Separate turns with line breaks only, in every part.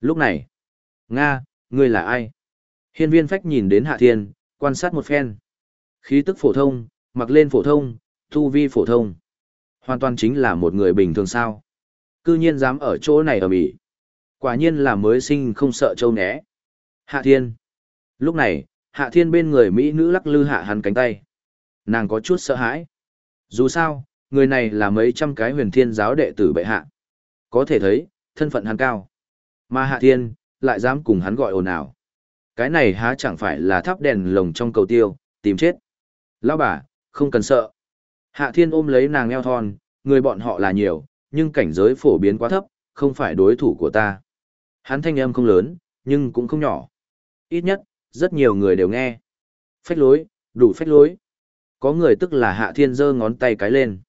Lúc này, Nga, ngươi là ai? Hiên viên phách nhìn đến Hạ Thiên, quan sát một phen. Khí tức phổ thông, mặc lên phổ thông, thu vi phổ thông. Hoàn toàn chính là một người bình thường sao. Cư nhiên dám ở chỗ này ở Mỹ. Quả nhiên là mới sinh không sợ châu né. Hạ Thiên. Lúc này, Hạ Thiên bên người Mỹ nữ lắc lư hạ hắn cánh tay. Nàng có chút sợ hãi. Dù sao, người này là mấy trăm cái huyền thiên giáo đệ tử bệ hạ. Có thể thấy, thân phận hắn cao. Mà Hạ Thiên, lại dám cùng hắn gọi ồn ào. Cái này há chẳng phải là thắp đèn lồng trong cầu tiêu, tìm chết. Lão bà, không cần sợ. Hạ Thiên ôm lấy nàng eo thon, người bọn họ là nhiều, nhưng cảnh giới phổ biến quá thấp, không phải đối thủ của ta. Hắn thanh âm không lớn, nhưng cũng không nhỏ. Ít nhất, rất nhiều người đều nghe. Phách lối, đủ phách lối. Có người tức là Hạ Thiên giơ ngón tay cái lên.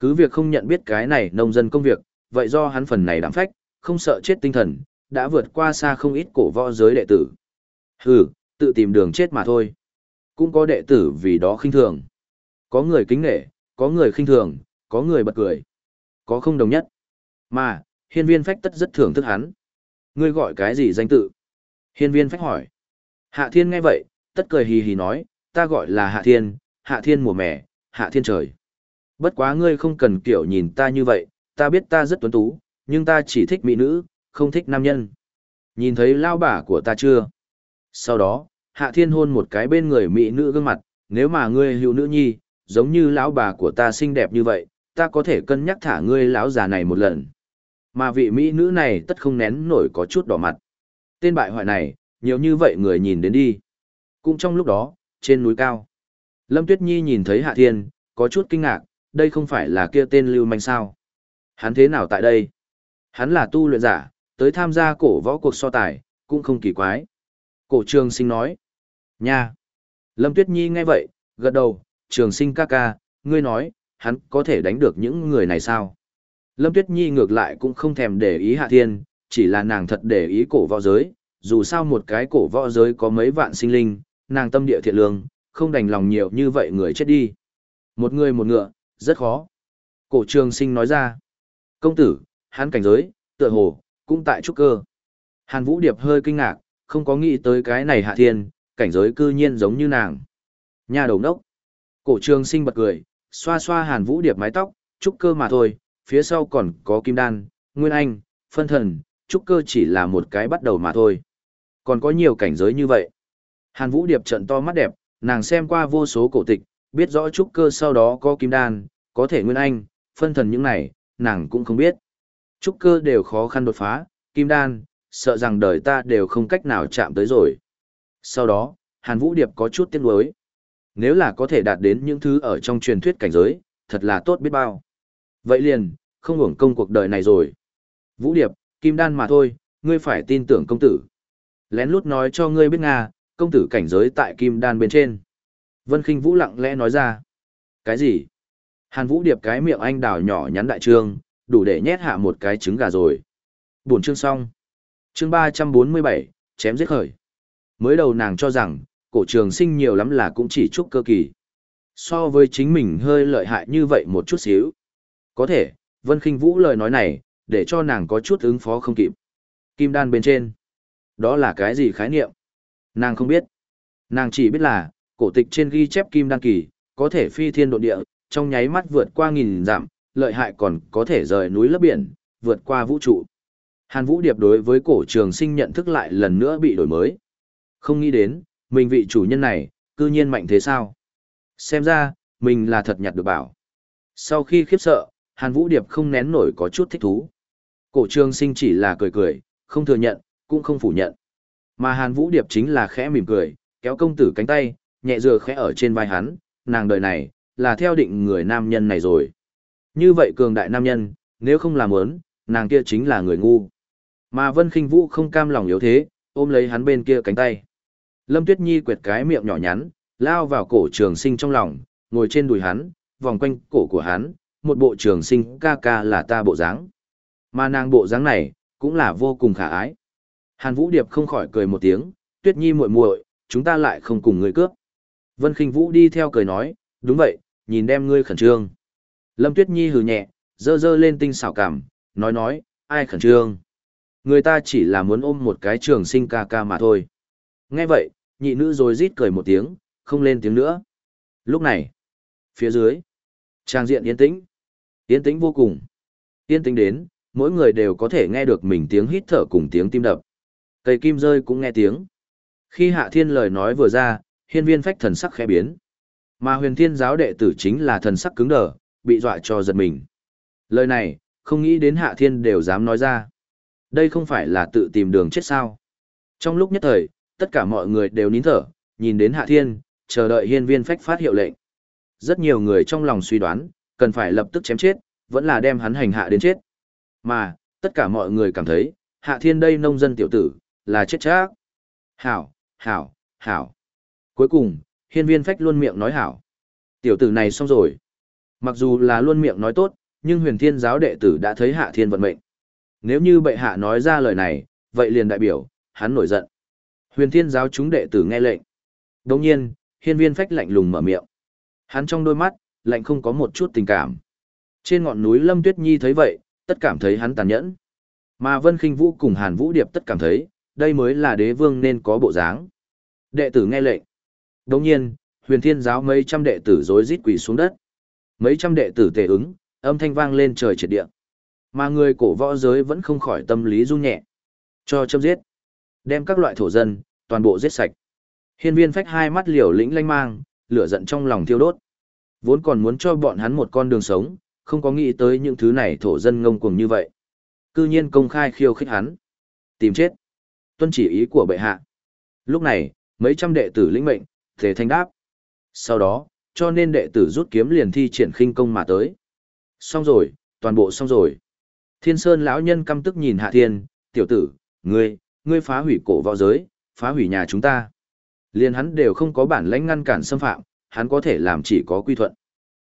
Cứ việc không nhận biết cái này nông dân công việc, vậy do hắn phần này đảm phách, không sợ chết tinh thần, đã vượt qua xa không ít cổ võ giới đệ tử. Hừ, tự tìm đường chết mà thôi. Cũng có đệ tử vì đó khinh thường. Có người kính nghệ, có người khinh thường, có người bật cười. Có không đồng nhất. Mà, hiên viên phách tất rất thưởng thức hắn. Ngươi gọi cái gì danh tự? Hiên viên phách hỏi. Hạ thiên nghe vậy, tất cười hì hì nói, ta gọi là hạ thiên, hạ thiên mùa mẻ, hạ thiên trời. Bất quá ngươi không cần kiểu nhìn ta như vậy, ta biết ta rất tuấn tú, nhưng ta chỉ thích mỹ nữ, không thích nam nhân. Nhìn thấy lao bà của ta chưa? Sau đó, hạ thiên hôn một cái bên người mỹ nữ gương mặt, nếu mà ngươi hữu nữ nhi, giống như lão bà của ta xinh đẹp như vậy, ta có thể cân nhắc thả ngươi lão già này một lần. Mà vị mỹ nữ này tất không nén nổi có chút đỏ mặt. Tên bại hoại này, nhiều như vậy người nhìn đến đi. Cũng trong lúc đó, trên núi cao, Lâm Tuyết Nhi nhìn thấy Hạ Thiên, có chút kinh ngạc, đây không phải là kia tên Lưu Manh sao? Hắn thế nào tại đây? Hắn là tu luyện giả, tới tham gia cổ võ cuộc so tài, cũng không kỳ quái. Cổ trường sinh nói. Nha! Lâm Tuyết Nhi nghe vậy, gật đầu, trường sinh ca ca, ngươi nói, hắn có thể đánh được những người này sao? Lâm Tuyết Nhi ngược lại cũng không thèm để ý Hạ Thiên, chỉ là nàng thật để ý cổ võ giới, dù sao một cái cổ võ giới có mấy vạn sinh linh, nàng tâm địa thiện lương, không đành lòng nhiều như vậy người chết đi. Một người một ngựa, rất khó. Cổ trường sinh nói ra. Công tử, hắn cảnh giới, tựa hồ, cũng tại trúc cơ. Hàn Vũ Điệp hơi kinh ngạc, không có nghĩ tới cái này hạ thiên, cảnh giới cư nhiên giống như nàng. Nhà đầu nốc. Cổ trường sinh bật cười, xoa xoa Hàn Vũ Điệp mái tóc, trúc cơ mà thôi, phía sau còn có kim đan, nguyên anh, phân thần, trúc cơ chỉ là một cái bắt đầu mà thôi. Còn có nhiều cảnh giới như vậy. Hàn Vũ Điệp trận to mắt đẹp, nàng xem qua vô số cổ tịch, biết rõ trúc cơ sau đó có kim đan, có thể nguyên anh, phân thần những này, nàng cũng không biết. Trúc cơ đều khó khăn đột phá, kim đan, sợ rằng đời ta đều không cách nào chạm tới rồi. Sau đó, Hàn Vũ Điệp có chút tiếc nuối. Nếu là có thể đạt đến những thứ ở trong truyền thuyết cảnh giới, thật là tốt biết bao. Vậy liền, không hưởng công cuộc đời này rồi. Vũ Điệp, kim đan mà thôi, ngươi phải tin tưởng công tử. Lén lút nói cho ngươi biết Nga, công tử cảnh giới tại kim đan bên trên. Vân Kinh Vũ lặng lẽ nói ra. Cái gì? Hàn Vũ Điệp cái miệng anh đào nhỏ nhắn đại trương, đủ để nhét hạ một cái trứng gà rồi. Buồn chương xong. Chương 347, chém giết khởi. Mới đầu nàng cho rằng, cổ trường sinh nhiều lắm là cũng chỉ chút cơ kỳ. So với chính mình hơi lợi hại như vậy một chút xíu. Có thể, Vân Kinh Vũ lời nói này, để cho nàng có chút ứng phó không kịp. Kim đan bên trên. Đó là cái gì khái niệm? Nàng không biết. Nàng chỉ biết là, cổ tịch trên ghi chép kim đan kỳ, có thể phi thiên độ địa, trong nháy mắt vượt qua nghìn giảm lợi hại còn có thể rời núi lấp biển, vượt qua vũ trụ. Hàn Vũ Điệp đối với cổ trường sinh nhận thức lại lần nữa bị đổi mới. Không nghĩ đến, mình vị chủ nhân này, cư nhiên mạnh thế sao? Xem ra, mình là thật nhặt được bảo. Sau khi khiếp sợ, Hàn Vũ Điệp không nén nổi có chút thích thú. Cổ trường sinh chỉ là cười cười, không thừa nhận, cũng không phủ nhận. Mà Hàn Vũ Điệp chính là khẽ mỉm cười, kéo công tử cánh tay, nhẹ dừa khẽ ở trên vai hắn, nàng đời này, là theo định người nam nhân này rồi. Như vậy cường đại nam nhân, nếu không làm ớn, nàng kia chính là người ngu. Mà Vân Kinh Vũ không cam lòng yếu thế, ôm lấy hắn bên kia cánh tay. Lâm Tuyết Nhi quẹt cái miệng nhỏ nhắn, lao vào cổ trường sinh trong lòng, ngồi trên đùi hắn, vòng quanh cổ của hắn, một bộ trường sinh ca ca là ta bộ dáng. Mà nàng bộ dáng này, cũng là vô cùng khả ái. Hàn Vũ Điệp không khỏi cười một tiếng, Tuyết Nhi muội muội, chúng ta lại không cùng người cướp. Vân Kinh Vũ đi theo cười nói, đúng vậy, nhìn đem ngươi khẩn trương. Lâm Tuyết Nhi hừ nhẹ, dơ dơ lên tinh xảo cảm, nói nói, ai khẩn trương. Người ta chỉ là muốn ôm một cái trường sinh ca ca mà thôi. Nghe vậy, nhị nữ rồi rít cười một tiếng, không lên tiếng nữa. Lúc này, phía dưới, trang diện yên tĩnh. Yên tĩnh vô cùng. Yên tĩnh đến, mỗi người đều có thể nghe được mình tiếng hít thở cùng tiếng tim đập. Cây kim rơi cũng nghe tiếng. Khi Hạ Thiên lời nói vừa ra, hiên viên phách thần sắc khẽ biến. Mà huyền thiên giáo đệ tử chính là thần sắc cứng đờ, bị dọa cho giật mình. Lời này, không nghĩ đến Hạ Thiên đều dám nói ra. Đây không phải là tự tìm đường chết sao. Trong lúc nhất thời, tất cả mọi người đều nín thở, nhìn đến Hạ Thiên, chờ đợi hiên viên phách phát hiệu lệnh. Rất nhiều người trong lòng suy đoán, cần phải lập tức chém chết, vẫn là đem hắn hành hạ đến chết. Mà, tất cả mọi người cảm thấy, Hạ Thiên đây nông dân tiểu tử, là chết chắc. Hảo, hảo, hảo. Cuối cùng, hiên viên phách luôn miệng nói hảo. Tiểu tử này xong rồi. Mặc dù là luôn miệng nói tốt, nhưng huyền thiên giáo đệ tử đã thấy hạ thiên vận mệnh. Nếu như bệ hạ nói ra lời này, vậy liền đại biểu, hắn nổi giận. Huyền thiên giáo chúng đệ tử nghe lệnh. Đồng nhiên, hiên viên phách lạnh lùng mở miệng. Hắn trong đôi mắt, lạnh không có một chút tình cảm. Trên ngọn núi Lâm Tuyết Nhi thấy vậy, tất cảm thấy hắn tàn nhẫn. Mà Vân Kinh Vũ cùng Hàn Vũ Điệp tất cảm thấy, đây mới là đế vương nên có bộ dáng. Đệ tử nghe lệnh. Đồng nhiên, huyền thiên giáo mấy trăm đệ tử rối rít quỳ xuống đất. Mấy trăm đệ tử tề ứng, âm thanh vang lên trời triệt địa. Mà người cổ võ giới vẫn không khỏi tâm lý run nhẹ. Cho châm giết. Đem các loại thổ dân, toàn bộ giết sạch. Hiên viên phách hai mắt liều lĩnh lanh mang, lửa giận trong lòng thiêu đốt. Vốn còn muốn cho bọn hắn một con đường sống, không có nghĩ tới những thứ này thổ dân ngông cuồng như vậy. Cư nhiên công khai khiêu khích hắn. Tìm chết. Tuân chỉ ý của bệ hạ. Lúc này, mấy trăm đệ tử lĩnh mệnh, thể thanh đáp. Sau đó, cho nên đệ tử rút kiếm liền thi triển khinh công mà tới. Xong rồi, toàn bộ xong rồi. Thiên Sơn lão nhân căm tức nhìn Hạ Thiên, tiểu tử, ngươi, ngươi phá hủy cổ võ giới, phá hủy nhà chúng ta. Liền hắn đều không có bản lãnh ngăn cản xâm phạm, hắn có thể làm chỉ có quy thuận.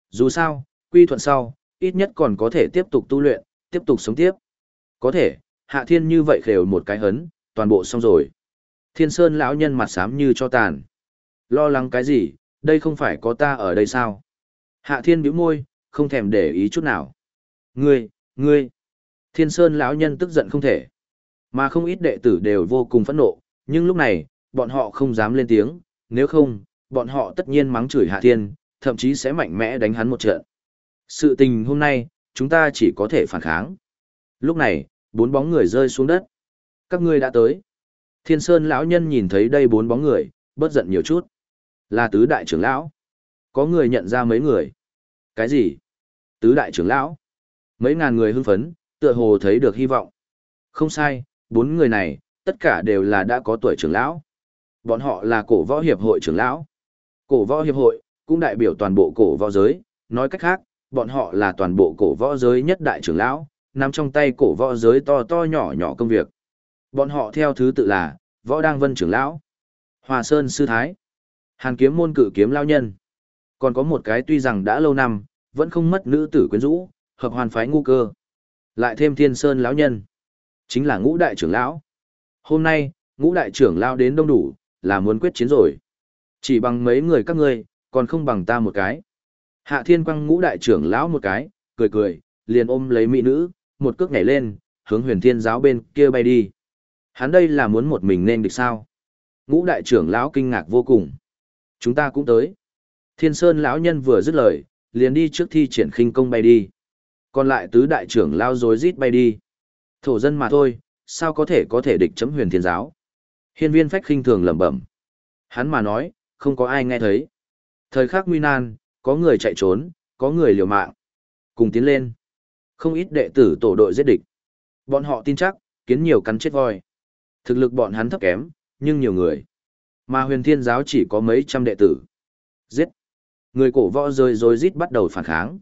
Dù sao, quy thuận sau, ít nhất còn có thể tiếp tục tu luyện, tiếp tục sống tiếp. Có thể, Hạ Thiên như vậy khều một cái hấn, toàn bộ xong rồi. Thiên Sơn lão nhân mặt xám như cho tàn. Lo lắng cái gì, đây không phải có ta ở đây sao? Hạ Thiên bĩu môi, không thèm để ý chút nào. Ngươi, ngươi. Thiên Sơn lão nhân tức giận không thể. Mà không ít đệ tử đều vô cùng phẫn nộ, nhưng lúc này, bọn họ không dám lên tiếng, nếu không, bọn họ tất nhiên mắng chửi Hạ Thiên, thậm chí sẽ mạnh mẽ đánh hắn một trận. Sự tình hôm nay, chúng ta chỉ có thể phản kháng. Lúc này, bốn bóng người rơi xuống đất. Các ngươi đã tới. Thiên Sơn lão nhân nhìn thấy đây bốn bóng người, bất giận nhiều chút. Là tứ đại trưởng lão. Có người nhận ra mấy người. Cái gì? Tứ đại trưởng lão. Mấy ngàn người hưng phấn, tựa hồ thấy được hy vọng. Không sai, bốn người này, tất cả đều là đã có tuổi trưởng lão. Bọn họ là cổ võ hiệp hội trưởng lão. Cổ võ hiệp hội, cũng đại biểu toàn bộ cổ võ giới, nói cách khác, bọn họ là toàn bộ cổ võ giới nhất đại trưởng lão, nằm trong tay cổ võ giới to to nhỏ nhỏ công việc. Bọn họ theo thứ tự là, võ đăng vân trưởng lão, hòa sơn sư thái, hàn kiếm môn cử kiếm lao nhân. Còn có một cái tuy rằng đã lâu năm, vẫn không mất nữ tử quyến rũ, hợp hoàn phái ngu cơ. Lại thêm thiên sơn lão nhân, chính là ngũ đại trưởng lão. Hôm nay, ngũ đại trưởng lão đến đông đủ, là muốn quyết chiến rồi. Chỉ bằng mấy người các ngươi, còn không bằng ta một cái. Hạ thiên quăng ngũ đại trưởng lão một cái, cười cười, liền ôm lấy mỹ nữ, một cước nhảy lên, hướng huyền thiên giáo bên kia bay đi. Hắn đây là muốn một mình nên được sao? Ngũ đại trưởng lão kinh ngạc vô cùng. Chúng ta cũng tới. Thiên Sơn lão nhân vừa dứt lời, liền đi trước thi triển khinh công bay đi. Còn lại tứ đại trưởng lao rối rít bay đi. Thổ dân mà thôi, sao có thể có thể địch chấm huyền thiên giáo? Hiên viên phách khinh thường lẩm bẩm. Hắn mà nói, không có ai nghe thấy. Thời khắc nguy nan, có người chạy trốn, có người liều mạng. Cùng tiến lên. Không ít đệ tử tổ đội giết địch. Bọn họ tin chắc, kiến nhiều cắn chết voi. Thực lực bọn hắn thấp kém, nhưng nhiều người. Mà huyền thiên giáo chỉ có mấy trăm đệ tử. Giết. Người cổ võ rơi rồi rít bắt đầu phản kháng.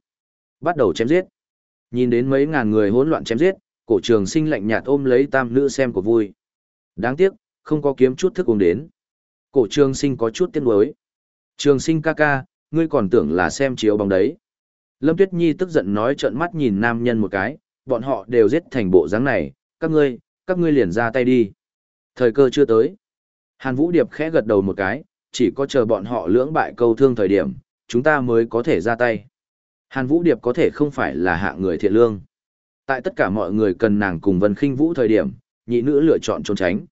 Bắt đầu chém giết. Nhìn đến mấy ngàn người hỗn loạn chém giết, cổ trường sinh lạnh nhạt ôm lấy tam nữ xem của vui. Đáng tiếc, không có kiếm chút thức uống đến. Cổ trường sinh có chút tiếc nuối. Trường sinh ca ca, ngươi còn tưởng là xem chiếu bóng đấy. Lâm Tuyết Nhi tức giận nói trợn mắt nhìn nam nhân một cái, bọn họ đều giết thành bộ dáng này, các ngươi, các ngươi liền ra tay đi. Thời cơ chưa tới. Hàn Vũ Điệp khẽ gật đầu một cái, chỉ có chờ bọn họ lưỡng bại câu thương thời điểm, chúng ta mới có thể ra tay. Hàn Vũ Điệp có thể không phải là hạ người thiện lương. Tại tất cả mọi người cần nàng cùng Vân Khinh Vũ thời điểm, nhị nữ lựa chọn trốn tránh.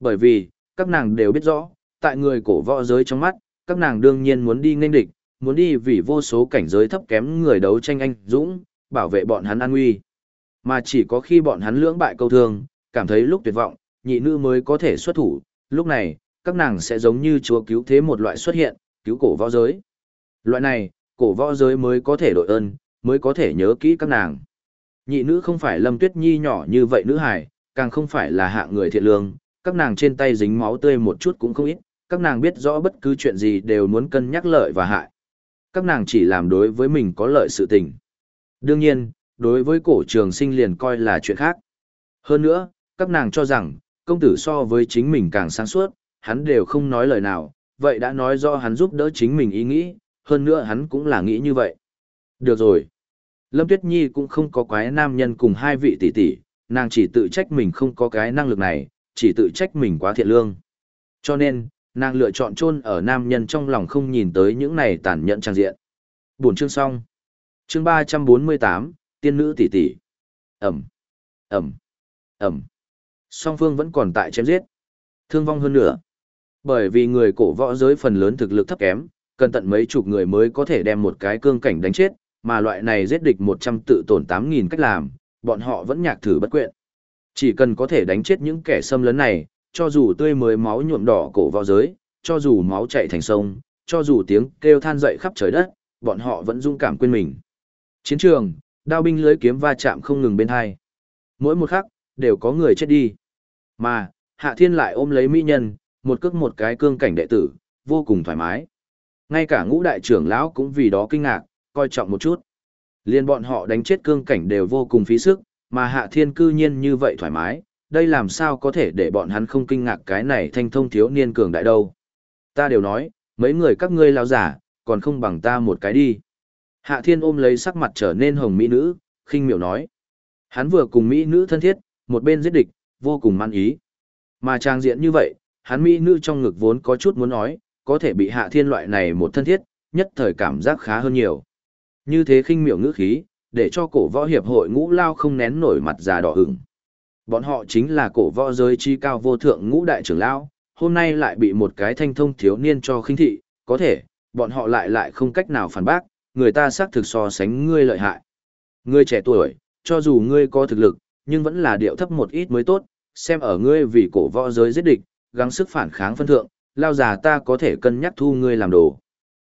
Bởi vì, các nàng đều biết rõ, tại người cổ võ giới trong mắt, các nàng đương nhiên muốn đi nghênh địch, muốn đi vì vô số cảnh giới thấp kém người đấu tranh anh dũng, bảo vệ bọn hắn an nguy. Mà chỉ có khi bọn hắn lưỡng bại câu thương, cảm thấy lúc tuyệt vọng, nhị nữ mới có thể xuất thủ, lúc này, các nàng sẽ giống như chúa cứu thế một loại xuất hiện, cứu cổ võ giới. Loại này, cổ võ giới mới có thể đội ơn, mới có thể nhớ kỹ các nàng. Nhị nữ không phải Lâm Tuyết Nhi nhỏ như vậy nữ hải, càng không phải là hạ người thiện lương, các nàng trên tay dính máu tươi một chút cũng không ít, các nàng biết rõ bất cứ chuyện gì đều muốn cân nhắc lợi và hại. Các nàng chỉ làm đối với mình có lợi sự tình. Đương nhiên, đối với cổ trường sinh liền coi là chuyện khác. Hơn nữa, các nàng cho rằng, công tử so với chính mình càng sáng suốt, hắn đều không nói lời nào, vậy đã nói do hắn giúp đỡ chính mình ý nghĩ, hơn nữa hắn cũng là nghĩ như vậy. Được rồi. Lâm Tuyết Nhi cũng không có quái nam nhân cùng hai vị tỷ tỷ, nàng chỉ tự trách mình không có cái năng lực này, chỉ tự trách mình quá thiện lương. Cho nên, nàng lựa chọn chôn ở nam nhân trong lòng không nhìn tới những này tàn nhẫn trang diện. Buổi chương xong. Chương 348, tiên nữ tỷ tỷ. Ẩm, Ẩm, Ẩm. Song phương vẫn còn tại chém giết. Thương vong hơn nữa. Bởi vì người cổ võ giới phần lớn thực lực thấp kém, cần tận mấy chục người mới có thể đem một cái cương cảnh đánh chết, mà loại này giết địch 100 tự tổn 8.000 cách làm, bọn họ vẫn nhạc thử bất quyện. Chỉ cần có thể đánh chết những kẻ xâm lấn này, cho dù tươi mới máu nhuộm đỏ cổ võ giới, cho dù máu chảy thành sông, cho dù tiếng kêu than dậy khắp trời đất, bọn họ vẫn dung cảm quên mình. Chiến trường, đao binh lưới kiếm va chạm không ngừng bên hai. Mỗi một khắc, đều có người chết đi. Mà, Hạ Thiên lại ôm lấy mỹ nhân, một cước một cái cương cảnh đệ tử, vô cùng thoải mái. Ngay cả ngũ đại trưởng lão cũng vì đó kinh ngạc, coi trọng một chút. Liên bọn họ đánh chết cương cảnh đều vô cùng phí sức, mà Hạ Thiên cư nhiên như vậy thoải mái, đây làm sao có thể để bọn hắn không kinh ngạc cái này thanh thông thiếu niên cường đại đâu. Ta đều nói, mấy người các ngươi lão giả, còn không bằng ta một cái đi. Hạ Thiên ôm lấy sắc mặt trở nên hồng mỹ nữ, khinh miểu nói. Hắn vừa cùng mỹ nữ thân thiết, một bên giết địch, vô cùng man ý. Mà trang diện như vậy, hắn mỹ nữ trong ngực vốn có chút muốn nói, có thể bị Hạ Thiên loại này một thân thiết, nhất thời cảm giác khá hơn nhiều. Như thế khinh miểu ngữ khí, để cho cổ võ hiệp hội ngũ lao không nén nổi mặt già đỏ ửng. Bọn họ chính là cổ võ giới chi cao vô thượng ngũ đại trưởng lao, hôm nay lại bị một cái thanh thông thiếu niên cho khinh thị, có thể, bọn họ lại lại không cách nào phản bác, người ta xác thực so sánh ngươi lợi hại. Ngươi trẻ tuổi, cho dù ngươi có thực lực, nhưng vẫn là điệu thấp một ít mới tốt, xem ở ngươi vì cổ võ giới giết địch, gắng sức phản kháng phân thượng, lao già ta có thể cân nhắc thu ngươi làm đồ.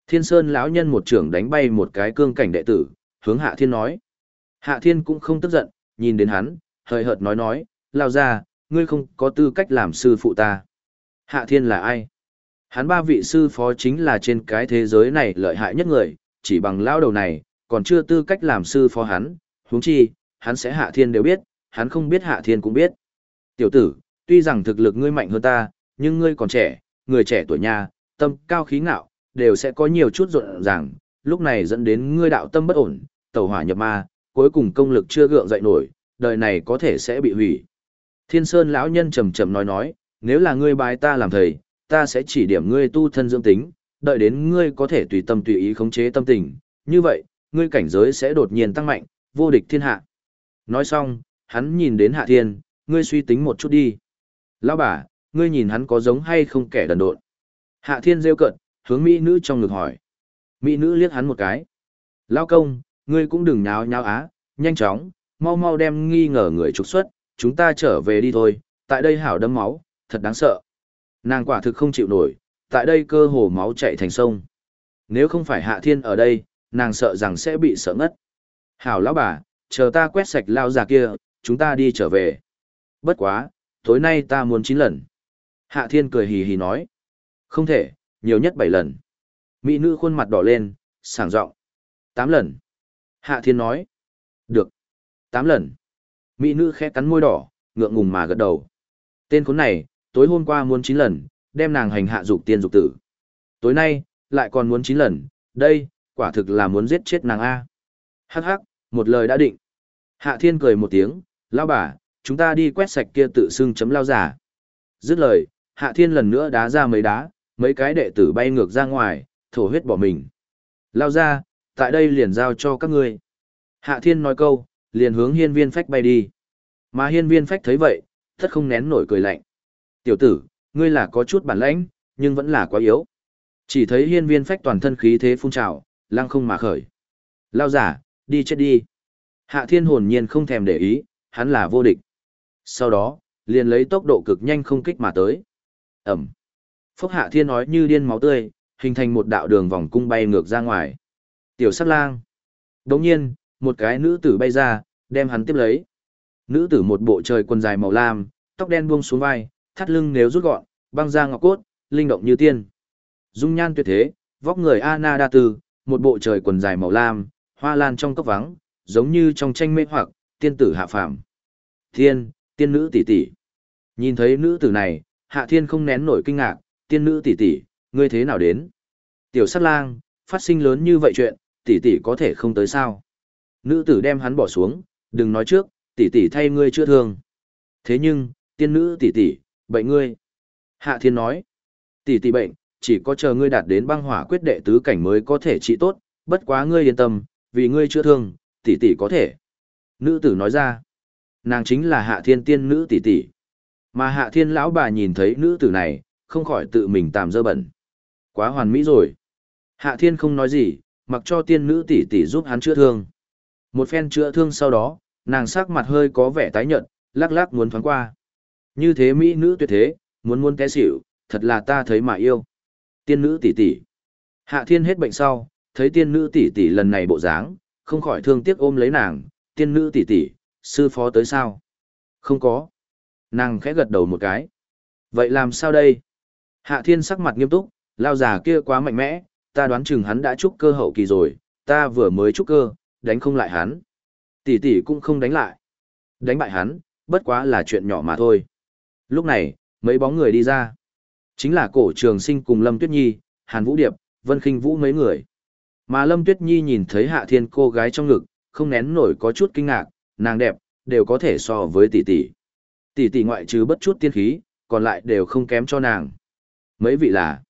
Thiên Sơn lão nhân một trưởng đánh bay một cái cương cảnh đệ tử, hướng Hạ Thiên nói. Hạ Thiên cũng không tức giận, nhìn đến hắn, hơi hợt nói nói, lao ra, ngươi không có tư cách làm sư phụ ta. Hạ Thiên là ai? Hắn ba vị sư phó chính là trên cái thế giới này lợi hại nhất người, chỉ bằng lao đầu này, còn chưa tư cách làm sư phó hắn, huống chi, hắn sẽ Hạ Thiên đều biết, hắn không biết Hạ Thiên cũng biết. Tiểu tử, tuy rằng thực lực ngươi mạnh hơn ta, nhưng ngươi còn trẻ, người trẻ tuổi nha, tâm cao khí ngạo, đều sẽ có nhiều chút rộn ràng, lúc này dẫn đến ngươi đạo tâm bất ổn, tẩu hỏa nhập ma, cuối cùng công lực chưa gượng dậy nổi, đời này có thể sẽ bị hủy. Thiên Sơn lão nhân trầm trầm nói nói, nếu là ngươi bái ta làm thầy, ta sẽ chỉ điểm ngươi tu thân dưỡng tính, đợi đến ngươi có thể tùy tâm tùy ý khống chế tâm tình, như vậy, ngươi cảnh giới sẽ đột nhiên tăng mạnh, vô địch thiên hạ. Nói xong, hắn nhìn đến Hạ Thiên, ngươi suy tính một chút đi. Lão bà, ngươi nhìn hắn có giống hay không kẻ đần độn. Hạ Thiên rêu cận, hướng mỹ nữ trong ngực hỏi. Mỹ nữ liếc hắn một cái. Lão công, ngươi cũng đừng nháo nháo á, nhanh chóng, mau mau đem nghi ngờ người trục xuất, chúng ta trở về đi thôi, tại đây hảo đấm máu, thật đáng sợ. Nàng quả thực không chịu nổi, tại đây cơ hồ máu chạy thành sông. Nếu không phải hạ thiên ở đây, nàng sợ rằng sẽ bị sợ ngất. Hảo lão bà, chờ ta quét sạch lao già kia, chúng ta đi trở về. Bất quá, tối nay ta muốn 9 lần. Hạ thiên cười hì hì nói. Không thể, nhiều nhất 7 lần. Mỹ nữ khuôn mặt đỏ lên, sảng giọng 8 lần. Hạ thiên nói. Được. 8 lần. Mỹ nữ khẽ cắn môi đỏ, ngượng ngùng mà gật đầu. Tên khốn này, tối hôm qua muốn 9 lần, đem nàng hành hạ dục tiên dục tử. Tối nay, lại còn muốn 9 lần, đây, quả thực là muốn giết chết nàng A. Hắc hắc, một lời đã định. Hạ thiên cười một tiếng, lao bà, chúng ta đi quét sạch kia tự xưng chấm lao giả. Dứt lời, hạ thiên lần nữa đá ra mấy đá, mấy cái đệ tử bay ngược ra ngoài, thổ huyết bỏ mình. Lao ra, tại đây liền giao cho các ngươi. Hạ thiên nói câu, liền hướng hiên viên phách bay đi. Mà hiên viên phách thấy vậy, Thất không nén nổi cười lạnh. Tiểu tử, ngươi là có chút bản lãnh, nhưng vẫn là quá yếu. Chỉ thấy hiên viên phách toàn thân khí thế phun trào, lăng không mà khởi. Lao giả, đi chết đi. Hạ thiên hồn nhiên không thèm để ý, hắn là vô địch. Sau đó, liền lấy tốc độ cực nhanh không kích mà tới. Ẩm. Phúc hạ thiên nói như điên máu tươi, hình thành một đạo đường vòng cung bay ngược ra ngoài. Tiểu sát lang. đột nhiên, một cái nữ tử bay ra, đem hắn tiếp lấy. Nữ tử một bộ trời quần dài màu lam, tóc đen buông xuống vai, thắt lưng nếu rút gọn, băng ra ngọc cốt, linh động như tiên. Dung nhan tuyệt thế, vóc người Ana đa tư, một bộ trời quần dài màu lam, hoa lan trong cốc vắng, giống như trong tranh mê hoặc, tiên tử hạ phàm. Thiên, tiên nữ tỷ tỷ. Nhìn thấy nữ tử này, Hạ Thiên không nén nổi kinh ngạc, tiên nữ tỷ tỷ, ngươi thế nào đến? Tiểu sát lang, phát sinh lớn như vậy chuyện, tỷ tỷ có thể không tới sao? Nữ tử đem hắn bỏ xuống, đừng nói trước, tỷ tỷ thay ngươi chữa thương. Thế nhưng, tiên nữ tỷ tỷ, bệnh ngươi. Hạ Thiên nói, tỷ tỷ bệnh, chỉ có chờ ngươi đạt đến băng hỏa quyết đệ tứ cảnh mới có thể trị tốt, bất quá ngươi yên tâm, vì ngươi chữa thương, tỷ tỷ có thể. Nữ tử nói ra, nàng chính là Hạ Thiên tiên nữ tỷ tỷ. Mà Hạ Thiên lão bà nhìn thấy nữ tử này, không khỏi tự mình tạm dơ bẩn. Quá hoàn mỹ rồi. Hạ Thiên không nói gì, mặc cho tiên nữ tỷ tỷ giúp hắn chữa thương. Một phen chữa thương sau đó, nàng sắc mặt hơi có vẻ tái nhợt, lắc lắc muốn thoáng qua. Như thế mỹ nữ tuyệt thế, muốn muốn té xỉu, thật là ta thấy mà yêu. Tiên nữ tỷ tỷ. Hạ Thiên hết bệnh sau, thấy tiên nữ tỷ tỷ lần này bộ dáng, không khỏi thương tiếc ôm lấy nàng, tiên nữ tỷ tỷ, sư phó tới sao? Không có. Nàng khẽ gật đầu một cái. Vậy làm sao đây? Hạ Thiên sắc mặt nghiêm túc, lao già kia quá mạnh mẽ, ta đoán chừng hắn đã trúc cơ hậu kỳ rồi, ta vừa mới trúc cơ, đánh không lại hắn. Tỷ tỷ cũng không đánh lại. Đánh bại hắn, bất quá là chuyện nhỏ mà thôi. Lúc này, mấy bóng người đi ra. Chính là cổ trường sinh cùng Lâm Tuyết Nhi, Hàn Vũ Điệp, Vân Kinh Vũ mấy người. Mà Lâm Tuyết Nhi nhìn thấy Hạ Thiên cô gái trong ngực, không nén nổi có chút kinh ngạc, nàng đẹp, đều có thể so với tỷ tỷ. Tỷ tỷ ngoại trừ bất chút tiên khí, còn lại đều không kém cho nàng. Mấy vị là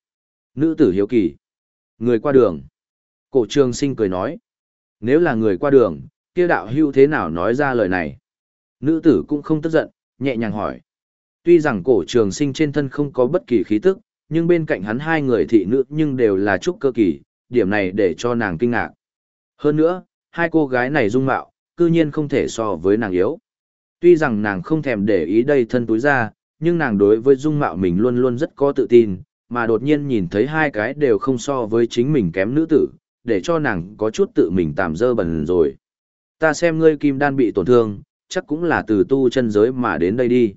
nữ tử hiếu kỳ, người qua đường. Cổ trường sinh cười nói, nếu là người qua đường, kia đạo hưu thế nào nói ra lời này? Nữ tử cũng không tức giận, nhẹ nhàng hỏi. Tuy rằng cổ trường sinh trên thân không có bất kỳ khí tức, nhưng bên cạnh hắn hai người thị nữ nhưng đều là trúc cơ kỳ, điểm này để cho nàng kinh ngạc. Hơn nữa, hai cô gái này dung mạo, cư nhiên không thể so với nàng yếu. Tuy rằng nàng không thèm để ý đây thân túi ra, nhưng nàng đối với dung mạo mình luôn luôn rất có tự tin, mà đột nhiên nhìn thấy hai cái đều không so với chính mình kém nữ tử, để cho nàng có chút tự mình tạm dơ bẩn rồi. Ta xem ngươi kim đan bị tổn thương, chắc cũng là từ tu chân giới mà đến đây đi.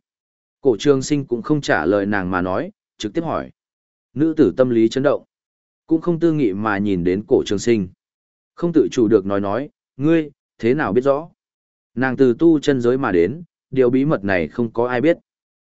Cổ trường sinh cũng không trả lời nàng mà nói, trực tiếp hỏi. Nữ tử tâm lý chấn động, cũng không tư nghị mà nhìn đến cổ trường sinh. Không tự chủ được nói nói, ngươi, thế nào biết rõ. Nàng từ tu chân giới mà đến, điều bí mật này không có ai biết.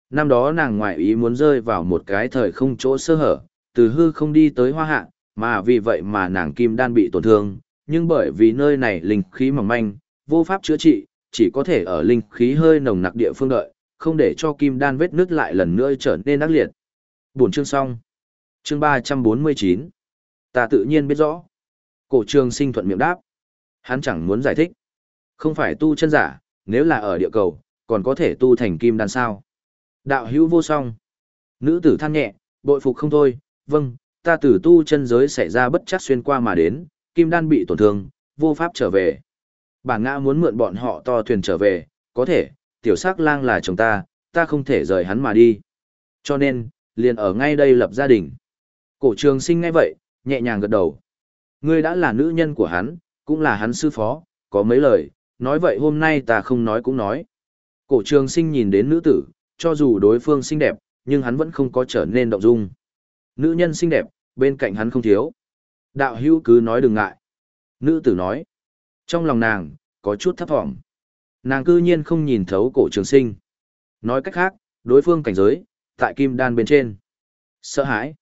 Năm đó nàng ngoại ý muốn rơi vào một cái thời không chỗ sơ hở, từ hư không đi tới hoa hạ, mà vì vậy mà nàng kim đan bị tổn thương, nhưng bởi vì nơi này linh khí mỏng manh, vô pháp chữa trị, chỉ có thể ở linh khí hơi nồng nặc địa phương đợi, không để cho kim đan vết nứt lại lần nữa trở nên ác liệt. Buổi chương xong. Chương 349. Ta tự nhiên biết rõ. Cổ trường sinh thuận miệng đáp. Hắn chẳng muốn giải thích. Không phải tu chân giả, nếu là ở địa cầu, còn có thể tu thành kim đan sao. Đạo hữu vô song. Nữ tử than nhẹ, bội phục không thôi, vâng, ta tử tu chân giới xảy ra bất chắc xuyên qua mà đến, kim đan bị tổn thương, vô pháp trở về. Bản ngã muốn mượn bọn họ to thuyền trở về, có thể, tiểu sắc lang là chồng ta, ta không thể rời hắn mà đi. Cho nên, liền ở ngay đây lập gia đình. Cổ trường sinh ngay vậy, nhẹ nhàng gật đầu. Ngươi đã là nữ nhân của hắn, cũng là hắn sư phó, có mấy lời, nói vậy hôm nay ta không nói cũng nói. Cổ trường sinh nhìn đến nữ tử, cho dù đối phương xinh đẹp, nhưng hắn vẫn không có trở nên động dung. Nữ nhân xinh đẹp, bên cạnh hắn không thiếu. Đạo hữu cứ nói đừng ngại. Nữ tử nói. Trong lòng nàng, có chút thấp thỏm. Nàng cư nhiên không nhìn thấu cổ trường sinh. Nói cách khác, đối phương cảnh giới, tại kim đan bên trên. Sợ hãi.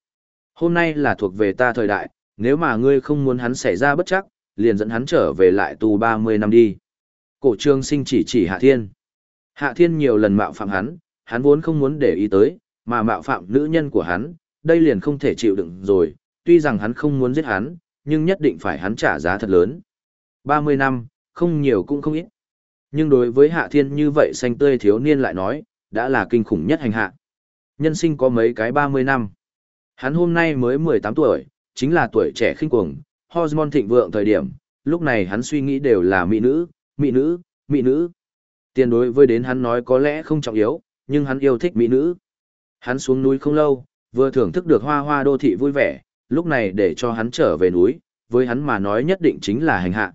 Hôm nay là thuộc về ta thời đại, nếu mà ngươi không muốn hắn xảy ra bất chắc, liền dẫn hắn trở về lại tù 30 năm đi. Cổ Trương sinh chỉ chỉ Hạ Thiên. Hạ Thiên nhiều lần mạo phạm hắn, hắn vốn không muốn để ý tới, mà mạo phạm nữ nhân của hắn, đây liền không thể chịu đựng rồi, tuy rằng hắn không muốn giết hắn, nhưng nhất định phải hắn trả giá thật lớn. 30 năm, không nhiều cũng không ít. Nhưng đối với Hạ Thiên như vậy xanh tươi thiếu niên lại nói, đã là kinh khủng nhất hành hạ. Nhân sinh có mấy cái 30 năm. Hắn hôm nay mới 18 tuổi, chính là tuổi trẻ khinh cuồng, hormone thịnh vượng thời điểm, lúc này hắn suy nghĩ đều là mỹ nữ, mỹ nữ, mỹ nữ. Tiền đối với đến hắn nói có lẽ không trọng yếu, nhưng hắn yêu thích mỹ nữ. Hắn xuống núi không lâu, vừa thưởng thức được hoa hoa đô thị vui vẻ, lúc này để cho hắn trở về núi, với hắn mà nói nhất định chính là hành hạ.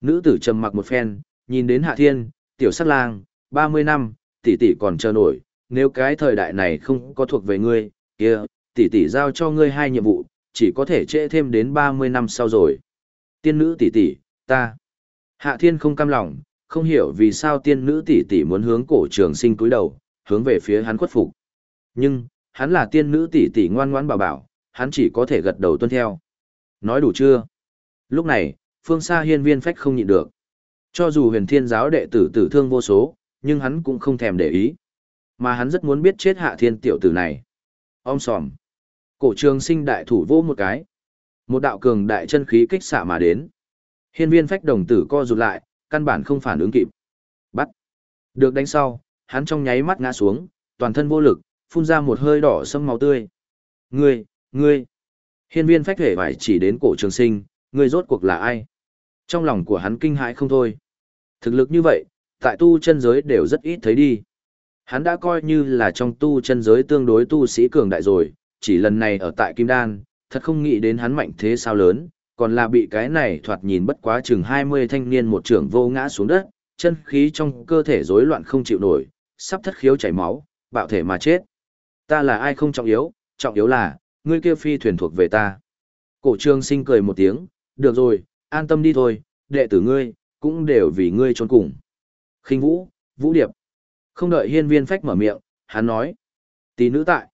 Nữ tử trầm mặc một phen, nhìn đến hạ thiên, tiểu sát lang, 30 năm, tỷ tỷ còn chờ nổi, nếu cái thời đại này không có thuộc về ngươi, kia, tỷ tỷ giao cho ngươi hai nhiệm vụ, chỉ có thể trễ thêm đến 30 năm sau rồi. Tiên nữ tỷ tỷ, ta. Hạ thiên không cam lòng, không hiểu vì sao tiên nữ tỷ tỷ muốn hướng cổ trường sinh cúi đầu, hướng về phía hắn khuất phục. Nhưng, hắn là tiên nữ tỷ tỷ ngoan ngoãn bảo bảo, hắn chỉ có thể gật đầu tuân theo. Nói đủ chưa? Lúc này, phương xa hiên viên phách không nhịn được. Cho dù huyền thiên giáo đệ tử tử thương vô số, nhưng hắn cũng không thèm để ý. Mà hắn rất muốn biết chết hạ thiên tiểu tử này. Ông sòm. Cổ trường sinh đại thủ vô một cái. Một đạo cường đại chân khí kích xạ mà đến. Hiên viên phách đồng tử co rụt lại, căn bản không phản ứng kịp. Bắt. Được đánh sau, hắn trong nháy mắt ngã xuống, toàn thân vô lực, phun ra một hơi đỏ sâm máu tươi. Ngươi, ngươi. Hiên viên phách hề phải chỉ đến cổ trường sinh, ngươi rốt cuộc là ai? Trong lòng của hắn kinh hãi không thôi. Thực lực như vậy, tại tu chân giới đều rất ít thấy đi. Hắn đã coi như là trong tu chân giới tương đối tu sĩ cường đại rồi, chỉ lần này ở tại Kim Đan, thật không nghĩ đến hắn mạnh thế sao lớn, còn là bị cái này thoạt nhìn bất quá chừng 20 thanh niên một trưởng vô ngã xuống đất, chân khí trong cơ thể rối loạn không chịu nổi, sắp thất khiếu chảy máu, bạo thể mà chết. Ta là ai không trọng yếu, trọng yếu là, ngươi kia phi thuyền thuộc về ta. Cổ trương sinh cười một tiếng, được rồi, an tâm đi thôi, đệ tử ngươi, cũng đều vì ngươi trốn cùng. khinh vũ, vũ điệp. Không đợi hiên viên phách mở miệng, hắn nói. Tỷ nữ tại.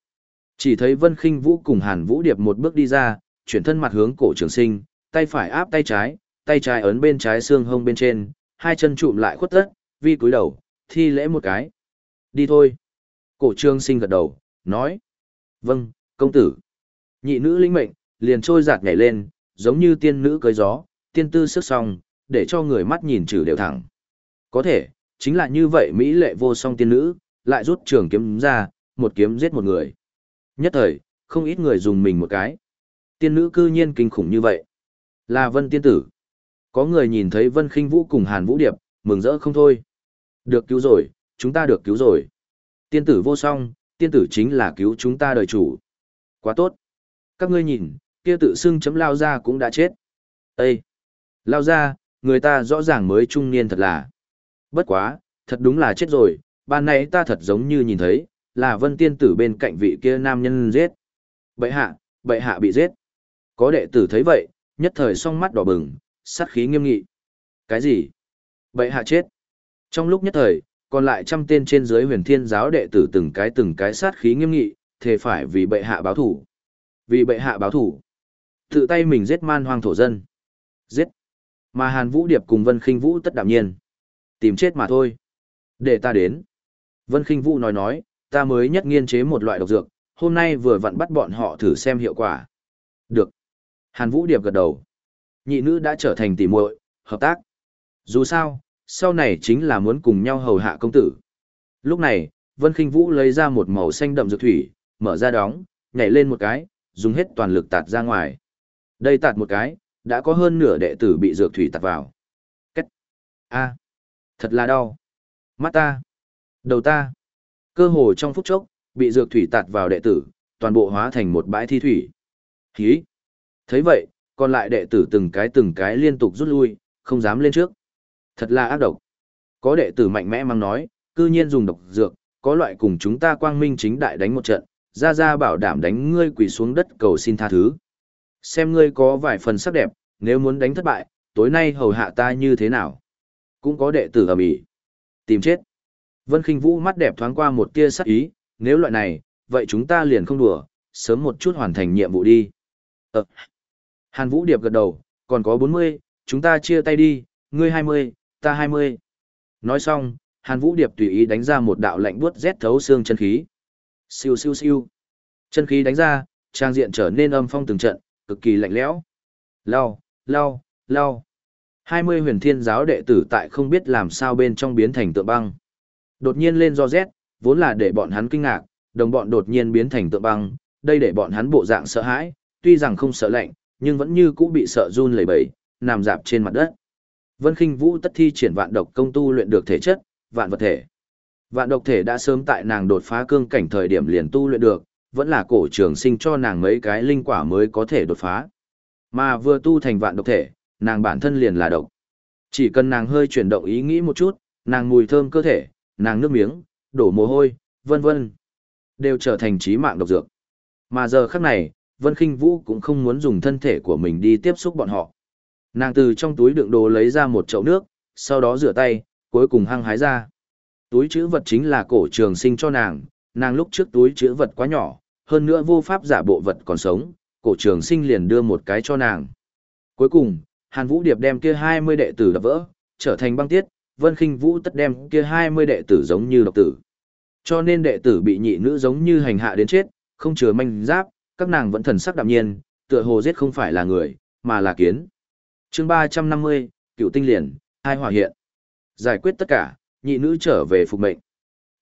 Chỉ thấy vân khinh vũ cùng hàn vũ điệp một bước đi ra, chuyển thân mặt hướng cổ trường sinh, tay phải áp tay trái, tay trái ấn bên trái xương hông bên trên, hai chân trụm lại khuất tất, vi cúi đầu, thi lễ một cái. Đi thôi. Cổ trường sinh gật đầu, nói. Vâng, công tử. Nhị nữ linh mệnh, liền trôi giạt nhảy lên, giống như tiên nữ cưới gió, tiên tư sức song, để cho người mắt nhìn trừ đều thẳng. Có thể, chính là như vậy Mỹ lệ vô song tiên nữ, lại rút trường kiếm ra, một kiếm giết một người. Nhất thời, không ít người dùng mình một cái. Tiên nữ cư nhiên kinh khủng như vậy. Là vân tiên tử. Có người nhìn thấy vân khinh vũ cùng hàn vũ điệp, mừng rỡ không thôi. Được cứu rồi, chúng ta được cứu rồi. Tiên tử vô song, tiên tử chính là cứu chúng ta đời chủ. Quá tốt. Các ngươi nhìn, kia tự xưng chấm lao ra cũng đã chết. Ê! Lao ra, người ta rõ ràng mới trung niên thật là. Bất quá, thật đúng là chết rồi, ban nãy ta thật giống như nhìn thấy, là vân tiên tử bên cạnh vị kia nam nhân giết. Bệ hạ, bệ hạ bị giết. Có đệ tử thấy vậy, nhất thời song mắt đỏ bừng, sát khí nghiêm nghị. Cái gì? Bệ hạ chết. Trong lúc nhất thời, còn lại trăm tên trên dưới huyền thiên giáo đệ tử từng cái từng cái sát khí nghiêm nghị, thề phải vì bệ hạ báo thủ. Vì bệ hạ báo thủ. Tự tay mình giết man hoang thổ dân. Giết. Mà Hàn Vũ Điệp cùng Vân Khinh Vũ tất đạm nhiên. Tìm chết mà thôi. Để ta đến. Vân Khinh Vũ nói nói, ta mới nhất nghiên chế một loại độc dược, hôm nay vừa vặn bắt bọn họ thử xem hiệu quả. Được. Hàn Vũ Điệp gật đầu. Nhị nữ đã trở thành tỷ muội, hợp tác. Dù sao, sau này chính là muốn cùng nhau hầu hạ công tử. Lúc này, Vân Khinh Vũ lấy ra một màu xanh đậm dược thủy, mở ra đóng, nhảy lên một cái, dùng hết toàn lực tạt ra ngoài. Đây tạt một cái, đã có hơn nửa đệ tử bị dược thủy tạt vào. Cách. A. Thật là đau. Mắt ta. Đầu ta. Cơ hồ trong phút chốc, bị dược thủy tạt vào đệ tử, toàn bộ hóa thành một bãi thi thủy. Hí. thấy vậy, còn lại đệ tử từng cái từng cái liên tục rút lui, không dám lên trước. Thật là ác độc. Có đệ tử mạnh mẽ mang nói, cư nhiên dùng độc dược, có loại cùng chúng ta quang minh chính đại đánh một trận, ra ra bảo đảm đánh ngươi quỳ xuống đất cầu xin tha thứ. Xem ngươi có vài phần sắc đẹp, nếu muốn đánh thất bại, tối nay hầu hạ ta như thế nào? Cũng có đệ tử ầm ĩ. Tìm chết. Vân Khinh Vũ mắt đẹp thoáng qua một tia sắc ý, nếu loại này, vậy chúng ta liền không đùa, sớm một chút hoàn thành nhiệm vụ đi. Ờ. Hàn Vũ Điệp gật đầu, còn có 40, chúng ta chia tay đi, ngươi 20, ta 20. Nói xong, Hàn Vũ Điệp tùy ý đánh ra một đạo lạnh buốt rét thấu xương chân khí. Siêu siêu siêu. Chân khí đánh ra, trang diện trở nên âm phong từng trận, cực kỳ lạnh lẽo. Lao, lao, lao. 20 huyền thiên giáo đệ tử tại không biết làm sao bên trong biến thành tượng băng. Đột nhiên lên do rét, Vốn là để bọn hắn kinh ngạc, đồng bọn đột nhiên biến thành tượng băng, đây để bọn hắn bộ dạng sợ hãi, tuy rằng không sợ lạnh, nhưng vẫn như cũ bị sợ run lẩy bẩy, nằm dạp trên mặt đất. Vân Khinh Vũ tất thi triển vạn độc công tu luyện được thể chất, vạn vật thể. Vạn độc thể đã sớm tại nàng đột phá cương cảnh thời điểm liền tu luyện được, vẫn là cổ trường sinh cho nàng mấy cái linh quả mới có thể đột phá. Mà vừa tu thành vạn độc thể, nàng bản thân liền là độc. Chỉ cần nàng hơi chuyển động ý nghĩ một chút, nàng mùi thơm cơ thể, nàng nước miếng, đổ mồ hôi, vân vân, đều trở thành trí mạng độc dược. Mà giờ khắc này, Vân Khinh Vũ cũng không muốn dùng thân thể của mình đi tiếp xúc bọn họ. Nàng từ trong túi đựng đồ lấy ra một chậu nước, sau đó rửa tay, cuối cùng hăng hái ra. Túi chữ vật chính là cổ trường sinh cho nàng, nàng lúc trước túi chữ vật quá nhỏ, hơn nữa vô pháp giả bộ vật còn sống, cổ trường sinh liền đưa một cái cho nàng. Cuối cùng, Hàn Vũ Điệp đem kia 20 đệ tử đập vỡ, trở thành băng tiết, Vân Khinh Vũ tất đem kia 20 đệ tử giống như độc tử. Cho nên đệ tử bị nhị nữ giống như hành hạ đến chết, không chứa manh giáp, các nàng vẫn thần sắc đạm nhiên, tựa hồ giết không phải là người, mà là kiến. Chương 350, Cựu Tinh Liền, hai hòa hiện. Giải quyết tất cả, nhị nữ trở về phục mệnh.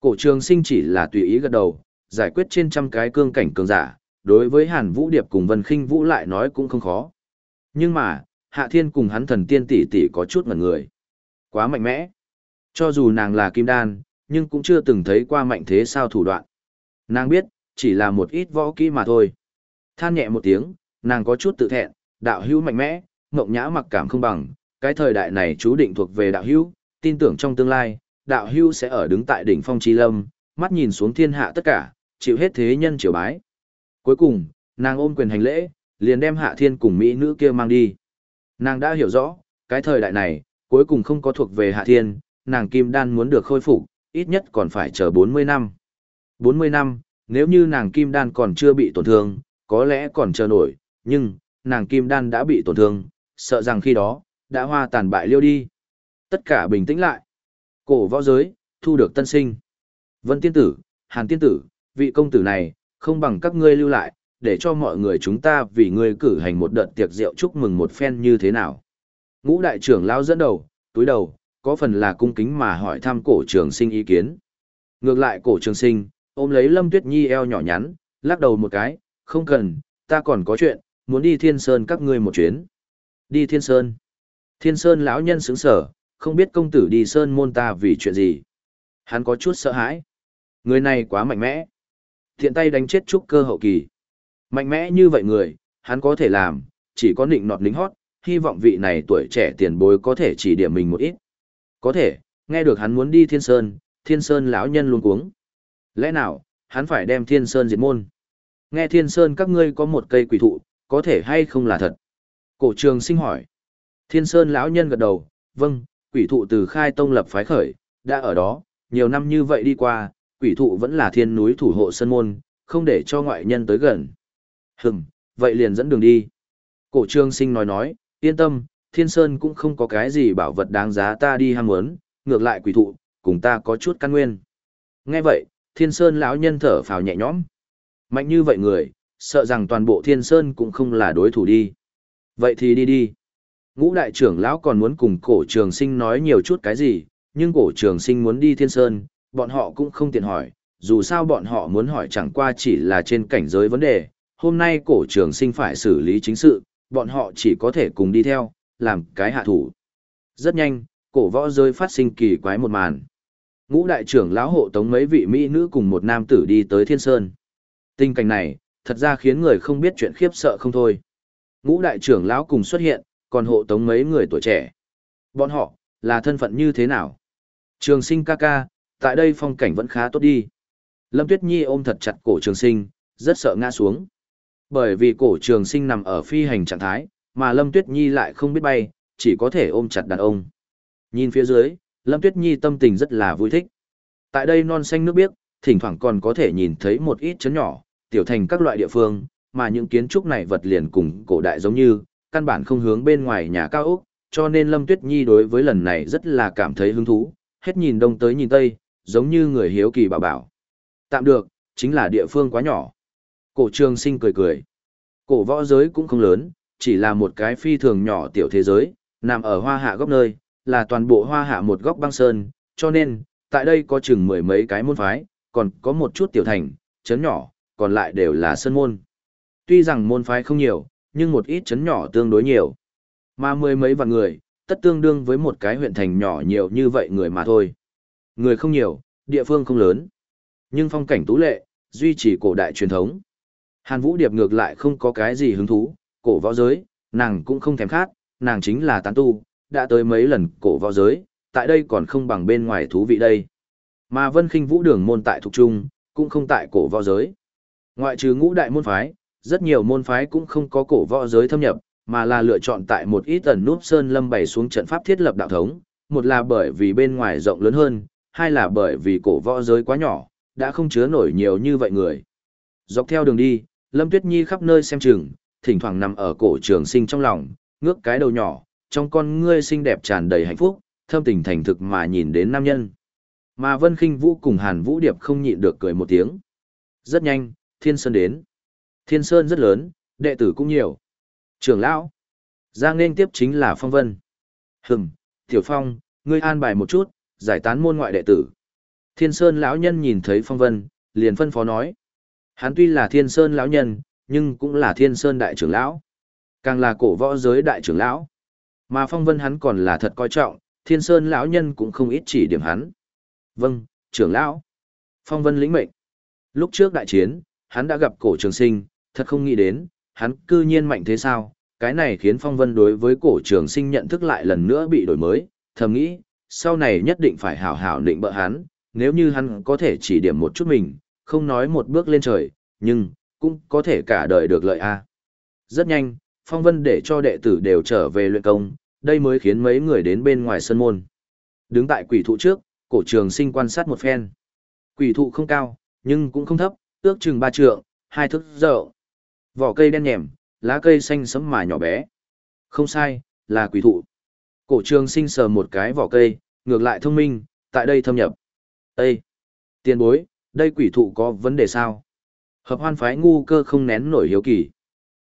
Cổ Trường Sinh chỉ là tùy ý gật đầu, giải quyết trên trăm cái cương cảnh cường giả, đối với Hàn Vũ Điệp cùng Vân Khinh Vũ lại nói cũng không khó. Nhưng mà, Hạ Thiên cùng hắn thần tiên tỷ tỷ có chút ngẩn người. Quá mạnh mẽ. Cho dù nàng là kim đan, nhưng cũng chưa từng thấy qua mạnh thế sao thủ đoạn. Nàng biết, chỉ là một ít võ kỹ mà thôi. Than nhẹ một tiếng, nàng có chút tự thẹn, đạo hữu mạnh mẽ, ngộng nhã mặc cảm không bằng, cái thời đại này chú định thuộc về đạo hữu, tin tưởng trong tương lai, đạo hữu sẽ ở đứng tại đỉnh phong chi lâm, mắt nhìn xuống thiên hạ tất cả, chịu hết thế nhân triều bái. Cuối cùng, nàng ôm quyền hành lễ, liền đem hạ thiên cùng mỹ nữ kia mang đi. Nàng đã hiểu rõ, cái thời đại này, cuối cùng không có thuộc về hạ thiên, nàng kim đan muốn được khôi phục, ít nhất còn phải chờ 40 năm. 40 năm, nếu như nàng kim đan còn chưa bị tổn thương, có lẽ còn chờ nổi, nhưng, nàng kim đan đã bị tổn thương, sợ rằng khi đó, đã hoa tàn bại liêu đi. Tất cả bình tĩnh lại. Cổ võ giới, thu được tân sinh. Vân tiên tử, hàn tiên tử, vị công tử này, không bằng các ngươi lưu lại, để cho mọi người chúng ta vì ngươi cử hành một đợt tiệc rượu chúc mừng một phen như thế nào. Ngũ đại trưởng lao dẫn đầu, túi đầu, có phần là cung kính mà hỏi thăm cổ trường sinh ý kiến. Ngược lại cổ trường sinh, ôm lấy Lâm Tuyết Nhi eo nhỏ nhắn, lắc đầu một cái, không cần, ta còn có chuyện, muốn đi Thiên Sơn các ngươi một chuyến. Đi Thiên Sơn. Thiên Sơn lão nhân sững sở, không biết công tử đi Sơn môn ta vì chuyện gì. Hắn có chút sợ hãi. Người này quá mạnh mẽ. Thiện tay đánh chết trúc cơ hậu kỳ. Mạnh mẽ như vậy người, hắn có thể làm, chỉ có nịnh nọt lính hót, hy vọng vị này tuổi trẻ tiền bối có thể chỉ điểm mình một ít. Có thể, nghe được hắn muốn đi Thiên Sơn, Thiên Sơn lão nhân luôn cuống. Lẽ nào, hắn phải đem Thiên Sơn diệt môn? Nghe Thiên Sơn các ngươi có một cây quỷ thụ, có thể hay không là thật? Cổ trường sinh hỏi. Thiên Sơn lão nhân gật đầu, vâng, quỷ thụ từ khai tông lập phái khởi, đã ở đó, nhiều năm như vậy đi qua, quỷ thụ vẫn là thiên núi thủ hộ sân môn, không để cho ngoại nhân tới gần. Hừm, vậy liền dẫn đường đi. Cổ trường sinh nói nói, yên tâm, thiên sơn cũng không có cái gì bảo vật đáng giá ta đi ham muốn, ngược lại quỷ thụ, cùng ta có chút căn nguyên. Nghe vậy, thiên sơn lão nhân thở phào nhẹ nhõm. Mạnh như vậy người, sợ rằng toàn bộ thiên sơn cũng không là đối thủ đi. Vậy thì đi đi. Ngũ đại trưởng lão còn muốn cùng cổ trường sinh nói nhiều chút cái gì, nhưng cổ trường sinh muốn đi thiên sơn, bọn họ cũng không tiện hỏi, dù sao bọn họ muốn hỏi chẳng qua chỉ là trên cảnh giới vấn đề. Hôm nay cổ trường sinh phải xử lý chính sự, bọn họ chỉ có thể cùng đi theo, làm cái hạ thủ. Rất nhanh, cổ võ rơi phát sinh kỳ quái một màn. Ngũ đại trưởng lão hộ tống mấy vị mỹ nữ cùng một nam tử đi tới Thiên Sơn. Tình cảnh này, thật ra khiến người không biết chuyện khiếp sợ không thôi. Ngũ đại trưởng lão cùng xuất hiện, còn hộ tống mấy người tuổi trẻ. Bọn họ, là thân phận như thế nào? Trường sinh ca ca, tại đây phong cảnh vẫn khá tốt đi. Lâm Tuyết Nhi ôm thật chặt cổ trường sinh, rất sợ ngã xuống. Bởi vì cổ trường sinh nằm ở phi hành trạng thái, mà Lâm Tuyết Nhi lại không biết bay, chỉ có thể ôm chặt đàn ông. Nhìn phía dưới, Lâm Tuyết Nhi tâm tình rất là vui thích. Tại đây non xanh nước biếc, thỉnh thoảng còn có thể nhìn thấy một ít chấn nhỏ, tiểu thành các loại địa phương, mà những kiến trúc này vật liền cùng cổ đại giống như, căn bản không hướng bên ngoài nhà cao ốc, cho nên Lâm Tuyết Nhi đối với lần này rất là cảm thấy hứng thú, hết nhìn đông tới nhìn tây, giống như người hiếu kỳ bảo bảo. Tạm được, chính là địa phương quá nhỏ. Cổ trường sinh cười cười. Cổ võ giới cũng không lớn, chỉ là một cái phi thường nhỏ tiểu thế giới, nằm ở hoa hạ góc nơi, là toàn bộ hoa hạ một góc băng sơn, cho nên, tại đây có chừng mười mấy cái môn phái, còn có một chút tiểu thành, chấn nhỏ, còn lại đều là sơn môn. Tuy rằng môn phái không nhiều, nhưng một ít chấn nhỏ tương đối nhiều. Mà mười mấy vạn người, tất tương đương với một cái huyện thành nhỏ nhiều như vậy người mà thôi. Người không nhiều, địa phương không lớn. Nhưng phong cảnh tú lệ, duy trì cổ đại truyền thống. Hàn Vũ Điệp ngược lại không có cái gì hứng thú, cổ võ giới, nàng cũng không thèm khát, nàng chính là tán tu, đã tới mấy lần cổ võ giới, tại đây còn không bằng bên ngoài thú vị đây. Mà Vân Khinh Vũ đường môn tại thuộc trung, cũng không tại cổ võ giới. Ngoại trừ ngũ đại môn phái, rất nhiều môn phái cũng không có cổ võ giới thâm nhập, mà là lựa chọn tại một ít tần núp sơn lâm bày xuống trận pháp thiết lập đạo thống, một là bởi vì bên ngoài rộng lớn hơn, hai là bởi vì cổ võ giới quá nhỏ, đã không chứa nổi nhiều như vậy người. Dọc theo đường đi, Lâm Tuyết Nhi khắp nơi xem chừng, thỉnh thoảng nằm ở cổ trường sinh trong lòng, ngước cái đầu nhỏ, trong con ngươi xinh đẹp tràn đầy hạnh phúc, thâm tình thành thực mà nhìn đến nam nhân. Mà Vân Kinh Vũ cùng Hàn Vũ Điệp không nhịn được cười một tiếng. Rất nhanh, Thiên Sơn đến. Thiên Sơn rất lớn, đệ tử cũng nhiều. Trưởng lão. Giang nên tiếp chính là Phong Vân. Hừm, Tiểu Phong, ngươi an bài một chút, giải tán môn ngoại đệ tử. Thiên Sơn lão nhân nhìn thấy Phong Vân, liền phân phó nói. Hắn tuy là Thiên Sơn lão nhân, nhưng cũng là Thiên Sơn đại trưởng lão. Càng là cổ võ giới đại trưởng lão. Mà Phong Vân hắn còn là thật coi trọng, Thiên Sơn lão nhân cũng không ít chỉ điểm hắn. Vâng, trưởng lão. Phong Vân lĩnh mệnh. Lúc trước đại chiến, hắn đã gặp cổ trường sinh, thật không nghĩ đến, hắn cư nhiên mạnh thế sao, cái này khiến phong vân đối với cổ trường sinh nhận thức lại lần nữa bị đổi mới, thầm nghĩ, sau này nhất định phải hảo hảo định bỡ hắn, nếu như hắn có thể chỉ điểm một chút mình, không nói một bước lên trời, nhưng, cũng có thể cả đời được lợi a. Rất nhanh, phong vân để cho đệ tử đều trở về luyện công, đây mới khiến mấy người đến bên ngoài sân môn. Đứng tại quỷ thụ trước, cổ trường sinh quan sát một phen. Quỷ thụ không cao, nhưng cũng không thấp, ước chừng ba trượng, hai thước rộng. Vỏ cây đen nhèm, lá cây xanh sẫm mà nhỏ bé. Không sai, là quỷ thụ. Cổ trường sinh sờ một cái vỏ cây, ngược lại thông minh, tại đây thâm nhập. Ê! Tiền bối, đây quỷ thụ có vấn đề sao? Hợp hoan phái ngu cơ không nén nổi hiếu kỳ.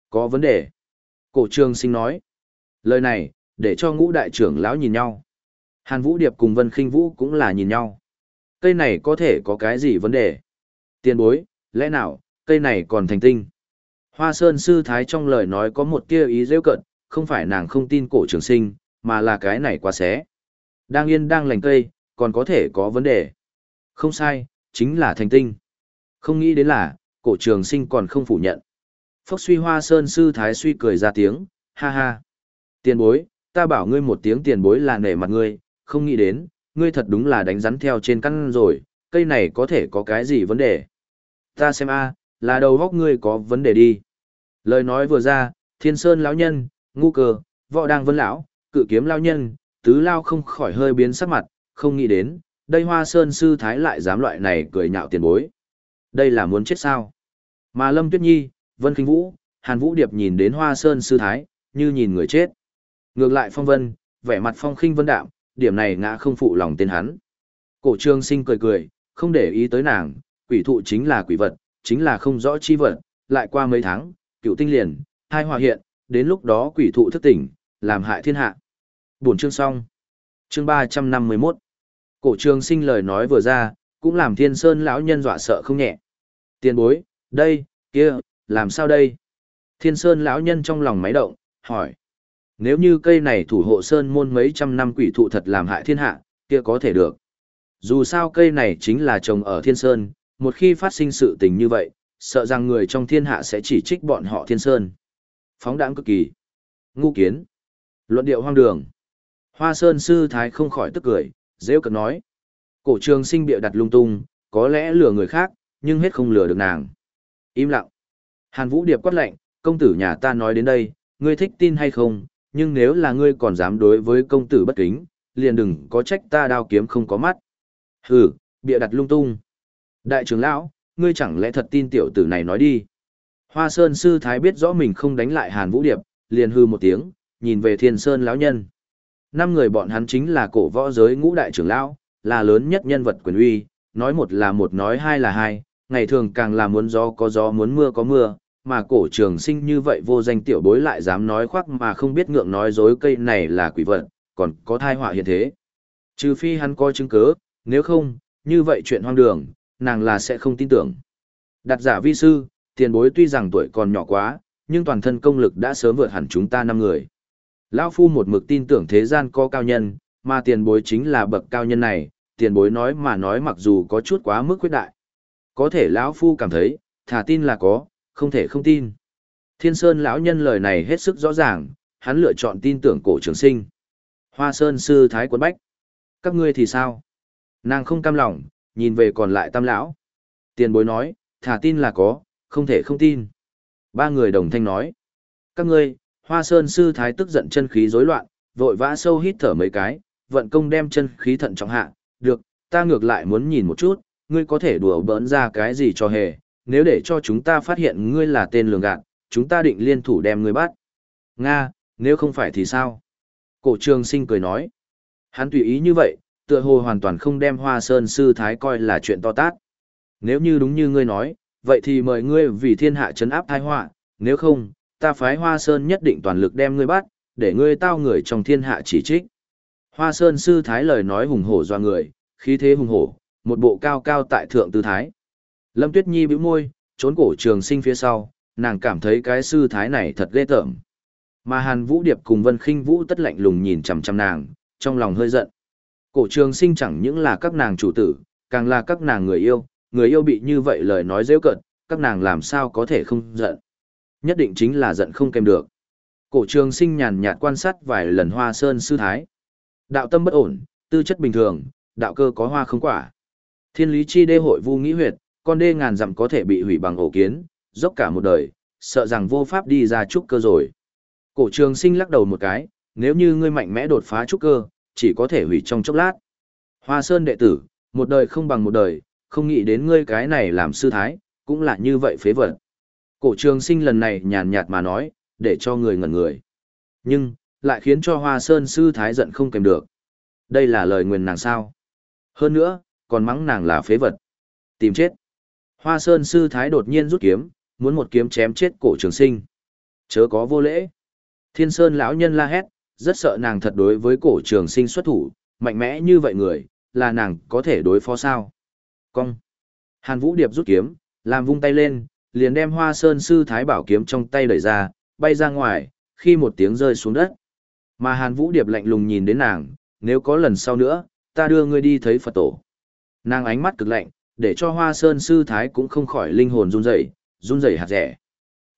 Có vấn đề. Cổ trường sinh nói. Lời này, để cho ngũ đại trưởng lão nhìn nhau. Hàn Vũ Điệp cùng Vân Kinh Vũ cũng là nhìn nhau. Cây này có thể có cái gì vấn đề? Tiền bối, lẽ nào, cây này còn thành tinh? Hoa Sơn Sư Thái trong lời nói có một tia ý rêu cận, không phải nàng không tin cổ trường sinh, mà là cái này quá xé. Đang yên đang lành cây, còn có thể có vấn đề. Không sai, chính là thành tinh. Không nghĩ đến là, cổ trường sinh còn không phủ nhận. Phốc suy Hoa Sơn Sư Thái suy cười ra tiếng, ha ha. Tiền bối, ta bảo ngươi một tiếng tiền bối là nể mặt ngươi, không nghĩ đến, ngươi thật đúng là đánh rắn theo trên căn rồi, cây này có thể có cái gì vấn đề. Ta xem a, là đầu góc ngươi có vấn đề đi. Lời nói vừa ra, thiên sơn lão nhân, ngu cơ, võ đang vân lão, cự kiếm lão nhân, tứ lao không khỏi hơi biến sắc mặt, không nghĩ đến, đây hoa sơn sư thái lại dám loại này cười nhạo tiền bối. Đây là muốn chết sao? Mà Lâm Tuyết Nhi, Vân Kinh Vũ, Hàn Vũ Điệp nhìn đến hoa sơn sư thái, như nhìn người chết. Ngược lại phong vân, vẻ mặt phong khinh vân đạm, điểm này ngã không phụ lòng tên hắn. Cổ trương sinh cười cười, không để ý tới nàng, quỷ thụ chính là quỷ vật, chính là không rõ chi vật, lại qua mấy tháng, cựu tinh liền, hai hòa hiện, đến lúc đó quỷ thụ thức tỉnh, làm hại thiên hạ. buồn chương xong. Chương 351. Cổ trường sinh lời nói vừa ra, cũng làm thiên sơn lão nhân dọa sợ không nhẹ. Tiền bối, đây, kia, làm sao đây? Thiên sơn lão nhân trong lòng máy động, hỏi. Nếu như cây này thủ hộ sơn môn mấy trăm năm quỷ thụ thật làm hại thiên hạ, kia có thể được. Dù sao cây này chính là trồng ở thiên sơn, một khi phát sinh sự tình như vậy, sợ rằng người trong thiên hạ sẽ chỉ trích bọn họ thiên sơn. Phóng đãng cực kỳ. Ngu kiến. Luận điệu hoang đường. Hoa sơn sư thái không khỏi tức cười, rêu cực nói. Cổ trường sinh bịa đặt lung tung, có lẽ lừa người khác, nhưng hết không lừa được nàng. Im lặng. Hàn Vũ Điệp quát lệnh, công tử nhà ta nói đến đây, ngươi thích tin hay không, nhưng nếu là ngươi còn dám đối với công tử bất kính, liền đừng có trách ta đao kiếm không có mắt. Hừ, bịa đặt lung tung. Đại trưởng lão, ngươi chẳng lẽ thật tin tiểu tử này nói đi. Hoa Sơn sư thái biết rõ mình không đánh lại Hàn Vũ Điệp, liền hư một tiếng, nhìn về Thiên Sơn lão nhân. Năm người bọn hắn chính là cổ võ giới ngũ đại trưởng lão, là lớn nhất nhân vật quyền uy, nói một là một nói hai là hai, ngày thường càng là muốn gió có gió muốn mưa có mưa, mà cổ trường sinh như vậy vô danh tiểu bối lại dám nói khoác mà không biết ngượng nói dối cây này là quỷ vật, còn có thai họa hiện thế. Trừ phi hắn có chứng cứ, nếu không, như vậy chuyện hoang đường, nàng là sẽ không tin tưởng. Đặt giả vi sư, tiền bối tuy rằng tuổi còn nhỏ quá, nhưng toàn thân công lực đã sớm vượt hẳn chúng ta năm người. Lão Phu một mực tin tưởng thế gian có cao nhân, mà tiền bối chính là bậc cao nhân này, tiền bối nói mà nói mặc dù có chút quá mức quyết đại. Có thể lão Phu cảm thấy, thả tin là có, không thể không tin. Thiên Sơn lão nhân lời này hết sức rõ ràng, hắn lựa chọn tin tưởng cổ trường sinh. Hoa Sơn sư thái quân bách. Các ngươi thì sao? Nàng không cam lòng, nhìn về còn lại tam lão. Tiền bối nói, thả tin là có, không thể không tin. Ba người đồng thanh nói. Các ngươi, Hoa Sơn sư thái tức giận chân khí rối loạn, vội vã sâu hít thở mấy cái, vận công đem chân khí thận trọng hạ, được, ta ngược lại muốn nhìn một chút, ngươi có thể đùa bỡn ra cái gì cho hề, nếu để cho chúng ta phát hiện ngươi là tên lường gạt, chúng ta định liên thủ đem ngươi bắt. Nga, nếu không phải thì sao? Cổ trường sinh cười nói. Hắn tùy ý như vậy, tựa hồ hoàn toàn không đem hoa sơn sư thái coi là chuyện to tát. Nếu như đúng như ngươi nói, vậy thì mời ngươi vì thiên hạ chấn áp tai họa, nếu không, ta phái hoa sơn nhất định toàn lực đem ngươi bắt, để ngươi tao người trong thiên hạ chỉ trích. Hoa sơn sư thái lời nói hùng hổ doa người, khí thế hùng hổ, một bộ cao cao tại thượng tư thái. Lâm Tuyết Nhi bĩu môi, trốn cổ trường sinh phía sau, nàng cảm thấy cái sư thái này thật ghê tởm. Mà Hàn Vũ Điệp cùng Vân Khinh Vũ tất lạnh lùng nhìn chằm chằm nàng, trong lòng hơi giận. Cổ trường sinh chẳng những là các nàng chủ tử, càng là các nàng người yêu, người yêu bị như vậy lời nói dễ cận, các nàng làm sao có thể không giận. Nhất định chính là giận không kèm được. Cổ trường sinh nhàn nhạt quan sát vài lần hoa sơn sư thái. Đạo tâm bất ổn, tư chất bình thường, đạo cơ có hoa không quả. Thiên lý chi đê hội vu nghĩ huyệt, con đê ngàn dặm có thể bị hủy bằng ổ kiến, dốc cả một đời, sợ rằng vô pháp đi ra trúc cơ rồi. Cổ trường sinh lắc đầu một cái, nếu như ngươi mạnh mẽ đột phá trúc cơ, chỉ có thể hủy trong chốc lát. Hoa Sơn đệ tử, một đời không bằng một đời, không nghĩ đến ngươi cái này làm sư thái, cũng là như vậy phế vật. Cổ trường sinh lần này nhàn nhạt mà nói, để cho người ngẩn người. Nhưng, lại khiến cho Hoa Sơn sư thái giận không kèm được. Đây là lời nguyền nàng sao. Hơn nữa, còn mắng nàng là phế vật. Tìm chết. Hoa Sơn sư thái đột nhiên rút kiếm, muốn một kiếm chém chết cổ trường sinh. Chớ có vô lễ. Thiên Sơn lão nhân la hét, rất sợ nàng thật đối với cổ trường sinh xuất thủ, mạnh mẽ như vậy người, là nàng có thể đối phó sao. Cong. Hàn Vũ Điệp rút kiếm, làm vung tay lên, liền đem hoa sơn sư thái bảo kiếm trong tay đẩy ra, bay ra ngoài, khi một tiếng rơi xuống đất. Mà Hàn Vũ Điệp lạnh lùng nhìn đến nàng, nếu có lần sau nữa, ta đưa ngươi đi thấy Phật tổ. Nàng ánh mắt cực lạnh, để cho hoa sơn sư thái cũng không khỏi linh hồn run rẩy, run rẩy hạt rẻ.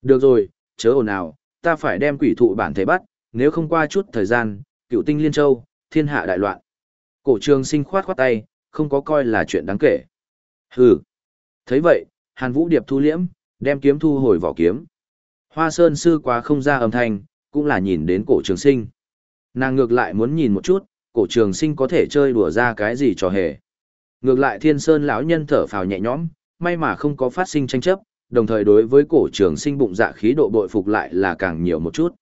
Được rồi, chớ ồn nào, ta phải đem quỷ thụ bản thể bắt, nếu không qua chút thời gian, cựu tinh liên châu, thiên hạ đại loạn. Cổ trường sinh khoát khoát tay, không có coi là chuyện đáng kể. Hừ. thấy vậy, Hàn Vũ Điệp thu liễm, đem kiếm thu hồi vỏ kiếm. Hoa Sơn sư quá không ra âm thanh, cũng là nhìn đến cổ trường sinh. Nàng ngược lại muốn nhìn một chút, cổ trường sinh có thể chơi đùa ra cái gì cho hề. Ngược lại Thiên Sơn lão nhân thở phào nhẹ nhõm, may mà không có phát sinh tranh chấp, đồng thời đối với cổ trường sinh bụng dạ khí độ bội phục lại là càng nhiều một chút.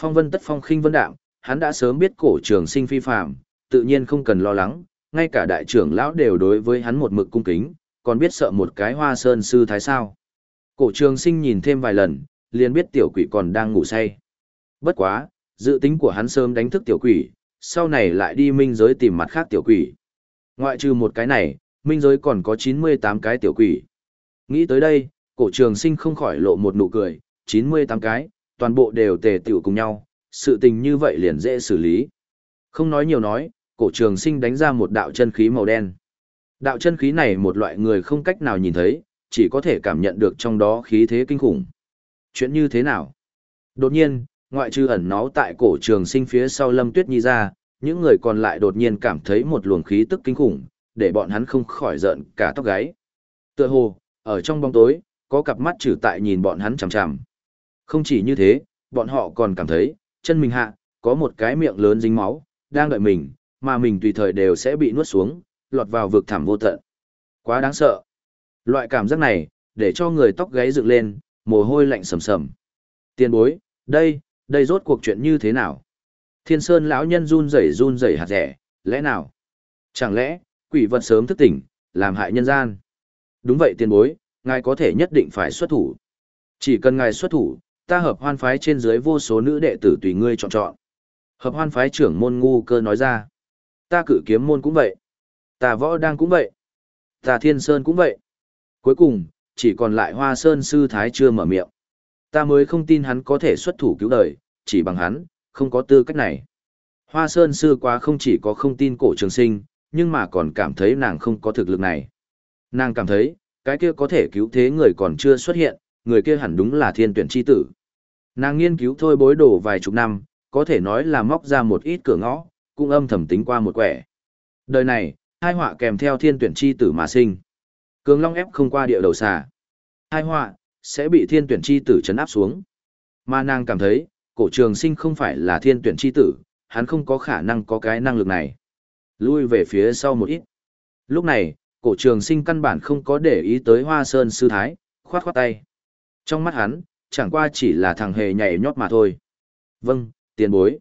Phong vân tất phong khinh vân đạm, hắn đã sớm biết cổ trường sinh phi phạm, tự nhiên không cần lo lắng, ngay cả đại trưởng lão đều đối với hắn một mực cung kính, còn biết sợ một cái hoa sơn sư thái sao. Cổ trường sinh nhìn thêm vài lần, liền biết tiểu quỷ còn đang ngủ say. Bất quá, dự tính của hắn sớm đánh thức tiểu quỷ, sau này lại đi minh giới tìm mặt khác tiểu quỷ. Ngoại trừ một cái này, minh giới còn có 98 cái tiểu quỷ. Nghĩ tới đây, cổ trường sinh không khỏi lộ một nụ cười, 98 cái, toàn bộ đều tề tiểu cùng nhau, sự tình như vậy liền dễ xử lý. Không nói nhiều nói, cổ trường sinh đánh ra một đạo chân khí màu đen. Đạo chân khí này một loại người không cách nào nhìn thấy, chỉ có thể cảm nhận được trong đó khí thế kinh khủng. Chuyện như thế nào? Đột nhiên, ngoại trừ ẩn náu tại cổ trường sinh phía sau Lâm Tuyết Nhi ra, những người còn lại đột nhiên cảm thấy một luồng khí tức kinh khủng, để bọn hắn không khỏi giận cả tóc gáy. Tựa hồ, ở trong bóng tối, có cặp mắt trừ tại nhìn bọn hắn chằm chằm. Không chỉ như thế, bọn họ còn cảm thấy, chân mình hạ, có một cái miệng lớn dính máu, đang đợi mình, mà mình tùy thời đều sẽ bị nuốt xuống, lọt vào vực thẳm vô tận. Quá đáng sợ. Loại cảm giác này, để cho người tóc gáy dựng lên, mồ hôi lạnh sầm sầm. Tiên bối, đây, đây rốt cuộc chuyện như thế nào? Thiên Sơn lão nhân run rẩy run rẩy hạt rẻ, lẽ nào? Chẳng lẽ, quỷ vật sớm thức tỉnh, làm hại nhân gian? Đúng vậy tiên bối, ngài có thể nhất định phải xuất thủ. Chỉ cần ngài xuất thủ, ta hợp hoan phái trên dưới vô số nữ đệ tử tùy ngươi chọn chọn. Hợp hoan phái trưởng môn ngu cơ nói ra. Ta cử kiếm môn cũng vậy. Ta võ đang cũng vậy. Ta thiên sơn cũng vậy. Cuối cùng, chỉ còn lại hoa sơn sư thái chưa mở miệng. Ta mới không tin hắn có thể xuất thủ cứu đời, chỉ bằng hắn, không có tư cách này. Hoa sơn sư quá không chỉ có không tin cổ trường sinh, nhưng mà còn cảm thấy nàng không có thực lực này. Nàng cảm thấy, cái kia có thể cứu thế người còn chưa xuất hiện, người kia hẳn đúng là thiên tuyển chi tử. Nàng nghiên cứu thôi bối đổ vài chục năm, có thể nói là móc ra một ít cửa ngõ, cũng âm thầm tính qua một quẻ. Đời này, hai họa kèm theo thiên tuyển chi tử mà sinh. Cường Long ép không qua địa đầu xà. Hai họa, sẽ bị thiên tuyển chi tử chấn áp xuống. Mà nàng cảm thấy, cổ trường sinh không phải là thiên tuyển chi tử, hắn không có khả năng có cái năng lực này. Lui về phía sau một ít. Lúc này, cổ trường sinh căn bản không có để ý tới hoa sơn sư thái, khoát khoát tay. Trong mắt hắn, chẳng qua chỉ là thằng hề nhảy nhót mà thôi. Vâng, tiền bối.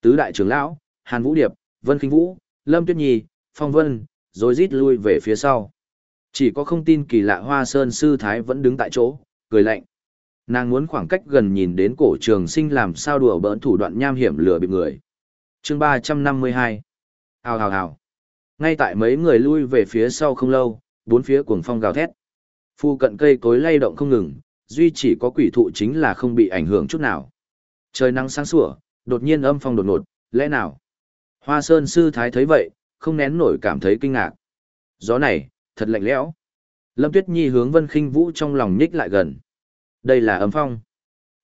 Tứ đại trưởng lão, Hàn Vũ Điệp, Vân Kinh Vũ, Lâm Tuyết Nhi, Phong Vân, rồi rít lui về phía sau. Chỉ có không tin kỳ lạ Hoa Sơn Sư Thái vẫn đứng tại chỗ, cười lạnh. Nàng muốn khoảng cách gần nhìn đến cổ trường sinh làm sao đùa bỡn thủ đoạn nham hiểm lừa bịp người. chương ba trăm năm mươi hai Hào hào hào. Ngay tại mấy người lui về phía sau không lâu, bốn phía cuồng phong gào thét. Phu cận cây cối lay động không ngừng, duy chỉ có quỷ thụ chính là không bị ảnh hưởng chút nào. Trời nắng sáng sủa, đột nhiên âm phong đột ngột, lẽ nào? Hoa Sơn sư thái thấy vậy, không nén nổi cảm thấy kinh ngạc. Gió này, thật lạnh lẽo. Lâm Tuyết Nhi hướng Vân Khinh Vũ trong lòng nhích lại gần. Đây là âm phong.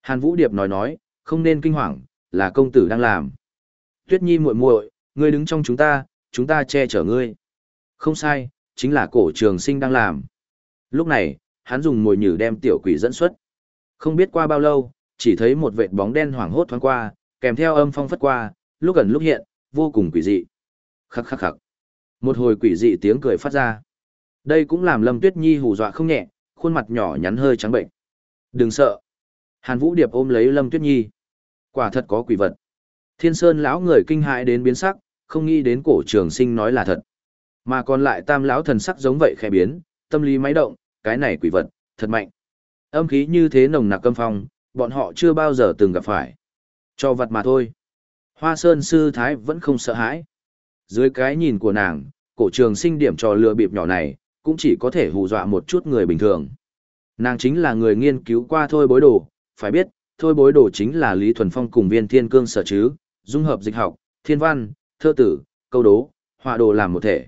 Hàn Vũ Điệp nói nói, không nên kinh hoàng, là công tử đang làm. Tuyết Nhi muội muội, ngươi đứng trong chúng ta, chúng ta che chở ngươi. Không sai, chính là cổ trường sinh đang làm. Lúc này, hắn dùng mồi nhử đem tiểu quỷ dẫn xuất. Không biết qua bao lâu, chỉ thấy một vệt bóng đen hoảng hốt thoáng qua, kèm theo âm phong phất qua, lúc gần lúc hiện, vô cùng quỷ dị. Khắc khắc khắc. Một hồi quỷ dị tiếng cười phát ra. Đây cũng làm Lâm Tuyết Nhi hù dọa không nhẹ, khuôn mặt nhỏ nhắn hơi trắng bệnh. Đừng sợ. Hàn Vũ Điệp ôm lấy Lâm Tuyết Nhi. Quả thật có quỷ vật. Thiên Sơn lão người kinh hãi đến biến sắc, không nghĩ đến cổ trường sinh nói là thật. Mà còn lại tam lão thần sắc giống vậy khẽ biến, tâm lý máy động, cái này quỷ vật, thật mạnh. Âm khí như thế nồng nặc câm phong, bọn họ chưa bao giờ từng gặp phải. Cho vật mà thôi. Hoa Sơn Sư Thái vẫn không sợ hãi. Dưới cái nhìn của nàng, cổ trường sinh điểm trò lừa bịp nhỏ này, cũng chỉ có thể hù dọa một chút người bình thường. Nàng chính là người nghiên cứu qua thôi bối đồ, phải biết, thôi bối đồ chính là Lý Thuần Phong cùng viên thiên cương sở chứ, dung hợp dịch học, thiên văn, thơ tử, câu đố, họa đồ làm một thể.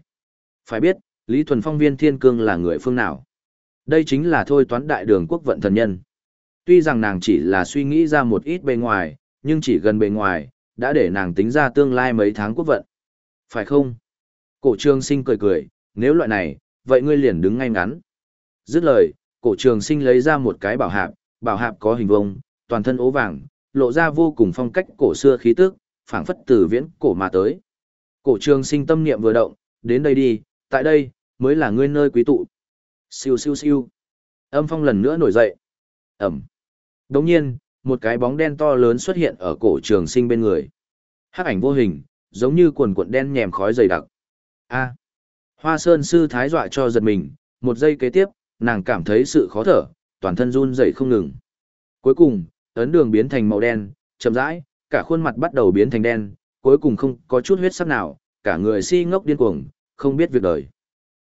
Phải biết, Lý Thuần Phong viên thiên cương là người phương nào? Đây chính là thôi toán đại đường quốc vận thần nhân. Tuy rằng nàng chỉ là suy nghĩ ra một ít bề ngoài, nhưng chỉ gần bề ngoài, đã để nàng tính ra tương lai mấy tháng quốc vận. Phải không? Cổ trương sinh cười cười, nếu loại này, vậy ngươi liền đứng ngay ngắn. Dứt lời, cổ trường sinh lấy ra một cái bảo hạp, bảo hạp có hình vông, toàn thân ố vàng, lộ ra vô cùng phong cách cổ xưa khí tức, phảng phất từ viễn cổ mà tới. Cổ trường sinh tâm niệm vừa động, đến đây đi, tại đây, mới là ngươi nơi quý tụ. Siêu siêu siêu. Âm phong lần nữa nổi dậy. Ẩm. Đồng nhiên, một cái bóng đen to lớn xuất hiện ở cổ trường sinh bên người. Hắc ảnh vô hình, giống như quần cuộn đen nhèm khói dày đặc. A. Hoa Sơn sư thái dọa cho giật mình, một giây kế tiếp, nàng cảm thấy sự khó thở, toàn thân run rẩy không ngừng. Cuối cùng, ấn đường biến thành màu đen, chậm rãi, cả khuôn mặt bắt đầu biến thành đen, cuối cùng không có chút huyết sắc nào, cả người si ngốc điên cuồng, không biết việc đời.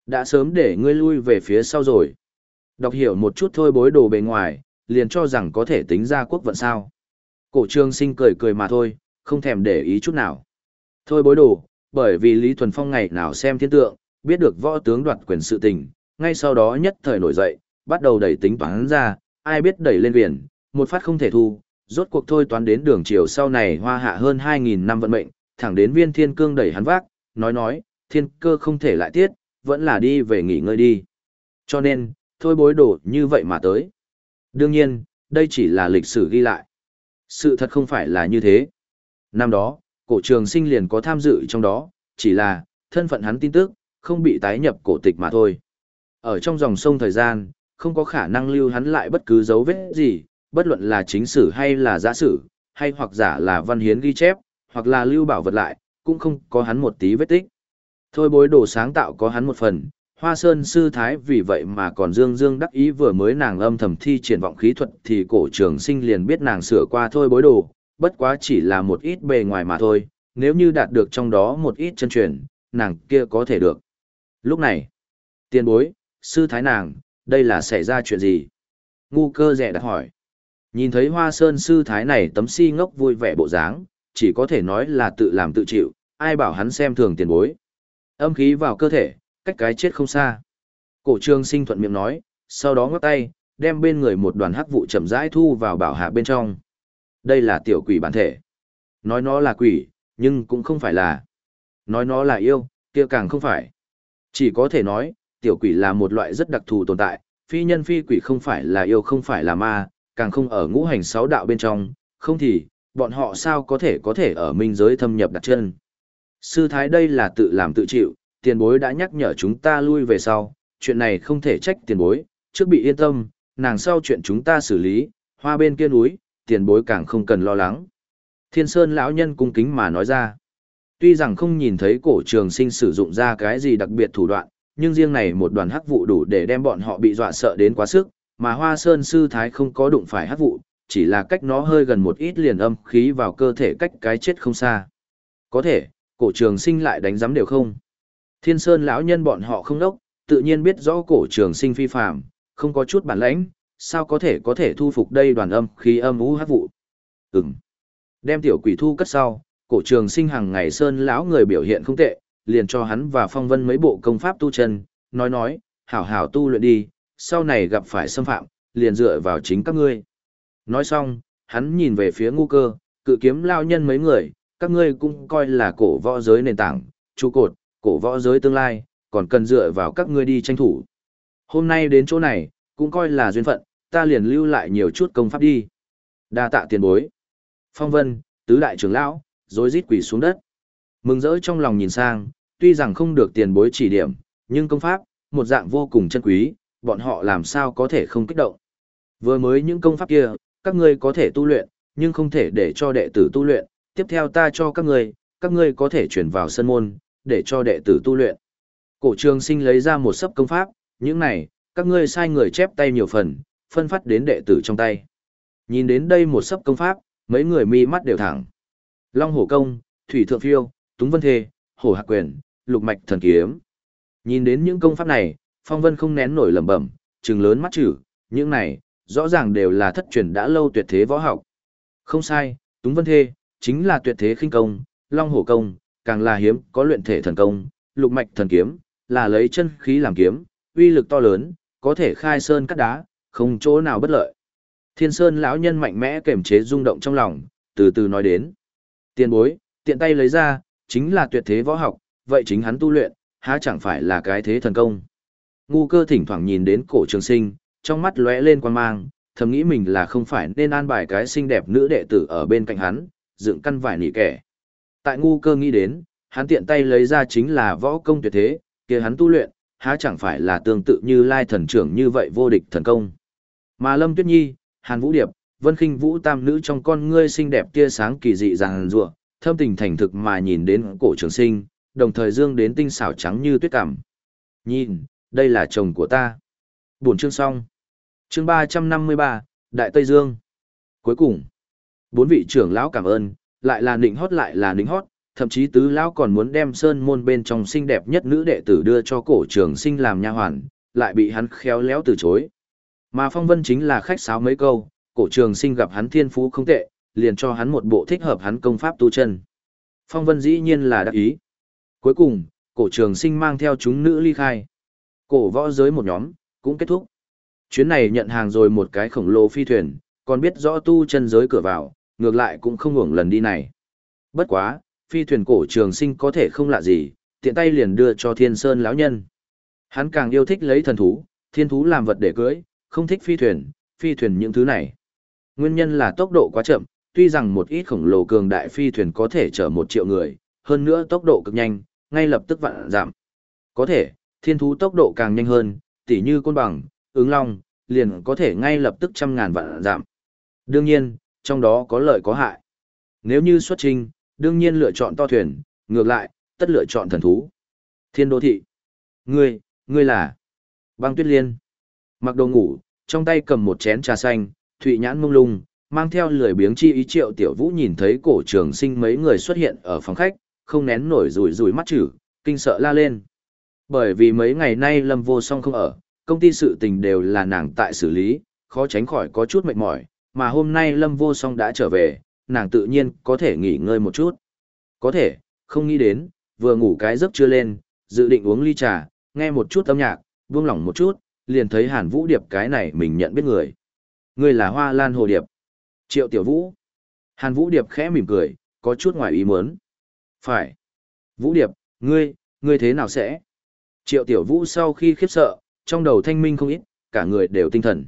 Đã sớm để ngươi lui về phía sau rồi. Đọc hiểu một chút thôi bối đồ bề ngoài, liền cho rằng có thể tính ra quốc vận sao. Cổ trương sinh cười cười mà thôi, không thèm để ý chút nào. Thôi bối đồ, bởi vì Lý Thuần Phong ngày nào xem thiên tượng, biết được võ tướng đoạt quyền sự tình, ngay sau đó nhất thời nổi dậy, bắt đầu đẩy tính toán ra, ai biết đẩy lên viền, một phát không thể thu, rốt cuộc thôi toán đến đường chiều sau này hoa hạ hơn 2.000 năm vận mệnh, thẳng đến viên thiên cương đẩy hắn vác, nói nói, thiên cơ không thể lại tiết, vẫn là đi về nghỉ ngơi đi. Cho nên, thôi bối đổ như vậy mà tới. Đương nhiên, đây chỉ là lịch sử ghi lại. Sự thật không phải là như thế. Năm đó, cổ trường sinh liền có tham dự trong đó, chỉ là, thân phận hắn tin tức, không bị tái nhập cổ tịch mà thôi. Ở trong dòng sông thời gian, không có khả năng lưu hắn lại bất cứ dấu vết gì, bất luận là chính sử hay là giả sử, hay hoặc giả là văn hiến ghi chép, hoặc là lưu bảo vật lại, cũng không có hắn một tí vết tích. Thôi bối đồ sáng tạo có hắn một phần, Hoa Sơn sư thái vì vậy mà còn dương dương đắc ý vừa mới nàng âm thầm thi triển vọng khí thuật thì cổ trường sinh liền biết nàng sửa qua thôi bối đồ, bất quá chỉ là một ít bề ngoài mà thôi, nếu như đạt được trong đó một ít chân truyền, nàng kia có thể được. Lúc này, Tiền bối, sư thái nàng, đây là xảy ra chuyện gì? Ngu cơ rẻ đặt hỏi. Nhìn thấy hoa sơn sư thái này tấm si ngốc vui vẻ bộ dáng, chỉ có thể nói là tự làm tự chịu, ai bảo hắn xem thường tiền bối. Âm khí vào cơ thể, cách cái chết không xa. Cổ trương sinh thuận miệng nói, sau đó ngắt tay, đem bên người một đoàn hắc vụ chậm rãi thu vào bảo hạ bên trong. Đây là tiểu quỷ bản thể. Nói nó là quỷ, nhưng cũng không phải là. Nói nó là yêu, kia càng không phải. Chỉ có thể nói, tiểu quỷ là một loại rất đặc thù tồn tại, phi nhân phi quỷ không phải là yêu không phải là ma, càng không ở ngũ hành sáu đạo bên trong, không thì, bọn họ sao có thể có thể ở minh giới thâm nhập đặt chân. Sư thái đây là tự làm tự chịu, tiền bối đã nhắc nhở chúng ta lui về sau, chuyện này không thể trách tiền bối, trước bị yên tâm, nàng sau chuyện chúng ta xử lý, hoa bên kia núi, tiền bối càng không cần lo lắng. Thiên Sơn lão nhân cung kính mà nói ra. Tuy rằng không nhìn thấy cổ trường sinh sử dụng ra cái gì đặc biệt thủ đoạn, nhưng riêng này một đoàn hắc vụ đủ để đem bọn họ bị dọa sợ đến quá sức, mà Hoa Sơn sư thái không có đụng phải hắc vụ, chỉ là cách nó hơi gần một ít liền âm khí vào cơ thể cách cái chết không xa. Có thể, cổ trường sinh lại đánh giám đều không. Thiên Sơn lão nhân bọn họ không đốc, tự nhiên biết rõ cổ trường sinh phi phàm, không có chút bản lãnh, sao có thể có thể thu phục đây đoàn âm khí âm ú hắc vụ. Ừm. Đem tiểu quỷ thu cất sau, cổ trường sinh hàng ngày sơn lão người biểu hiện không tệ, liền cho hắn và phong vân mấy bộ công pháp tu chân, nói nói, hảo hảo tu luyện đi, sau này gặp phải xâm phạm, liền dựa vào chính các ngươi. Nói xong, hắn nhìn về phía ngu cơ, cự kiếm lao nhân mấy người, các ngươi cũng coi là cổ võ giới nền tảng, trụ cột, cổ võ giới tương lai, còn cần dựa vào các ngươi đi tranh thủ. Hôm nay đến chỗ này, cũng coi là duyên phận, ta liền lưu lại nhiều chút công pháp đi. Đa tạ tiền bối. Phong vân, tứ đại trưởng lão, rồi rít quỳ xuống đất. Mừng rỡ trong lòng nhìn sang, tuy rằng không được tiền bối chỉ điểm, nhưng công pháp, một dạng vô cùng chân quý, bọn họ làm sao có thể không kích động. Vừa mới những công pháp kia, các ngươi có thể tu luyện, nhưng không thể để cho đệ tử tu luyện, tiếp theo ta cho các ngươi, các ngươi có thể chuyển vào sân môn, để cho đệ tử tu luyện. Cổ trường sinh lấy ra một sấp công pháp, những này, các ngươi sai người chép tay nhiều phần, phân phát đến đệ tử trong tay. Nhìn đến đây một sấp công pháp, mấy người mi mắt đều thẳng. Long hổ công, thủy thượng phiêu, túng vân thê, hổ hạc quyền, lục mạch thần kiếm. Nhìn đến những công pháp này, phong vân không nén nổi lẩm bẩm, trừng lớn mắt chữ, những này, rõ ràng đều là thất truyền đã lâu tuyệt thế võ học. Không sai, túng vân thê, chính là tuyệt thế khinh công, long hổ công, càng là hiếm có luyện thể thần công, lục mạch thần kiếm, là lấy chân khí làm kiếm, uy lực to lớn, có thể khai sơn cắt đá, không chỗ nào bất lợi. Thiên Sơn lão nhân mạnh mẽ kềm chế rung động trong lòng, từ từ nói đến. Tiền bối, tiện tay lấy ra, chính là tuyệt thế võ học, vậy chính hắn tu luyện, há chẳng phải là cái thế thần công. Ngu cơ thỉnh thoảng nhìn đến cổ trường sinh, trong mắt lóe lên quan mang, thầm nghĩ mình là không phải nên an bài cái xinh đẹp nữ đệ tử ở bên cạnh hắn, dựng căn vải nỉ kẻ. Tại ngu cơ nghĩ đến, hắn tiện tay lấy ra chính là võ công tuyệt thế, kia hắn tu luyện, há chẳng phải là tương tự như lai thần trưởng như vậy vô địch thần công. Mà Lâm Tuyết Nhi, Hàn Vũ Điệp, Vân Khinh Vũ tam nữ trong con ngươi xinh đẹp tia sáng kỳ dị ràng rụa thâm tình thành thực mà nhìn đến cổ trường sinh, đồng thời dương đến tinh xảo trắng như tuyết cảm. Nhìn, đây là chồng của ta. Buổi chương xong. Chương ba trăm năm mươi ba, Đại Tây Dương. Cuối cùng, bốn vị trưởng lão cảm ơn, lại là nịnh hót lại là nịnh hót, thậm chí tứ lão còn muốn đem sơn môn bên trong xinh đẹp nhất nữ đệ tử đưa cho cổ trường sinh làm nha hoàn, lại bị hắn khéo léo từ chối. Mà phong vân chính là khách sáo mấy câu, cổ trường sinh gặp hắn thiên phú không tệ, liền cho hắn một bộ thích hợp hắn công pháp tu chân. Phong vân dĩ nhiên là đắc ý. Cuối cùng, cổ trường sinh mang theo chúng nữ ly khai. Cổ võ giới một nhóm, cũng kết thúc. Chuyến này nhận hàng rồi một cái khổng lồ phi thuyền, còn biết rõ tu chân giới cửa vào, ngược lại cũng không hưởng lần đi này. Bất quá, phi thuyền cổ trường sinh có thể không lạ gì, tiện tay liền đưa cho thiên sơn lão nhân. Hắn càng yêu thích lấy thần thú, thiên thú làm vật để cưới, không thích phi thuyền, phi thuyền những thứ này. Nguyên nhân là tốc độ quá chậm, tuy rằng một ít khổng lồ cường đại phi thuyền có thể chở một triệu người, hơn nữa tốc độ cực nhanh, ngay lập tức vạn giảm. Có thể, thiên thú tốc độ càng nhanh hơn, tỉ như côn bằng, ứng long, liền có thể ngay lập tức trăm ngàn vạn giảm. Đương nhiên, trong đó có lợi có hại. Nếu như xuất trình, đương nhiên lựa chọn to thuyền, ngược lại, tất lựa chọn thần thú. Thiên đô thị. Ngươi, ngươi là băng tuyết liên. Mặc đồ ngủ, trong tay cầm một chén trà xanh, thụy nhãn mông lung, mang theo lười biếng chi ý triệu tiểu vũ nhìn thấy cổ trường sinh mấy người xuất hiện ở phòng khách, không nén nổi rủi rủi mắt chữ, kinh sợ la lên. Bởi vì mấy ngày nay Lâm Vô Song không ở, công ty sự tình đều là nàng tại xử lý, khó tránh khỏi có chút mệt mỏi, mà hôm nay Lâm Vô Song đã trở về, nàng tự nhiên có thể nghỉ ngơi một chút. Có thể, không nghĩ đến, vừa ngủ cái giấc chưa lên, dự định uống ly trà, nghe một chút âm nhạc, buông lỏng một chút, liền thấy Hàn Vũ Điệp cái này mình nhận biết người ngươi là Hoa Lan Hồ Điệp. Triệu Tiểu Vũ. Hàn Vũ Điệp khẽ mỉm cười, có chút ngoài ý muốn. Phải. Vũ Điệp, ngươi, ngươi thế nào sẽ? Triệu Tiểu Vũ sau khi khiếp sợ, trong đầu thanh minh không ít, cả người đều tinh thần.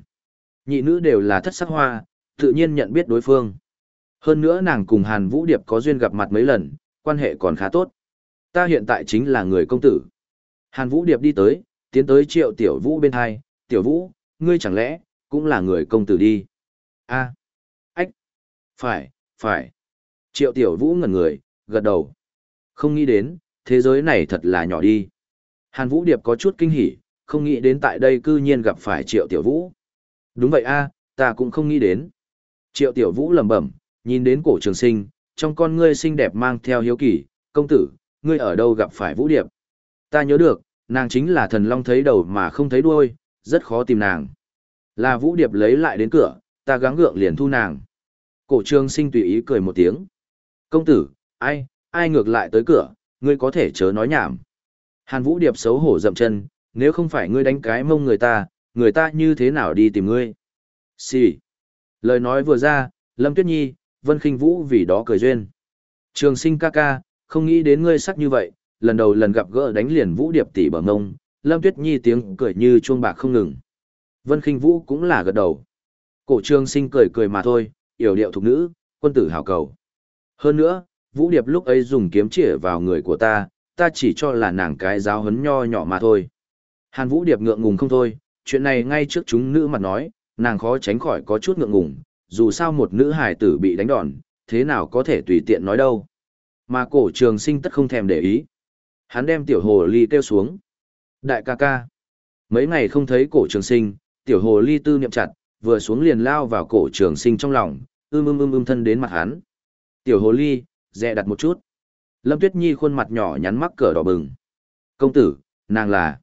Nhị nữ đều là thất sắc hoa, tự nhiên nhận biết đối phương. Hơn nữa nàng cùng Hàn Vũ Điệp có duyên gặp mặt mấy lần, quan hệ còn khá tốt. Ta hiện tại chính là người công tử. Hàn Vũ Điệp đi tới, tiến tới Triệu Tiểu Vũ bên hai, Tiểu Vũ, ngươi chẳng lẽ, cũng là người công tử đi. a ách, phải, phải. Triệu Tiểu Vũ ngẩn người, gật đầu. Không nghĩ đến, thế giới này thật là nhỏ đi. Hàn Vũ Điệp có chút kinh hỉ, không nghĩ đến tại đây cư nhiên gặp phải Triệu Tiểu Vũ. Đúng vậy a, ta cũng không nghĩ đến. Triệu Tiểu Vũ lẩm bẩm, nhìn đến cổ trường sinh, trong con ngươi xinh đẹp mang theo hiếu kỳ, công tử, ngươi ở đâu gặp phải Vũ Điệp? Ta nhớ được, nàng chính là thần long thấy đầu mà không thấy đuôi, rất khó tìm nàng. Là Vũ Điệp lấy lại đến cửa, ta gắng gượng liền thu nàng. Cổ trường sinh tùy ý cười một tiếng. Công tử, ai, ai ngược lại tới cửa, ngươi có thể chớ nói nhảm. Hàn Vũ Điệp xấu hổ dậm chân, nếu không phải ngươi đánh cái mông người ta, người ta như thế nào đi tìm ngươi? Xì. Lời nói vừa ra, Lâm Tuyết Nhi, Vân Kinh Vũ vì đó cười duyên. Trường sinh ca ca, không nghĩ đến ngươi sắc như vậy, lần đầu lần gặp gỡ đánh liền Vũ Điệp tỷ bờ ngông, Lâm Tuyết Nhi tiếng cười như chuông bạc không ngừng. Vân Kinh Vũ cũng là gật đầu. Cổ trường sinh cười cười mà thôi, yểu điệu thục nữ, quân tử hào cầu. Hơn nữa, Vũ Điệp lúc ấy dùng kiếm chĩa vào người của ta, ta chỉ cho là nàng cái giáo hấn nho nhỏ mà thôi. Hàn Vũ Điệp ngượng ngùng không thôi, chuyện này ngay trước chúng nữ mặt nói, nàng khó tránh khỏi có chút ngượng ngùng, dù sao một nữ hài tử bị đánh đòn, thế nào có thể tùy tiện nói đâu. Mà cổ trường sinh tất không thèm để ý. Hắn đem tiểu hồ ly kêu xuống. Đại ca ca. Mấy ngày không thấy cổ trường sinh, tiểu hồ ly tư niệm chặt, vừa xuống liền lao vào cổ trường sinh trong lòng, ưm ưm ưm ưm thân đến mặt hắn. Tiểu hồ ly, dè đặt một chút. Lâm Tuyết Nhi khuôn mặt nhỏ nhắn mắc cỡ đỏ bừng. Công tử, nàng là.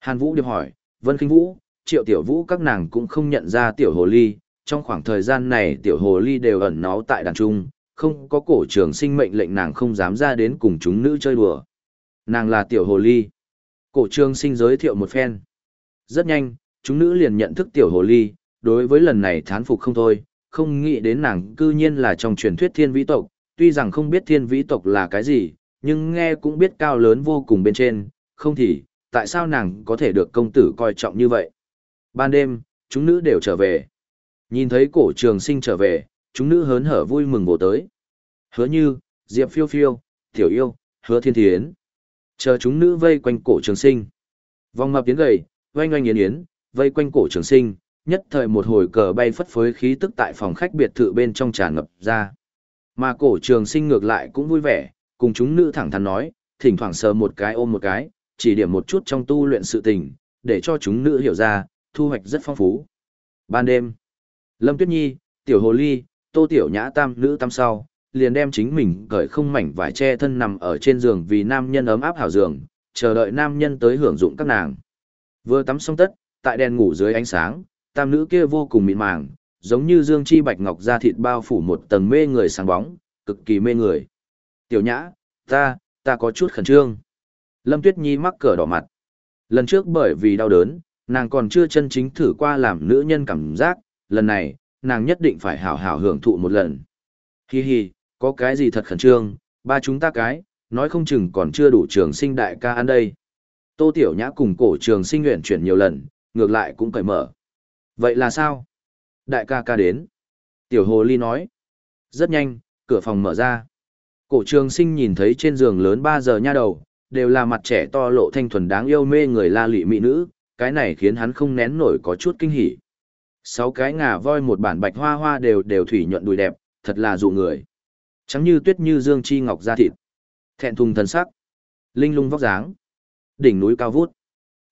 Hàn Vũ điệp hỏi, Vân Kinh Vũ, Triệu Tiểu Vũ các nàng cũng không nhận ra Tiểu Hồ Ly. Trong khoảng thời gian này Tiểu Hồ Ly đều ẩn náu tại đàn trung, không có cổ trường sinh mệnh lệnh nàng không dám ra đến cùng chúng nữ chơi đùa. Nàng là Tiểu Hồ Ly. Cổ trường sinh giới thiệu một phen. Rất nhanh, chúng nữ liền nhận thức Tiểu Hồ Ly, đối với lần này thán phục không thôi, không nghĩ đến nàng cư nhiên là trong truyền thuyết thiên vĩ tộc, tuy rằng không biết thiên vĩ tộc là cái gì, nhưng nghe cũng biết cao lớn vô cùng bên trên, không thì, tại sao nàng có thể được công tử coi trọng như vậy. Ban đêm, chúng nữ đều trở về. Nhìn thấy cổ trường sinh trở về, chúng nữ hớn hở vui mừng bổ tới. Hứa như, Diệp phiêu phiêu, tiểu yêu, hứa thiên thiến. Chờ chúng nữ vây quanh cổ trường sinh. Vòng mập tiến gầy, oanh oanh yến yến, vây quanh cổ trường sinh, nhất thời một hồi cờ bay phất phới khí tức tại phòng khách biệt thự bên trong tràn ngập ra. Mà cổ trường sinh ngược lại cũng vui vẻ, cùng chúng nữ thẳng thắn nói, thỉnh thoảng sờ một cái ôm một cái, chỉ điểm một chút trong tu luyện sự tình, để cho chúng nữ hiểu ra, thu hoạch rất phong phú. Ban đêm, Lâm Tuyết Nhi, Tiểu Hồ Ly, Tô Tiểu Nhã tam nữ tam sau, liền đem chính mình cởi không mảnh vải che thân nằm ở trên giường vì nam nhân ấm áp hảo giường, chờ đợi nam nhân tới hưởng dụng các nàng. Vừa tắm xong tất, tại đèn ngủ dưới ánh sáng, tam nữ kia vô cùng mịn màng, giống như dương chi bạch ngọc da thịt bao phủ một tầng mê người sáng bóng, cực kỳ mê người. Tiểu nhã, ta, ta có chút khẩn trương. Lâm Tuyết Nhi mắc cỡ đỏ mặt. Lần trước bởi vì đau đớn, nàng còn chưa chân chính thử qua làm nữ nhân cảm giác, lần này, nàng nhất định phải hảo hảo hưởng thụ một lần. Hi hi, có cái gì thật khẩn trương, ba chúng ta cái, nói không chừng còn chưa đủ trường sinh đại ca ăn đây. Tô Tiểu Nhã cùng cổ trường sinh nguyện chuyển nhiều lần, ngược lại cũng cởi mở. Vậy là sao? Đại ca ca đến. Tiểu hồ ly nói. Rất nhanh, cửa phòng mở ra. Cổ trường sinh nhìn thấy trên giường lớn 3 giờ nha đầu, đều là mặt trẻ to lộ thanh thuần đáng yêu mê người la lị mỹ nữ, cái này khiến hắn không nén nổi có chút kinh hỉ. Sáu cái ngà voi một bản bạch hoa hoa đều đều thủy nhuận đùi đẹp, thật là dụ người. Trắng như tuyết như dương chi ngọc da thịt. Thẹn thùng thần sắc. Linh lung vóc dáng. Đỉnh núi cao vút.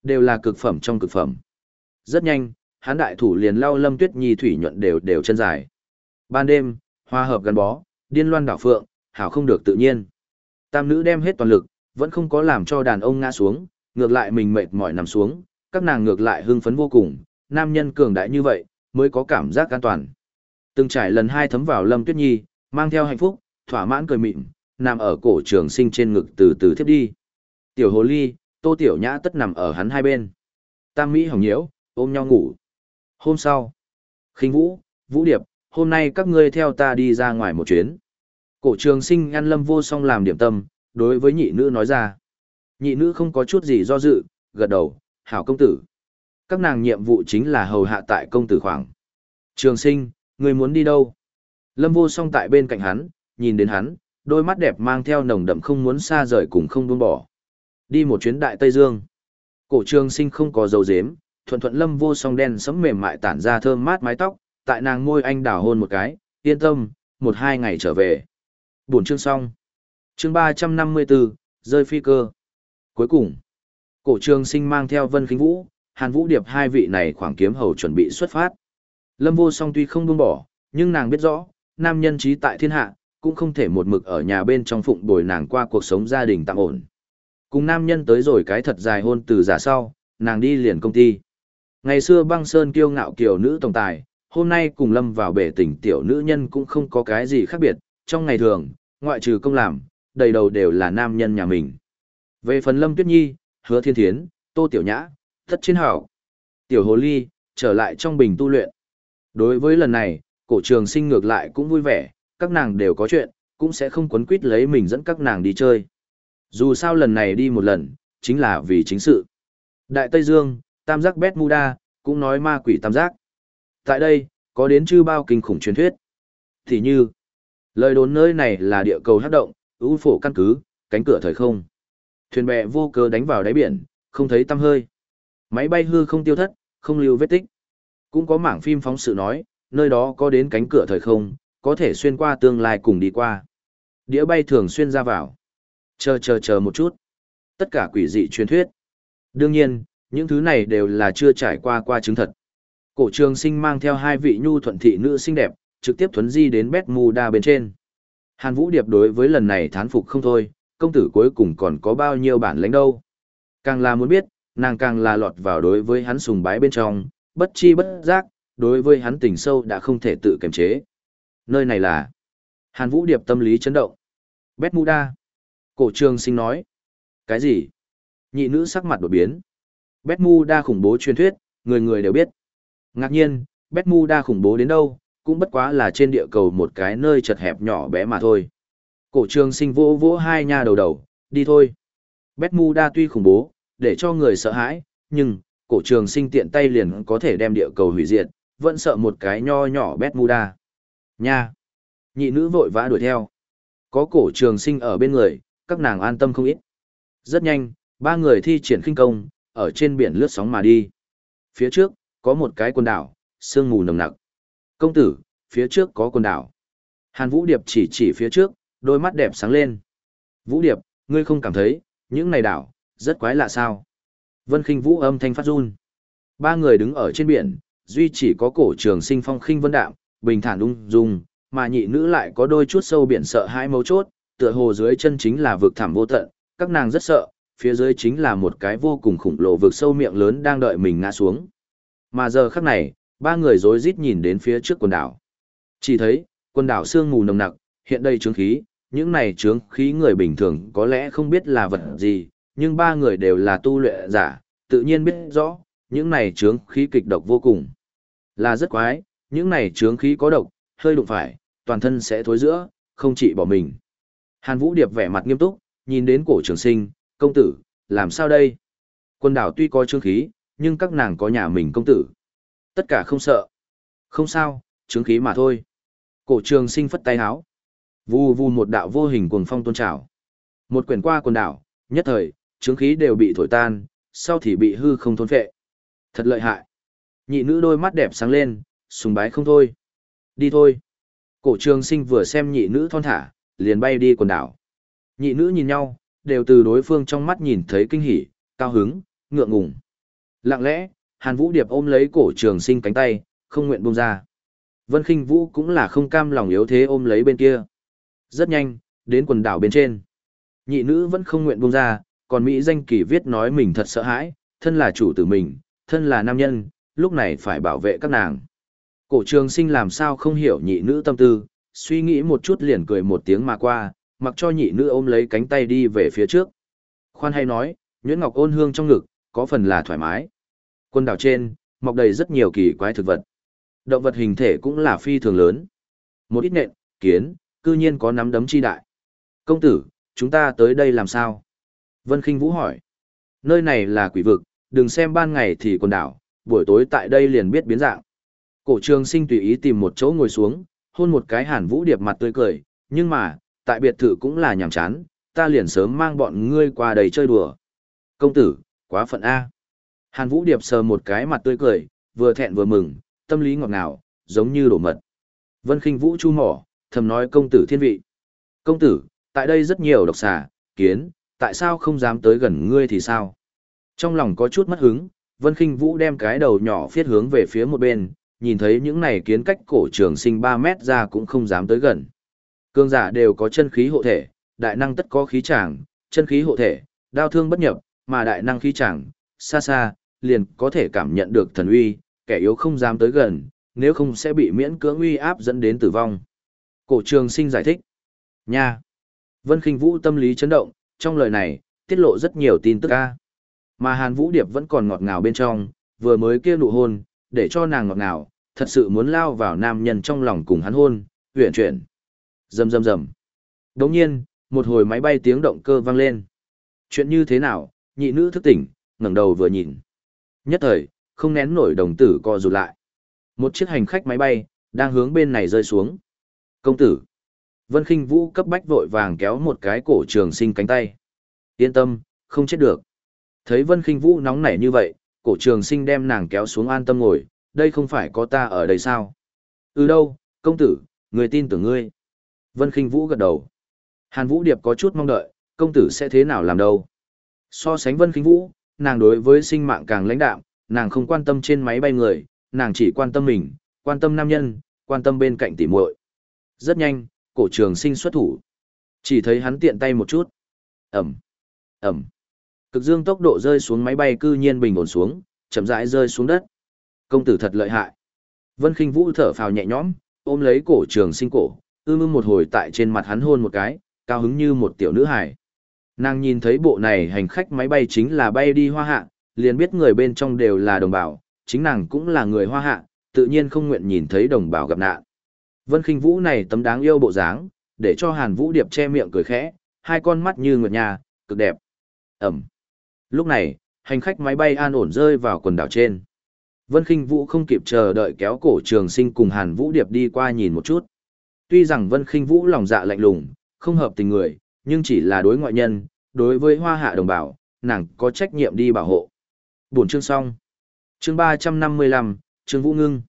Đều là cực phẩm trong cực phẩm. Rất nhanh, hắn đại thủ liền lau Lâm Tuyết Nhi thủy nhuận đều đều chân dài. Ban đêm, hoa hợp gắn bó, điên loan đảo phượng, hảo không được tự nhiên. Tam nữ đem hết toàn lực, vẫn không có làm cho đàn ông ngã xuống, ngược lại mình mệt mỏi nằm xuống, các nàng ngược lại hưng phấn vô cùng, nam nhân cường đại như vậy, mới có cảm giác an toàn. Từng trải lần hai thấm vào Lâm Tuyết Nhi, mang theo hạnh phúc, thỏa mãn cười mịn, nằm ở cổ trường sinh trên ngực từ từ thiếp đi. Tiểu hồ ly, tô tiểu nhã tất nằm ở hắn hai bên. Tam Mỹ hồng nhiễu, ôm nhau ngủ. Hôm sau, khinh vũ, vũ điệp, hôm nay các ngươi theo ta đi ra ngoài một chuyến. Cổ trường sinh ăn lâm vô song làm điểm tâm, đối với nhị nữ nói ra. Nhị nữ không có chút gì do dự, gật đầu, hảo công tử. Các nàng nhiệm vụ chính là hầu hạ tại công tử khoảng. Trường sinh, người muốn đi đâu? Lâm vô song tại bên cạnh hắn, nhìn đến hắn, đôi mắt đẹp mang theo nồng đậm không muốn xa rời cùng không buông bỏ. Đi một chuyến đại Tây Dương. Cổ trường sinh không có dấu dếm, thuận thuận lâm vô song đen sẫm mềm mại tản ra thơm mát mái tóc, tại nàng môi anh đào hôn một cái, yên tâm, một hai ngày trở về. Buổi chương xong. Chương ba trăm năm mươi 354, rơi phi cơ. Cuối cùng, cổ trường sinh mang theo Vân Khinh Vũ, Hàn Vũ Điệp hai vị này khoảng kiếm hầu chuẩn bị xuất phát. Lâm vô song tuy không buông bỏ, nhưng nàng biết rõ, nam nhân trí tại thiên hạ, cũng không thể một mực ở nhà bên trong phụng bồi nàng qua cuộc sống gia đình tạm ổn. Cùng nam nhân tới rồi cái thật dài hôn từ giả sau, nàng đi liền công ty. Ngày xưa băng sơn kiêu ngạo kiều nữ tổng tài, hôm nay cùng lâm vào bể tỉnh tiểu nữ nhân cũng không có cái gì khác biệt, trong ngày thường, ngoại trừ công làm, đầy đầu đều là nam nhân nhà mình. Về phần lâm tuyết nhi, hứa thiên thiến, tô tiểu nhã, thất chiến hảo, tiểu hồ ly, trở lại trong bình tu luyện. Đối với lần này, cổ trường sinh ngược lại cũng vui vẻ, các nàng đều có chuyện, cũng sẽ không quấn quýt lấy mình dẫn các nàng đi chơi. Dù sao lần này đi một lần, chính là vì chính sự. Đại Tây Dương, Tam giác Bermuda, cũng nói ma quỷ tam giác. Tại đây, có đến chư bao kinh khủng truyền thuyết. Thì như, lời đồn nơi này là địa cầu hát động, ưu phổ căn cứ, cánh cửa thời không. Thuyền bè vô cớ đánh vào đáy biển, không thấy tăm hơi. Máy bay hư không tiêu thất, không lưu vết tích. Cũng có mảng phim phóng sự nói, nơi đó có đến cánh cửa thời không, có thể xuyên qua tương lai cùng đi qua. Đĩa bay thường xuyên ra vào. Chờ chờ chờ một chút. Tất cả quỷ dị truyền thuyết. Đương nhiên, những thứ này đều là chưa trải qua qua chứng thật. Cổ trường sinh mang theo hai vị nhu thuận thị nữ xinh đẹp, trực tiếp thuấn di đến Bermuda bên trên. Hàn Vũ Điệp đối với lần này thán phục không thôi, công tử cuối cùng còn có bao nhiêu bản lãnh đâu. Càng là muốn biết, nàng càng là lọt vào đối với hắn sùng bái bên trong, bất chi bất giác, đối với hắn tình sâu đã không thể tự kiềm chế. Nơi này là Hàn Vũ Điệp tâm lý chấn động. Bermuda. Cổ trường sinh nói. Cái gì? Nhị nữ sắc mặt đột biến. Bermuda khủng bố truyền thuyết, người người đều biết. Ngạc nhiên, Bermuda khủng bố đến đâu, cũng bất quá là trên địa cầu một cái nơi chật hẹp nhỏ bé mà thôi. Cổ trường sinh vỗ vỗ hai nha đầu đầu, đi thôi. Bermuda tuy khủng bố, để cho người sợ hãi, nhưng, cổ trường sinh tiện tay liền có thể đem địa cầu hủy diệt, vẫn sợ một cái nho nhỏ Bermuda. Nha! Nhị nữ vội vã đuổi theo. Có cổ trường sinh ở bên người, các nàng an tâm không ít. Rất nhanh, ba người thi triển khinh công, ở trên biển lướt sóng mà đi. Phía trước, có một cái quần đảo, sương mù nồng nặc. Công tử, phía trước có quần đảo. Hàn Vũ Điệp chỉ chỉ phía trước, đôi mắt đẹp sáng lên. Vũ Điệp, ngươi không cảm thấy, những này đảo, rất quái lạ sao? Vân Kinh Vũ âm thanh phát run. Ba người đứng ở trên biển, duy chỉ có cổ trường sinh phong khinh vân đạm, bình thản ung dung, mà nhị nữ lại có đôi chút sâu biển sợ hãi mấu chốt, tựa hồ dưới chân chính là vực thẳm vô tận, các nàng rất sợ, phía dưới chính là một cái vô cùng khủng lồ vực sâu miệng lớn đang đợi mình ngã xuống. Mà giờ khắc này, ba người rối rít nhìn đến phía trước quần đảo. Chỉ thấy, quần đảo sương mù nồng nặc, hiện đây trướng khí, những này trướng khí người bình thường có lẽ không biết là vật gì, nhưng ba người đều là tu luyện giả, tự nhiên biết rõ, những này trướng khí kịch độc vô cùng. Là rất quái, những này trướng khí có độc, hơi đụng phải, toàn thân sẽ thối giữa, không chỉ bỏ mình. Hàn Vũ Điệp vẻ mặt nghiêm túc, nhìn đến cổ trường sinh, công tử, làm sao đây? Quân đảo tuy có trương khí, nhưng các nàng có nhà mình công tử. Tất cả không sợ. Không sao, trương khí mà thôi. Cổ trường sinh phất tay háo. Vù vù một đạo vô hình cuồng phong tôn trào. Một quyển qua quần đảo, nhất thời, trương khí đều bị thổi tan, sau thì bị hư không thôn phệ. Thật lợi hại. Nhị nữ đôi mắt đẹp sáng lên, sùng bái không thôi. Đi thôi. Cổ trường sinh vừa xem nhị nữ thon thả, liền bay đi quần đảo. Nhị nữ nhìn nhau, đều từ đối phương trong mắt nhìn thấy kinh hỉ, cao hứng, ngượng ngùng. Lặng lẽ, Hàn Vũ Điệp ôm lấy cổ trường sinh cánh tay, không nguyện buông ra. Vân Kinh Vũ cũng là không cam lòng yếu thế ôm lấy bên kia. Rất nhanh, đến quần đảo bên trên. Nhị nữ vẫn không nguyện buông ra, còn Mỹ danh kỳ viết nói mình thật sợ hãi, thân là chủ tử mình, thân là nam nhân, lúc này phải bảo vệ các nàng. Cổ trường sinh làm sao không hiểu nhị nữ tâm tư, suy nghĩ một chút liền cười một tiếng mà qua, mặc cho nhị nữ ôm lấy cánh tay đi về phía trước. Khoan hay nói, Nguyễn Ngọc ôn hương trong ngực, có phần là thoải mái. Quân đảo trên, mọc đầy rất nhiều kỳ quái thực vật. Động vật hình thể cũng là phi thường lớn. Một ít nện, kiến, cư nhiên có nắm đấm chi đại. Công tử, chúng ta tới đây làm sao? Vân Kinh Vũ hỏi. Nơi này là quỷ vực, đừng xem ban ngày thì quần đảo, buổi tối tại đây liền biết biến dạng. Cổ trường sinh tùy ý tìm một chỗ ngồi xuống, hôn một cái hàn vũ điệp mặt tươi cười, nhưng mà, tại biệt thự cũng là nhàm chán, ta liền sớm mang bọn ngươi qua đây chơi đùa. Công tử, quá phận A. Hàn vũ điệp sờ một cái mặt tươi cười, vừa thẹn vừa mừng, tâm lý ngọt ngào, giống như đổ mật. Vân khinh vũ chu mỏ, thầm nói công tử thiên vị. Công tử, tại đây rất nhiều độc xà, kiến, tại sao không dám tới gần ngươi thì sao? Trong lòng có chút mất hứng, Vân Kinh Vũ đem cái đầu nhỏ phiết hướng về phía một bên, nhìn thấy những này kiến cách cổ trường sinh 3 mét ra cũng không dám tới gần. Cương giả đều có chân khí hộ thể, đại năng tất có khí tràng, chân khí hộ thể, đao thương bất nhập, mà đại năng khí tràng, xa xa, liền có thể cảm nhận được thần uy, kẻ yếu không dám tới gần, nếu không sẽ bị miễn cưỡng uy áp dẫn đến tử vong. Cổ trường sinh giải thích. Nha! Vân Kinh Vũ tâm lý chấn động, trong lời này, tiết lộ rất nhiều tin tức ca. Mà Hàn Vũ Điệp vẫn còn ngọt ngào bên trong, vừa mới kia nụ hôn, để cho nàng ngọt ngào, thật sự muốn lao vào nam nhân trong lòng cùng hắn hôn, huyền chuyển. Rầm rầm rầm. Đống nhiên, một hồi máy bay tiếng động cơ vang lên. Chuyện như thế nào, nhị nữ thức tỉnh, ngẩng đầu vừa nhìn. Nhất thời, không nén nổi đồng tử co rụt lại. Một chiếc hành khách máy bay, đang hướng bên này rơi xuống. Công tử. Vân Kinh Vũ cấp bách vội vàng kéo một cái cổ trường sinh cánh tay. Yên tâm, không chết được. Thấy Vân Kinh Vũ nóng nảy như vậy, cổ trường sinh đem nàng kéo xuống an tâm ngồi, đây không phải có ta ở đây sao? Ừ đâu, công tử, người tin tưởng ngươi. Vân Kinh Vũ gật đầu. Hàn Vũ Điệp có chút mong đợi, công tử sẽ thế nào làm đâu. So sánh Vân Kinh Vũ, nàng đối với sinh mạng càng lãnh đạm, nàng không quan tâm trên máy bay người, nàng chỉ quan tâm mình, quan tâm nam nhân, quan tâm bên cạnh tỉ muội. Rất nhanh, cổ trường sinh xuất thủ. Chỉ thấy hắn tiện tay một chút. Ẩm, Ẩm. Cực dương tốc độ rơi xuống máy bay cư nhiên bình ổn xuống, chậm rãi rơi xuống đất. Công tử thật lợi hại. Vân Kinh Vũ thở phào nhẹ nhõm, ôm lấy cổ trường sinh cổ, ưm ưm một hồi tại trên mặt hắn hôn một cái, cao hứng như một tiểu nữ hài. Nàng nhìn thấy bộ này hành khách máy bay chính là bay đi hoa hạ, liền biết người bên trong đều là đồng bào, chính nàng cũng là người hoa hạ, tự nhiên không nguyện nhìn thấy đồng bào gặp nạn. Vân Kinh Vũ này tấm đáng yêu bộ dáng, để cho Hàn Vũ Điệp che miệng cười khẽ, hai con mắt như nguyệt nhà, cực đẹp. Ẩm. Lúc này, hành khách máy bay an ổn rơi vào quần đảo trên. Vân Kinh Vũ không kịp chờ đợi kéo cổ Trường Sinh cùng Hàn Vũ Điệp đi qua nhìn một chút. Tuy rằng Vân Kinh Vũ lòng dạ lạnh lùng, không hợp tình người, nhưng chỉ là đối ngoại nhân, đối với hoa hạ đồng bào, nàng có trách nhiệm đi bảo hộ. Buổi chương xong. Chương 355, Trương Vũ Ngưng.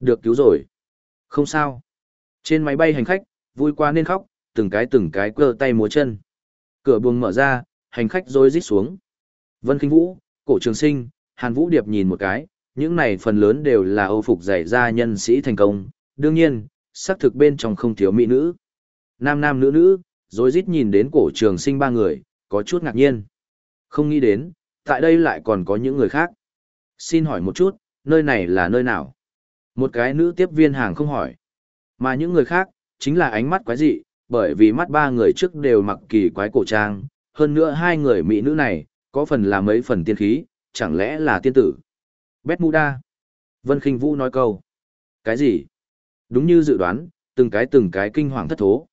Được cứu rồi. Không sao. Trên máy bay hành khách, vui quá nên khóc, từng cái từng cái cơ tay múa chân. Cửa buồng mở ra, hành khách rối rít xuống. Vân Kinh Vũ, Cổ Trường Sinh, Hàn Vũ Điệp nhìn một cái, những này phần lớn đều là âu phục dạy ra nhân sĩ thành công. Đương nhiên, xác thực bên trong không thiếu mỹ nữ. Nam nam nữ nữ, rối rít nhìn đến Cổ Trường Sinh ba người, có chút ngạc nhiên. Không nghĩ đến, tại đây lại còn có những người khác. Xin hỏi một chút, nơi này là nơi nào? Một cái nữ tiếp viên hàng không hỏi. Mà những người khác, chính là ánh mắt quái dị, bởi vì mắt ba người trước đều mặc kỳ quái cổ trang, hơn nữa hai người mỹ nữ này, có phần là mấy phần tiên khí, chẳng lẽ là tiên tử. Bét Muda. Vân Kinh Vũ nói câu. Cái gì? Đúng như dự đoán, từng cái từng cái kinh hoàng thất thố.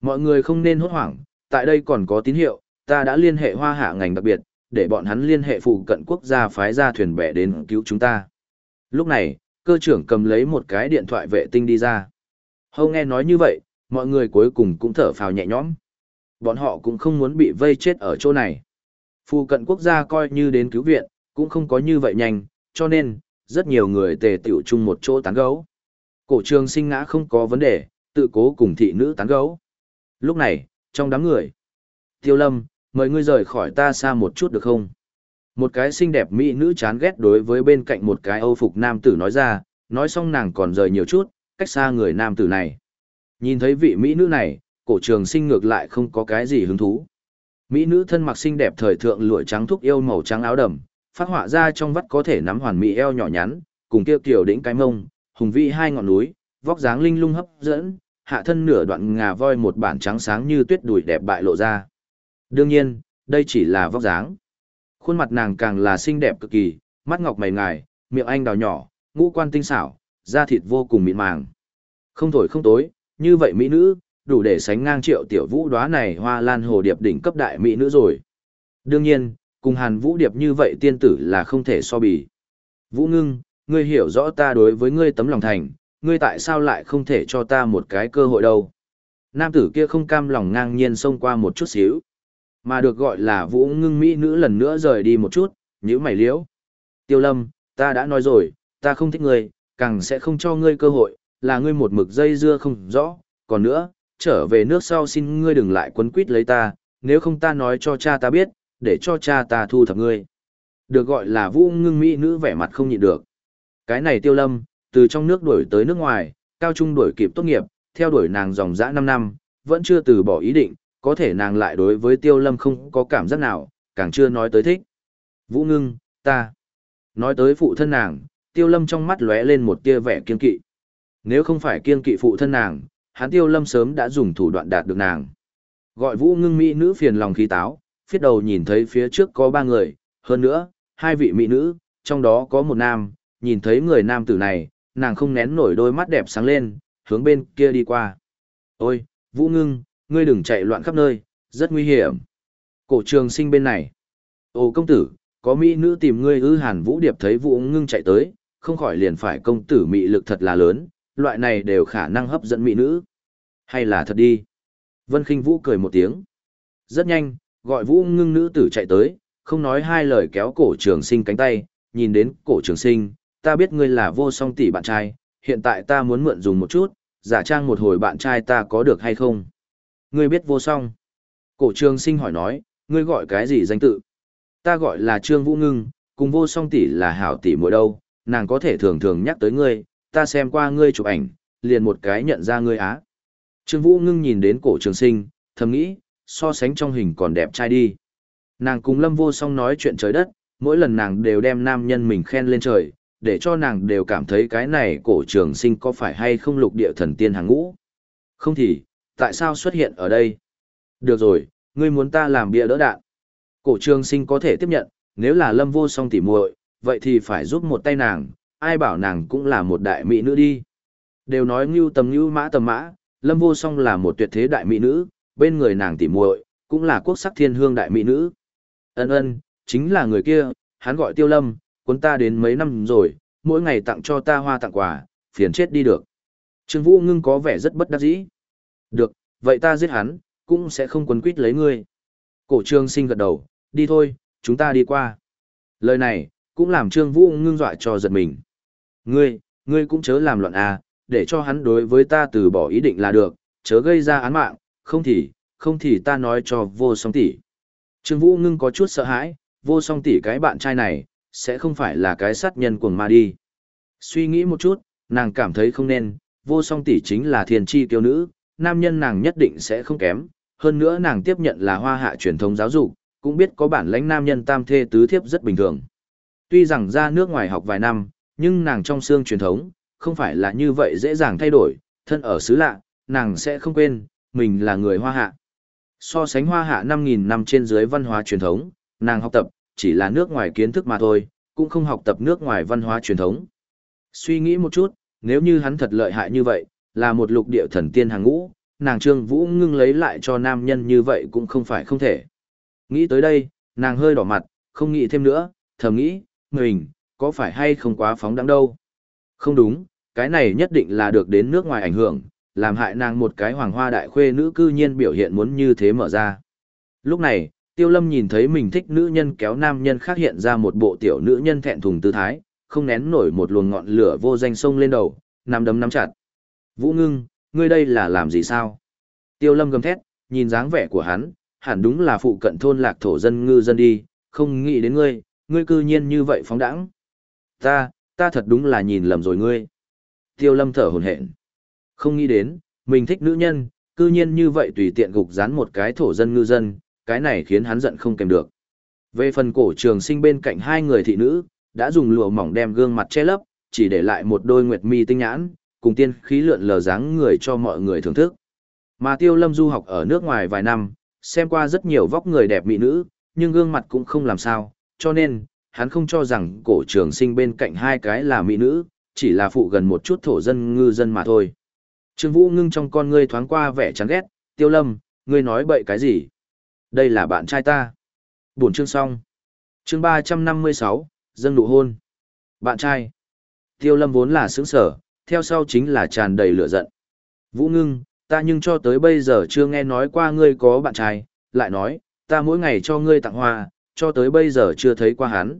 Mọi người không nên hốt hoảng, tại đây còn có tín hiệu, ta đã liên hệ hoa hạ ngành đặc biệt, để bọn hắn liên hệ phụ cận quốc gia phái ra thuyền bè đến cứu chúng ta. Lúc này, cơ trưởng cầm lấy một cái điện thoại vệ tinh đi ra. Hâu nghe nói như vậy, mọi người cuối cùng cũng thở phào nhẹ nhõm. Bọn họ cũng không muốn bị vây chết ở chỗ này. Phụ cận quốc gia coi như đến cứu viện, cũng không có như vậy nhanh, cho nên, rất nhiều người tề tiểu chung một chỗ tán gấu. Cổ trường sinh ngã không có vấn đề, tự cố cùng thị nữ tán gấu. Lúc này, trong đám người, Tiêu Lâm, mời ngươi rời khỏi ta xa một chút được không? Một cái xinh đẹp mỹ nữ chán ghét đối với bên cạnh một cái âu phục nam tử nói ra, nói xong nàng còn rời nhiều chút, cách xa người nam tử này. Nhìn thấy vị mỹ nữ này, cổ trường sinh ngược lại không có cái gì hứng thú. Mỹ nữ thân mặc xinh đẹp thời thượng lụa trắng thúc yêu màu trắng áo đầm, phát họa ra trong vắt có thể nắm hoàn mỹ eo nhỏ nhắn, cùng kia kiểu đỉnh cái mông, hùng vĩ hai ngọn núi, vóc dáng linh lung hấp dẫn, hạ thân nửa đoạn ngà voi một bản trắng sáng như tuyết đùi đẹp bại lộ ra. Đương nhiên, đây chỉ là vóc dáng. Khuôn mặt nàng càng là xinh đẹp cực kỳ, mắt ngọc mày ngài, miệng anh đào nhỏ, ngũ quan tinh xảo, da thịt vô cùng mịn màng. Không thổi không tối, như vậy mỹ nữ, đủ để sánh ngang triệu tiểu vũ đóa này hoa lan hồ điệp đỉnh cấp đại mỹ nữ rồi. Đương nhiên, cùng hàn vũ điệp như vậy tiên tử là không thể so bì. Vũ ngưng, ngươi hiểu rõ ta đối với ngươi tấm lòng thành, ngươi tại sao lại không thể cho ta một cái cơ hội đâu. Nam tử kia không cam lòng ngang nhiên xông qua một chút xíu. Mà được gọi là vũ ngưng mỹ nữ lần nữa rời đi một chút, nhữ mày liễu. Tiêu lâm, ta đã nói rồi, ta không thích ngươi, càng sẽ không cho ngươi cơ hội, là ngươi một mực dây dưa không rõ, còn nữa, trở về nước sau xin ngươi đừng lại quấn quýt lấy ta, nếu không ta nói cho cha ta biết, để cho cha ta thu thập ngươi. Được gọi là vũ ngưng mỹ nữ vẻ mặt không nhịn được. Cái này tiêu lâm, từ trong nước đuổi tới nước ngoài, cao trung đuổi kịp tốt nghiệp, theo đuổi nàng dòng dã 5 năm, vẫn chưa từ bỏ ý định, có thể nàng lại đối với tiêu lâm không có cảm giác nào, càng chưa nói tới thích. Vũ ngưng, ta. Nói tới phụ thân nàng, tiêu lâm trong mắt lóe lên một tia vẻ kiên kỵ. Nếu không phải kiên kỵ phụ thân nàng, hắn tiêu lâm sớm đã dùng thủ đoạn đạt được nàng. Gọi vũ ngưng mỹ nữ phiền lòng khí táo, phiết đầu nhìn thấy phía trước có ba người, hơn nữa, hai vị mỹ nữ, trong đó có một nam, nhìn thấy người nam tử này, nàng không nén nổi đôi mắt đẹp sáng lên, hướng bên kia đi qua. Ôi, Vũ Ngưng, ngươi đừng chạy loạn khắp nơi, rất nguy hiểm. Cổ trường sinh bên này. Ồ công tử, có mỹ nữ tìm ngươi ư hàn Vũ Điệp thấy Vũ Ngưng chạy tới, không khỏi liền phải công tử mỹ lực thật là lớn, loại này đều khả năng hấp dẫn mỹ nữ. Hay là thật đi. Vân Kinh Vũ cười một tiếng. Rất nhanh, gọi Vũ Ngưng nữ tử chạy tới, không nói hai lời kéo cổ trường sinh cánh tay, nhìn đến cổ trường sinh, ta biết ngươi là vô song tỷ bạn trai, hiện tại ta muốn mượn dùng một chút, giả trang một hồi bạn trai ta có được hay không? Ngươi biết vô song. Cổ trường sinh hỏi nói, ngươi gọi cái gì danh tự? Ta gọi là Trương Vũ Ngưng, cùng vô song tỷ là hảo tỷ mỗi đâu, nàng có thể thường thường nhắc tới ngươi, ta xem qua ngươi chụp ảnh, liền một cái nhận ra ngươi á. Trương Vũ Ngưng nhìn đến cổ trường sinh, thầm nghĩ, so sánh trong hình còn đẹp trai đi. Nàng cùng Lâm Vô Song nói chuyện trời đất, mỗi lần nàng đều đem nam nhân mình khen lên trời, để cho nàng đều cảm thấy cái này cổ trường sinh có phải hay không lục địa thần tiên hàng ngũ. Không thì, tại sao xuất hiện ở đây? Được rồi, ngươi muốn ta làm bia đỡ đạn. Cổ trường sinh có thể tiếp nhận, nếu là lâm vô song tỉ muội, vậy thì phải giúp một tay nàng, ai bảo nàng cũng là một đại mỹ nữ đi. Đều nói ngưu tầm ngưu mã tầm mã, lâm vô song là một tuyệt thế đại mỹ nữ, bên người nàng tỉ muội cũng là quốc sắc thiên hương đại mỹ nữ. Ân ân, chính là người kia, hắn gọi tiêu lâm, cuốn ta đến mấy năm rồi, mỗi ngày tặng cho ta hoa tặng quà, phiền chết đi được. Trương Vũ Ngưng có vẻ rất bất đắc dĩ. Được, vậy ta giết hắn, cũng sẽ không quấn quýt lấy ngươi. Cổ trương sinh gật đầu, đi thôi, chúng ta đi qua. Lời này, cũng làm Trương Vũ Ngưng dọa cho giật mình. Ngươi, ngươi cũng chớ làm loạn à, để cho hắn đối với ta từ bỏ ý định là được, chớ gây ra án mạng, không thì, không thì ta nói cho vô song tỷ. Trương Vũ Ngưng có chút sợ hãi, vô song tỷ cái bạn trai này, sẽ không phải là cái sát nhân cuồng ma đi. Suy nghĩ một chút, nàng cảm thấy không nên, vô song tỷ chính là thiên tri tiêu nữ, nam nhân nàng nhất định sẽ không kém, hơn nữa nàng tiếp nhận là hoa hạ truyền thống giáo dục, cũng biết có bản lãnh nam nhân tam thê tứ thiếp rất bình thường. Tuy rằng ra nước ngoài học vài năm, nhưng nàng trong xương truyền thống, không phải là như vậy dễ dàng thay đổi, thân ở xứ lạ, nàng sẽ không quên, mình là người hoa hạ. So sánh hoa hạ 5.000 năm trên dưới văn hóa truyền thống, nàng học tập, chỉ là nước ngoài kiến thức mà thôi, cũng không học tập nước ngoài văn hóa truyền thống. Suy nghĩ một chút, nếu như hắn thật lợi hại như vậy, là một lục địa thần tiên hàng ngũ, nàng Trương Vũ ngưng lấy lại cho nam nhân như vậy cũng không phải không thể. Nghĩ tới đây, nàng hơi đỏ mặt, không nghĩ thêm nữa, thầm nghĩ, mình, có phải hay không quá phóng đẳng đâu. Không đúng, cái này nhất định là được đến nước ngoài ảnh hưởng, làm hại nàng một cái hoàng hoa đại khuê nữ cư nhiên biểu hiện muốn như thế mở ra. Lúc này, Tiêu Lâm nhìn thấy mình thích nữ nhân kéo nam nhân khác hiện ra một bộ tiểu nữ nhân thẹn thùng tư thái, không nén nổi một luồng ngọn lửa vô danh sông lên đầu, nắm đấm nắm chặt. Vũ ngưng, ngươi đây là làm gì sao? Tiêu Lâm gầm thét, nhìn dáng vẻ của hắn, hẳn đúng là phụ cận thôn lạc thổ dân ngư dân đi, không nghĩ đến ngươi, ngươi cư nhiên như vậy phóng đãng. Ta, ta thật đúng là nhìn lầm rồi ngươi. Tiêu Lâm thở hổn hển. Không nghĩ đến, mình thích nữ nhân, cư nhiên như vậy tùy tiện gục dán một cái thổ dân ngư dân, cái này khiến hắn giận không kèm được. Về phần cổ trường sinh bên cạnh hai người thị nữ, đã dùng lụa mỏng đem gương mặt che lấp, chỉ để lại một đôi nguyệt mi tinh nhãn, cùng tiên khí lượn lờ dáng người cho mọi người thưởng thức. Mà Tiêu Lâm du học ở nước ngoài vài năm, xem qua rất nhiều vóc người đẹp mỹ nữ, nhưng gương mặt cũng không làm sao, cho nên, hắn không cho rằng cổ trường sinh bên cạnh hai cái là mỹ nữ, chỉ là phụ gần một chút thổ dân ngư dân mà thôi. Trương Vũ ngưng trong con ngươi thoáng qua vẻ chán ghét, Tiêu Lâm, ngươi nói bậy cái gì? Đây là bạn trai ta. Buổi chương xong. Chương 356, dâng nụ hôn. Bạn trai. Tiêu Lâm vốn là sướng sở, theo sau chính là tràn đầy lửa giận. Vũ ngưng, ta nhưng cho tới bây giờ chưa nghe nói qua ngươi có bạn trai, lại nói, ta mỗi ngày cho ngươi tặng hoa, cho tới bây giờ chưa thấy qua hắn.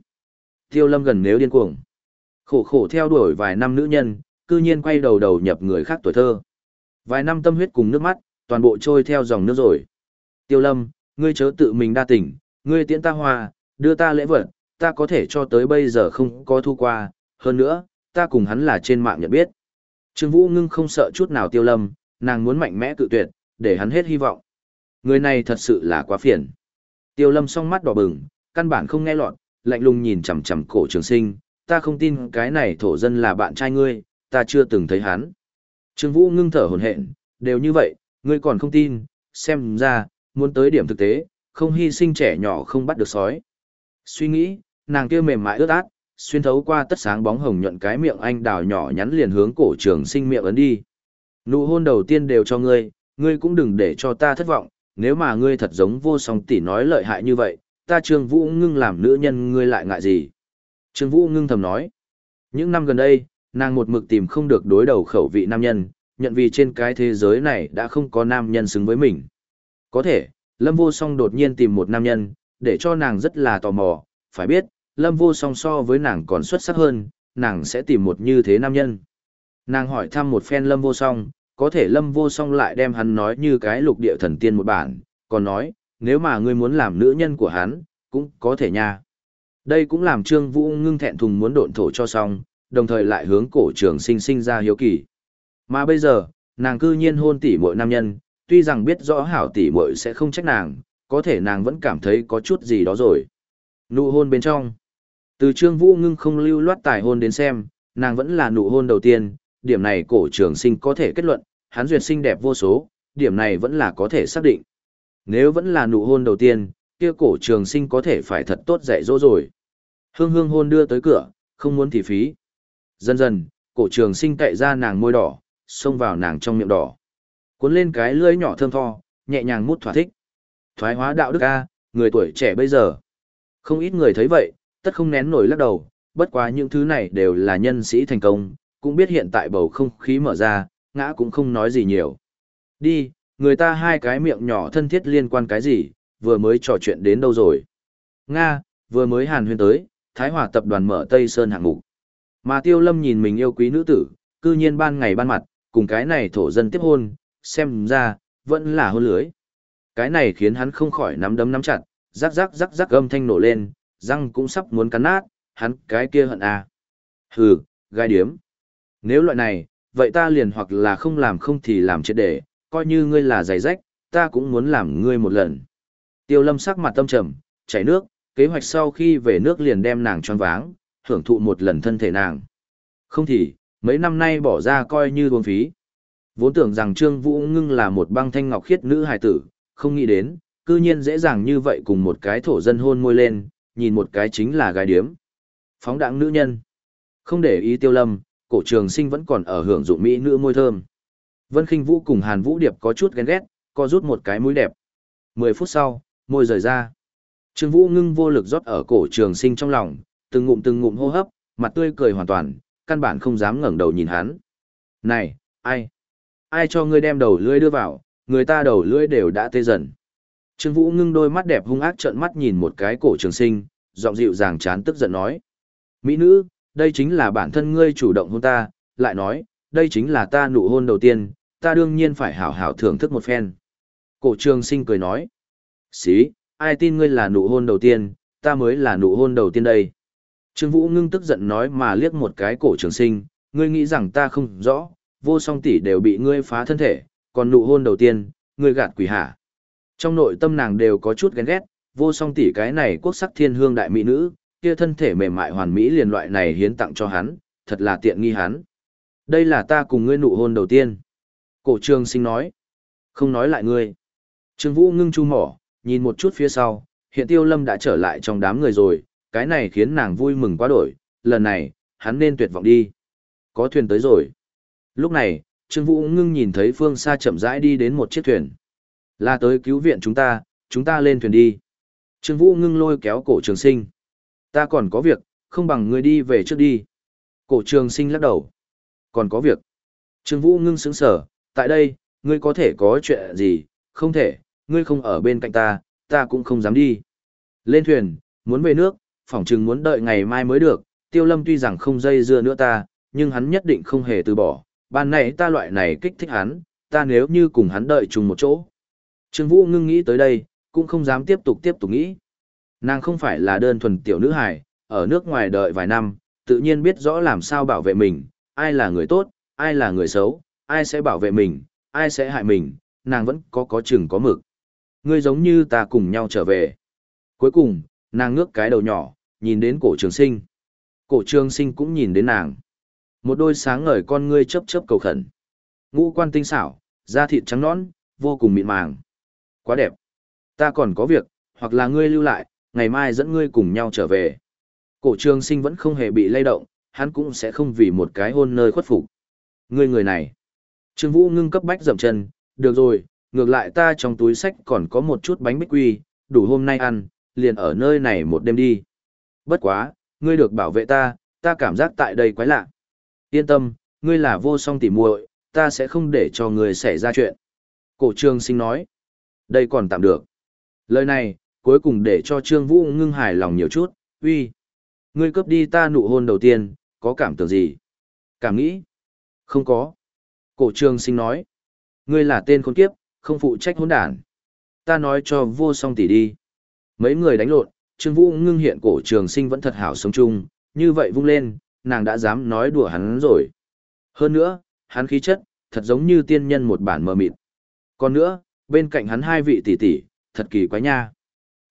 Tiêu Lâm gần nếu điên cuồng. Khổ khổ theo đuổi vài năm nữ nhân, cư nhiên quay đầu đầu nhập người khác tuổi thơ. Vài năm tâm huyết cùng nước mắt, toàn bộ trôi theo dòng nước rồi. Tiêu Lâm, ngươi chớ tự mình đa tình, ngươi tiễn ta hoa, đưa ta lễ vật, ta có thể cho tới bây giờ không có thu qua, hơn nữa, ta cùng hắn là trên mạng nhận biết. Trương Vũ ngưng không sợ chút nào Tiêu Lâm, nàng muốn mạnh mẽ cự tuyệt, để hắn hết hy vọng. Người này thật sự là quá phiền. Tiêu Lâm song mắt đỏ bừng, căn bản không nghe lọt, lạnh lùng nhìn chằm chằm cổ trường sinh, ta không tin cái này thổ dân là bạn trai ngươi, ta chưa từng thấy hắn. Trương Vũ ngưng thở hổn hển, đều như vậy, ngươi còn không tin, xem ra, muốn tới điểm thực tế, không hy sinh trẻ nhỏ không bắt được sói. Suy nghĩ, nàng kia mềm mại ướt át, xuyên thấu qua tất sáng bóng hồng nhuận cái miệng anh đào nhỏ nhắn liền hướng cổ trường sinh miệng ấn đi. Nụ hôn đầu tiên đều cho ngươi, ngươi cũng đừng để cho ta thất vọng, nếu mà ngươi thật giống vô song tỷ nói lợi hại như vậy, ta Trương Vũ ngưng làm nữ nhân ngươi lại ngại gì? Trương Vũ ngưng thầm nói. Những năm gần đây, nàng một mực tìm không được đối đầu khẩu vị nam nhân, nhận vì trên cái thế giới này đã không có nam nhân xứng với mình. Có thể, Lâm Vô Song đột nhiên tìm một nam nhân, để cho nàng rất là tò mò, phải biết, Lâm Vô Song so với nàng còn xuất sắc hơn, nàng sẽ tìm một như thế nam nhân. Nàng hỏi thăm một phen Lâm Vô Song, có thể Lâm Vô Song lại đem hắn nói như cái lục địa thần tiên một bản, còn nói, nếu mà ngươi muốn làm nữ nhân của hắn, cũng có thể nha. Đây cũng làm Trương Vũ ngưng thẹn thùng muốn độn thổ cho xong, đồng thời lại hướng cổ trường sinh sinh ra hiếu kỳ. Mà bây giờ, nàng cư nhiên hôn tỉ mỗi nam nhân, tuy rằng biết rõ hảo tỷ muội sẽ không trách nàng, có thể nàng vẫn cảm thấy có chút gì đó rồi. Nụ hôn bên trong. Từ Trương Vũ ngưng không lưu loát tài hôn đến xem, nàng vẫn là nụ hôn đầu tiên, điểm này cổ trường sinh có thể kết luận, hắn duyệt sinh đẹp vô số, điểm này vẫn là có thể xác định. Nếu vẫn là nụ hôn đầu tiên, kia cổ trường sinh có thể phải thật tốt dạy dỗ rồi. Hương hương hôn đưa tới cửa, không muốn thì phí. Dần dần, cổ trường sinh cậy ra nàng môi đỏ, xông vào nàng trong miệng đỏ. Cuốn lên cái lưỡi nhỏ thơm tho, nhẹ nhàng mút thỏa thích. Thoái hóa đạo đức A, người tuổi trẻ bây giờ. Không ít người thấy vậy, tất không nén nổi lắc đầu, bất quá những thứ này đều là nhân sĩ thành công, cũng biết hiện tại bầu không khí mở ra, ngã cũng không nói gì nhiều. Đi, người ta hai cái miệng nhỏ thân thiết liên quan cái gì, vừa mới trò chuyện đến đâu rồi. Nga, vừa mới hàn huyên tới, Thái Hòa tập đoàn mở Tây Sơn hạng mục. Mà Tiêu Lâm nhìn mình yêu quý nữ tử, cư nhiên ban ngày ban mặt, cùng cái này thổ dân tiếp hôn, xem ra, vẫn là hôn lưới. Cái này khiến hắn không khỏi nắm đấm nắm chặt, rắc rắc rắc rắc âm thanh nổ lên, răng cũng sắp muốn cắn nát, hắn cái kia hận à. Hừ, gai điếm. Nếu loại này, vậy ta liền hoặc là không làm không thì làm chết để, coi như ngươi là giày rách, ta cũng muốn làm ngươi một lần. Tiêu lâm sắc mặt tâm trầm, chảy nước, kế hoạch sau khi về nước liền đem nàng tròn váng, hưởng thụ một lần thân thể nàng. Không thì, mấy năm nay bỏ ra coi như buông phí. Vốn tưởng rằng Trương Vũ Ngưng là một băng thanh ngọc khiết nữ hài tử, không nghĩ đến, cư nhiên dễ dàng như vậy cùng một cái thổ dân hôn môi lên, nhìn một cái chính là gái điếm. Phóng đẳng nữ nhân. Không để ý tiêu lâm, cổ trường sinh vẫn còn ở hưởng dụng mỹ nữ môi thơm. Vân Kinh Vũ cùng Hàn Vũ Điệp có chút ghen ghét, co rút một cái mũi đẹp. Mười phút sau, môi rời ra. Trương Vũ ngưng vô lực rót ở cổ trường sinh trong lòng, từng ngụm từng ngụm hô hấp, mặt tươi cười hoàn toàn, căn bản không dám ngẩng đầu nhìn hắn. Này, ai? Ai cho ngươi đem đầu lưỡi đưa vào, người ta đầu lưỡi đều đã tê dần. Trương Vũ ngưng đôi mắt đẹp hung ác trợn mắt nhìn một cái cổ trường sinh, giọng dịu dàng chán tức giận nói. Mỹ nữ, đây chính là bản thân ngươi chủ động hôn ta, lại nói, đây chính là ta nụ hôn đầu tiên, ta đương nhiên phải hảo hảo thưởng thức một phen. Cổ trường sinh cười nói. Xí, ai tin ngươi là nụ hôn đầu tiên, ta mới là nụ hôn đầu tiên đây. Trương Vũ ngưng tức giận nói mà liếc một cái cổ trường sinh, ngươi nghĩ rằng ta không rõ, vô song tỷ đều bị ngươi phá thân thể, còn nụ hôn đầu tiên, ngươi gạt quỷ hả. Trong nội tâm nàng đều có chút ghen ghét, vô song tỷ cái này quốc sắc thiên hương đại mỹ nữ, kia thân thể mềm mại hoàn mỹ liền loại này hiến tặng cho hắn, thật là tiện nghi hắn. Đây là ta cùng ngươi nụ hôn đầu tiên. Cổ trường sinh nói. Không nói lại ngươi. Trương Vũ ngưng chu mỏ, nhìn một chút phía sau, hiện tiêu lâm đã trở lại trong đám người rồi, cái này khiến nàng vui mừng quá đổi, lần này, hắn nên tuyệt vọng đi. Có thuyền tới rồi. Lúc này, Trương Vũ ngưng nhìn thấy phương xa chậm rãi đi đến một chiếc thuyền. Là tới cứu viện chúng ta, chúng ta lên thuyền đi. Trương Vũ ngưng lôi kéo cổ trường sinh. Ta còn có việc, không bằng ngươi đi về trước đi. Cổ trường sinh lắc đầu. Còn có việc. Trương Vũ ngưng sững sở, tại đây, ngươi có thể có chuyện gì, không thể, ngươi không ở bên cạnh ta, ta cũng không dám đi. Lên thuyền, muốn về nước, phỏng chừng muốn đợi ngày mai mới được, tiêu lâm tuy rằng không dây dưa nữa ta, nhưng hắn nhất định không hề từ bỏ, ban này ta loại này kích thích hắn, ta nếu như cùng hắn đợi chung một chỗ. Trương Vũ ngưng nghĩ tới đây, cũng không dám tiếp tục tiếp tục nghĩ. Nàng không phải là đơn thuần tiểu nữ hài, ở nước ngoài đợi vài năm, tự nhiên biết rõ làm sao bảo vệ mình, ai là người tốt, ai là người xấu, ai sẽ bảo vệ mình, ai sẽ hại mình, nàng vẫn có có chừng có mực. Ngươi giống như ta cùng nhau trở về. Cuối cùng, nàng ngước cái đầu nhỏ, nhìn đến cổ trường sinh. Cổ trường sinh cũng nhìn đến nàng. Một đôi sáng ngời con ngươi chớp chớp cầu khẩn. Ngũ quan tinh xảo, da thịt trắng nõn, vô cùng mịn màng. Quá đẹp. Ta còn có việc, hoặc là ngươi lưu lại, ngày mai dẫn ngươi cùng nhau trở về. Cổ trường sinh vẫn không hề bị lay động, hắn cũng sẽ không vì một cái hôn nơi khuất phục. Ngươi người này. Trương Vũ ngưng cấp bách dậm chân, được rồi, ngược lại ta trong túi sách còn có một chút bánh bích quy, đủ hôm nay ăn, liền ở nơi này một đêm đi. Bất quá, ngươi được bảo vệ ta, ta cảm giác tại đây quái lạ. Yên tâm, ngươi là vô song tỉ muội, ta sẽ không để cho ngươi xảy ra chuyện. Cổ trương sinh nói, đây còn tạm được. Lời này, cuối cùng để cho Trương Vũ ngưng hài lòng nhiều chút, uy. Ngươi cướp đi ta nụ hôn đầu tiên, có cảm tưởng gì? Cảm nghĩ? Không có. Cổ trương sinh nói, ngươi là tên khốn kiếp, không phụ trách hỗn đản. Ta nói cho vô song tỷ đi. Mấy người đánh lộn, Trương Vũ ngưng hiện cổ trường sinh vẫn thật hảo sống chung, như vậy vung lên, nàng đã dám nói đùa hắn rồi. Hơn nữa, hắn khí chất, thật giống như tiên nhân một bản mờ mịt. Còn nữa, bên cạnh hắn hai vị tỷ tỷ, thật kỳ quái nha.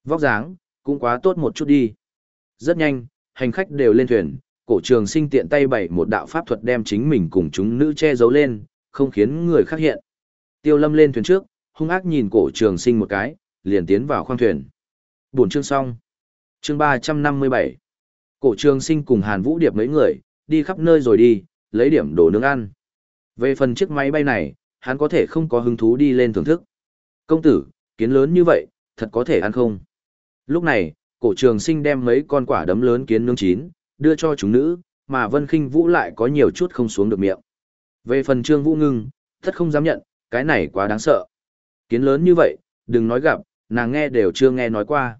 Vóc dáng, cũng quá tốt một chút đi. Rất nhanh, hành khách đều lên thuyền, cổ trường sinh tiện tay bày một đạo pháp thuật đem chính mình cùng chúng nữ che giấu lên, không khiến người khác hiện. Tiêu lâm lên thuyền trước, hung ác nhìn cổ trường sinh một cái, liền tiến vào khoang thuyền. Buổi chương xong. Chương 357. Cổ trường sinh cùng Hàn Vũ Điệp mấy người, đi khắp nơi rồi đi, lấy điểm đồ nướng ăn. Về phần chiếc máy bay này, hắn có thể không có hứng thú đi lên thưởng thức. Công tử, kiến lớn như vậy, thật có thể ăn không? Lúc này, cổ trường sinh đem mấy con quả đấm lớn kiến nướng chín, đưa cho chúng nữ, mà Vân Kinh Vũ lại có nhiều chút không xuống được miệng. Về phần Trương Vũ Ngưng, thật không dám nhận, cái này quá đáng sợ. Kiến lớn như vậy, đừng nói gặp, nàng nghe đều chưa nghe nói qua.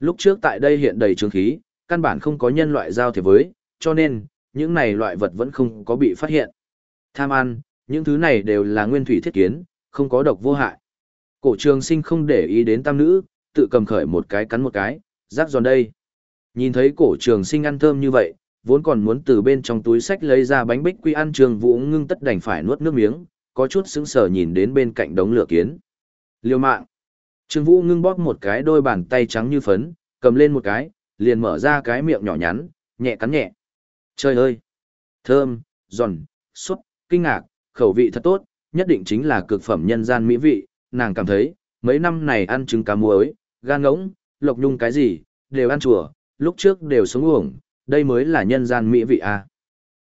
Lúc trước tại đây hiện đầy trường khí, căn bản không có nhân loại giao thiệp với, cho nên, những này loại vật vẫn không có bị phát hiện. Tham ăn, những thứ này đều là nguyên thủy thiết kiến, không có độc vô hại. Cổ trường sinh không để ý đến tam nữ, tự cầm khởi một cái cắn một cái, rác giòn đây. Nhìn thấy cổ trường sinh ăn thơm như vậy, vốn còn muốn từ bên trong túi sách lấy ra bánh bích quy ăn trường vũ ngưng tất đành phải nuốt nước miếng, có chút sững sờ nhìn đến bên cạnh đống lửa kiến. Liêu mạng. Trương Vũ ngưng bóp một cái đôi bàn tay trắng như phấn, cầm lên một cái, liền mở ra cái miệng nhỏ nhắn, nhẹ cắn nhẹ. Trời ơi! Thơm, giòn, suốt, kinh ngạc, khẩu vị thật tốt, nhất định chính là cực phẩm nhân gian mỹ vị, nàng cảm thấy, mấy năm này ăn trứng cá muối, gan ngỗng, lộc nhung cái gì, đều ăn chùa, lúc trước đều sống uổng, đây mới là nhân gian mỹ vị à.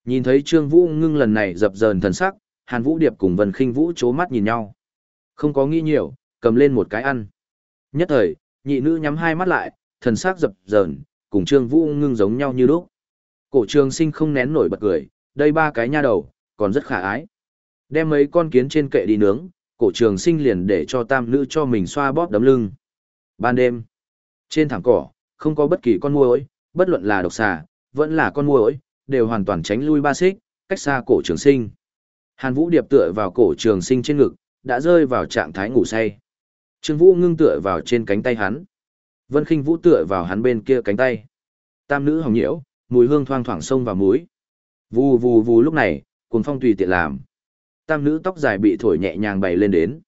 Nhìn thấy Trương Vũ ngưng lần này dập dờn thần sắc, Hàn Vũ Điệp cùng Vân Khinh Vũ chố mắt nhìn nhau. Không có nghĩ nhiều, cầm lên một cái ăn. Nhất thời, nhị nữ nhắm hai mắt lại, thần sắc dập dờn, cùng Trương Vũ ngưng giống nhau như lúc. Cổ trường sinh không nén nổi bật cười, đây ba cái nha đầu, còn rất khả ái. Đem mấy con kiến trên kệ đi nướng, cổ trường sinh liền để cho tam nữ cho mình xoa bóp đấm lưng. Ban đêm, trên thảm cỏ, không có bất kỳ con muỗi, bất luận là độc xà, vẫn là con muỗi, đều hoàn toàn tránh lui ba xích, cách xa cổ trường sinh. Hàn Vũ Điệp tựa vào cổ trường sinh trên ngực, đã rơi vào trạng thái ngủ say. Trương Vũ ngưng tựa vào trên cánh tay hắn. Vân Kinh Vũ tựa vào hắn bên kia cánh tay. Tam nữ hồng nhiễu, mùi hương thoang thoảng sông vào mũi. Vù vù vù lúc này, cuồng phong tùy tiện làm. Tam nữ tóc dài bị thổi nhẹ nhàng bày lên đến.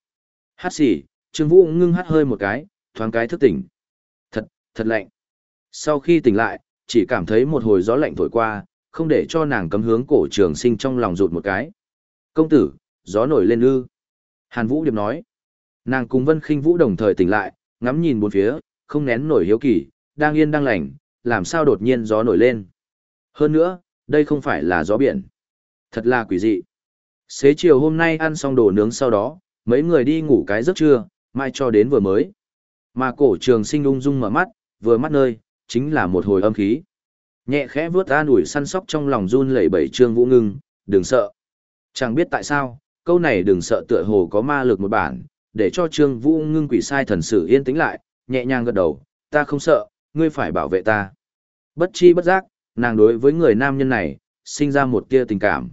Hát xỉ, Trương Vũ ngưng hát hơi một cái, thoáng cái thức tỉnh. Thật, thật lạnh. Sau khi tỉnh lại, chỉ cảm thấy một hồi gió lạnh thổi qua, không để cho nàng cấm hướng cổ trường sinh trong lòng rụt một cái. Công tử, gió nổi lên ư. Hàn Vũ Điệp nói. Nàng cùng Vân Khinh Vũ đồng thời tỉnh lại, ngắm nhìn bốn phía, không nén nổi hiếu kỳ, đang yên đang lành, làm sao đột nhiên gió nổi lên. Hơn nữa, đây không phải là gió biển. Thật là quỷ dị. Xế chiều hôm nay ăn xong đồ nướng sau đó, mấy người đi ngủ cái giấc trưa, mai cho đến vừa mới. Mà cổ trường sinh ung dung mở mắt, vừa mắt nơi, chính là một hồi âm khí. Nhẹ khẽ vướt an ủi săn sóc trong lòng run lẩy bẩy trương vũ ngưng, đừng sợ. Chẳng biết tại sao, câu này đừng sợ tựa hồ có ma lực một bản, để cho trương vũ ngưng quỷ sai thần sử yên tĩnh lại, nhẹ nhàng gật đầu, ta không sợ, ngươi phải bảo vệ ta. Bất chi bất giác, nàng đối với người nam nhân này, sinh ra một tia tình cảm.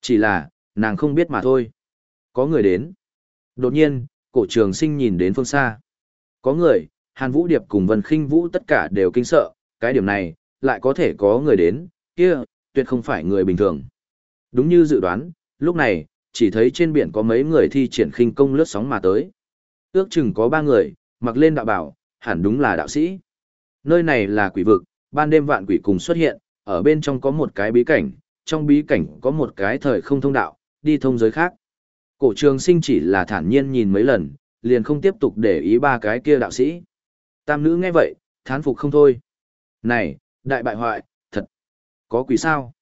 Chỉ là, nàng không biết mà thôi. Có người đến. Đột nhiên, cổ trường sinh nhìn đến phương xa. Có người, Hàn Vũ Điệp cùng Vân Kinh Vũ tất cả đều kinh sợ, cái điểm này, lại có thể có người đến, kia, tuyệt không phải người bình thường. Đúng như dự đoán, lúc này, chỉ thấy trên biển có mấy người thi triển khinh công lướt sóng mà tới. Ước chừng có ba người, mặc lên đạo bảo, hẳn đúng là đạo sĩ. Nơi này là quỷ vực, ban đêm vạn quỷ cùng xuất hiện, ở bên trong có một cái bí cảnh, trong bí cảnh có một cái thời không thông đạo, đi thông giới khác. Cổ trường sinh chỉ là thản nhiên nhìn mấy lần, liền không tiếp tục để ý ba cái kia đạo sĩ. Tam nữ nghe vậy, thán phục không thôi. Này, đại bại hoại, thật, có quỷ sao?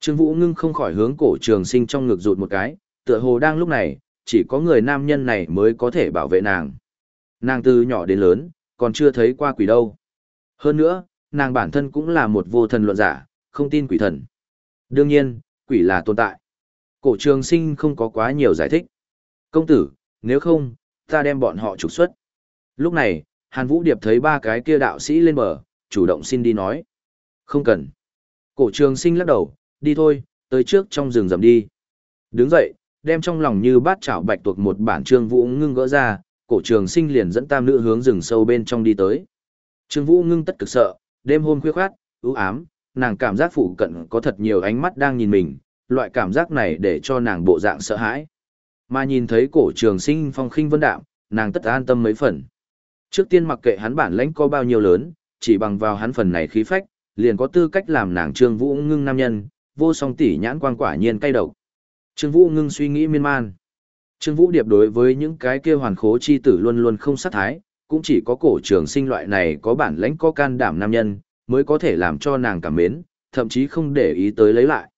Trương Vũ ngưng không khỏi hướng cổ trường sinh trong ngực rụt một cái, tựa hồ đang lúc này, chỉ có người nam nhân này mới có thể bảo vệ nàng. Nàng từ nhỏ đến lớn, còn chưa thấy qua quỷ đâu. Hơn nữa, nàng bản thân cũng là một vô thần luận giả, không tin quỷ thần. Đương nhiên, quỷ là tồn tại. Cổ trường sinh không có quá nhiều giải thích. Công tử, nếu không, ta đem bọn họ trục xuất. Lúc này, Hàn Vũ Điệp thấy ba cái kia đạo sĩ lên bờ, chủ động xin đi nói. Không cần. Cổ trường sinh lắc đầu, đi thôi, tới trước trong rừng rậm đi. Đứng dậy, đem trong lòng như bát chảo bạch tuộc một bản trương vũ ngưng gỡ ra, cổ trường sinh liền dẫn tam nữ hướng rừng sâu bên trong đi tới. Trương vũ ngưng tất cực sợ, đêm hôm khuya khoát, ưu ám, nàng cảm giác phụ cận có thật nhiều ánh mắt đang nhìn mình, loại cảm giác này để cho nàng bộ dạng sợ hãi. Mà nhìn thấy cổ trường sinh phong khinh vân đạm, nàng tất an tâm mấy phần. Trước tiên mặc kệ hắn bản lãnh có bao nhiêu lớn, chỉ bằng vào hắn phần này khí phách, liền có tư cách làm nàng Trương Vũ ngưng nam nhân, vô song tỷ nhãn quang quả nhiên cay độc. Trương Vũ ngưng suy nghĩ miên man. Trương Vũ điệp đối với những cái kia hoàn khố chi tử luôn luôn không sát thái, cũng chỉ có cổ trường sinh loại này có bản lãnh có can đảm nam nhân, mới có thể làm cho nàng cảm mến, thậm chí không để ý tới lấy lại.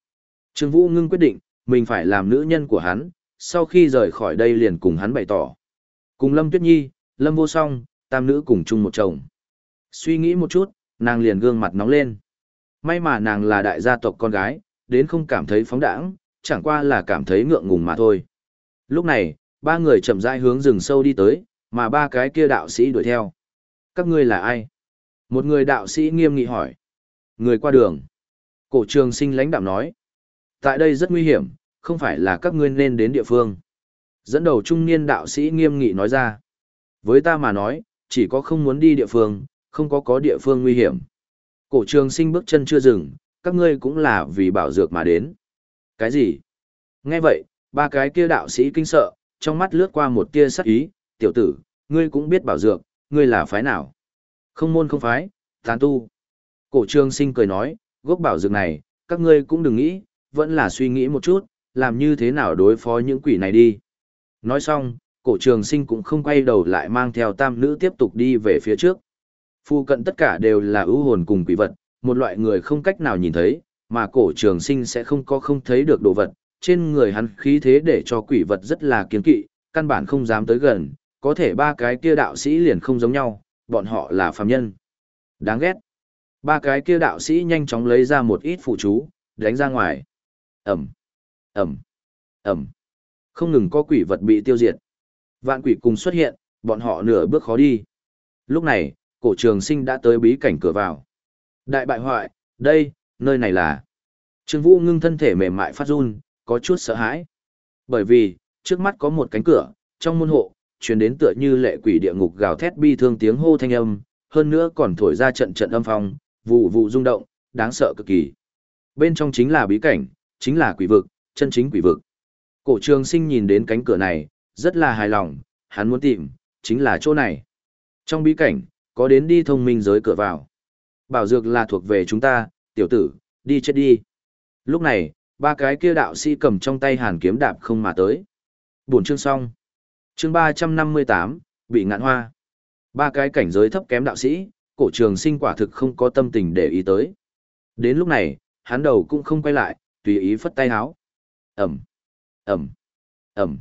Trương Vũ ngưng quyết định, mình phải làm nữ nhân của hắn, sau khi rời khỏi đây liền cùng hắn bày tỏ. Cùng Lâm Tuyết Nhi, Lâm Vô Song, tam nữ cùng chung một chồng. Suy nghĩ một chút, nàng liền gương mặt nóng lên. May mà nàng là đại gia tộc con gái, đến không cảm thấy phóng đãng, chẳng qua là cảm thấy ngượng ngùng mà thôi. Lúc này, ba người chậm rãi hướng rừng sâu đi tới, mà ba cái kia đạo sĩ đuổi theo. Các ngươi là ai? Một người đạo sĩ nghiêm nghị hỏi. Người qua đường. Cổ trường sinh lãnh đạm nói. Tại đây rất nguy hiểm, không phải là các ngươi nên đến địa phương. Dẫn đầu trung niên đạo sĩ nghiêm nghị nói ra. Với ta mà nói, chỉ có không muốn đi địa phương, không có có địa phương nguy hiểm. Cổ trường sinh bước chân chưa dừng, các ngươi cũng là vì bảo dược mà đến. Cái gì? Nghe vậy, ba cái kia đạo sĩ kinh sợ, trong mắt lướt qua một tia sắc ý, tiểu tử, ngươi cũng biết bảo dược, ngươi là phái nào? Không môn không phái, tán tu. Cổ trường sinh cười nói, gốc bảo dược này, các ngươi cũng đừng nghĩ, vẫn là suy nghĩ một chút, làm như thế nào đối phó những quỷ này đi. Nói xong, cổ trường sinh cũng không quay đầu lại mang theo tam nữ tiếp tục đi về phía trước. Phu cận tất cả đều là ưu hồn cùng quỷ vật, một loại người không cách nào nhìn thấy, mà cổ trường sinh sẽ không có không thấy được đồ vật. Trên người hắn khí thế để cho quỷ vật rất là kiên kỵ, căn bản không dám tới gần, có thể ba cái kia đạo sĩ liền không giống nhau, bọn họ là phàm nhân. Đáng ghét. Ba cái kia đạo sĩ nhanh chóng lấy ra một ít phụ chú, đánh ra ngoài. Ẩm, Ẩm, Ẩm. Không ngừng có quỷ vật bị tiêu diệt. Vạn quỷ cùng xuất hiện, bọn họ nửa bước khó đi. Lúc này, cổ trường sinh đã tới bí cảnh cửa vào. Đại bại hoại, đây, nơi này là... Trương Vũ ngưng thân thể mềm mại phát run, có chút sợ hãi. Bởi vì, trước mắt có một cánh cửa, trong môn hộ, truyền đến tựa như lệ quỷ địa ngục gào thét bi thương tiếng hô thanh âm, hơn nữa còn thổi ra trận trận âm phong, vụ vụ rung động, đáng sợ cực kỳ. Bên trong chính là bí cảnh, chính là quỷ vực, chân chính quỷ vực. Cổ trường sinh nhìn đến cánh cửa này, rất là hài lòng, hắn muốn tìm, chính là chỗ này. Trong bí cảnh, có đến đi thông minh giới cửa vào. Bảo dược là thuộc về chúng ta, tiểu tử, đi chết đi. Lúc này, ba cái kia đạo sĩ cầm trong tay hàn kiếm đạp không mà tới. Buồn chương xong. Chương 358, bị ngạn hoa. Ba cái cảnh giới thấp kém đạo sĩ, cổ trường sinh quả thực không có tâm tình để ý tới. Đến lúc này, hắn đầu cũng không quay lại, tùy ý phất tay háo. Ẩm, Ẩm, Ẩm.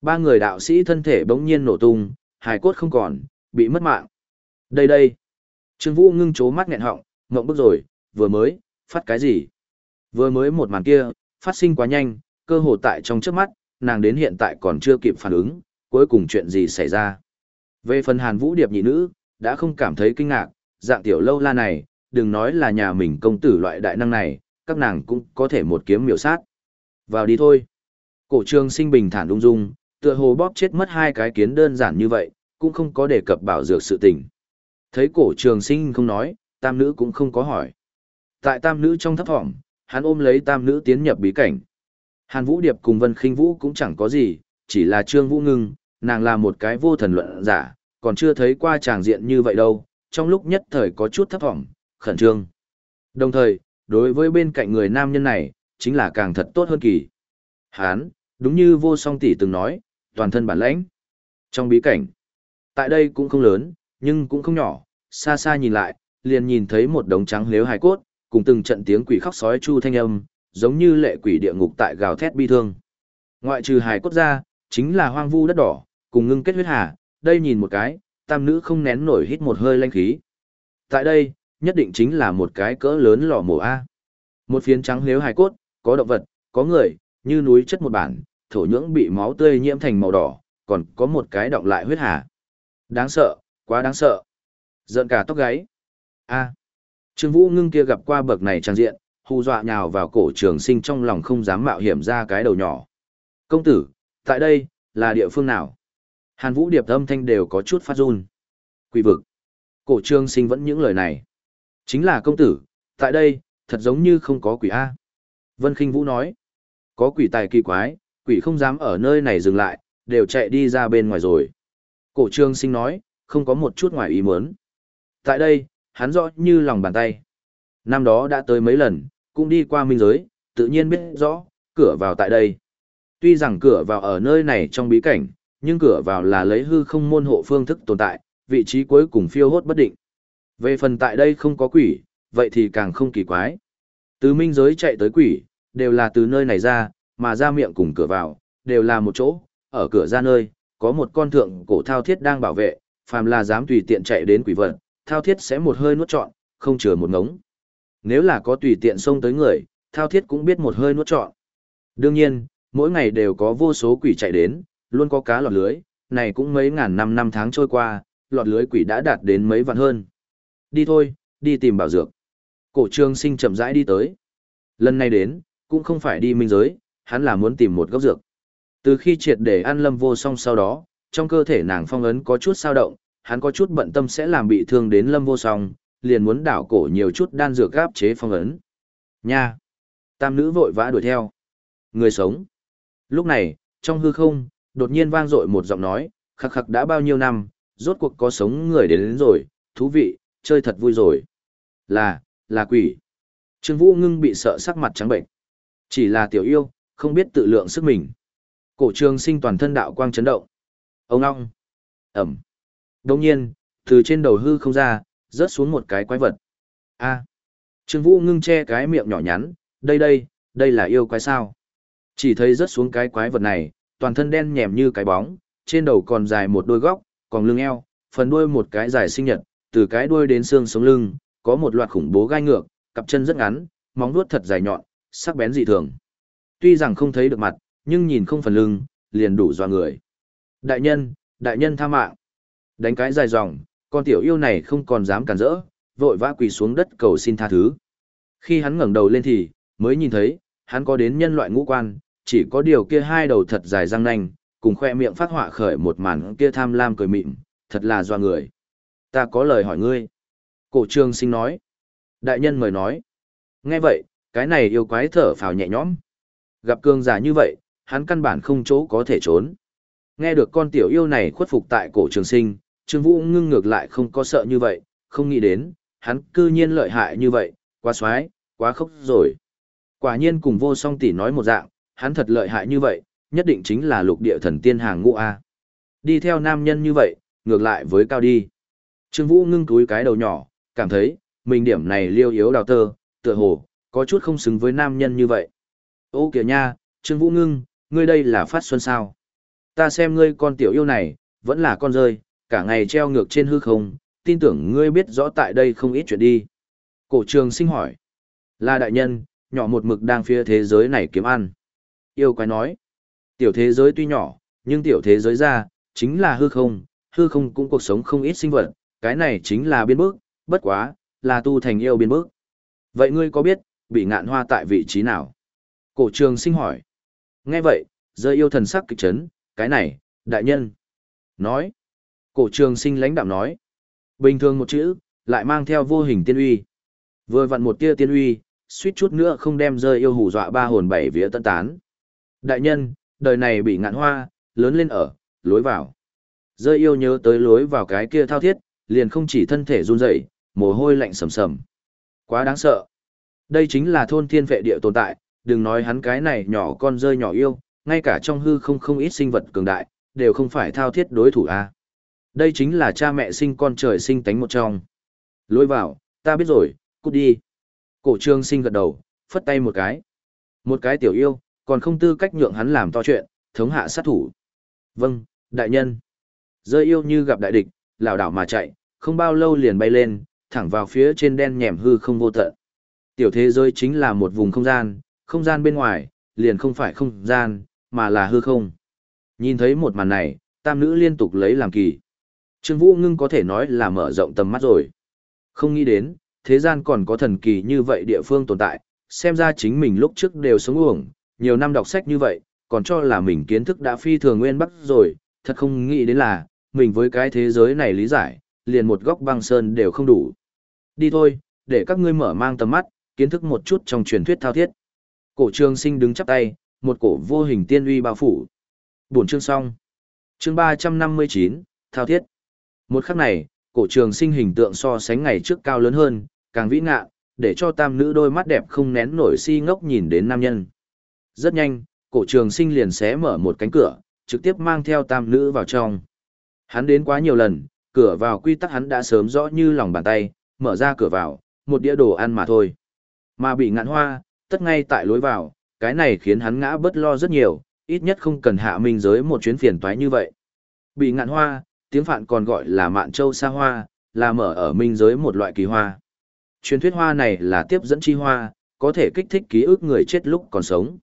Ba người đạo sĩ thân thể bỗng nhiên nổ tung, hài cốt không còn, bị mất mạng. Đây đây. Trương Vũ ngưng chố mắt nghẹn họng, ngộng bức rồi, vừa mới, phát cái gì? Vừa mới một màn kia, phát sinh quá nhanh, cơ hồ tại trong trước mắt, nàng đến hiện tại còn chưa kịp phản ứng, cuối cùng chuyện gì xảy ra. Về phần Hàn Vũ Điệp nhị nữ, đã không cảm thấy kinh ngạc, dạng tiểu lâu la này, đừng nói là nhà mình công tử loại đại năng này, các nàng cũng có thể một kiếm miểu sát. Vào đi thôi. Cổ trường sinh bình thản đung dung, tựa hồ bóp chết mất hai cái kiến đơn giản như vậy, cũng không có đề cập bảo dược sự tình. Thấy cổ trường sinh không nói, tam nữ cũng không có hỏi. Tại tam nữ trong thấp thỏm, hắn ôm lấy tam nữ tiến nhập bí cảnh. Hàn Vũ Điệp cùng Vân Khinh Vũ cũng chẳng có gì, chỉ là Trương Vũ Ngưng, nàng là một cái vô thần luận giả, còn chưa thấy qua tràng diện như vậy đâu, trong lúc nhất thời có chút thấp thỏm, khẩn trương. Đồng thời, đối với bên cạnh người nam nhân này, chính là càng thật tốt hơn kỳ. Hán, đúng như vô song tỷ từng nói, toàn thân bản lãnh. Trong bí cảnh, tại đây cũng không lớn, nhưng cũng không nhỏ, xa xa nhìn lại, liền nhìn thấy một đống trắng liếu hài cốt, cùng từng trận tiếng quỷ khóc sói chu thanh âm, giống như lệ quỷ địa ngục tại gào thét bi thương. Ngoại trừ hài cốt ra, chính là hoang vu đất đỏ, cùng ngưng kết huyết hà, đây nhìn một cái, tam nữ không nén nổi hít một hơi lanh khí. Tại đây, nhất định chính là một cái cỡ lớn lò mổ A. Một phiến trắng nếu hài cốt, có động vật, có người, như núi chất một bản, thổ nhưỡng bị máu tươi nhiễm thành màu đỏ, còn có một cái động lại huyết hà. Đáng sợ, quá đáng sợ. Giận cả tóc gáy. A. Trương Vũ ngưng kia gặp qua bậc này trang diện, hù dọa nhào vào cổ trường sinh trong lòng không dám mạo hiểm ra cái đầu nhỏ. Công tử, tại đây, là địa phương nào? Hàn Vũ điệp âm thanh đều có chút phát run. Quỷ vực. Cổ trường sinh vẫn những lời này. Chính là công tử, tại đây, thật giống như không có quỷ A. Vân Kinh Vũ nói. Có quỷ tài kỳ quái, quỷ không dám ở nơi này dừng lại, đều chạy đi ra bên ngoài rồi. Cổ trường sinh nói, không có một chút ngoài ý muốn. Tại đây, hắn rõ như lòng bàn tay. Năm đó đã tới mấy lần, cũng đi qua minh giới, tự nhiên biết rõ, cửa vào tại đây. Tuy rằng cửa vào ở nơi này trong bí cảnh, nhưng cửa vào là lấy hư không môn hộ phương thức tồn tại, vị trí cuối cùng phiêu hốt bất định. Về phần tại đây không có quỷ, vậy thì càng không kỳ quái. Từ minh giới chạy tới quỷ, đều là từ nơi này ra, mà ra miệng cùng cửa vào, đều là một chỗ, ở cửa ra nơi, có một con thượng cổ thao thiết đang bảo vệ, phàm là dám tùy tiện chạy đến quỷ vật, thao thiết sẽ một hơi nuốt trọn, không chừa một ngống. Nếu là có tùy tiện xông tới người, thao thiết cũng biết một hơi nuốt trọn. Đương nhiên, mỗi ngày đều có vô số quỷ chạy đến, luôn có cá lọt lưới, này cũng mấy ngàn năm năm tháng trôi qua, lọt lưới quỷ đã đạt đến mấy vạn hơn. Đi thôi, đi tìm bảo dược. Cổ trương sinh chậm rãi đi tới. Lần này đến, cũng không phải đi minh giới, hắn là muốn tìm một gốc dược. Từ khi triệt để ăn lâm vô song sau đó, trong cơ thể nàng phong ấn có chút sao động, hắn có chút bận tâm sẽ làm bị thương đến lâm vô song, liền muốn đảo cổ nhiều chút đan dược gáp chế phong ấn. Nha! Tam nữ vội vã đuổi theo. Người sống. Lúc này, trong hư không, đột nhiên vang dội một giọng nói, khắc khắc đã bao nhiêu năm, rốt cuộc có sống người đến, đến rồi, thú vị, chơi thật vui rồi. Là, là quỷ. Trương Vũ ngưng bị sợ sắc mặt trắng bệnh. Chỉ là tiểu yêu, không biết tự lượng sức mình. Cổ trường sinh toàn thân đạo quang chấn động. Ông long, Ẩm. Đồng nhiên, từ trên đầu hư không ra, rớt xuống một cái quái vật. a Trương Vũ ngưng che cái miệng nhỏ nhắn, đây đây, đây là yêu quái sao. Chỉ thấy rớt xuống cái quái vật này, toàn thân đen nhèm như cái bóng, trên đầu còn dài một đôi góc, còn lưng eo, phần đuôi một cái dài sinh nhật, từ cái đuôi đến xương sống lưng, có một loạt khủng bố gai ngược, cặp chân rất ngắn, móng vuốt thật dài nhọn, sắc bén dị thường. Tuy rằng không thấy được mặt, nhưng nhìn không phần lưng, liền đủ doa người. Đại nhân, đại nhân tha mạng. Đánh cái dài dòng, con tiểu yêu này không còn dám cản rỡ, vội vã quỳ xuống đất cầu xin tha thứ. Khi hắn ngẩng đầu lên thì, mới nhìn thấy, hắn có đến nhân loại ngũ quan, chỉ có điều kia hai đầu thật dài răng nanh, cùng khoe miệng phát họa khởi một màn kia tham lam cười mịn, thật là doa người. Ta có lời hỏi ngươi. Cổ trương sinh nói. Đại nhân mời nói. Nghe vậy, cái này yêu quái thở phào nhẹ nhõm. Gặp cường giả như vậy, hắn căn bản không chỗ có thể trốn. Nghe được con tiểu yêu này khuất phục tại cổ trường sinh, Trương Vũ ngưng ngược lại không có sợ như vậy, không nghĩ đến, hắn cư nhiên lợi hại như vậy, quá xoái, quá khốc rồi. Quả nhiên cùng vô song tỷ nói một dạng, hắn thật lợi hại như vậy, nhất định chính là lục địa thần tiên hàng ngũ A. Đi theo nam nhân như vậy, ngược lại với cao đi. Trương Vũ ngưng túi cái đầu nhỏ, cảm thấy, mình điểm này liêu yếu đào tơ, tựa hồ, có chút không xứng với nam nhân như vậy. Ô kìa nha, Trương Vũ ngưng, ngươi đây là phát xuân sao? Ta xem ngươi con tiểu yêu này, vẫn là con rơi, cả ngày treo ngược trên hư không, tin tưởng ngươi biết rõ tại đây không ít chuyện đi. Cổ trường sinh hỏi. Là đại nhân, nhỏ một mực đang phía thế giới này kiếm ăn. Yêu quái nói. Tiểu thế giới tuy nhỏ, nhưng tiểu thế giới ra, chính là hư không, hư không cũng cuộc sống không ít sinh vật, cái này chính là biên bước, bất quá, là tu thành yêu biên bước. Vậy ngươi có biết, bị ngạn hoa tại vị trí nào? Cổ trường sinh hỏi. Nghe vậy, rơi yêu thần sắc kịch chấn, cái này, đại nhân. Nói. Cổ trường sinh lãnh đạm nói. Bình thường một chữ, lại mang theo vô hình tiên uy. Vừa vặn một tia tiên uy, suýt chút nữa không đem rơi yêu hù dọa ba hồn bảy vía tân tán. Đại nhân, đời này bị ngạn hoa, lớn lên ở, lối vào. Rơi yêu nhớ tới lối vào cái kia thao thiết, liền không chỉ thân thể run rẩy, mồ hôi lạnh sầm sầm. Quá đáng sợ. Đây chính là thôn thiên vệ địa tồn tại, đừng nói hắn cái này nhỏ con rơi nhỏ yêu, ngay cả trong hư không không ít sinh vật cường đại, đều không phải thao thiết đối thủ a. Đây chính là cha mẹ sinh con trời sinh tánh một trong. lôi vào, ta biết rồi, cút đi. Cổ trương sinh gật đầu, phất tay một cái. Một cái tiểu yêu, còn không tư cách nhượng hắn làm to chuyện, thống hạ sát thủ. Vâng, đại nhân. Rơi yêu như gặp đại địch, lảo đảo mà chạy, không bao lâu liền bay lên, thẳng vào phía trên đen nhèm hư không vô tận. Tiểu thế giới chính là một vùng không gian, không gian bên ngoài, liền không phải không gian, mà là hư không. Nhìn thấy một màn này, tam nữ liên tục lấy làm kỳ. Trương Vũ Ngưng có thể nói là mở rộng tầm mắt rồi. Không nghĩ đến, thế gian còn có thần kỳ như vậy địa phương tồn tại, xem ra chính mình lúc trước đều sống uổng, nhiều năm đọc sách như vậy, còn cho là mình kiến thức đã phi thường nguyên bắc rồi, thật không nghĩ đến là, mình với cái thế giới này lý giải, liền một góc băng sơn đều không đủ. Đi thôi, để các ngươi mở mang tầm mắt, kiến thức một chút trong truyền thuyết thao thiết. Cổ trường sinh đứng chắp tay, một cổ vô hình tiên uy bao phủ. Buổi chương xong. Chương 359, thao thiết. Một khắc này, cổ trường sinh hình tượng so sánh ngày trước cao lớn hơn, càng vĩ ngạ, để cho tam nữ đôi mắt đẹp không nén nổi si ngốc nhìn đến nam nhân. Rất nhanh, cổ trường sinh liền xé mở một cánh cửa, trực tiếp mang theo tam nữ vào trong. Hắn đến quá nhiều lần, cửa vào quy tắc hắn đã sớm rõ như lòng bàn tay, mở ra cửa vào, một đĩa đồ ăn mà thôi. Mà bị ngạn hoa, tất ngay tại lối vào, cái này khiến hắn ngã bất lo rất nhiều, ít nhất không cần hạ minh giới một chuyến phiền toái như vậy. Bị ngạn hoa, tiếng phạn còn gọi là mạn châu sa hoa, là mở ở minh giới một loại kỳ hoa. Truyền thuyết hoa này là tiếp dẫn chi hoa, có thể kích thích ký ức người chết lúc còn sống.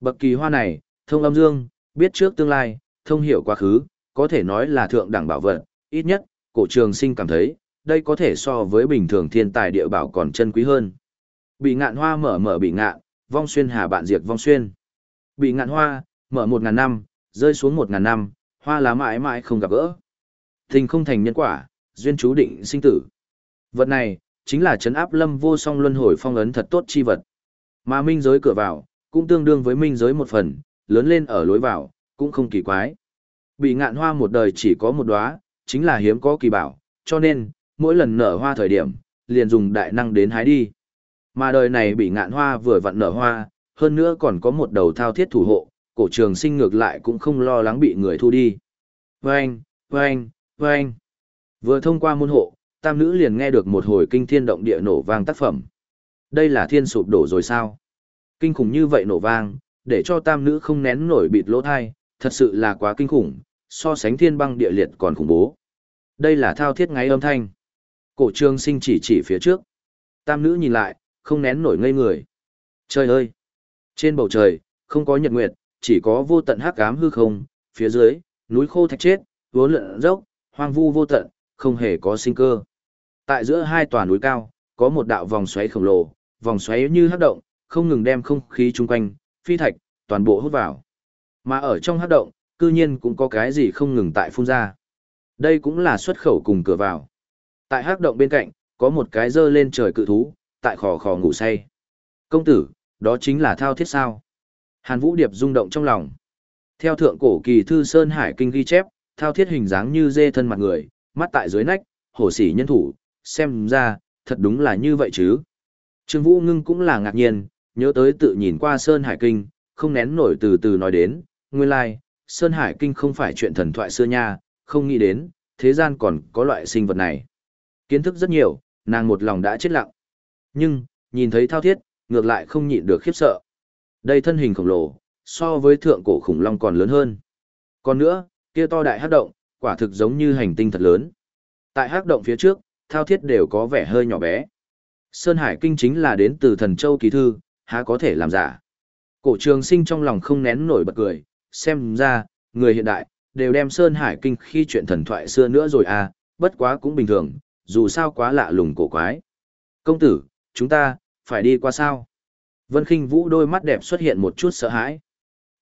Bậc kỳ hoa này, thông âm dương, biết trước tương lai, thông hiểu quá khứ, có thể nói là thượng đẳng bảo vật, ít nhất, cổ trường sinh cảm thấy, đây có thể so với bình thường thiên tài địa bảo còn chân quý hơn. Bị ngạn hoa mở mở bị ngạn, vong xuyên hà bạn diệt vong xuyên. Bị ngạn hoa, mở một ngàn năm, rơi xuống một ngàn năm, hoa lá mãi mãi không gặp gỡ. Tình không thành nhân quả, duyên chú định sinh tử. Vật này, chính là chấn áp lâm vô song luân hồi phong ấn thật tốt chi vật. Mà minh giới cửa vào, cũng tương đương với minh giới một phần, lớn lên ở lối vào, cũng không kỳ quái. Bị ngạn hoa một đời chỉ có một đóa, chính là hiếm có kỳ bảo, cho nên, mỗi lần nở hoa thời điểm, liền dùng đại năng đến hái đi. Mà đời này bị ngạn hoa vừa vặn nở hoa, hơn nữa còn có một đầu thao thiết thủ hộ, cổ trường sinh ngược lại cũng không lo lắng bị người thu đi. Vâng, vâng, vâng. Vừa thông qua môn hộ, tam nữ liền nghe được một hồi kinh thiên động địa nổ vang tác phẩm. Đây là thiên sụp đổ rồi sao? Kinh khủng như vậy nổ vang, để cho tam nữ không nén nổi bịt lỗ thai, thật sự là quá kinh khủng, so sánh thiên băng địa liệt còn khủng bố. Đây là thao thiết ngáy âm thanh. Cổ trương sinh chỉ chỉ phía trước. Tam nữ nhìn lại, không nén nổi ngây người. Trời ơi! Trên bầu trời, không có nhật nguyệt, chỉ có vô tận hắc ám hư không, phía dưới, núi khô thạch chết, vốn lượn dốc, hoang vu vô tận, không hề có sinh cơ. Tại giữa hai tòa núi cao, có một đạo vòng xoáy khổng lồ, vòng xoáy như hấp động, không ngừng đem không khí chung quanh, phi thạch, toàn bộ hút vào. Mà ở trong hấp động, cư nhiên cũng có cái gì không ngừng tại phun ra. Đây cũng là xuất khẩu cùng cửa vào. Tại hắc động bên cạnh, có một cái dơ lên trời cự thú, tại khò khò ngủ say. Công tử, đó chính là thao thiết sao. Hàn Vũ Điệp rung động trong lòng. Theo thượng cổ kỳ thư Sơn Hải Kinh ghi chép, thao thiết hình dáng như dê thân mặt người, mắt tại dưới nách, hổ sỉ nhân thủ, xem ra, thật đúng là như vậy chứ. Trương Vũ Ngưng cũng là ngạc nhiên, nhớ tới tự nhìn qua Sơn Hải Kinh, không nén nổi từ từ nói đến, nguyên lai, like, Sơn Hải Kinh không phải chuyện thần thoại xưa nha, không nghĩ đến, thế gian còn có loại sinh vật này. Kiến thức rất nhiều, nàng một lòng đã chết lặng. Nhưng, nhìn thấy thao thiết, ngược lại không nhịn được khiếp sợ. Đây thân hình khổng lồ, so với thượng cổ khủng long còn lớn hơn. Còn nữa, kia to đại hắc động, quả thực giống như hành tinh thật lớn. Tại hắc động phía trước, thao thiết đều có vẻ hơi nhỏ bé. Sơn Hải Kinh chính là đến từ thần châu kỳ thư, há có thể làm giả. Cổ trường sinh trong lòng không nén nổi bật cười, xem ra, người hiện đại, đều đem Sơn Hải Kinh khi chuyện thần thoại xưa nữa rồi à, bất quá cũng bình thường, dù sao quá lạ lùng cổ quái. Công tử, chúng ta, phải đi qua sao? Vân Kinh Vũ đôi mắt đẹp xuất hiện một chút sợ hãi.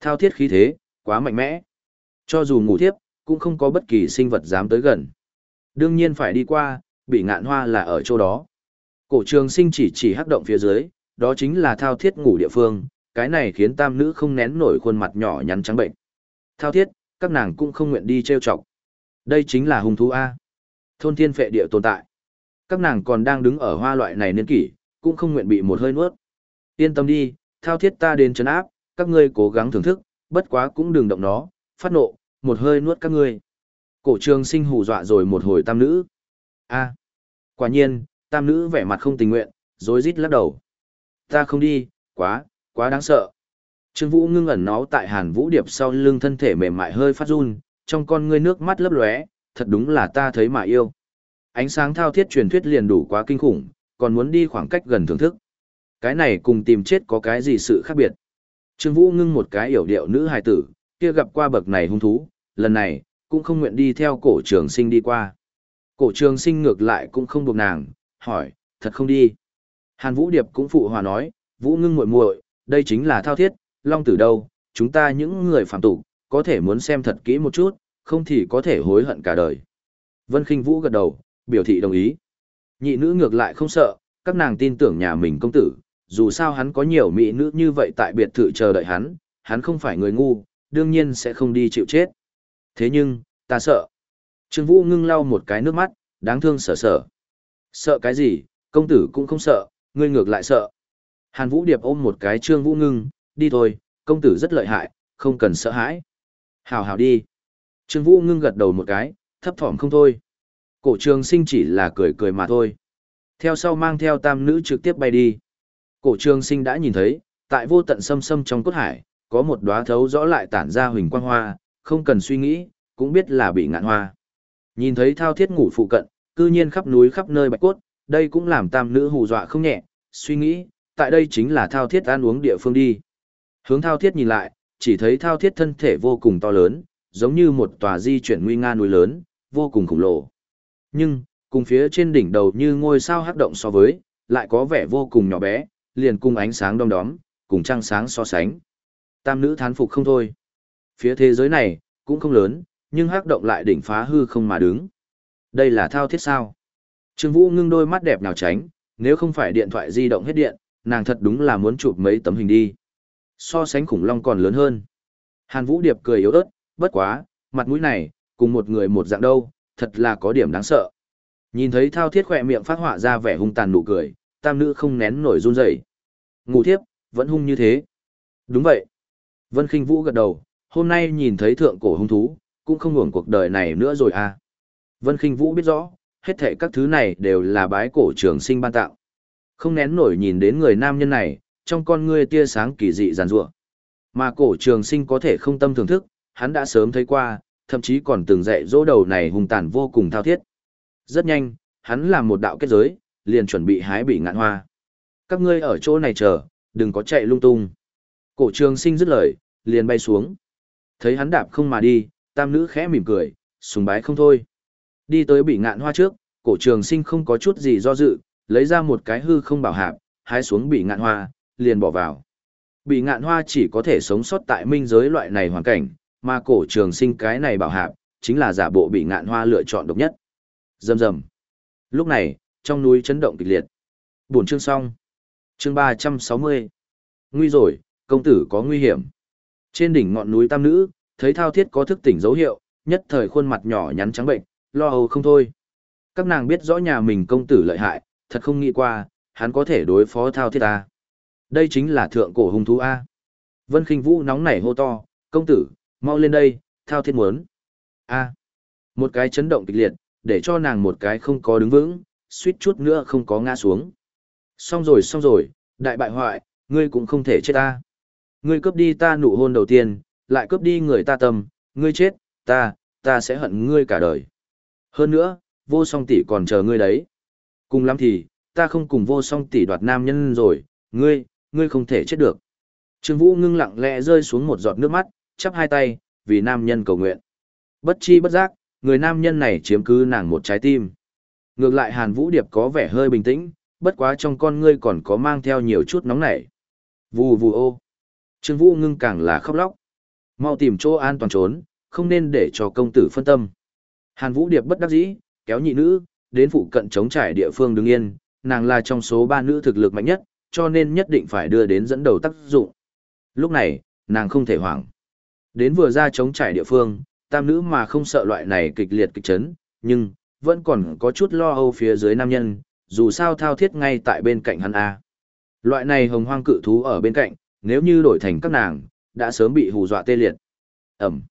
Thao thiết khí thế, quá mạnh mẽ. Cho dù ngủ thiếp, cũng không có bất kỳ sinh vật dám tới gần. Đương nhiên phải đi qua, bị ngạn hoa là ở chỗ đó. Cổ trường sinh chỉ chỉ hắc động phía dưới, đó chính là thao thiết ngủ địa phương, cái này khiến tam nữ không nén nổi khuôn mặt nhỏ nhắn trắng bệnh. Thao thiết, các nàng cũng không nguyện đi trêu chọc. Đây chính là hung thú A. Thôn thiên phệ địa tồn tại. Các nàng còn đang đứng ở hoa loại này niên kỷ, cũng không nguyện bị một hơi nuốt. Yên tâm đi, thao thiết ta đến chấn áp, các ngươi cố gắng thưởng thức, bất quá cũng đừng động nó, phát nộ, một hơi nuốt các ngươi. Cổ trường sinh hù dọa rồi một hồi tam nữ. A. Quả nhiên, tam nữ vẻ mặt không tình nguyện, rối rít lắc đầu. Ta không đi, quá, quá đáng sợ. Trương Vũ ngưng ẩn nó tại Hàn Vũ Điệp sau lưng thân thể mềm mại hơi phát run, trong con ngươi nước mắt lấp lóe, thật đúng là ta thấy mà yêu. Ánh sáng thao thiết truyền thuyết liền đủ quá kinh khủng, còn muốn đi khoảng cách gần thưởng thức. Cái này cùng tìm chết có cái gì sự khác biệt. Trương Vũ ngưng một cái hiểu điệu nữ hài tử, kia gặp qua bậc này hung thú, lần này, cũng không nguyện đi theo cổ trường sinh đi qua. Cổ trường sinh ngược lại cũng không buộc nàng, hỏi, thật không đi. Hàn Vũ Điệp cũng phụ hòa nói, Vũ ngưng muội muội, đây chính là thao thiết, long tử đâu, chúng ta những người phạm tục, có thể muốn xem thật kỹ một chút, không thì có thể hối hận cả đời. Vân Kinh Vũ gật đầu, biểu thị đồng ý. Nhị nữ ngược lại không sợ, các nàng tin tưởng nhà mình công tử, dù sao hắn có nhiều mỹ nữ như vậy tại biệt thự chờ đợi hắn, hắn không phải người ngu, đương nhiên sẽ không đi chịu chết. Thế nhưng, ta sợ. Trương Vũ ngưng lau một cái nước mắt, đáng thương sợ sợ. Sợ cái gì, công tử cũng không sợ, ngươi ngược lại sợ. Hàn Vũ Điệp ôm một cái Trương Vũ ngưng, đi thôi, công tử rất lợi hại, không cần sợ hãi. hào hào đi. Trương Vũ ngưng gật đầu một cái, thấp thỏm không thôi. Cổ trường sinh chỉ là cười cười mà thôi. Theo sau mang theo tam nữ trực tiếp bay đi. Cổ trường sinh đã nhìn thấy, tại vô tận sâm sâm trong cốt hải, có một đóa thấu rõ lại tản ra huỳnh quang hoa, không cần suy nghĩ, cũng biết là bị ngạn hoa. Nhìn thấy thao thiết ngủ phụ cận, cư nhiên khắp núi khắp nơi bạch cốt, đây cũng làm tam nữ hù dọa không nhẹ, suy nghĩ, tại đây chính là thao thiết ăn uống địa phương đi. Hướng thao thiết nhìn lại, chỉ thấy thao thiết thân thể vô cùng to lớn, giống như một tòa di chuyển nguy nga núi lớn, vô cùng khổng lồ. Nhưng, cùng phía trên đỉnh đầu như ngôi sao hắc động so với, lại có vẻ vô cùng nhỏ bé, liền cùng ánh sáng đom đóm, cùng trăng sáng so sánh. Tam nữ thán phục không thôi. Phía thế giới này, cũng không lớn, nhưng hắc động lại đỉnh phá hư không mà đứng. Đây là thao thiết sao? Trương Vũ ngưng đôi mắt đẹp nào tránh, nếu không phải điện thoại di động hết điện, nàng thật đúng là muốn chụp mấy tấm hình đi. So sánh khủng long còn lớn hơn. Hàn Vũ Điệp cười yếu ớt, bất quá, mặt mũi này, cùng một người một dạng đâu, thật là có điểm đáng sợ. Nhìn thấy thao thiết khỏe miệng phát họa ra vẻ hung tàn nụ cười, tam nữ không nén nổi run rẩy. Ngủ thiếp, vẫn hung như thế. Đúng vậy. Vân Kinh Vũ gật đầu, hôm nay nhìn thấy thượng cổ hung thú, cũng không hưởng cuộc đời này nữa rồi à. Vân Kinh Vũ biết rõ, hết thể các thứ này đều là bái cổ trường sinh ban tạo. Không nén nổi nhìn đến người nam nhân này, trong con ngươi tia sáng kỳ dị giàn rủa. Mà cổ trường sinh có thể không tâm thưởng thức, hắn đã sớm thấy qua, thậm chí còn từng dạy dỗ đầu này hung tàn vô cùng thao thiết. Rất nhanh, hắn làm một đạo kết giới, liền chuẩn bị hái bị ngạn hoa. Các ngươi ở chỗ này chờ, đừng có chạy lung tung. Cổ trường sinh dứt lời, liền bay xuống. Thấy hắn đạp không mà đi, tam nữ khẽ mỉm cười, sùng bái không thôi. Đi tới bị ngạn hoa trước, cổ trường sinh không có chút gì do dự, lấy ra một cái hư không bảo hạp, hái xuống bị ngạn hoa, liền bỏ vào. Bị ngạn hoa chỉ có thể sống sót tại minh giới loại này hoàn cảnh, mà cổ trường sinh cái này bảo hạp, chính là giả bộ bị ngạn hoa lựa chọn độc nhất. Dầm dầm. Lúc này, trong núi chấn động kịch liệt. Buổi chương xong. Chương 360. Nguy rồi, công tử có nguy hiểm. Trên đỉnh ngọn núi Tam Nữ, thấy thao thiết có thức tỉnh dấu hiệu, nhất thời khuôn mặt nhỏ nhắn trắng bệnh, lo âu không thôi. Các nàng biết rõ nhà mình công tử lợi hại, thật không nghĩ qua, hắn có thể đối phó thao thiết ta. Đây chính là thượng cổ hung thú A. Vân Kinh Vũ nóng nảy hô to, công tử, mau lên đây, thao thiết muốn. A. Một cái chấn động kịch liệt, để cho nàng một cái không có đứng vững, suýt chút nữa không có ngã xuống. Xong rồi xong rồi, đại bại hoại, ngươi cũng không thể chết ta. Ngươi cướp đi ta nụ hôn đầu tiên, lại cướp đi người ta tâm, ngươi chết, ta, ta sẽ hận ngươi cả đời. Hơn nữa, vô song tỷ còn chờ ngươi đấy. Cùng lắm thì, ta không cùng vô song tỷ đoạt nam nhân rồi, ngươi, ngươi không thể chết được. Trương Vũ ngưng lặng lẽ rơi xuống một giọt nước mắt, chắp hai tay, vì nam nhân cầu nguyện. Bất chi bất giác, người nam nhân này chiếm cứ nàng một trái tim. Ngược lại Hàn Vũ Điệp có vẻ hơi bình tĩnh, bất quá trong con ngươi còn có mang theo nhiều chút nóng nảy. Vù vù ô. Trương Vũ ngưng càng là khóc lóc. Mau tìm chỗ an toàn trốn, không nên để cho công tử phân tâm. Hàn Vũ Điệp bất đắc dĩ, kéo nhị nữ, đến phụ cận chống trải địa phương đứng yên, nàng là trong số ba nữ thực lực mạnh nhất, cho nên nhất định phải đưa đến dẫn đầu tác dụng. Lúc này, nàng không thể hoảng. Đến vừa ra chống trải địa phương, tam nữ mà không sợ loại này kịch liệt kịch chấn, nhưng, vẫn còn có chút lo âu phía dưới nam nhân, dù sao thao thiết ngay tại bên cạnh hắn A. Loại này hồng hoang cự thú ở bên cạnh, nếu như đổi thành các nàng, đã sớm bị hù dọa tê liệt. Ẩm.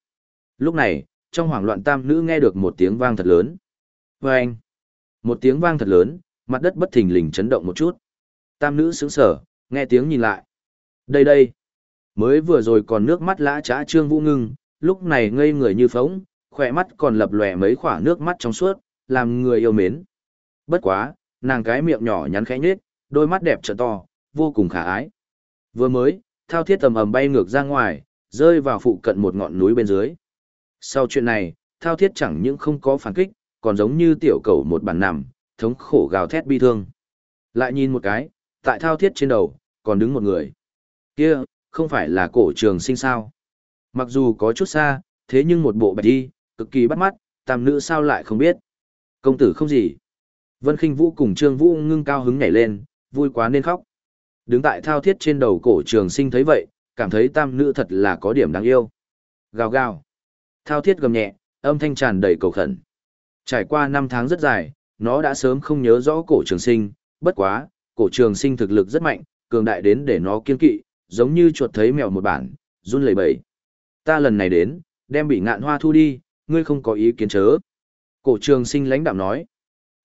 Lúc này, trong hoảng loạn tam nữ nghe được một tiếng vang thật lớn. Vâng! Một tiếng vang thật lớn, mặt đất bất thình lình chấn động một chút. Tam nữ sững sở, nghe tiếng nhìn lại. Đây đây! Mới vừa rồi còn nước mắt lã trá trương vũ ngưng, lúc này ngây người như phóng, khỏe mắt còn lập lòe mấy khỏa nước mắt trong suốt, làm người yêu mến. Bất quá, nàng cái miệng nhỏ nhắn khẽ nhết, đôi mắt đẹp trợ to, vô cùng khả ái. Vừa mới, thao thiết tầm ầm bay ngược ra ngoài, rơi vào phụ cận một ngọn núi bên dưới. Sau chuyện này, thao thiết chẳng những không có phản kích, còn giống như tiểu cầu một bản nằm, thống khổ gào thét bi thương. Lại nhìn một cái, tại thao thiết trên đầu, còn đứng một người. Kia, không phải là cổ trường sinh sao. Mặc dù có chút xa, thế nhưng một bộ bạch đi, cực kỳ bắt mắt, tam nữ sao lại không biết. Công tử không gì. Vân Kinh Vũ cùng Trương Vũ ngưng cao hứng nhảy lên, vui quá nên khóc. Đứng tại thao thiết trên đầu cổ trường sinh thấy vậy, cảm thấy tam nữ thật là có điểm đáng yêu. Gào gào. Thao thiết gầm nhẹ, âm thanh tràn đầy cầu khẩn. Trải qua năm tháng rất dài, nó đã sớm không nhớ rõ cổ trường sinh, bất quá, cổ trường sinh thực lực rất mạnh, cường đại đến để nó kiên kỵ, giống như chuột thấy mèo một bản, run lẩy bẩy. Ta lần này đến, đem bị ngạn hoa thu đi, ngươi không có ý kiến chớ. Cổ trường sinh lãnh đạm nói.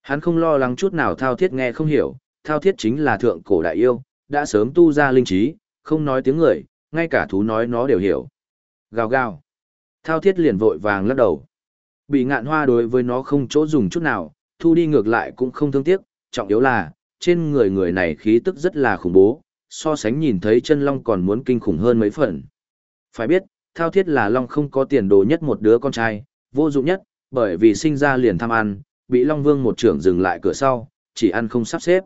Hắn không lo lắng chút nào thao thiết nghe không hiểu, thao thiết chính là thượng cổ đại yêu, đã sớm tu ra linh trí, không nói tiếng người, ngay cả thú nói nó đều hiểu. Gào gào. Thao thiết liền vội vàng lắc đầu. Bị ngạn hoa đối với nó không chỗ dùng chút nào, thu đi ngược lại cũng không thương tiếc, trọng yếu là, trên người người này khí tức rất là khủng bố, so sánh nhìn thấy chân long còn muốn kinh khủng hơn mấy phần. Phải biết, thao thiết là long không có tiền đồ nhất một đứa con trai, vô dụng nhất, bởi vì sinh ra liền tham ăn, bị long vương một trưởng dừng lại cửa sau, chỉ ăn không sắp xếp.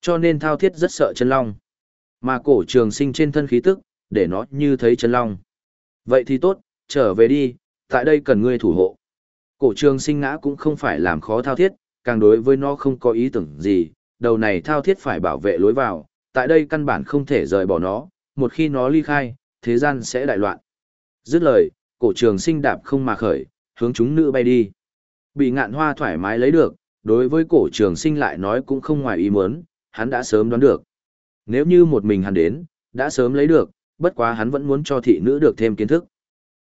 Cho nên thao thiết rất sợ chân long. Mà cổ trường sinh trên thân khí tức, để nó như thấy chân long. Vậy thì tốt, trở về đi, tại đây cần ngươi thủ hộ. Cổ trường sinh ngã cũng không phải làm khó thao thiết, càng đối với nó không có ý tưởng gì, đầu này thao thiết phải bảo vệ lối vào, tại đây căn bản không thể rời bỏ nó, một khi nó ly khai, thế gian sẽ đại loạn. Dứt lời, cổ trường sinh đạp không mà khởi, hướng chúng nữ bay đi. Bị ngạn hoa thoải mái lấy được, đối với cổ trường sinh lại nói cũng không ngoài ý muốn, hắn đã sớm đoán được. Nếu như một mình hắn đến, đã sớm lấy được, bất quá hắn vẫn muốn cho thị nữ được thêm kiến thức.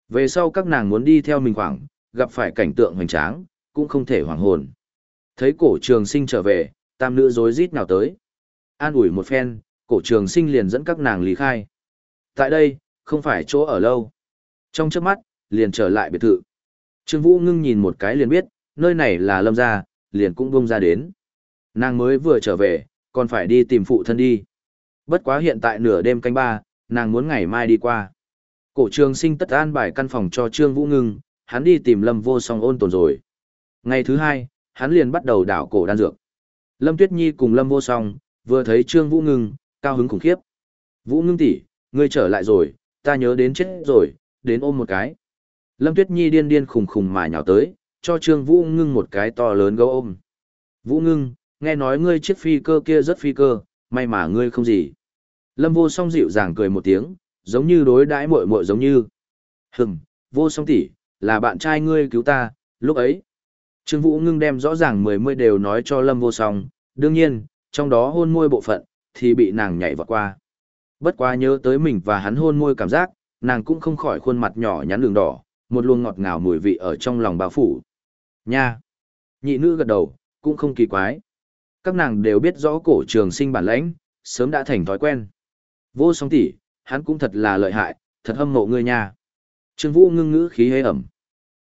Về sau các nàng muốn đi theo mình khoảng, gặp phải cảnh tượng hoành tráng, cũng không thể hoàng hồn. Thấy cổ trường sinh trở về, tam nữ rối rít nào tới. An ủi một phen, cổ trường sinh liền dẫn các nàng lý khai. Tại đây, không phải chỗ ở lâu. Trong trước mắt, liền trở lại biệt thự. Trương Vũ ngưng nhìn một cái liền biết, nơi này là lâm gia, liền cũng bông ra đến. Nàng mới vừa trở về, còn phải đi tìm phụ thân đi. Bất quá hiện tại nửa đêm canh ba, nàng muốn ngày mai đi qua. Cổ trường sinh tất an bài căn phòng cho Trương Vũ ngưng, hắn đi tìm Lâm Vô Song ôn tồn rồi. Ngày thứ hai, hắn liền bắt đầu đảo cổ đan dược. Lâm Tuyết Nhi cùng Lâm Vô Song, vừa thấy Trương Vũ ngưng, cao hứng khủng khiếp. Vũ ngưng tỷ, ngươi trở lại rồi, ta nhớ đến chết rồi, đến ôm một cái. Lâm Tuyết Nhi điên điên khùng khùng mà nhào tới, cho Trương Vũ ngưng một cái to lớn gấu ôm. Vũ ngưng, nghe nói ngươi chiếc phi cơ kia rất phi cơ, may mà ngươi không gì. Lâm vô song dịu dàng cười một tiếng, giống như đối đãi muội muội giống như. Hừm, vô song tỷ, là bạn trai ngươi cứu ta, lúc ấy. Trương Vũ ngưng đem rõ ràng mười mươi đều nói cho Lâm vô song, đương nhiên, trong đó hôn môi bộ phận, thì bị nàng nhảy vọt qua. Bất quá nhớ tới mình và hắn hôn môi cảm giác, nàng cũng không khỏi khuôn mặt nhỏ nhắn đường đỏ, một luồng ngọt ngào mùi vị ở trong lòng bao phủ. Nha! Nhị nữ gật đầu, cũng không kỳ quái. Các nàng đều biết rõ cổ trường sinh bản lãnh, sớm đã thành thói quen. Vô song tỷ, hắn cũng thật là lợi hại, thật hâm mộ ngươi nha. Trương Vũ ngưng ngữ khí hế ẩm.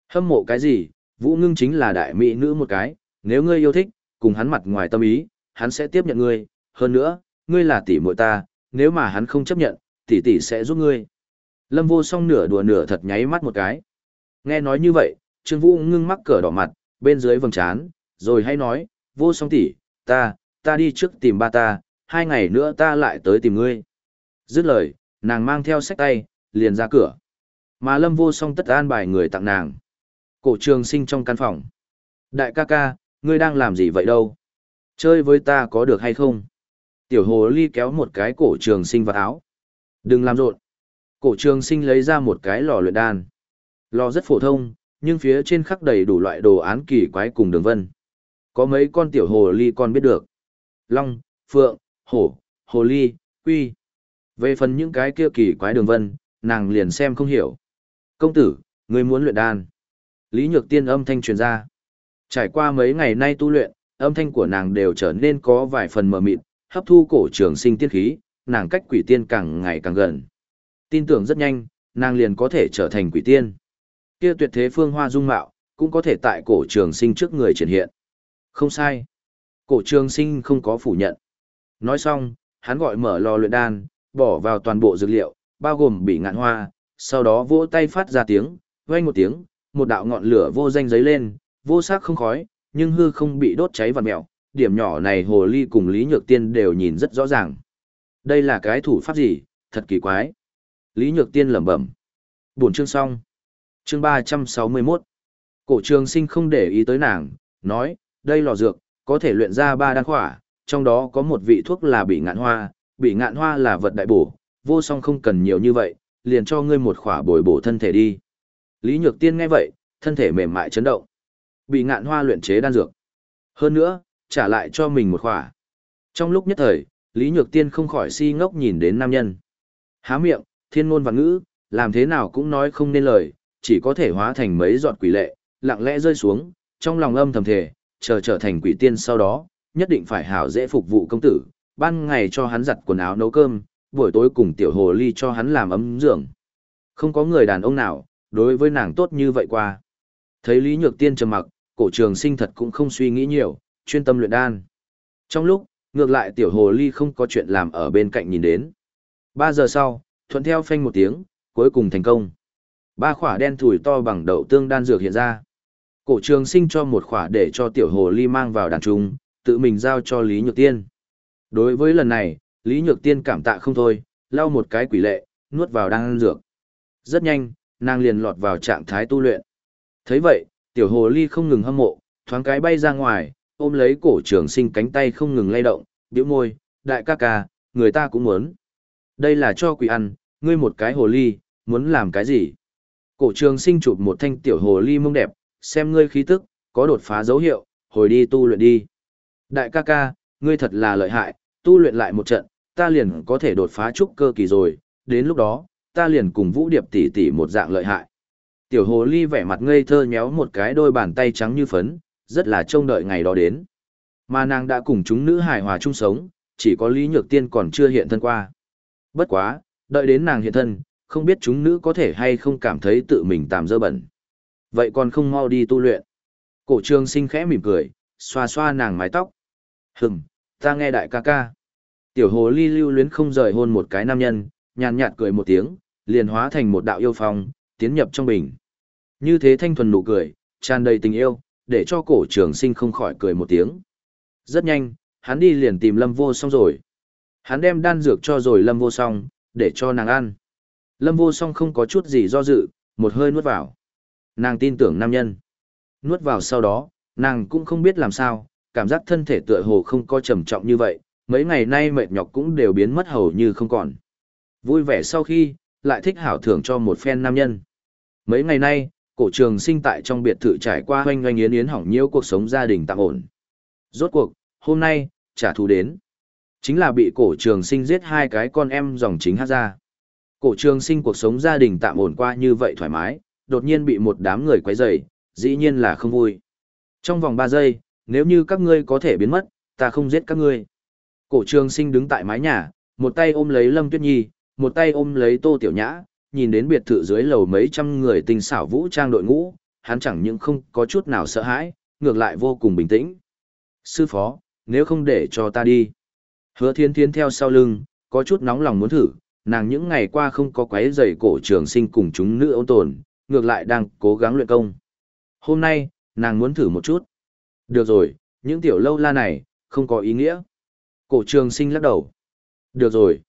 Hâm mộ cái gì, Vũ ngưng chính là đại mỹ nữ một cái, nếu ngươi yêu thích, cùng hắn mặt ngoài tâm ý, hắn sẽ tiếp nhận ngươi, hơn nữa, ngươi là tỷ muội ta, nếu mà hắn không chấp nhận, tỷ tỷ sẽ giúp ngươi. Lâm vô song nửa đùa nửa thật nháy mắt một cái. Nghe nói như vậy, Trương Vũ ngưng mắc cỡ đỏ mặt, bên dưới vầng trán, rồi hay nói, vô song tỷ, ta, ta đi trước tìm ba ta, hai ngày nữa ta lại tới tìm ngươi. Dứt lời, nàng mang theo sách tay, liền ra cửa. Mà lâm vô song tất an bài người tặng nàng. Cổ trường sinh trong căn phòng. Đại ca ca, ngươi đang làm gì vậy đâu? Chơi với ta có được hay không? Tiểu hồ ly kéo một cái cổ trường sinh vào áo. Đừng làm rộn. Cổ trường sinh lấy ra một cái lò luyện đan. Lò rất phổ thông, nhưng phía trên khắc đầy đủ loại đồ án kỳ quái cùng đường vân. Có mấy con tiểu hồ ly con biết được. Long, phượng, hổ, hồ ly, quy. Về phần những cái kia kỳ quái đường vân, nàng liền xem không hiểu. Công tử, ngươi muốn luyện đan. Lý Nhược Tiên âm thanh truyền ra. Trải qua mấy ngày nay tu luyện, âm thanh của nàng đều trở nên có vài phần mờ mịt, hấp thu cổ trường sinh tiên khí, nàng cách quỷ tiên càng ngày càng gần. Tin tưởng rất nhanh, nàng liền có thể trở thành quỷ tiên. Kia tuyệt thế phương hoa dung mạo, cũng có thể tại cổ trường sinh trước người triển hiện. Không sai. Cổ trường sinh không có phủ nhận. Nói xong, hắn gọi mở lò luyện đan, bỏ vào toàn bộ dược liệu, bao gồm bị ngạn hoa, sau đó vỗ tay phát ra tiếng, vang một tiếng, một đạo ngọn lửa vô danh giấy lên, vô sắc không khói, nhưng hư không bị đốt cháy vằn mèo. Điểm nhỏ này hồ ly cùng Lý Nhược Tiên đều nhìn rất rõ ràng. Đây là cái thủ pháp gì, thật kỳ quái. Lý Nhược Tiên lẩm bẩm. Buổi chương xong. Chương 361. Cổ trường sinh không để ý tới nàng, nói, đây lò dược, có thể luyện ra ba đan khỏa, trong đó có một vị thuốc là bị ngạn hoa, bị ngạn hoa là vật đại bổ, vô song không cần nhiều như vậy, liền cho ngươi một khỏa bồi bổ thân thể đi. Lý Nhược Tiên nghe vậy, thân thể mềm mại chấn động. Bị ngạn hoa luyện chế đan dược. Hơn nữa, trả lại cho mình một khỏa. Trong lúc nhất thời, Lý Nhược Tiên không khỏi si ngốc nhìn đến nam nhân. Há miệng, thiên ngôn và ngữ, làm thế nào cũng nói không nên lời, chỉ có thể hóa thành mấy giọt quỷ lệ, lặng lẽ rơi xuống, trong lòng âm thầm thể, chờ trở thành quỷ tiên sau đó, nhất định phải hảo dễ phục vụ công tử, ban ngày cho hắn giặt quần áo nấu cơm, buổi tối cùng tiểu hồ ly cho hắn làm ấm giường. Không có người đàn ông nào, đối với nàng tốt như vậy qua. Thấy Lý Nhược Tiên trầm mặc, cổ trường sinh thật cũng không suy nghĩ nhiều, chuyên tâm luyện đan. Trong lúc, ngược lại tiểu hồ ly không có chuyện làm ở bên cạnh nhìn đến. Ba giờ sau, thuận theo phanh một tiếng, cuối cùng thành công. Ba khỏa đen thủi to bằng đậu tương đan dược hiện ra. Cổ trường sinh cho một khỏa để cho tiểu hồ ly mang vào đàn trung, tự mình giao cho Lý Nhược Tiên. Đối với lần này, Lý Nhược Tiên cảm tạ không thôi, lau một cái quỷ lệ, nuốt vào đan dược. Rất nhanh, nàng liền lọt vào trạng thái tu luyện. thấy vậy, tiểu hồ ly không ngừng hâm mộ, thoáng cái bay ra ngoài, ôm lấy cổ trường sinh cánh tay không ngừng lay động, biểu môi, đại ca ca, người ta cũng muốn. Đây là cho quỷ ăn, ngươi một cái hồ ly, muốn làm cái gì? Cổ trường sinh chụp một thanh tiểu hồ ly mông đẹp, xem ngươi khí tức, có đột phá dấu hiệu, hồi đi tu luyện đi. Đại ca ca, ngươi thật là lợi hại, tu luyện lại một trận, ta liền có thể đột phá trúc cơ kỳ rồi, đến lúc đó, ta liền cùng Vũ Điệp tỷ tỷ một dạng lợi hại. Tiểu hồ ly vẻ mặt ngây thơ nhéo một cái đôi bàn tay trắng như phấn, rất là trông đợi ngày đó đến. Mà nàng đã cùng chúng nữ hài hòa chung sống, chỉ có Lý Nhược Tiên còn chưa hiện thân qua. Bất quá, đợi đến nàng hiện thân, không biết chúng nữ có thể hay không cảm thấy tự mình tạm dơ bẩn. Vậy còn không mau đi tu luyện. Cổ trường sinh khẽ mỉm cười, xoa xoa nàng mái tóc. Hừm, ta nghe đại ca ca. Tiểu hồ ly lưu luyến không rời hôn một cái nam nhân, nhàn nhạt cười một tiếng, liền hóa thành một đạo yêu phong, tiến nhập trong bình. Như thế thanh thuần nụ cười, tràn đầy tình yêu, để cho cổ trường sinh không khỏi cười một tiếng. Rất nhanh, hắn đi liền tìm lâm vô song rồi. Hắn đem đan dược cho rồi lâm vô song, để cho nàng ăn. Lâm vô song không có chút gì do dự, một hơi nuốt vào. Nàng tin tưởng nam nhân. Nuốt vào sau đó, nàng cũng không biết làm sao, cảm giác thân thể tựa hồ không có trầm trọng như vậy, mấy ngày nay mệt nhọc cũng đều biến mất hầu như không còn. Vui vẻ sau khi, lại thích hảo thưởng cho một phen nam nhân. Mấy ngày nay, cổ trường sinh tại trong biệt thự trải qua hoanh hoanh yến yến hỏng nhiễu cuộc sống gia đình tạm ổn. Rốt cuộc, hôm nay, trả thù đến. Chính là bị cổ trường sinh giết hai cái con em dòng chính hát ra. Cổ trường sinh cuộc sống gia đình tạm ổn qua như vậy thoải mái, đột nhiên bị một đám người quấy rầy, dĩ nhiên là không vui. Trong vòng 3 giây, nếu như các ngươi có thể biến mất, ta không giết các ngươi. Cổ trường sinh đứng tại mái nhà, một tay ôm lấy Lâm Tuyết Nhi, một tay ôm lấy Tô Tiểu Nhã, nhìn đến biệt thự dưới lầu mấy trăm người tinh xảo vũ trang đội ngũ, hắn chẳng những không có chút nào sợ hãi, ngược lại vô cùng bình tĩnh. Sư phó, nếu không để cho ta đi. Hứa thiên Thiên theo sau lưng, có chút nóng lòng muốn thử, nàng những ngày qua không có quấy giày cổ trường sinh cùng chúng nữ ôn tồn, ngược lại đang cố gắng luyện công. Hôm nay, nàng muốn thử một chút. Được rồi, những tiểu lâu la này, không có ý nghĩa. Cổ trường sinh lắc đầu. Được rồi.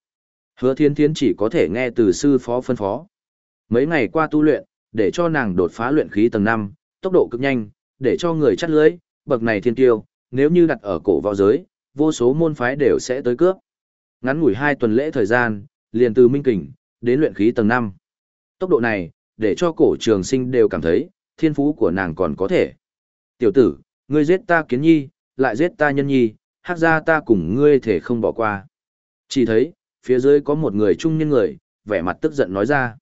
Hứa thiên thiến chỉ có thể nghe từ sư phó phân phó. Mấy ngày qua tu luyện, để cho nàng đột phá luyện khí tầng 5, tốc độ cực nhanh, để cho người chắt lưới, bậc này thiên tiêu, nếu như đặt ở cổ vào giới, vô số môn phái đều sẽ tới cướp. Ngắn ngủi hai tuần lễ thời gian, liền từ minh kình, đến luyện khí tầng 5. Tốc độ này, để cho cổ trường sinh đều cảm thấy, thiên phú của nàng còn có thể. Tiểu tử, ngươi giết ta kiến nhi, lại giết ta nhân nhi, hát ra ta cùng ngươi thể không bỏ qua. Chỉ thấy, phía dưới có một người trung niên người, vẻ mặt tức giận nói ra.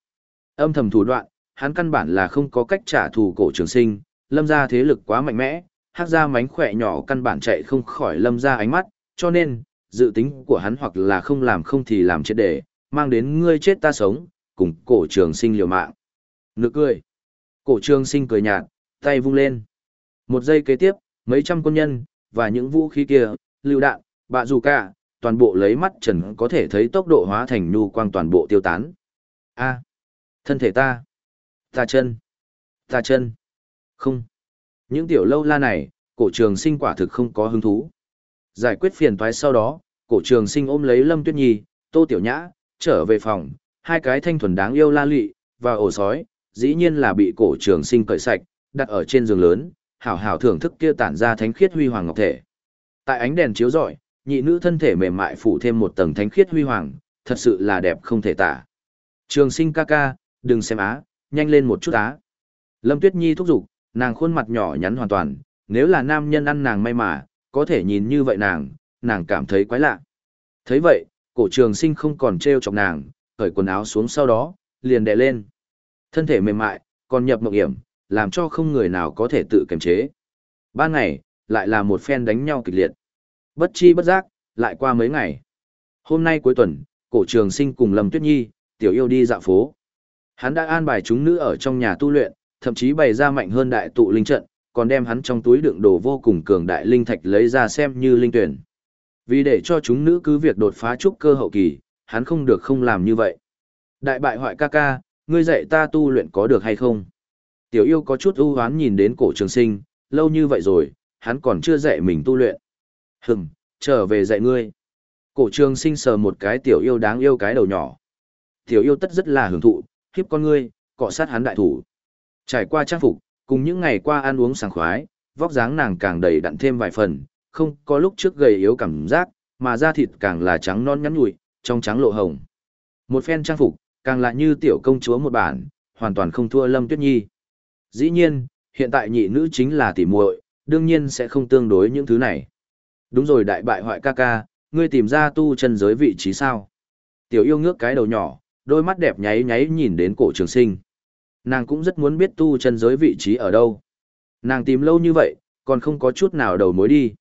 Âm thầm thủ đoạn, hắn căn bản là không có cách trả thù cổ trường sinh, lâm ra thế lực quá mạnh mẽ, hát ra mánh khỏe nhỏ căn bản chạy không khỏi lâm ra ánh mắt, cho nên, dự tính của hắn hoặc là không làm không thì làm chết để, mang đến ngươi chết ta sống, cùng cổ trường sinh liều mạng. Nực cười. Cổ trường sinh cười nhạt, tay vung lên. Một giây kế tiếp, mấy trăm quân nhân, và những vũ khí kia, lưu đạn, bạ dù cả, toàn bộ lấy mắt trần có thể thấy tốc độ hóa thành nhu quang toàn bộ tiêu tán. A, thân thể ta, ta chân, ta chân, không. Những tiểu lâu la này, cổ trường sinh quả thực không có hứng thú. Giải quyết phiền toái sau đó, cổ trường sinh ôm lấy Lâm Tuyết Nhi, Tô Tiểu Nhã, trở về phòng, hai cái thanh thuần đáng yêu la lị, và ổ sói, dĩ nhiên là bị cổ trường sinh cởi sạch, đặt ở trên giường lớn, hảo hảo thưởng thức kia tản ra thánh khiết huy hoàng ngọc thể. Tại ánh đèn chiếu rọi, nhị nữ thân thể mềm mại phủ thêm một tầng thánh khiết huy hoàng, thật sự là đẹp không thể tả. Trường sinh ca ca, đừng xem á, nhanh lên một chút á. Lâm Tuyết Nhi thúc giục, nàng khuôn mặt nhỏ nhắn hoàn toàn, nếu là nam nhân ăn nàng may mà, có thể nhìn như vậy nàng, nàng cảm thấy quái lạ. thấy vậy, cổ trường sinh không còn treo chọc nàng, cởi quần áo xuống sau đó, liền đè lên. Thân thể mềm mại, còn nhập mộng hiểm, làm cho không người nào có thể tự kiềm chế. Ban ngày, lại là một phen đánh nhau kịch liệt. Bất chi bất giác, lại qua mấy ngày. Hôm nay cuối tuần, cổ trường sinh cùng Lâm Tuyết Nhi, tiểu yêu đi dạo phố. Hắn đã an bài chúng nữ ở trong nhà tu luyện, thậm chí bày ra mạnh hơn đại tụ linh trận, còn đem hắn trong túi đựng đồ vô cùng cường đại linh thạch lấy ra xem như linh tuyển. Vì để cho chúng nữ cứ việc đột phá trúc cơ hậu kỳ, hắn không được không làm như vậy. Đại bại hoại ca ca, ngươi dạy ta tu luyện có được hay không? Tiểu yêu có chút ưu hoán nhìn đến cổ trường sinh, lâu như vậy rồi, hắn còn chưa dạy mình tu luyện. Hừm, trở về dạy ngươi. Cổ trường sinh sờ một cái tiểu yêu đáng yêu cái đầu nhỏ. Tiểu yêu tất rất là hưởng thụ, khiếp con ngươi, cọ sát hắn đại thủ. Trải qua trang phục, cùng những ngày qua ăn uống sảng khoái, vóc dáng nàng càng đầy đặn thêm vài phần, không có lúc trước gầy yếu cảm giác, mà da thịt càng là trắng non nhắn nhụi, trong trắng lộ hồng. Một phen trang phục, càng lại như tiểu công chúa một bản, hoàn toàn không thua Lâm Tuyết Nhi. Dĩ nhiên, hiện tại nhị nữ chính là tỷ muội, đương nhiên sẽ không tương đối những thứ này. Đúng rồi đại bại hoại ca ca, ngươi tìm ra tu chân giới vị trí sao? Tiểu yêu ngước cái đầu nhỏ, đôi mắt đẹp nháy nháy nhìn đến cổ trường sinh. Nàng cũng rất muốn biết tu chân giới vị trí ở đâu. Nàng tìm lâu như vậy, còn không có chút nào đầu mối đi.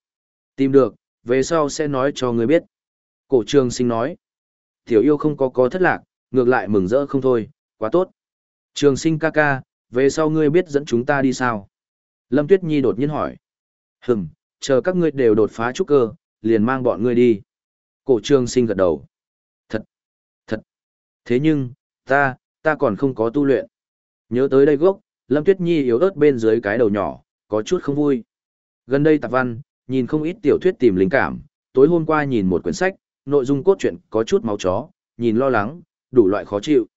Tìm được, về sau sẽ nói cho ngươi biết. Cổ trường sinh nói. Tiểu yêu không có có thất lạc, ngược lại mừng rỡ không thôi, quá tốt. Trường sinh ca ca, về sau ngươi biết dẫn chúng ta đi sao? Lâm Tuyết Nhi đột nhiên hỏi. Hừm, chờ các ngươi đều đột phá trúc cơ, liền mang bọn ngươi đi. Cổ trường sinh gật đầu. Thật, thật. Thế nhưng, ta, ta còn không có tu luyện. Nhớ tới đây gốc, Lâm Tuyết Nhi yếu ớt bên dưới cái đầu nhỏ, có chút không vui. Gần đây tạp văn, nhìn không ít tiểu thuyết tìm linh cảm, tối hôm qua nhìn một quyển sách, nội dung cốt truyện có chút máu chó, nhìn lo lắng, đủ loại khó chịu.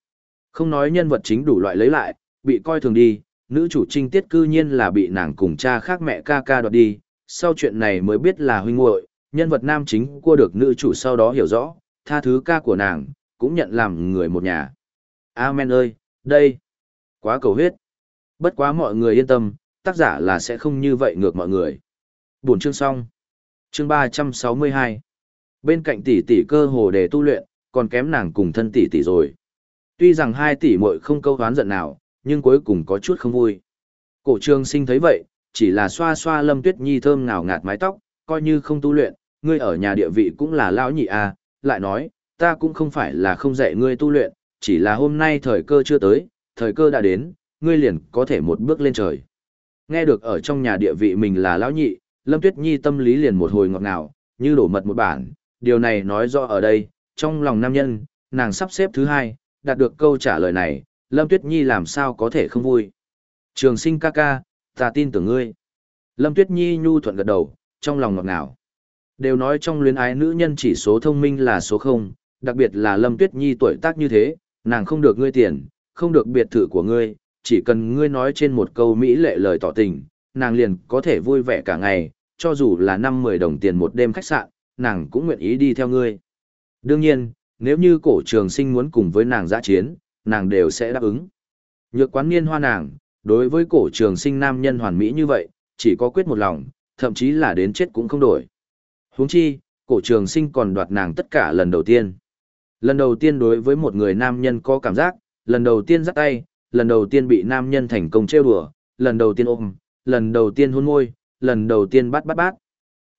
Không nói nhân vật chính đủ loại lấy lại, bị coi thường đi, nữ chủ trinh tiết cư nhiên là bị nàng cùng cha khác mẹ ca ca đoạt đi, sau chuyện này mới biết là huynh muội nhân vật nam chính cua được nữ chủ sau đó hiểu rõ, tha thứ ca của nàng, cũng nhận làm người một nhà. Amen ơi, đây, Quá cầu huyết. Bất quá mọi người yên tâm, tác giả là sẽ không như vậy ngược mọi người. Buổi chương xong. Chương 362. Bên cạnh tỷ tỷ cơ hồ để tu luyện, còn kém nàng cùng thân tỷ tỷ rồi. Tuy rằng hai tỷ muội không câu đoán giận nào, nhưng cuối cùng có chút không vui. Cổ trường sinh thấy vậy, chỉ là xoa xoa lâm tuyết nhi thơm ngào ngạt mái tóc, coi như không tu luyện, ngươi ở nhà địa vị cũng là lão nhị à, lại nói, ta cũng không phải là không dạy ngươi tu luyện, chỉ là hôm nay thời cơ chưa tới, thời cơ đã đến, ngươi liền có thể một bước lên trời. Nghe được ở trong nhà địa vị mình là lão nhị, Lâm Tuyết Nhi tâm lý liền một hồi ngọt ngào, như đổ mật một bản, điều này nói rõ ở đây, trong lòng nam nhân, nàng sắp xếp thứ hai, đạt được câu trả lời này, Lâm Tuyết Nhi làm sao có thể không vui. Trường sinh ca ca, ta tin tưởng ngươi. Lâm Tuyết Nhi nhu thuận gật đầu, trong lòng ngọt ngào. Đều nói trong luyến ái nữ nhân chỉ số thông minh là số 0, đặc biệt là Lâm Tuyết Nhi tuổi tác như thế, nàng không được ngươi tiền, không được biệt thự của ngươi, chỉ cần ngươi nói trên một câu mỹ lệ lời tỏ tình, nàng liền có thể vui vẻ cả ngày, cho dù là 5-10 đồng tiền một đêm khách sạn, nàng cũng nguyện ý đi theo ngươi. Đương nhiên, nếu như cổ trường sinh muốn cùng với nàng giã chiến, nàng đều sẽ đáp ứng. Nhược quán niên hoa nàng, đối với cổ trường sinh nam nhân hoàn mỹ như vậy, chỉ có quyết một lòng, thậm chí là đến chết cũng không đổi. Huống chi, cổ trường sinh còn đoạt nàng tất cả lần đầu tiên. Lần đầu tiên đối với một người nam nhân có cảm giác, lần đầu tiên dắt tay, lần đầu tiên bị nam nhân thành công trêu đùa, lần đầu tiên ôm, lần đầu tiên hôn môi, lần đầu tiên bắt bắt bắt.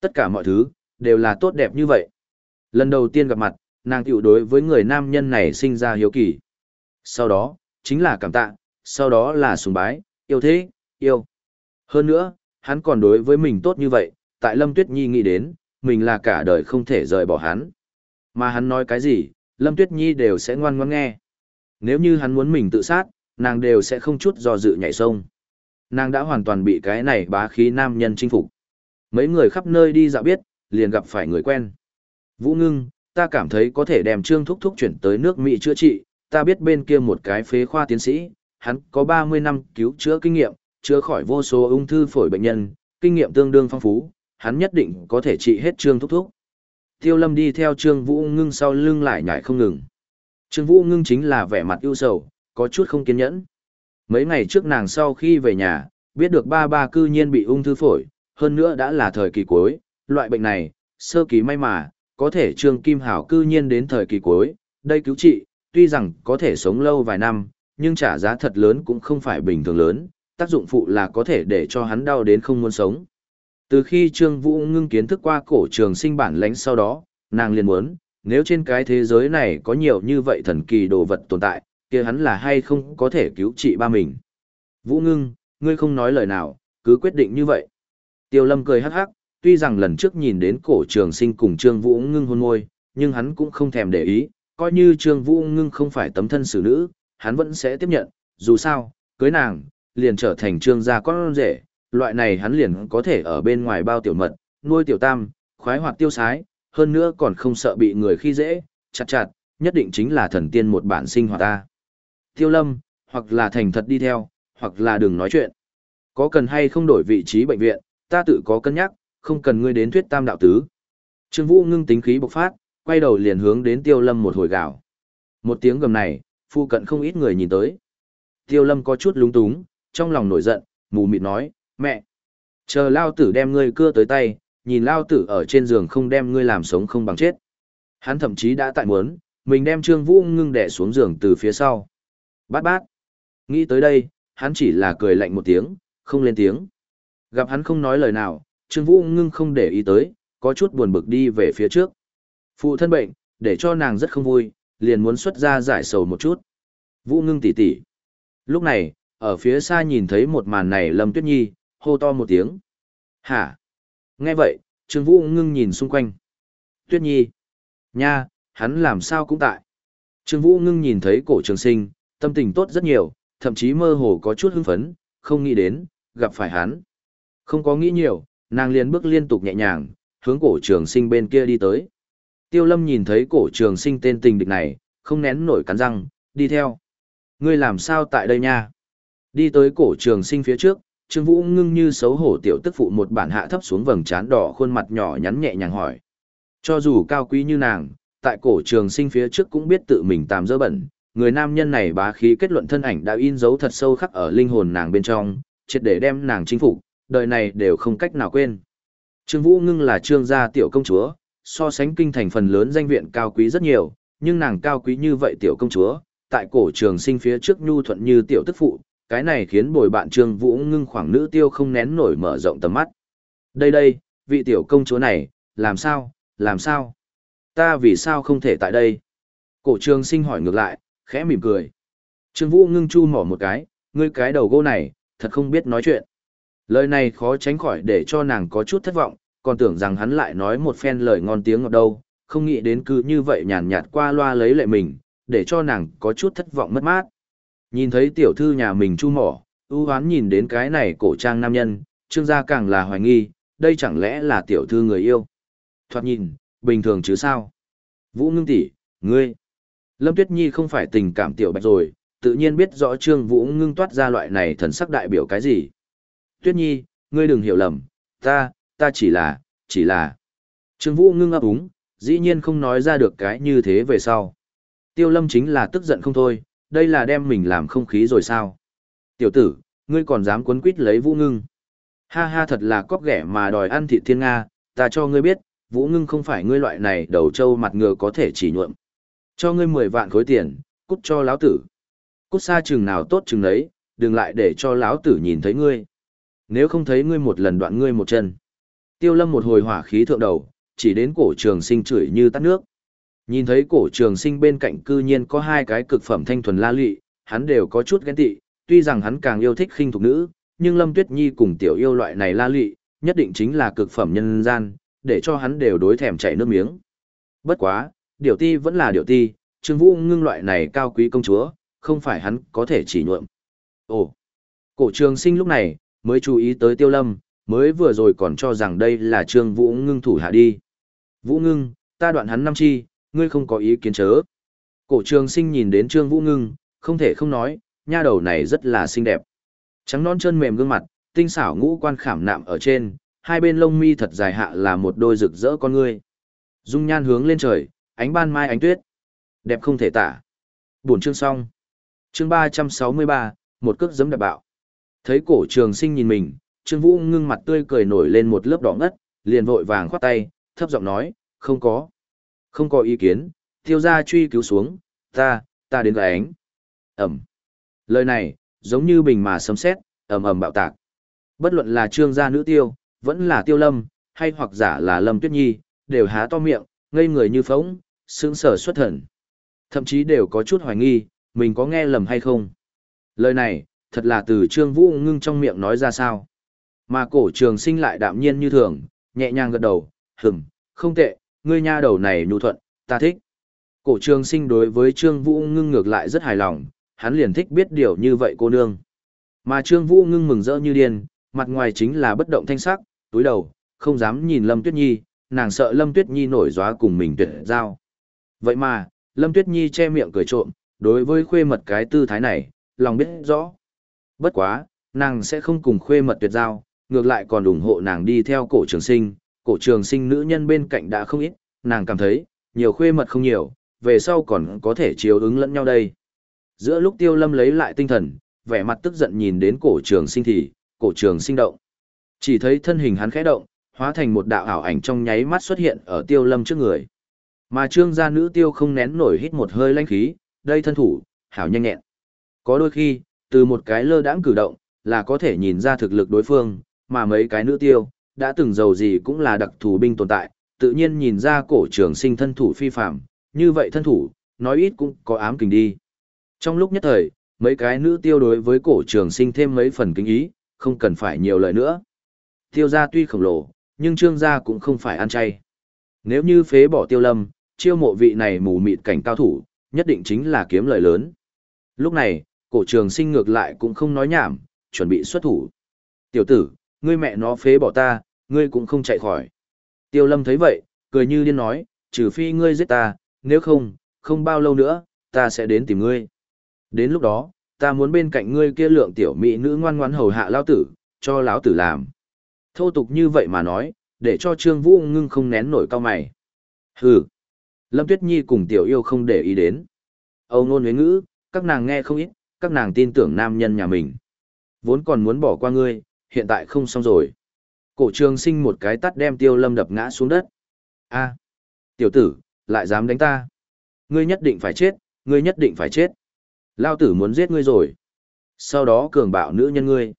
Tất cả mọi thứ, đều là tốt đẹp như vậy. Lần đầu tiên gặp mặt, nàng tiểu đối với người nam nhân này sinh ra hiếu kỳ. Sau đó, chính là cảm tạ, sau đó là sùng bái, yêu thế, yêu. Hơn nữa, hắn còn đối với mình tốt như vậy, tại Lâm Tuyết Nhi nghĩ đến, mình là cả đời không thể rời bỏ hắn. Mà hắn nói cái gì, Lâm Tuyết Nhi đều sẽ ngoan ngoãn nghe. Nếu như hắn muốn mình tự sát, nàng đều sẽ không chút do dự nhảy sông. Nàng đã hoàn toàn bị cái này bá khí nam nhân chinh phục. Mấy người khắp nơi đi dạo biết, liền gặp phải người quen. Vũ ngưng, ta cảm thấy có thể đem Trương Thúc Thúc chuyển tới nước Mỹ chữa trị, ta biết bên kia một cái phế khoa tiến sĩ, hắn có 30 năm cứu chữa kinh nghiệm, chữa khỏi vô số ung thư phổi bệnh nhân, kinh nghiệm tương đương phong phú, hắn nhất định có thể trị hết Trương Thúc Thúc. Tiêu Lâm đi theo Trương Vũ Ngưng sau lưng lại nhảy không ngừng. Trương Vũ Ngưng chính là vẻ mặt ưu sầu, có chút không kiên nhẫn. Mấy ngày trước nàng sau khi về nhà, biết được ba ba cư nhiên bị ung thư phổi, hơn nữa đã là thời kỳ cuối, loại bệnh này, sơ kỳ may mà, có thể Trương Kim Hảo cư nhiên đến thời kỳ cuối, đây cứu trị, tuy rằng có thể sống lâu vài năm, nhưng trả giá thật lớn cũng không phải bình thường lớn, tác dụng phụ là có thể để cho hắn đau đến không muốn sống. Từ khi Trương Vũ ngưng kiến thức qua cổ trường sinh bản lãnh sau đó, nàng liền muốn, nếu trên cái thế giới này có nhiều như vậy thần kỳ đồ vật tồn tại, kia hắn là hay không có thể cứu trị ba mình. Vũ ngưng, ngươi không nói lời nào, cứ quyết định như vậy. Tiêu lâm cười hắc hắc, tuy rằng lần trước nhìn đến cổ trường sinh cùng Trương Vũ ngưng hôn môi, nhưng hắn cũng không thèm để ý, coi như Trương Vũ ngưng không phải tấm thân xử nữ, hắn vẫn sẽ tiếp nhận, dù sao, cưới nàng, liền trở thành trương gia con rể, loại này hắn liền có thể ở bên ngoài bao tiểu mật, nuôi tiểu tam, khoái hoạt tiêu sái, hơn nữa còn không sợ bị người khi dễ, chặt chặt, nhất định chính là thần tiên một bản sinh hoạt ta. Tiêu lâm, hoặc là thành thật đi theo, hoặc là đừng nói chuyện. Có cần hay không đổi vị trí bệnh viện, ta tự có cân nhắc, không cần ngươi đến thuyết tam đạo tứ. Trương Vũ ngưng tính khí bộc phát, quay đầu liền hướng đến Tiêu Lâm một hồi gào. Một tiếng gầm này, phu cận không ít người nhìn tới. Tiêu Lâm có chút lúng túng, trong lòng nổi giận, mù mịt nói, mẹ, chờ lao tử đem ngươi cưa tới tay, nhìn lao tử ở trên giường không đem ngươi làm sống không bằng chết. Hắn thậm chí đã tại muốn, mình đem Trương Vũ ngưng đẻ xuống giường từ phía sau. Bát bát. Nghĩ tới đây, hắn chỉ là cười lạnh một tiếng, không lên tiếng. Gặp hắn không nói lời nào, Trương Vũ ngưng không để ý tới, có chút buồn bực đi về phía trước. Phụ thân bệnh, để cho nàng rất không vui, liền muốn xuất ra giải sầu một chút. Vũ ngưng tỉ tỉ. Lúc này, ở phía xa nhìn thấy một màn này Lâm Tuyết Nhi, hô to một tiếng. Hả? Nghe vậy, Trương Vũ ngưng nhìn xung quanh. Tuyết Nhi. Nha, hắn làm sao cũng tại. Trương Vũ ngưng nhìn thấy cổ trường sinh, tâm tình tốt rất nhiều, thậm chí mơ hồ có chút hưng phấn, không nghĩ đến, gặp phải hắn. Không có nghĩ nhiều, nàng liền bước liên tục nhẹ nhàng, hướng cổ trường sinh bên kia đi tới. Tiêu lâm nhìn thấy cổ trường sinh tên tình địch này, không nén nổi cắn răng, đi theo. Ngươi làm sao tại đây nha? Đi tới cổ trường sinh phía trước, Trương Vũ ngưng như xấu hổ tiểu tức phụ một bản hạ thấp xuống vầng trán đỏ khuôn mặt nhỏ nhắn nhẹ nhàng hỏi. Cho dù cao quý như nàng, tại cổ trường sinh phía trước cũng biết tự mình tạm dơ bẩn, Người nam nhân này bá khí kết luận thân ảnh đã in dấu thật sâu khắc ở linh hồn nàng bên trong, triệt để đem nàng chinh phục, đời này đều không cách nào quên. Trương Vũ Ngưng là trương gia tiểu công chúa, so sánh kinh thành phần lớn danh viện cao quý rất nhiều, nhưng nàng cao quý như vậy tiểu công chúa, tại cổ trường sinh phía trước nhu thuận như tiểu tức phụ, cái này khiến bồi bạn Trương Vũ Ngưng khoảng nữ tiêu không nén nổi mở rộng tầm mắt. Đây đây, vị tiểu công chúa này, làm sao, làm sao? Ta vì sao không thể tại đây? Cổ trường sinh hỏi ngược lại, khẽ mỉm cười. Trương Vũ ngưng chu mỏ một cái, ngươi cái đầu gỗ này, thật không biết nói chuyện. Lời này khó tránh khỏi để cho nàng có chút thất vọng, còn tưởng rằng hắn lại nói một phen lời ngon tiếng ngọt đâu, không nghĩ đến cứ như vậy nhàn nhạt qua loa lấy lệ mình, để cho nàng có chút thất vọng mất mát. Nhìn thấy tiểu thư nhà mình chu mỏ, ưu hoán nhìn đến cái này cổ trang nam nhân, trương gia càng là hoài nghi, đây chẳng lẽ là tiểu thư người yêu. Thoạt nhìn, bình thường chứ sao. Vũ ngưng tỷ, ngươi. Lâm Tuyết Nhi không phải tình cảm tiểu bạch rồi, tự nhiên biết rõ Trương Vũ ngưng toát ra loại này thần sắc đại biểu cái gì. Tuyết Nhi, ngươi đừng hiểu lầm, ta, ta chỉ là, chỉ là. Trương Vũ ngưng ấp úng, dĩ nhiên không nói ra được cái như thế về sau. Tiêu Lâm chính là tức giận không thôi, đây là đem mình làm không khí rồi sao. Tiểu tử, ngươi còn dám quấn quýt lấy Vũ ngưng. Ha ha thật là cóc ghẻ mà đòi ăn thịt thiên Nga, ta cho ngươi biết, Vũ ngưng không phải ngươi loại này đầu trâu mặt ngựa có thể chỉ nhuộm. Cho ngươi 10 vạn khối tiền, cút cho lão tử. Cút xa chừng nào tốt chừng đấy, đừng lại để cho lão tử nhìn thấy ngươi. Nếu không thấy ngươi một lần đoạn ngươi một chân. Tiêu lâm một hồi hỏa khí thượng đầu, chỉ đến cổ trường sinh chửi như tắt nước. Nhìn thấy cổ trường sinh bên cạnh cư nhiên có hai cái cực phẩm thanh thuần la lị, hắn đều có chút ghen tị, tuy rằng hắn càng yêu thích khinh thục nữ, nhưng Lâm Tuyết Nhi cùng tiểu yêu loại này la lị, nhất định chính là cực phẩm nhân gian, để cho hắn đều đối thèm chảy nước miếng. Bất quá, điều ti vẫn là điều ti, Trương Vũ ngưng loại này cao quý công chúa, không phải hắn có thể chỉ nhuộm. Ồ, cổ trường sinh lúc này, mới chú ý tới tiêu lâm, mới vừa rồi còn cho rằng đây là Trương Vũ ngưng thủ hạ đi. Vũ ngưng, ta đoạn hắn năm chi, ngươi không có ý kiến chớ. Cổ trường sinh nhìn đến Trương Vũ ngưng, không thể không nói, nha đầu này rất là xinh đẹp. Trắng non chân mềm gương mặt, tinh xảo ngũ quan khảm nạm ở trên, hai bên lông mi thật dài hạ là một đôi rực rỡ con ngươi. Dung nhan hướng lên trời, ánh ban mai ánh tuyết. Đẹp không thể tả. buồn chương xong. Chương 363, một cước giấm đạp bạo. Thấy cổ trường sinh nhìn mình, Trương Vũ ngưng mặt tươi cười nổi lên một lớp đỏ ngất, liền vội vàng khoát tay, thấp giọng nói, không có. Không có ý kiến, tiêu gia truy cứu xuống, ta, ta đến gái ánh. Ẩm. Lời này, giống như bình mà sấm sét, ầm ầm bạo tạc. Bất luận là trương gia nữ tiêu, vẫn là tiêu lâm, hay hoặc giả là lâm tuyết nhi, đều há to miệng, ngây người như phóng, sững sờ xuất thần. Thậm chí đều có chút hoài nghi, mình có nghe lầm hay không. Lời này, thật là từ trương vũ ngưng trong miệng nói ra sao. Mà cổ trường sinh lại đạm nhiên như thường, nhẹ nhàng gật đầu, hừng, không tệ, ngươi nha đầu này nhu thuận, ta thích. Cổ trường sinh đối với trương vũ ngưng ngược lại rất hài lòng, hắn liền thích biết điều như vậy cô nương. Mà trương vũ ngưng mừng rỡ như điên, mặt ngoài chính là bất động thanh sắc, túi đầu, không dám nhìn Lâm Tuyết Nhi, nàng sợ Lâm Tuyết Nhi nổi gióa cùng mình tuyệt giao. Vậy mà, Lâm Tuyết Nhi che miệng cười trộm, đối với khuê mật cái tư thái này, lòng biết rõ. Bất quá, nàng sẽ không cùng khuê mật tuyệt giao, ngược lại còn ủng hộ nàng đi theo cổ trường sinh, cổ trường sinh nữ nhân bên cạnh đã không ít, nàng cảm thấy, nhiều khuê mật không nhiều, về sau còn có thể chiếu ứng lẫn nhau đây. Giữa lúc tiêu lâm lấy lại tinh thần, vẻ mặt tức giận nhìn đến cổ trường sinh thì, cổ trường sinh động. Chỉ thấy thân hình hắn khẽ động, hóa thành một đạo ảo ảnh trong nháy mắt xuất hiện ở tiêu lâm trước người. Mà trương gia nữ tiêu không nén nổi hít một hơi lanh khí, đây thân thủ, hảo nhanh nhẹn. Có đôi khi, từ một cái lơ đãng cử động, là có thể nhìn ra thực lực đối phương, mà mấy cái nữ tiêu, đã từng giàu gì cũng là đặc thù binh tồn tại, tự nhiên nhìn ra cổ trường sinh thân thủ phi phạm, như vậy thân thủ, nói ít cũng có ám kình đi. Trong lúc nhất thời, mấy cái nữ tiêu đối với cổ trường sinh thêm mấy phần kính ý, không cần phải nhiều lời nữa. Tiêu gia tuy khổng lồ, nhưng trương gia cũng không phải ăn chay. Nếu như phế bỏ tiêu lâm, chiêu mộ vị này mù mịt cảnh cao thủ, nhất định chính là kiếm lời lớn. Lúc này, cổ trường sinh ngược lại cũng không nói nhảm, chuẩn bị xuất thủ. Tiểu tử, ngươi mẹ nó phế bỏ ta, ngươi cũng không chạy khỏi. Tiêu lâm thấy vậy, cười như điên nói, trừ phi ngươi giết ta, nếu không, không bao lâu nữa, ta sẽ đến tìm ngươi. Đến lúc đó, ta muốn bên cạnh ngươi kia lượng tiểu mỹ nữ ngoan ngoãn hầu hạ lão tử, cho lão tử làm. Thô tục như vậy mà nói, để cho Trương Vũ ngưng không nén nổi cao mày. Hừ. Lâm Tuyết Nhi cùng tiểu yêu không để ý đến. Âu nôn huyến ngữ, các nàng nghe không ít, các nàng tin tưởng nam nhân nhà mình. Vốn còn muốn bỏ qua ngươi, hiện tại không xong rồi. Cổ trường sinh một cái tắt đem tiêu lâm đập ngã xuống đất. a tiểu tử, lại dám đánh ta. Ngươi nhất định phải chết, ngươi nhất định phải chết. Lao tử muốn giết ngươi rồi. Sau đó cường bạo nữ nhân ngươi.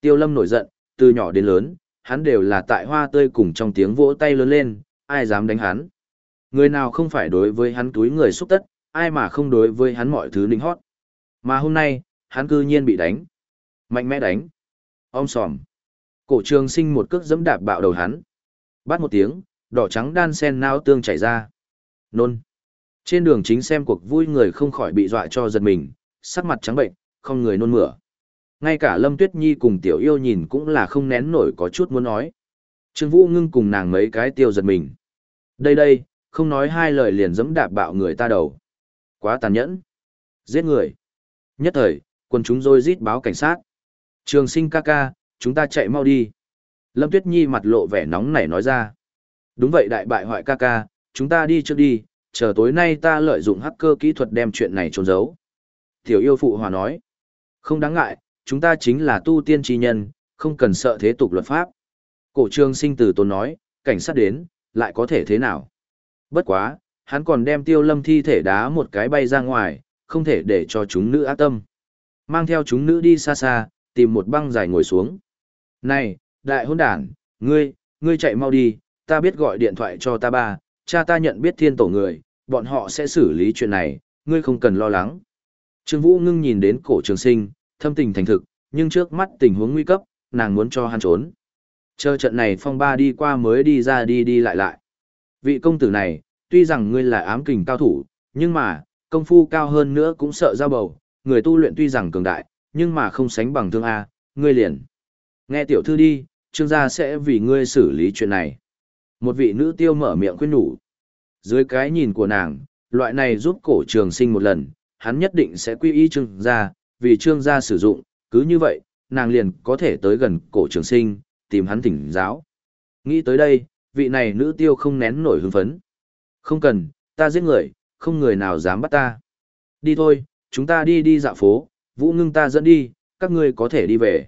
Tiêu lâm nổi giận, từ nhỏ đến lớn, hắn đều là tại hoa tươi cùng trong tiếng vỗ tay lớn lên, ai dám đánh hắn. Người nào không phải đối với hắn túi người xúc tất, ai mà không đối với hắn mọi thứ ninh hót. Mà hôm nay, hắn cư nhiên bị đánh. Mạnh mẽ đánh. Om sòm. Cổ trường sinh một cước dẫm đạp bạo đầu hắn. Bắt một tiếng, đỏ trắng đan sen nao tương chảy ra. Nôn. Trên đường chính xem cuộc vui người không khỏi bị dọa cho giật mình, sắc mặt trắng bệnh, không người nôn mửa. Ngay cả Lâm Tuyết Nhi cùng Tiểu Yêu nhìn cũng là không nén nổi có chút muốn nói. Trương Vũ ngưng cùng nàng mấy cái tiêu giật mình. Đây đây, không nói hai lời liền dẫm đạp bạo người ta đầu. Quá tàn nhẫn. Giết người. Nhất thời, quân chúng rồi rít báo cảnh sát. Trường sinh ca ca, chúng ta chạy mau đi. Lâm Tuyết Nhi mặt lộ vẻ nóng nảy nói ra. Đúng vậy đại bại hoại ca ca, chúng ta đi trước đi, chờ tối nay ta lợi dụng hacker kỹ thuật đem chuyện này trốn giấu. Tiểu yêu phụ hòa nói. Không đáng ngại, chúng ta chính là tu tiên trí nhân, không cần sợ thế tục luật pháp. Cổ trường sinh từ tôn nói, cảnh sát đến, lại có thể thế nào? Bất quá, hắn còn đem tiêu lâm thi thể đá một cái bay ra ngoài, không thể để cho chúng nữ ác tâm. Mang theo chúng nữ đi xa xa, tìm một băng dài ngồi xuống. Này, đại hôn đản, ngươi, ngươi chạy mau đi, ta biết gọi điện thoại cho ta ba, cha ta nhận biết thiên tổ người, bọn họ sẽ xử lý chuyện này, ngươi không cần lo lắng. Trương Vũ ngưng nhìn đến cổ trường sinh, thâm tình thành thực, nhưng trước mắt tình huống nguy cấp, nàng muốn cho hắn trốn. Chờ trận này phong ba đi qua mới đi ra đi đi lại lại. Vị công tử này, tuy rằng ngươi là ám kình cao thủ, nhưng mà, công phu cao hơn nữa cũng sợ giao bầu, người tu luyện tuy rằng cường đại, nhưng mà không sánh bằng thương A, ngươi liền. Nghe tiểu thư đi, trương gia sẽ vì ngươi xử lý chuyện này. Một vị nữ tiêu mở miệng khuyên nhủ. Dưới cái nhìn của nàng, loại này giúp cổ trường sinh một lần, hắn nhất định sẽ quy y trương gia, vì trương gia sử dụng, cứ như vậy, nàng liền có thể tới gần cổ trường sinh, tìm hắn thỉnh giáo. Nghĩ tới đây, vị này nữ tiêu không nén nổi hưng phấn. Không cần, ta giết người, không người nào dám bắt ta. Đi thôi, chúng ta đi đi dạo phố, vũ ngưng ta dẫn đi, các ngươi có thể đi về.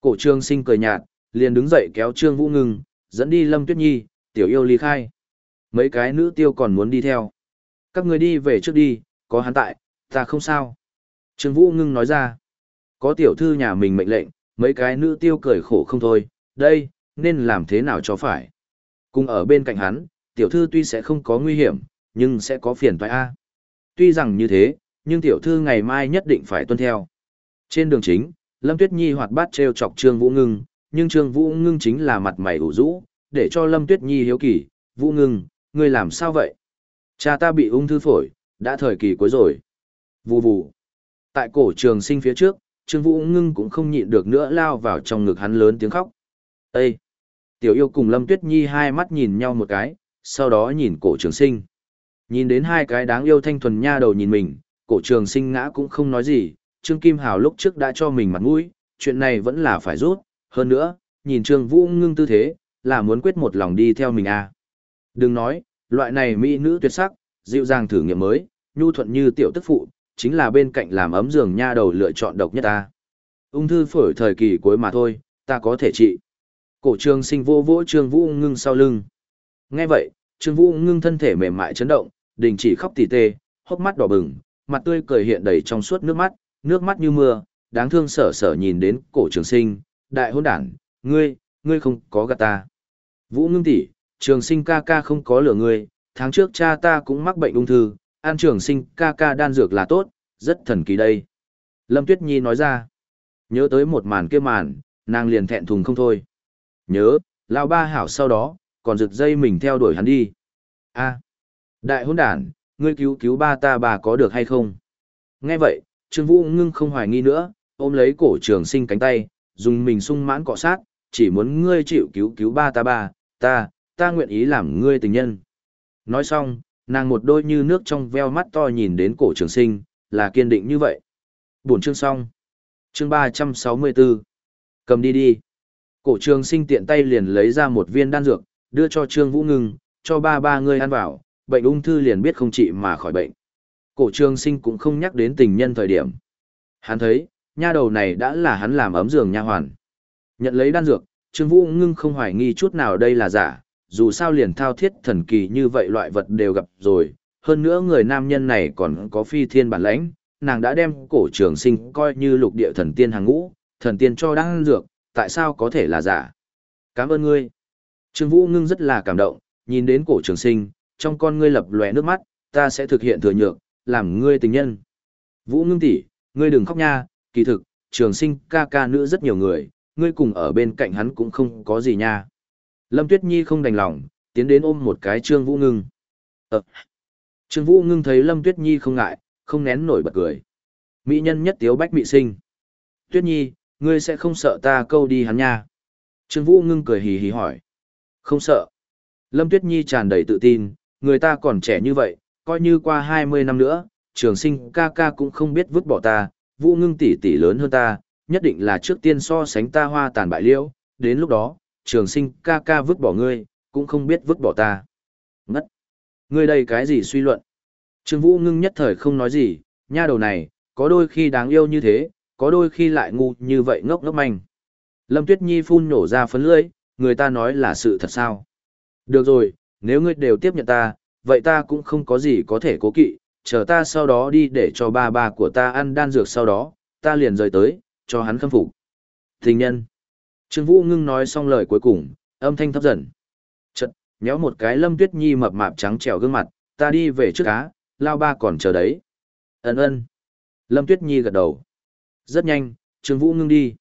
Cổ trương sinh cười nhạt, liền đứng dậy kéo trương vũ ngưng, dẫn đi lâm tuyết nhi, tiểu yêu ly khai. Mấy cái nữ tiêu còn muốn đi theo. Các ngươi đi về trước đi, có hắn tại, ta không sao. Trương vũ ngưng nói ra. Có tiểu thư nhà mình mệnh lệnh, mấy cái nữ tiêu cười khổ không thôi, đây, nên làm thế nào cho phải. Cùng ở bên cạnh hắn, tiểu thư tuy sẽ không có nguy hiểm, nhưng sẽ có phiền toái A. Tuy rằng như thế, nhưng tiểu thư ngày mai nhất định phải tuân theo. Trên đường chính, Lâm Tuyết Nhi hoạt bát trêu chọc Trương Vũ Ngưng, nhưng Trương Vũ Ngưng chính là mặt mày ủ rũ, để cho Lâm Tuyết Nhi hiếu kỳ, Vũ Ngưng, ngươi làm sao vậy? Cha ta bị ung thư phổi, đã thời kỳ cuối rồi. Vù vù. Tại cổ trường sinh phía trước, Trương Vũ Ngưng cũng không nhịn được nữa lao vào trong ngực hắn lớn tiếng khóc. Ê! Tiểu yêu cùng Lâm Tuyết Nhi hai mắt nhìn nhau một cái, sau đó nhìn cổ trường sinh. Nhìn đến hai cái đáng yêu thanh thuần nha đầu nhìn mình, cổ trường sinh ngã cũng không nói gì, Trương Kim Hào lúc trước đã cho mình mặt mũi, chuyện này vẫn là phải rút, hơn nữa, nhìn Trương Vũ ngưng tư thế, là muốn quyết một lòng đi theo mình à. Đừng nói, loại này mỹ nữ tuyệt sắc, dịu dàng thử nghiệm mới, nhu thuận như tiểu tức phụ, chính là bên cạnh làm ấm giường nha đầu lựa chọn độc nhất ta. Ung thư phổi thời kỳ cuối mà thôi, ta có thể trị. Cổ trường sinh vô vỗ Trương Vũ ngưng sau lưng. Nghe vậy, Trương Vũ ngưng thân thể mềm mại chấn động, đình chỉ khóc tỉ tê, hốc mắt đỏ bừng, mặt tươi cười hiện đầy trong suốt nước mắt, nước mắt như mưa, đáng thương sở sở nhìn đến cổ trường sinh, đại hôn đảng, ngươi, ngươi không có gạt ta. Vũ ngưng tỷ, trường sinh ca ca không có lửa ngươi, tháng trước cha ta cũng mắc bệnh ung thư, an trường sinh ca ca đan dược là tốt, rất thần kỳ đây. Lâm Tuyết Nhi nói ra, nhớ tới một màn kia màn, nàng liền thẹn thùng không thôi. Nhớ, lão ba hảo sau đó, còn rực dây mình theo đuổi hắn đi. a đại hôn đản, ngươi cứu cứu ba ta bà có được hay không? Nghe vậy, Trương Vũ ngưng không hoài nghi nữa, ôm lấy cổ trường sinh cánh tay, dùng mình sung mãn cọ sát, chỉ muốn ngươi chịu cứu cứu ba ta bà. ta, ta nguyện ý làm ngươi tình nhân. Nói xong, nàng một đôi như nước trong veo mắt to nhìn đến cổ trường sinh, là kiên định như vậy. Buổi chương xong. Chương 364. Cầm đi đi. Cổ trường sinh tiện tay liền lấy ra một viên đan dược, đưa cho Trương Vũ Ngưng, cho ba ba ngươi ăn vào, bệnh ung thư liền biết không trị mà khỏi bệnh. cổ trường sinh cũng không nhắc đến tình nhân thời điểm. Hắn thấy, nha đầu này đã là hắn làm ấm giường nha hoàn. Nhận lấy đan dược, Trương Vũ ngưng không hoài nghi chút nào đây là giả, dù sao liền thao thiết thần kỳ như vậy loại vật đều gặp rồi, hơn nữa người nam nhân này còn có phi thiên bản lãnh, nàng đã đem cổ trường sinh coi như lục địa thần tiên hàng ngũ, thần tiên cho đan dược, tại sao có thể là giả? Cảm ơn ngươi. Trương Vũ ngưng rất là cảm động, nhìn đến cổ trường sinh, trong con ngươi lập lòe nước mắt, ta sẽ thực hiện thừa nhược, làm ngươi tình nhân. Vũ ngưng tỷ, ngươi đừng khóc nha, kỳ thực, trường sinh ca ca nữ rất nhiều người, ngươi cùng ở bên cạnh hắn cũng không có gì nha. Lâm Tuyết Nhi không đành lòng, tiến đến ôm một cái Trương Vũ ngưng. Ờ. Trương Vũ ngưng thấy Lâm Tuyết Nhi không ngại, không nén nổi bật cười. Mỹ nhân nhất tiếu bách mị sinh. Tuyết Nhi, ngươi sẽ không sợ ta câu đi hắn nha. Trương Vũ ngưng cười hì hì hỏi. Không sợ. Lâm Tuyết Nhi tràn đầy tự tin, người ta còn trẻ như vậy, coi như qua 20 năm nữa, trường sinh ca ca cũng không biết vứt bỏ ta, Vũ ngưng tỷ tỷ lớn hơn ta, nhất định là trước tiên so sánh ta hoa tàn bại liễu, đến lúc đó, trường sinh ca ca vứt bỏ ngươi, cũng không biết vứt bỏ ta. Ngất! Ngươi đây cái gì suy luận? Trương Vũ ngưng nhất thời không nói gì, nha đầu này, có đôi khi đáng yêu như thế, có đôi khi lại ngu như vậy ngốc ngốc manh. Lâm Tuyết Nhi phun nổ ra phấn lưỡi, người ta nói là sự thật sao. Được rồi, nếu ngươi đều tiếp nhận ta, vậy ta cũng không có gì có thể cố kỵ, chờ ta sau đó đi để cho ba ba của ta ăn đan dược sau đó, ta liền rời tới, cho hắn khâm phục. Tình nhân. Trương Vũ ngưng nói xong lời cuối cùng, âm thanh thấp dần. Chật, nhéo một cái Lâm Tuyết Nhi mập mạp trắng trẻo gương mặt, ta đi về trước cá, lao ba còn chờ đấy. Ấn ơn. Lâm Tuyết Nhi gật đầu. Rất nhanh, Trương Vũ ngưng đi.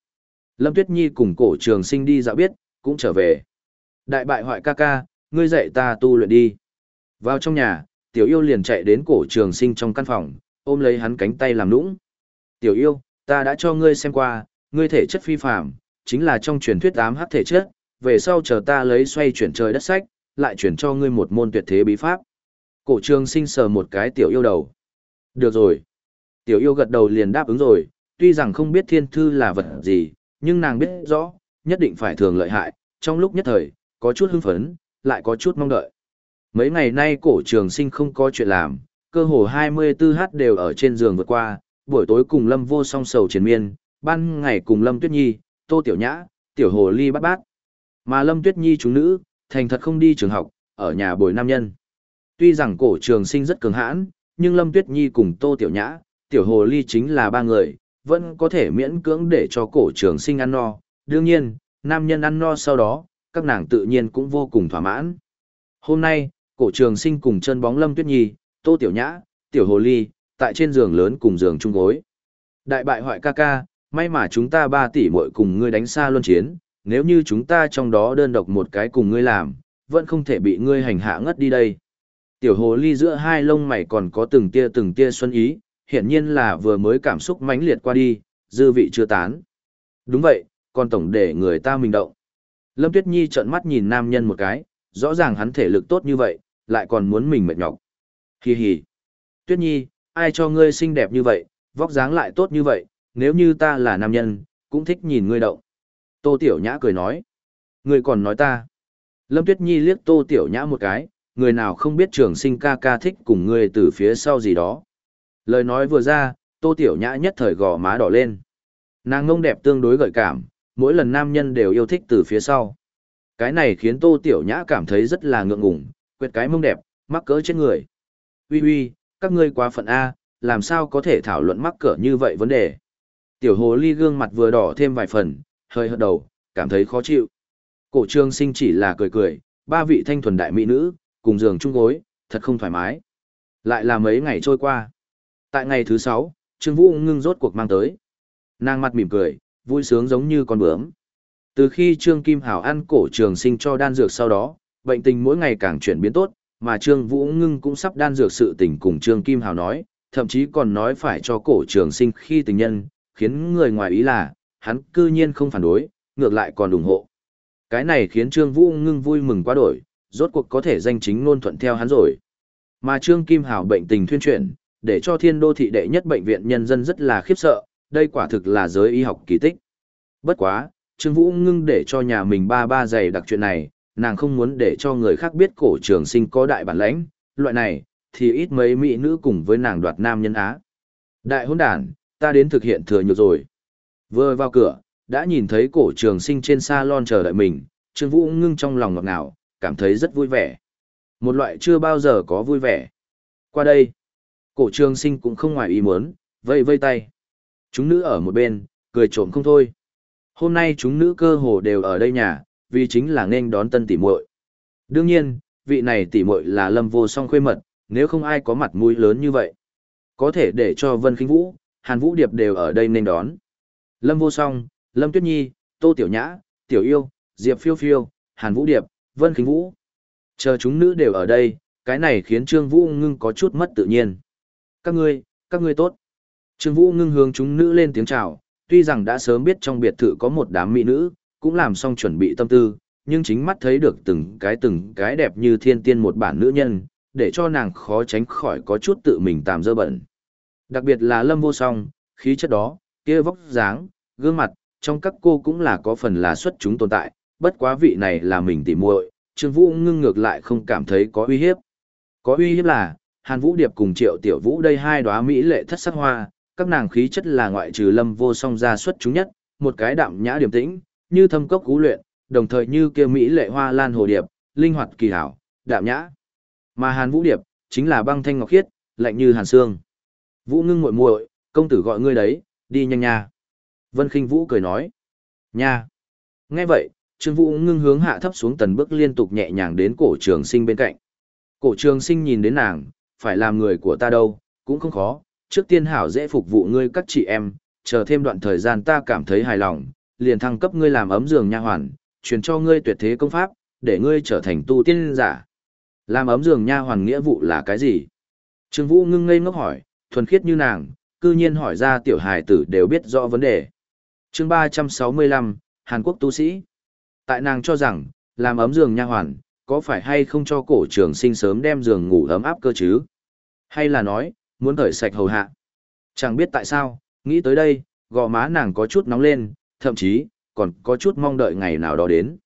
Lâm Tuyết Nhi cùng cổ trường sinh đi dạo biết, cũng trở về. Đại bại hoại ca ca, ngươi dạy ta tu luyện đi. Vào trong nhà, tiểu yêu liền chạy đến cổ trường sinh trong căn phòng, ôm lấy hắn cánh tay làm nũng. Tiểu yêu, ta đã cho ngươi xem qua, ngươi thể chất phi phàm, chính là trong truyền thuyết ám hắc thể chất, về sau chờ ta lấy xoay chuyển trời đất sách, lại chuyển cho ngươi một môn tuyệt thế bí pháp. Cổ trường sinh sờ một cái tiểu yêu đầu. Được rồi. Tiểu yêu gật đầu liền đáp ứng rồi, tuy rằng không biết thiên thư là vật gì, nhưng nàng biết rõ, nhất định phải thường lợi hại, trong lúc nhất thời, có chút hưng phấn, lại có chút mong đợi. Mấy ngày nay cổ trường sinh không có chuyện làm, cơ hồ 24h đều ở trên giường vượt qua, buổi tối cùng Lâm vô song sầu triền miên, ban ngày cùng Lâm Tuyết Nhi, Tô Tiểu Nhã, Tiểu Hồ Ly bắt bát. Mà Lâm Tuyết Nhi chúng nữ, thành thật không đi trường học, ở nhà bồi nam nhân. Tuy rằng cổ trường sinh rất cường hãn, nhưng Lâm Tuyết Nhi cùng Tô Tiểu Nhã, Tiểu Hồ Ly chính là ba người, vẫn có thể miễn cưỡng để cho cổ trường sinh ăn no. Đương nhiên, nam nhân ăn no sau đó, các nàng tự nhiên cũng vô cùng thỏa mãn. Hôm nay, cổ trường sinh cùng chân bóng Lâm Tuyết Nhi, Tô Tiểu Nhã, Tiểu Hồ Ly, tại trên giường lớn cùng giường chung gối. Đại bại hoại ca ca, may mà chúng ta ba tỷ muội cùng ngươi đánh xa luân chiến, nếu như chúng ta trong đó đơn độc một cái cùng ngươi làm, vẫn không thể bị ngươi hành hạ ngất đi đây. Tiểu hồ ly giữa hai lông mày còn có từng tia từng tia xuân ý, hiển nhiên là vừa mới cảm xúc mãnh liệt qua đi, dư vị chưa tán. Đúng vậy, còn tổng để người ta mình động. Lâm Tuyết Nhi trợn mắt nhìn nam nhân một cái, rõ ràng hắn thể lực tốt như vậy, lại còn muốn mình mệt nhọc. Hi hi. Tuyết Nhi, ai cho ngươi xinh đẹp như vậy, vóc dáng lại tốt như vậy, nếu như ta là nam nhân, cũng thích nhìn ngươi động. Tô Tiểu Nhã cười nói. Ngươi còn nói ta. Lâm Tuyết Nhi liếc Tô Tiểu Nhã một cái, người nào không biết trường sinh ca ca thích cùng ngươi từ phía sau gì đó. Lời nói vừa ra, Tô Tiểu Nhã nhất thời gò má đỏ lên. Nàng ngông đẹp tương đối gợi cảm, mỗi lần nam nhân đều yêu thích từ phía sau. Cái này khiến Tô Tiểu Nhã cảm thấy rất là ngượng ngùng, quyệt cái mông đẹp, mắc cỡ trên người. Ui ui, các ngươi quá phận A, làm sao có thể thảo luận mắc cỡ như vậy vấn đề. Tiểu hồ ly gương mặt vừa đỏ thêm vài phần, hơi hợt đầu, cảm thấy khó chịu. Cổ trương sinh chỉ là cười cười, ba vị thanh thuần đại mỹ nữ, cùng giường chung gối, thật không thoải mái. Lại là mấy ngày trôi qua. Tại ngày thứ sáu, Trương Vũ ngưng rốt cuộc mang tới. Nàng mặt mỉm cười, vui sướng giống như con bướm. Từ khi Trương Kim Hảo ăn cổ trường sinh cho đan dược sau đó, bệnh tình mỗi ngày càng chuyển biến tốt, mà Trương Vũ Ngưng cũng sắp đan dược sự tình cùng Trương Kim Hảo nói, thậm chí còn nói phải cho cổ trường sinh khi tình nhân, khiến người ngoài ý là, hắn cư nhiên không phản đối, ngược lại còn ủng hộ. Cái này khiến Trương Vũ Ngưng vui mừng quá đổi, rốt cuộc có thể danh chính ngôn thuận theo hắn rồi. Mà Trương Kim Hảo bệnh tình thuyên chuyển, để cho thiên đô thị đệ nhất bệnh viện nhân dân rất là khiếp sợ, đây quả thực là giới y học kỳ tích. Bất quá, Trương Vũ ngưng để cho nhà mình ba ba giày đặc chuyện này, nàng không muốn để cho người khác biết cổ trường sinh có đại bản lãnh, loại này, thì ít mấy mỹ nữ cùng với nàng đoạt nam nhân Á. Đại hôn đàn, ta đến thực hiện thừa nhược rồi. Vừa vào cửa, đã nhìn thấy cổ trường sinh trên salon chờ đợi mình, Trương Vũ ngưng trong lòng ngọt ngào, cảm thấy rất vui vẻ. Một loại chưa bao giờ có vui vẻ. Qua đây, cổ trường sinh cũng không ngoài ý muốn, vây vây tay. Chúng nữ ở một bên, cười trộm không thôi. Hôm nay chúng nữ cơ hồ đều ở đây nhà, vì chính là nên đón tân tỷ muội. Đương nhiên, vị này tỷ muội là Lâm Vô Song khuê mật, nếu không ai có mặt mũi lớn như vậy. Có thể để cho Vân Khinh Vũ, Hàn Vũ Điệp đều ở đây nên đón. Lâm Vô Song, Lâm Tuyết Nhi, Tô Tiểu Nhã, Tiểu Yêu, Diệp Phiêu Phiêu, Hàn Vũ Điệp, Vân Khinh Vũ. Chờ chúng nữ đều ở đây, cái này khiến Trương Vũ ngưng có chút mất tự nhiên. Các ngươi, các ngươi tốt. Trương Vũ ngưng hướng chúng nữ lên tiếng chào, tuy rằng đã sớm biết trong biệt thự có một đám mỹ nữ, cũng làm xong chuẩn bị tâm tư, nhưng chính mắt thấy được từng cái từng cái đẹp như thiên tiên một bản nữ nhân, để cho nàng khó tránh khỏi có chút tự mình tạm dơ bẩn. Đặc biệt là Lâm Vô Song, khí chất đó, kia vóc dáng, gương mặt, trong các cô cũng là có phần là xuất chúng tồn tại, bất quá vị này là mình tỉ muội, Trương Vũ ngưng ngược lại không cảm thấy có uy hiếp. Có uy hiếp là, Hàn Vũ Điệp cùng Triệu Tiểu Vũ đây hai đóa mỹ lệ thất sắc hoa, các nàng khí chất là ngoại trừ Lâm Vô Song ra xuất chúng nhất, một cái đạm nhã điềm tĩnh, như thâm cốc cú luyện, đồng thời như kia mỹ lệ hoa lan hồ điệp, linh hoạt kỳ hảo, đạm nhã. Mà Hàn Vũ Điệp chính là băng thanh ngọc khiết, lạnh như hàn xương. Vũ Ngưng muội muội, công tử gọi ngươi đấy, đi nhanh nha. Vân Khinh Vũ cười nói. Nha. Nghe vậy, Trương Vũ ngưng hướng hạ thấp xuống tần bước liên tục nhẹ nhàng đến cổ trường sinh bên cạnh. Cổ trường sinh nhìn đến nàng, phải làm người của ta đâu, cũng không khó, trước tiên hảo dễ phục vụ ngươi các chị em, chờ thêm đoạn thời gian ta cảm thấy hài lòng, liền thăng cấp ngươi làm ấm giường nha hoàn, truyền cho ngươi tuyệt thế công pháp, để ngươi trở thành tu tiên giả. Làm ấm giường nha hoàn nghĩa vụ là cái gì? Trương Vũ ngưng ngây ngốc hỏi, thuần khiết như nàng, cư nhiên hỏi ra tiểu hài tử đều biết rõ vấn đề. Chương 365, Hàn Quốc tu sĩ. Tại nàng cho rằng, làm ấm giường nha hoàn, có phải hay không cho cổ trường sinh sớm đem giường ngủ ấm áp cơ chứ? Hay là nói, muốn thởi sạch hầu hạ? Chẳng biết tại sao, nghĩ tới đây, gò má nàng có chút nóng lên, thậm chí, còn có chút mong đợi ngày nào đó đến.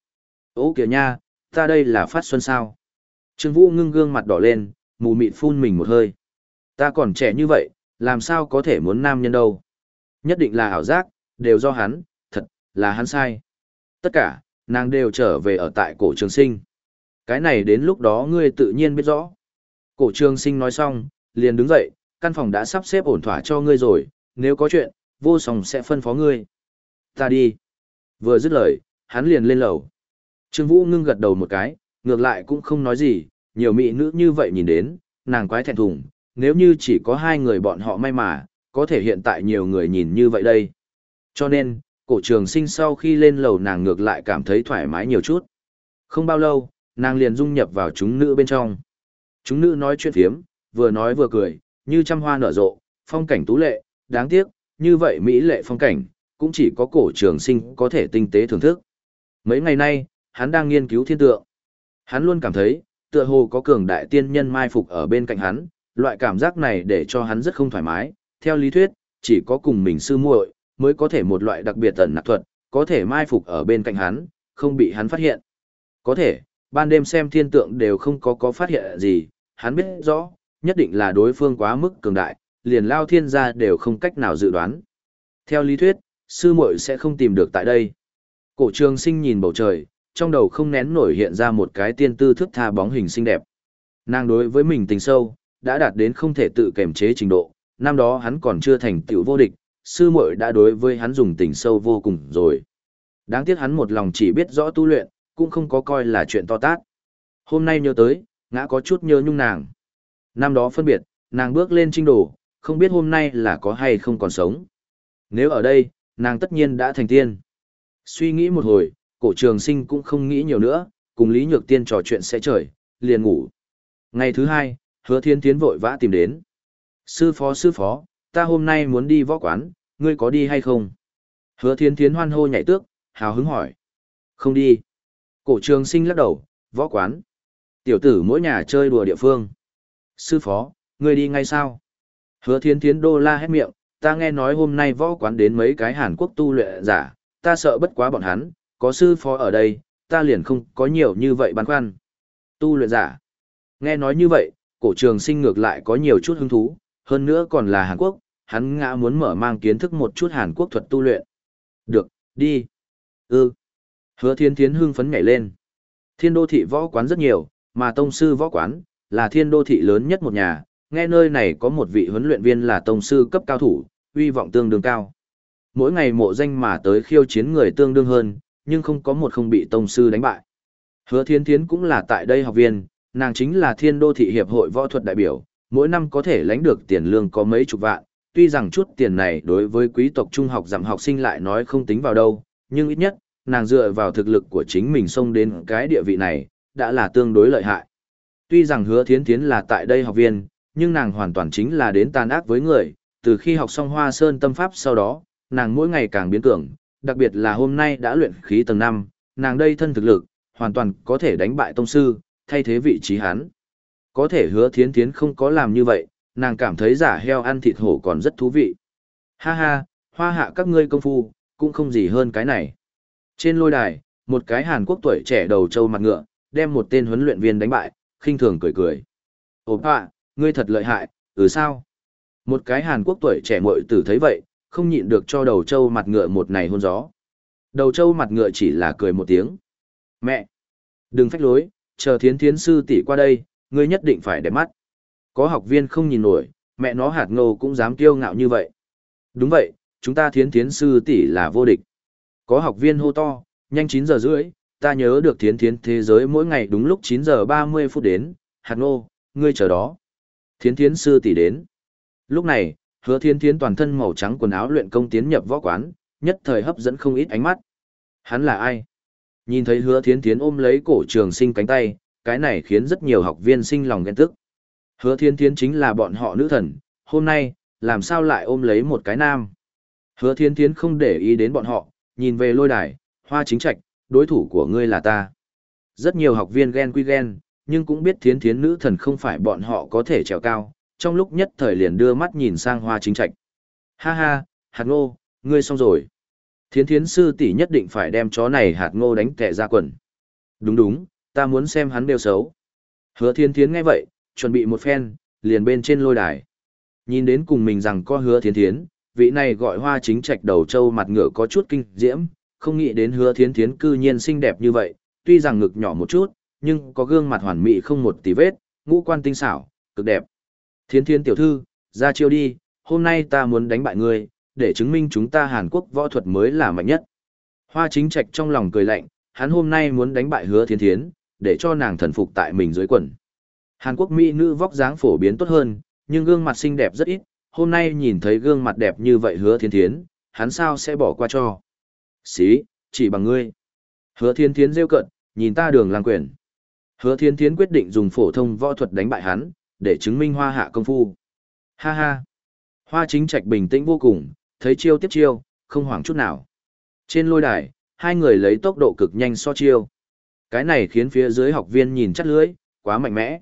Ô kìa nha, ta đây là phát xuân sao? Trương Vũ ngưng gương mặt đỏ lên, mù mịt phun mình một hơi. Ta còn trẻ như vậy, làm sao có thể muốn nam nhân đâu? Nhất định là ảo giác, đều do hắn, thật, là hắn sai. Tất cả, nàng đều trở về ở tại cổ trường sinh. Cái này đến lúc đó ngươi tự nhiên biết rõ. Cổ trường sinh nói xong, liền đứng dậy, căn phòng đã sắp xếp ổn thỏa cho ngươi rồi, nếu có chuyện, vô song sẽ phân phó ngươi. Ta đi. Vừa dứt lời, hắn liền lên lầu. Trương Vũ ngưng gật đầu một cái, ngược lại cũng không nói gì, nhiều mỹ nữ như vậy nhìn đến, nàng quái thẹn thùng, nếu như chỉ có hai người bọn họ may mà, có thể hiện tại nhiều người nhìn như vậy đây. Cho nên, cổ trường sinh sau khi lên lầu nàng ngược lại cảm thấy thoải mái nhiều chút. Không bao lâu, nàng liền dung nhập vào chúng nữ bên trong. Chúng nữ nói chuyện phiếm, vừa nói vừa cười, như trăm hoa nở rộ, phong cảnh tú lệ, đáng tiếc, như vậy mỹ lệ phong cảnh, cũng chỉ có cổ trường sinh có thể tinh tế thưởng thức. Mấy ngày nay, hắn đang nghiên cứu thiên tượng. Hắn luôn cảm thấy, tựa hồ có cường đại tiên nhân mai phục ở bên cạnh hắn, loại cảm giác này để cho hắn rất không thoải mái. Theo lý thuyết, chỉ có cùng mình sư muội mới có thể một loại đặc biệt tần nạp thuật, có thể mai phục ở bên cạnh hắn, không bị hắn phát hiện. Có thể, ban đêm xem thiên tượng đều không có có phát hiện gì, hắn biết rõ, nhất định là đối phương quá mức cường đại, liền lao thiên gia đều không cách nào dự đoán. Theo lý thuyết, sư muội sẽ không tìm được tại đây. Cổ trường sinh nhìn bầu trời, trong đầu không nén nổi hiện ra một cái tiên tư thức tha bóng hình xinh đẹp. Nàng đối với mình tình sâu, đã đạt đến không thể tự kềm chế trình độ, năm đó hắn còn chưa thành tiểu vô địch, sư muội đã đối với hắn dùng tình sâu vô cùng rồi. Đáng tiếc hắn một lòng chỉ biết rõ tu luyện, cũng không có coi là chuyện to tát. Hôm nay nhớ tới, ngã có chút nhớ nhung nàng. Năm đó phân biệt, nàng bước lên trinh đồ, không biết hôm nay là có hay không còn sống. Nếu ở đây, nàng tất nhiên đã thành tiên. Suy nghĩ một hồi, cổ trường sinh cũng không nghĩ nhiều nữa, cùng Lý Nhược Tiên trò chuyện sẽ trời, liền ngủ. Ngày thứ hai, hứa thiên tiến vội vã tìm đến. Sư phó sư phó, ta hôm nay muốn đi võ quán, ngươi có đi hay không? Hứa thiên tiến hoan hô nhảy tước, hào hứng hỏi. Không đi. Cổ trường sinh lắc đầu, võ quán. Tiểu tử mỗi nhà chơi đùa địa phương. Sư phó, ngươi đi ngay sao? Hứa thiên thiến đô la hét miệng, ta nghe nói hôm nay võ quán đến mấy cái Hàn Quốc tu luyện giả, ta sợ bất quá bọn hắn, có sư phó ở đây, ta liền không có nhiều như vậy băn khoăn. Tu luyện giả. Nghe nói như vậy, cổ trường sinh ngược lại có nhiều chút hứng thú, hơn nữa còn là Hàn Quốc, hắn ngã muốn mở mang kiến thức một chút Hàn Quốc thuật tu luyện. Được, đi. Ừ. Hứa thiên thiến hưng phấn nhảy lên. Thiên đô thị võ quán rất nhiều, mà tông sư võ quán, là thiên đô thị lớn nhất một nhà, nghe nơi này có một vị huấn luyện viên là tông sư cấp cao thủ, uy vọng tương đương cao. Mỗi ngày mộ danh mà tới khiêu chiến người tương đương hơn, nhưng không có một không bị tông sư đánh bại. Hứa thiên thiến cũng là tại đây học viên, nàng chính là thiên đô thị hiệp hội võ thuật đại biểu, mỗi năm có thể lãnh được tiền lương có mấy chục vạn, tuy rằng chút tiền này đối với quý tộc trung học giảm học sinh lại nói không tính vào đâu, nhưng ít nhất, nàng dựa vào thực lực của chính mình xông đến cái địa vị này, đã là tương đối lợi hại. Tuy rằng hứa thiến thiến là tại đây học viên, nhưng nàng hoàn toàn chính là đến tàn ác với người, từ khi học xong hoa sơn tâm pháp sau đó, nàng mỗi ngày càng biến cường, đặc biệt là hôm nay đã luyện khí tầng 5, nàng đây thân thực lực, hoàn toàn có thể đánh bại tông sư, thay thế vị trí hắn. Có thể hứa thiến thiến không có làm như vậy, nàng cảm thấy giả heo ăn thịt hổ còn rất thú vị. Ha ha, hoa hạ các ngươi công phu, cũng không gì hơn cái này. Trên lôi đài, một cái Hàn Quốc tuổi trẻ đầu trâu mặt ngựa, đem một tên huấn luyện viên đánh bại, khinh thường cười cười. Ồ bạ, ngươi thật lợi hại, ừ sao? Một cái Hàn Quốc tuổi trẻ mội tử thấy vậy, không nhịn được cho đầu trâu mặt ngựa một này hôn gió. Đầu trâu mặt ngựa chỉ là cười một tiếng. Mẹ! Đừng phách lối, chờ thiến thiến sư tỷ qua đây, ngươi nhất định phải để mắt. Có học viên không nhìn nổi, mẹ nó hạt ngô cũng dám kiêu ngạo như vậy. Đúng vậy, chúng ta thiến thiến sư tỷ là vô địch. Có học viên hô to, nhanh 9 giờ rưỡi, ta nhớ được thiến thiến thế giới mỗi ngày đúng lúc 9 giờ 30 phút đến, hạt ngô, ngươi chờ đó. Thiến thiến sư tỷ đến. Lúc này, hứa thiến thiến toàn thân màu trắng quần áo luyện công tiến nhập võ quán, nhất thời hấp dẫn không ít ánh mắt. Hắn là ai? Nhìn thấy hứa thiến thiến ôm lấy cổ trường sinh cánh tay, cái này khiến rất nhiều học viên sinh lòng ghen tức. Hứa thiến thiến chính là bọn họ nữ thần, hôm nay, làm sao lại ôm lấy một cái nam. Hứa thiến thiến không để ý đến bọn họ, nhìn về lôi đài, hoa chính trạch, đối thủ của ngươi là ta. Rất nhiều học viên ghen quy ghen, nhưng cũng biết thiến thiến nữ thần không phải bọn họ có thể trèo cao, trong lúc nhất thời liền đưa mắt nhìn sang hoa chính trạch. Ha ha, hạt ngô, ngươi xong rồi. Thiến thiến sư tỷ nhất định phải đem chó này hạt ngô đánh tệ ra quần. Đúng đúng, ta muốn xem hắn đều xấu. Hứa thiến thiến nghe vậy, chuẩn bị một phen, liền bên trên lôi đài. Nhìn đến cùng mình rằng có hứa thiến thiến, vị này gọi hoa chính trạch đầu trâu mặt ngựa có chút kinh diễm, không nghĩ đến hứa thiến thiến cư nhiên xinh đẹp như vậy, tuy rằng ngực nhỏ một chút, nhưng có gương mặt hoàn mỹ không một tí vết, ngũ quan tinh xảo, cực đẹp. Thiến thiến tiểu thư, ra chiêu đi, hôm nay ta muốn đánh bại ngươi, để chứng minh chúng ta Hàn Quốc võ thuật mới là mạnh nhất. Hoa chính trạch trong lòng cười lạnh, hắn hôm nay muốn đánh bại hứa thiến thiến, để cho nàng thần phục tại mình dưới quần. Hàn Quốc mỹ nữ vóc dáng phổ biến tốt hơn, nhưng gương mặt xinh đẹp rất ít, hôm nay nhìn thấy gương mặt đẹp như vậy hứa thiên thiến, hắn sao sẽ bỏ qua cho. Xí, chỉ bằng ngươi. Hứa thiên thiến rêu cận, nhìn ta đường lang quyền. Hứa thiên thiến quyết định dùng phổ thông võ thuật đánh bại hắn, để chứng minh hoa hạ công phu. Ha ha. Hoa chính trạch bình tĩnh vô cùng, thấy chiêu tiếp chiêu, không hoảng chút nào. Trên lôi đài, hai người lấy tốc độ cực nhanh so chiêu. Cái này khiến phía dưới học viên nhìn chắt lưới, quá mạnh mẽ.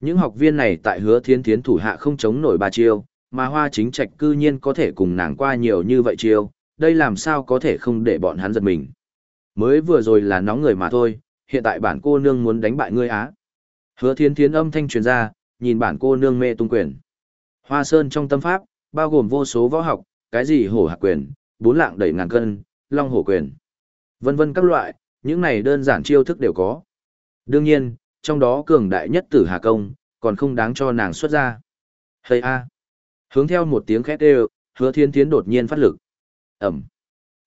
Những học viên này tại hứa thiên thiến thủ hạ không chống nổi ba chiêu, mà hoa chính trạch cư nhiên có thể cùng nàng qua nhiều như vậy chiêu, đây làm sao có thể không để bọn hắn giật mình. Mới vừa rồi là nóng người mà thôi, hiện tại bản cô nương muốn đánh bại ngươi á. Hứa thiên thiến âm thanh truyền ra, nhìn bản cô nương mê tung quyền. Hoa sơn trong tâm pháp, bao gồm vô số võ học, cái gì hổ hạc quyền, bốn lạng đẩy ngàn cân, long hổ quyền, vân vân các loại, những này đơn giản chiêu thức đều có. Đương nhiên, trong đó cường đại nhất tử hà công, còn không đáng cho nàng xuất ra. Hây a! Hướng theo một tiếng khét đều, hứa thiên thiến đột nhiên phát lực. Ẩm!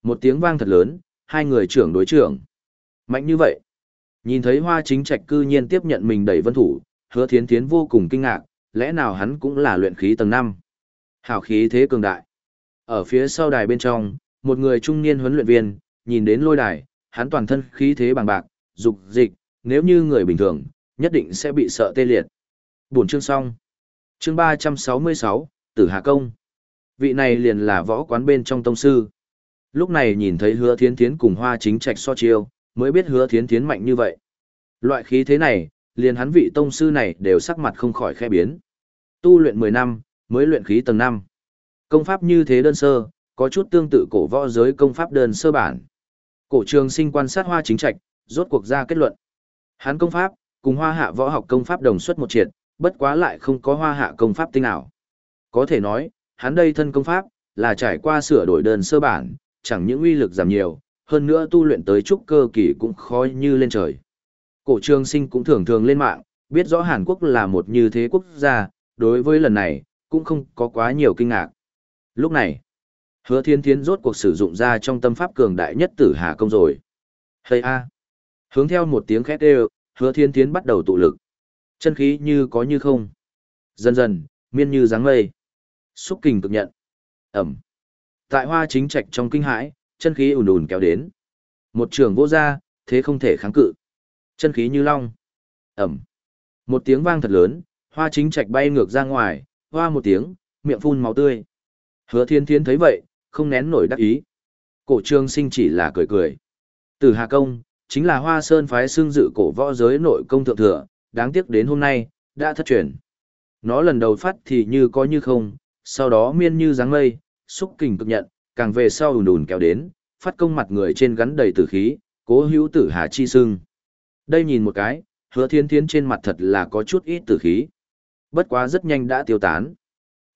Một tiếng vang thật lớn, hai người trưởng đối trưởng. Mạnh như vậy! Nhìn thấy hoa chính trạch cư nhiên tiếp nhận mình đẩy vân thủ, hứa thiến thiến vô cùng kinh ngạc, lẽ nào hắn cũng là luyện khí tầng 5. Hào khí thế cường đại. Ở phía sau đài bên trong, một người trung niên huấn luyện viên, nhìn đến lôi đài, hắn toàn thân khí thế bằng bạc, dục dịch, nếu như người bình thường, nhất định sẽ bị sợ tê liệt. Buổi chương xong. Chương 366, Tử Hà Công. Vị này liền là võ quán bên trong tông sư. Lúc này nhìn thấy hứa thiến thiến cùng hoa chính trạch so chiêu, mới biết hứa thiến thiến mạnh như vậy. Loại khí thế này, liền hắn vị tông sư này đều sắc mặt không khỏi khe biến. Tu luyện 10 năm, mới luyện khí tầng 5. Công pháp như thế đơn sơ, có chút tương tự cổ võ giới công pháp đơn sơ bản. Cổ trường sinh quan sát hoa chính trạch, rốt cuộc ra kết luận. Hắn công pháp, cùng hoa hạ võ học công pháp đồng xuất một triệt, bất quá lại không có hoa hạ công pháp tinh ảo. Có thể nói, hắn đây thân công pháp, là trải qua sửa đổi đơn sơ bản, chẳng những uy lực giảm nhiều, hơn nữa tu luyện tới trúc cơ kỳ cũng khó như lên trời. Cổ trường sinh cũng thường thường lên mạng, biết rõ Hàn Quốc là một như thế quốc gia, đối với lần này, cũng không có quá nhiều kinh ngạc. Lúc này, hứa thiên thiến rốt cuộc sử dụng ra trong tâm pháp cường đại nhất tử hà công rồi. Hây a! Hướng theo một tiếng khét đều, hứa thiên thiến bắt đầu tụ lực. Chân khí như có như không. Dần dần, miên như dáng mây. Xúc kình cực nhận. Ẩm. Tại hoa chính trạch trong kinh hãi, chân khí ùn ùn kéo đến. Một trường vô ra, thế không thể kháng cự. Chân khí như long. Ẩm. Một tiếng vang thật lớn, hoa chính trạch bay ngược ra ngoài, hoa một tiếng, miệng phun máu tươi. Hứa thiên thiên thấy vậy, không nén nổi đắc ý. Cổ trương sinh chỉ là cười cười. Từ Hà Công, chính là hoa sơn phái xương dự cổ võ giới nội công thượng thừa, đáng tiếc đến hôm nay, đã thất truyền. Nó lần đầu phát thì như có như không, sau đó miên như dáng mây, xúc kình cực nhận, càng về sau ùn ùn kéo đến, phát công mặt người trên gắn đầy tử khí, cố hữu tử hà chi sưng. Đây nhìn một cái, hứa thiên thiến trên mặt thật là có chút ít tử khí. Bất quá rất nhanh đã tiêu tán.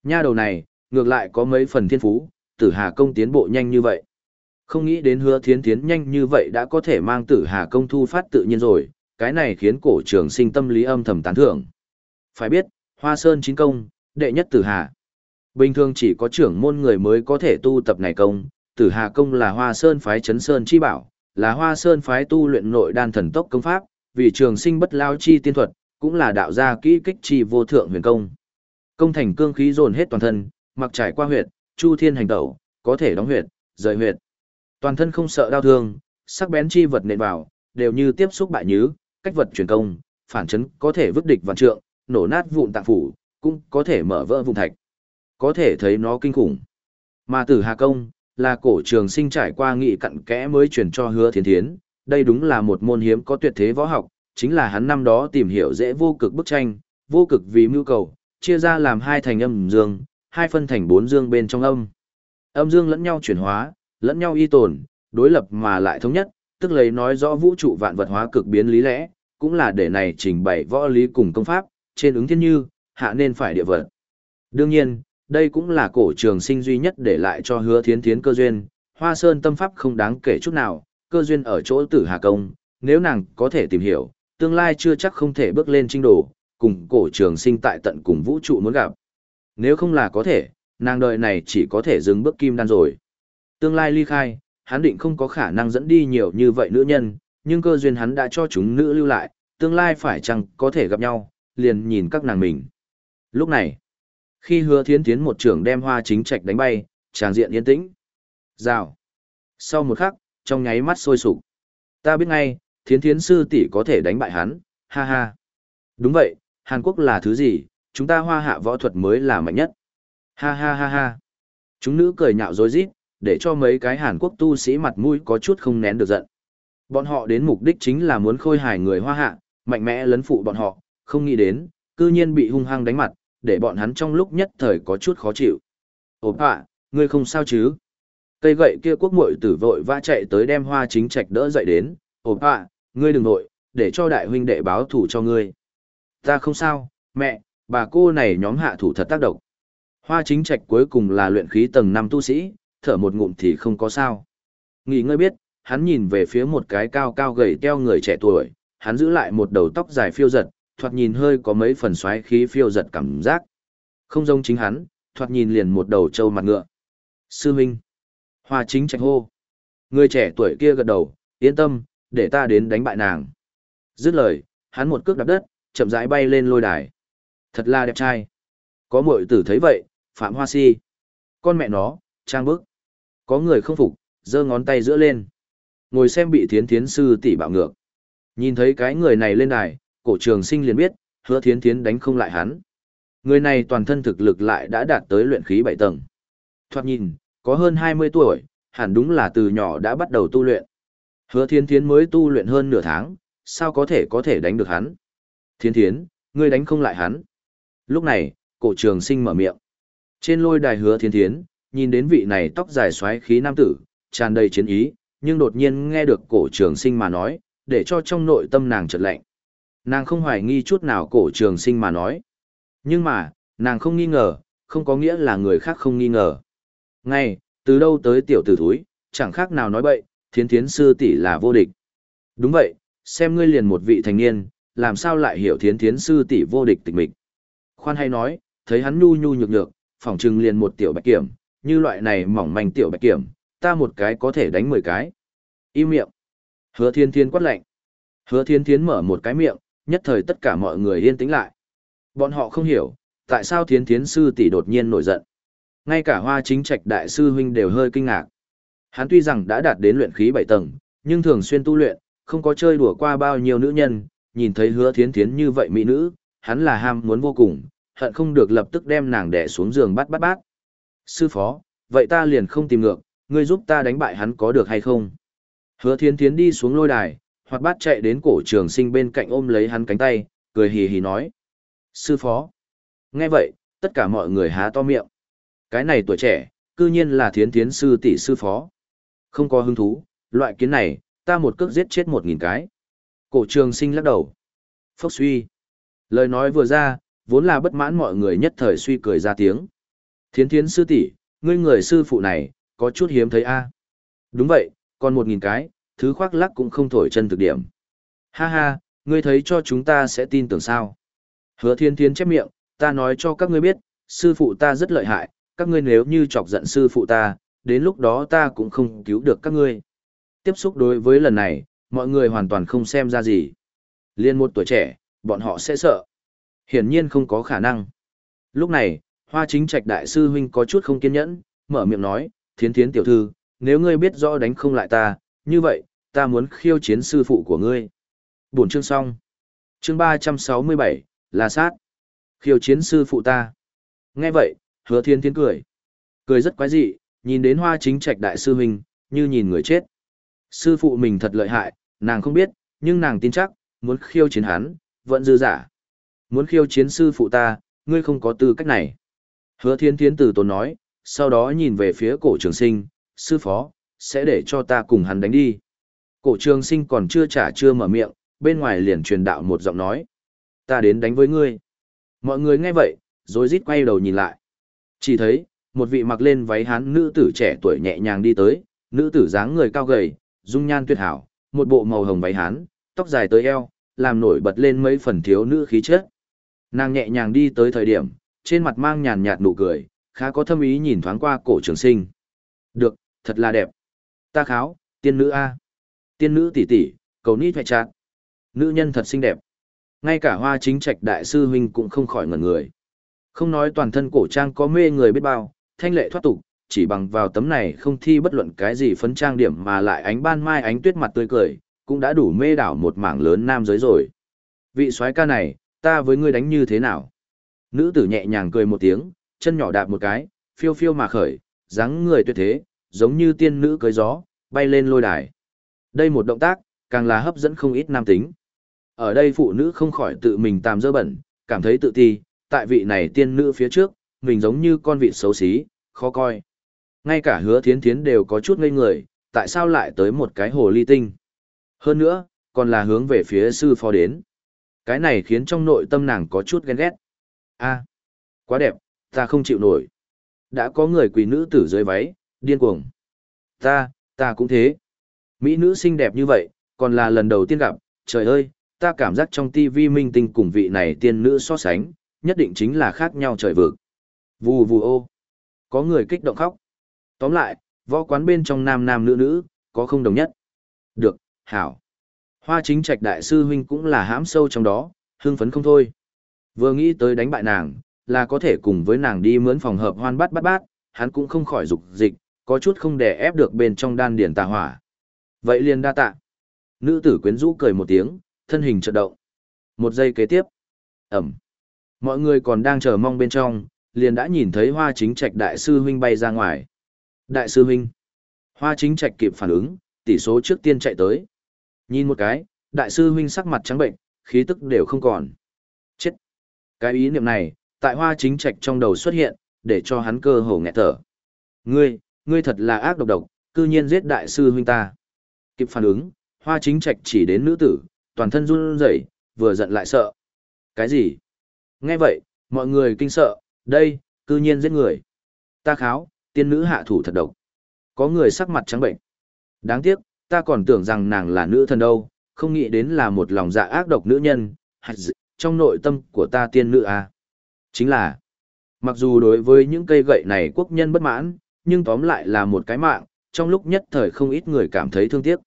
Nha đầu này, ngược lại có mấy phần thiên phú, tử hà công tiến bộ nhanh như vậy. Không nghĩ đến hứa thiến thiến nhanh như vậy đã có thể mang tử hà công thu phát tự nhiên rồi, cái này khiến cổ trường sinh tâm lý âm thầm tán thưởng. Phải biết, hoa sơn chín công, đệ nhất tử hà. Bình thường chỉ có trưởng môn người mới có thể tu tập này công, tử hà công là hoa sơn phái chấn sơn chi bảo, là hoa sơn phái tu luyện nội đan thần tốc công pháp, vì trường sinh bất lao chi tiên thuật, cũng là đạo gia kỹ kích chi vô thượng huyền công. Công thành cương khí dồn hết toàn thân, mặc trải qua huyệt, chu thiên hành tẩu, có thể đóng huyệt, rời huyệt. Toàn thân không sợ đau thương, sắc bén chi vật nện vào, đều như tiếp xúc bại nhứ, cách vật truyền công, phản chấn có thể vứt địch vạn trượng, nổ nát vụn tạng phủ, cũng có thể mở vỡ vùng thạch. Có thể thấy nó kinh khủng. Mà tử Hà Công, là cổ trường sinh trải qua nghị cặn kẽ mới truyền cho hứa thiên thiến, đây đúng là một môn hiếm có tuyệt thế võ học, chính là hắn năm đó tìm hiểu dễ vô cực bức tranh, vô cực vì mưu cầu, chia ra làm hai thành âm dương, hai phân thành bốn dương bên trong âm. Âm dương lẫn nhau chuyển hóa, lẫn nhau y tồn, đối lập mà lại thống nhất, tức lấy nói rõ vũ trụ vạn vật hóa cực biến lý lẽ, cũng là để này trình bày võ lý cùng công pháp, trên ứng thiên như, hạ nên phải địa vật. Đương nhiên, đây cũng là cổ trường sinh duy nhất để lại cho hứa thiến thiến cơ duyên, hoa sơn tâm pháp không đáng kể chút nào, cơ duyên ở chỗ tử hà công, nếu nàng có thể tìm hiểu, tương lai chưa chắc không thể bước lên trinh đồ, cùng cổ trường sinh tại tận cùng vũ trụ muốn gặp. Nếu không là có thể, nàng đời này chỉ có thể dừng bước kim đan rồi. Tương lai ly khai, hắn định không có khả năng dẫn đi nhiều như vậy nữ nhân, nhưng cơ duyên hắn đã cho chúng nữ lưu lại, tương lai phải chăng có thể gặp nhau, liền nhìn các nàng mình. Lúc này, khi hứa thiến tiến một trưởng đem hoa chính trạch đánh bay, tràng diện yên tĩnh. Rào. Sau một khắc, trong nháy mắt sôi sục. Ta biết ngay, thiến thiến sư tỷ có thể đánh bại hắn, ha ha. Đúng vậy, Hàn Quốc là thứ gì, chúng ta hoa hạ võ thuật mới là mạnh nhất. Ha ha ha ha. Chúng nữ cười nhạo dối rít để cho mấy cái Hàn Quốc tu sĩ mặt mũi có chút không nén được giận. Bọn họ đến mục đích chính là muốn khôi hài người hoa hạ, mạnh mẽ lấn phụ bọn họ, không nghĩ đến, cư nhiên bị hung hăng đánh mặt, để bọn hắn trong lúc nhất thời có chút khó chịu. Ồ ạ, ngươi không sao chứ? Cây gậy kia quốc muội tử vội vã chạy tới đem hoa chính trạch đỡ dậy đến. Ồ ạ, ngươi đừng nội, để cho đại huynh đệ báo thủ cho ngươi. Ta không sao, mẹ, bà cô này nhóm hạ thủ thật tác động. Hoa chính trạch cuối cùng là luyện khí tầng 5 tu sĩ, thở một ngụm thì không có sao. Nghỉ ngơi biết, hắn nhìn về phía một cái cao cao gầy teo người trẻ tuổi, hắn giữ lại một đầu tóc dài phiêu giật, thoạt nhìn hơi có mấy phần xoáy khí phiêu giật cảm giác. Không giống chính hắn, thoạt nhìn liền một đầu trâu mặt ngựa. Sư Minh. Hoa chính trạch hô. Người trẻ tuổi kia gật đầu, yên tâm, để ta đến đánh bại nàng. Dứt lời, hắn một cước đạp đất, chậm rãi bay lên lôi đài. Thật là đẹp trai. Có muội tử thấy vậy, Phạm Hoa Si. Con mẹ nó, trang bức. Có người không phục, giơ ngón tay giữa lên. Ngồi xem bị thiến thiến sư tỷ bạo ngược. Nhìn thấy cái người này lên đài, cổ trường sinh liền biết, hứa thiến thiến đánh không lại hắn. Người này toàn thân thực lực lại đã đạt tới luyện khí 7 tầng. Thoạt nhìn, có hơn 20 tuổi, hẳn đúng là từ nhỏ đã bắt đầu tu luyện. Hứa thiến thiến mới tu luyện hơn nửa tháng, sao có thể có thể đánh được hắn. Thiến thiến, ngươi đánh không lại hắn. Lúc này, cổ trường sinh mở miệng. Trên lôi đài hứa thiến thiến, nhìn đến vị này tóc dài xoáy khí nam tử, tràn đầy chiến ý, nhưng đột nhiên nghe được cổ trường sinh mà nói, để cho trong nội tâm nàng chợt lạnh. Nàng không hoài nghi chút nào cổ trường sinh mà nói. Nhưng mà, nàng không nghi ngờ, không có nghĩa là người khác không nghi ngờ. Ngay, từ đâu tới tiểu tử thúi, chẳng khác nào nói bậy, thiến thiến sư tỷ là vô địch. Đúng vậy, xem ngươi liền một vị thành niên, làm sao lại hiểu thiến thiến sư tỷ vô địch tịch mịch. Khoan hay nói, thấy hắn nhu nhu nhược nhược, phỏng chừng liền một tiểu bạch kiểm, như loại này mỏng manh tiểu bạch kiểm, ta một cái có thể đánh mười cái. Im miệng. Hứa thiên thiên quát lạnh. Hứa thiên thiên mở một cái miệng, nhất thời tất cả mọi người yên tĩnh lại. Bọn họ không hiểu, tại sao thiến thiến sư tỷ đột nhiên nổi giận. Ngay cả hoa chính trạch đại sư huynh đều hơi kinh ngạc. Hắn tuy rằng đã đạt đến luyện khí bảy tầng, nhưng thường xuyên tu luyện, không có chơi đùa qua bao nhiêu nữ nhân, nhìn thấy hứa thiến thiến như vậy mỹ nữ, hắn là ham muốn vô cùng, hận không được lập tức đem nàng đẻ xuống giường bắt bắt bắt. Sư phó, vậy ta liền không tìm ngược, ngươi giúp ta đánh bại hắn có được hay không? Hứa thiến thiến đi xuống lôi đài, hoặc bát chạy đến cổ trường sinh bên cạnh ôm lấy hắn cánh tay, cười hì hì nói. Sư phó. Nghe vậy, tất cả mọi người há to miệng. Cái này tuổi trẻ, cư nhiên là thiến thiến sư tỷ sư phó. Không có hứng thú, loại kiến này, ta một cước giết chết một nghìn cái. Cổ trường sinh lắc đầu. Phốc suy. Lời nói vừa ra, vốn là bất mãn mọi người nhất thời suy cười ra tiếng. Thiến thiến sư tỷ, ngươi người sư phụ này, có chút hiếm thấy a. Đúng vậy, còn một nghìn cái, thứ khoác lắc cũng không thổi chân thực điểm. Ha ha, ngươi thấy cho chúng ta sẽ tin tưởng sao. Hứa thiên Thiên chép miệng, ta nói cho các ngươi biết, sư phụ ta rất lợi hại, các ngươi nếu như chọc giận sư phụ ta, đến lúc đó ta cũng không cứu được các ngươi. Tiếp xúc đối với lần này, mọi người hoàn toàn không xem ra gì. Liên một tuổi trẻ, bọn họ sẽ sợ. Hiển nhiên không có khả năng. Lúc này, hoa chính trạch đại sư huynh có chút không kiên nhẫn, mở miệng nói, thiến thiến tiểu thư, nếu ngươi biết rõ đánh không lại ta, như vậy, ta muốn khiêu chiến sư phụ của ngươi. Buổi chương xong. Chương 367, là sát. Khiêu chiến sư phụ ta. Nghe vậy, hứa thiên thiên cười. Cười rất quái dị, nhìn đến hoa chính trạch đại sư huynh, như nhìn người chết. Sư phụ mình thật lợi hại, nàng không biết, nhưng nàng tin chắc, muốn khiêu chiến hắn, vẫn dư giả. Muốn khiêu chiến sư phụ ta, ngươi không có tư cách này. Hứa thiên Thiên từ tốn nói, sau đó nhìn về phía cổ trường sinh, sư phó, sẽ để cho ta cùng hắn đánh đi. Cổ trường sinh còn chưa trả chưa mở miệng, bên ngoài liền truyền đạo một giọng nói. Ta đến đánh với ngươi. Mọi người nghe vậy, rồi rít quay đầu nhìn lại. Chỉ thấy, một vị mặc lên váy hán nữ tử trẻ tuổi nhẹ nhàng đi tới, nữ tử dáng người cao gầy, dung nhan tuyệt hảo, một bộ màu hồng váy hán, tóc dài tới eo, làm nổi bật lên mấy phần thiếu nữ khí chất. Nàng nhẹ nhàng đi tới thời điểm, trên mặt mang nhàn nhạt nụ cười, khá có thâm ý nhìn thoáng qua cổ trường sinh. Được, thật là đẹp. Ta kháo, tiên nữ A. Tiên nữ tỷ tỷ, cầu nít hoại chặt, Nữ nhân thật xinh đẹp. Ngay cả hoa chính trạch đại sư huynh cũng không khỏi ngẩn người. Không nói toàn thân cổ trang có mê người biết bao, thanh lệ thoát tục, chỉ bằng vào tấm này không thi bất luận cái gì phấn trang điểm mà lại ánh ban mai ánh tuyết mặt tươi cười, cũng đã đủ mê đảo một mảng lớn nam giới rồi. Vị soái ca này, ta với ngươi đánh như thế nào? Nữ tử nhẹ nhàng cười một tiếng, chân nhỏ đạp một cái, phiêu phiêu mà khởi, dáng người tuyệt thế, giống như tiên nữ cưới gió, bay lên lôi đài. Đây một động tác, càng là hấp dẫn không ít nam tính. Ở đây phụ nữ không khỏi tự mình tàm dơ bẩn, cảm thấy tự ti, tại vị này tiên nữ phía trước, mình giống như con vị xấu xí, khó coi. Ngay cả hứa thiến thiến đều có chút ngây người, tại sao lại tới một cái hồ ly tinh. Hơn nữa, còn là hướng về phía sư phó đến. Cái này khiến trong nội tâm nàng có chút ghen ghét. a quá đẹp, ta không chịu nổi. Đã có người quỳ nữ tử dưới váy, điên cuồng. Ta, ta cũng thế. Mỹ nữ xinh đẹp như vậy, còn là lần đầu tiên gặp, trời ơi, ta cảm giác trong tivi minh tinh cùng vị này tiên nữ so sánh, nhất định chính là khác nhau trời vực. Vù vù ô. Có người kích động khóc. Tóm lại, võ quán bên trong nam nam nữ nữ, có không đồng nhất. Được, hảo. Hoa chính trạch đại sư huynh cũng là hãm sâu trong đó, hưng phấn không thôi. Vừa nghĩ tới đánh bại nàng, là có thể cùng với nàng đi mướn phòng hợp hoan bát bát bát, hắn cũng không khỏi dục dịch, có chút không đè ép được bên trong đan điển tà hỏa. Vậy liền đa tạ. Nữ tử quyến rũ cười một tiếng, thân hình chợt động. Một giây kế tiếp. Ẩm. Mọi người còn đang chờ mong bên trong, liền đã nhìn thấy hoa chính trạch đại sư huynh bay ra ngoài. Đại sư huynh. Hoa chính trạch kịp phản ứng, tỷ số trước tiên chạy tới. Nhìn một cái, đại sư huynh sắc mặt trắng bệnh, khí tức đều không còn. Chết. Cái ý niệm này, tại hoa chính trạch trong đầu xuất hiện, để cho hắn cơ hồ nghẹt thở. Ngươi, ngươi thật là ác độc độc, cư nhiên giết đại sư huynh ta. Kịp phản ứng, hoa chính trạch chỉ đến nữ tử, toàn thân run rẩy, vừa giận lại sợ. Cái gì? Nghe vậy, Mọi người kinh sợ, đây, cư nhiên giết người. Ta kháo, tiên nữ hạ thủ thật độc. Có người sắc mặt trắng bệnh. Đáng tiếc, ta còn tưởng rằng nàng là nữ thần đâu, không nghĩ đến là một lòng dạ ác độc nữ nhân, trong nội tâm của ta tiên nữ à. Chính là, mặc dù đối với những cây gậy này quốc nhân bất mãn, nhưng tóm lại là một cái mạng, trong lúc nhất thời không ít người cảm thấy thương tiếc.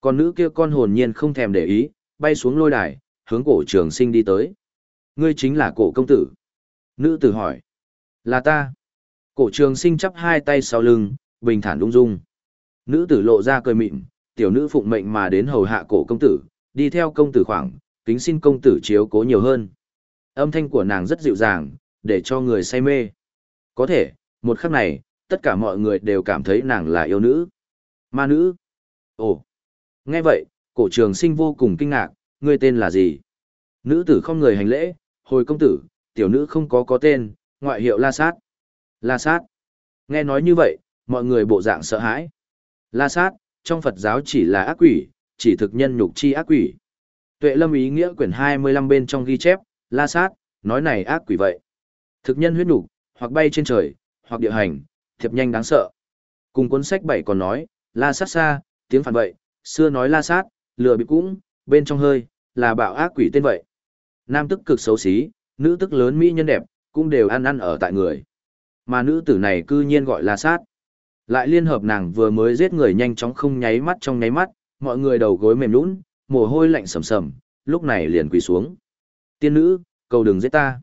Còn nữ kia con hồn nhiên không thèm để ý, bay xuống lôi đài, hướng cổ trường sinh đi tới. Ngươi chính là cổ công tử. Nữ tử hỏi. Là ta. Cổ trường sinh chắp hai tay sau lưng, bình thản ung dung. Nữ tử lộ ra cười mịn, tiểu nữ phụng mệnh mà đến hầu hạ cổ công tử, đi theo công tử khoảng, kính xin công tử chiếu cố nhiều hơn. Âm thanh của nàng rất dịu dàng, để cho người say mê. Có thể, một khắc này, tất cả mọi người đều cảm thấy nàng là yêu nữ. Ma nữ. Ồ. Nghe vậy, cổ trường sinh vô cùng kinh ngạc, ngươi tên là gì? Nữ tử không người hành lễ, hồi công tử, tiểu nữ không có có tên, ngoại hiệu La Sát. La Sát. Nghe nói như vậy, mọi người bộ dạng sợ hãi. La Sát, trong Phật giáo chỉ là ác quỷ, chỉ thực nhân nhục chi ác quỷ. Tuệ lâm ý nghĩa quyển 25 bên trong ghi chép, La Sát, nói này ác quỷ vậy. Thực nhân huyết nhục, hoặc bay trên trời, hoặc địa hành, thiệp nhanh đáng sợ. Cùng cuốn sách bảy còn nói, La Sát xa, tiếng phản vậy, xưa nói La Sát, lừa bị cũng, bên trong hơi, là bạo ác quỷ tên vậy. Nam tức cực xấu xí, nữ tức lớn mỹ nhân đẹp, cũng đều ăn ăn ở tại người. Mà nữ tử này cư nhiên gọi là sát. Lại liên hợp nàng vừa mới giết người nhanh chóng không nháy mắt trong nháy mắt, mọi người đầu gối mềm nhũn, mồ hôi lạnh sầm sầm, lúc này liền quỳ xuống. Tiên nữ, cầu đừng giết ta.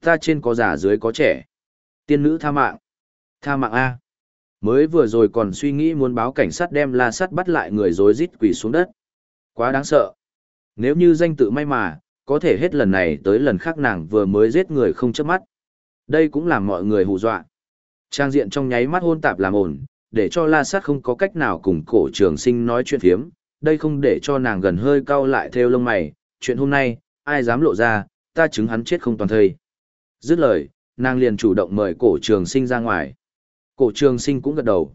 Ta trên có già dưới có trẻ. Tiên nữ tha mạng. Tha mạng A. Mới vừa rồi còn suy nghĩ muốn báo cảnh sát đem la sắt bắt lại người rối rít quỳ xuống đất. Quá đáng sợ. Nếu như danh tự may mà, có thể hết lần này tới lần khác nàng vừa mới giết người không chớp mắt. Đây cũng làm mọi người hù dọa. Trang diện trong nháy mắt hôn tạp làm ổn, để cho la sát không có cách nào cùng cổ trường sinh nói chuyện phiếm, đây không để cho nàng gần hơi cau lại theo lông mày, chuyện hôm nay, ai dám lộ ra, ta chứng hắn chết không toàn thây. Dứt lời, nàng liền chủ động mời cổ trường sinh ra ngoài. Cổ trường sinh cũng gật đầu.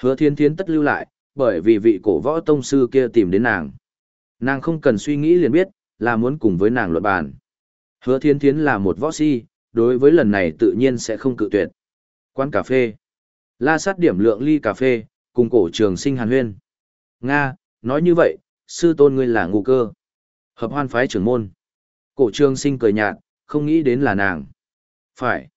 Hứa thiên thiến tất lưu lại, bởi vì vị cổ võ tông sư kia tìm đến nàng. Nàng không cần suy nghĩ liền biết, là muốn cùng với nàng luận bàn. Hứa thiên thiến là một võ si, đối với lần này tự nhiên sẽ không cự tuyệt. Quán cà phê. La sát điểm lượng ly cà phê, cùng cổ trường sinh hàn huyên. Nga, nói như vậy, sư tôn ngươi là ngu cơ. Hợp hoan phái trưởng môn. Cổ trường sinh cười nhạt, không nghĩ đến là nàng. Phải.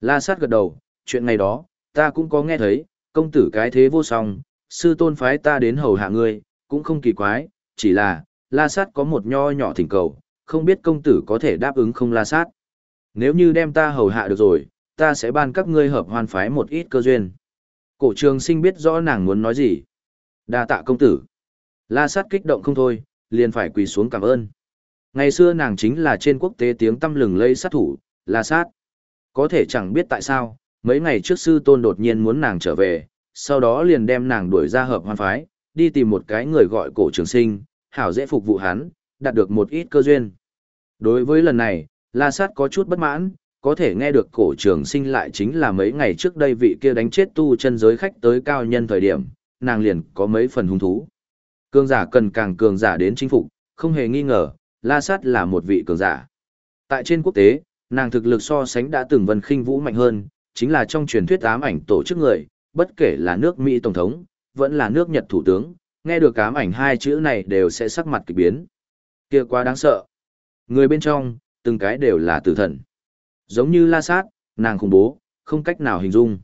La sát gật đầu, chuyện ngày đó, ta cũng có nghe thấy, công tử cái thế vô song, sư tôn phái ta đến hầu hạ ngươi, cũng không kỳ quái, chỉ là, la sát có một nho nhỏ thỉnh cầu, không biết công tử có thể đáp ứng không la sát. Nếu như đem ta hầu hạ được rồi, ta sẽ ban các ngươi hợp hoàn phái một ít cơ duyên. Cổ trường sinh biết rõ nàng muốn nói gì. đa tạ công tử. La sát kích động không thôi, liền phải quỳ xuống cảm ơn. Ngày xưa nàng chính là trên quốc tế tiếng tâm lừng lây sát thủ, La sát. Có thể chẳng biết tại sao, mấy ngày trước sư tôn đột nhiên muốn nàng trở về, sau đó liền đem nàng đuổi ra hợp hoan phái, đi tìm một cái người gọi cổ trường sinh, hảo dễ phục vụ hắn, đạt được một ít cơ duyên. Đối với lần này, La Sát có chút bất mãn, có thể nghe được cổ trường sinh lại chính là mấy ngày trước đây vị kia đánh chết tu chân giới khách tới cao nhân thời điểm, nàng liền có mấy phần hung thú. Cường giả cần càng cường giả đến chinh phục, không hề nghi ngờ, La Sát là một vị cường giả. Tại trên quốc tế, nàng thực lực so sánh đã từng vân khinh vũ mạnh hơn, chính là trong truyền thuyết ám ảnh tổ chức người, bất kể là nước Mỹ Tổng thống, vẫn là nước Nhật Thủ tướng, nghe được ám ảnh hai chữ này đều sẽ sắc mặt kỳ biến. kia quá đáng sợ. Người bên trong, từng cái đều là tử thần. Giống như la sát, nàng khủng bố, không cách nào hình dung.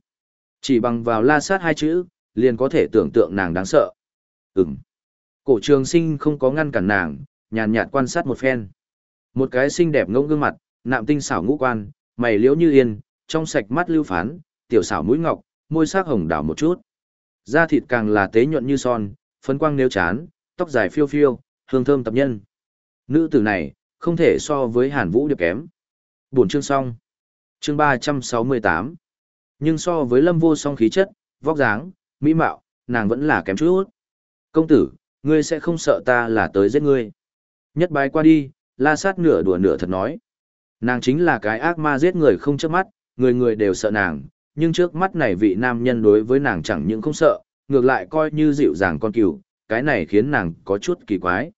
Chỉ bằng vào la sát hai chữ, liền có thể tưởng tượng nàng đáng sợ. Ừm. Cổ trường sinh không có ngăn cản nàng, nhàn nhạt quan sát một phen. Một cái xinh đẹp ngông gương mặt, nạm tinh xảo ngũ quan, mày liễu như yên, trong sạch mắt lưu phán, tiểu xảo mũi ngọc, môi sắc hồng đảo một chút. Da thịt càng là tế nhuận như son, phấn quang nêu chán, tóc dài phiêu phiêu, hương thơm tập nhân. Nữ tử này, không thể so với Hàn Vũ được kém. Buồn chương xong. Chương 368. Nhưng so với Lâm Vô Song khí chất, vóc dáng, mỹ mạo, nàng vẫn là kém chút. Công tử, ngươi sẽ không sợ ta là tới giết ngươi. Nhất bái qua đi, la sát nửa đùa nửa thật nói. Nàng chính là cái ác ma giết người không chớp mắt, người người đều sợ nàng, nhưng trước mắt này vị nam nhân đối với nàng chẳng những không sợ, ngược lại coi như dịu dàng con cừu, cái này khiến nàng có chút kỳ quái.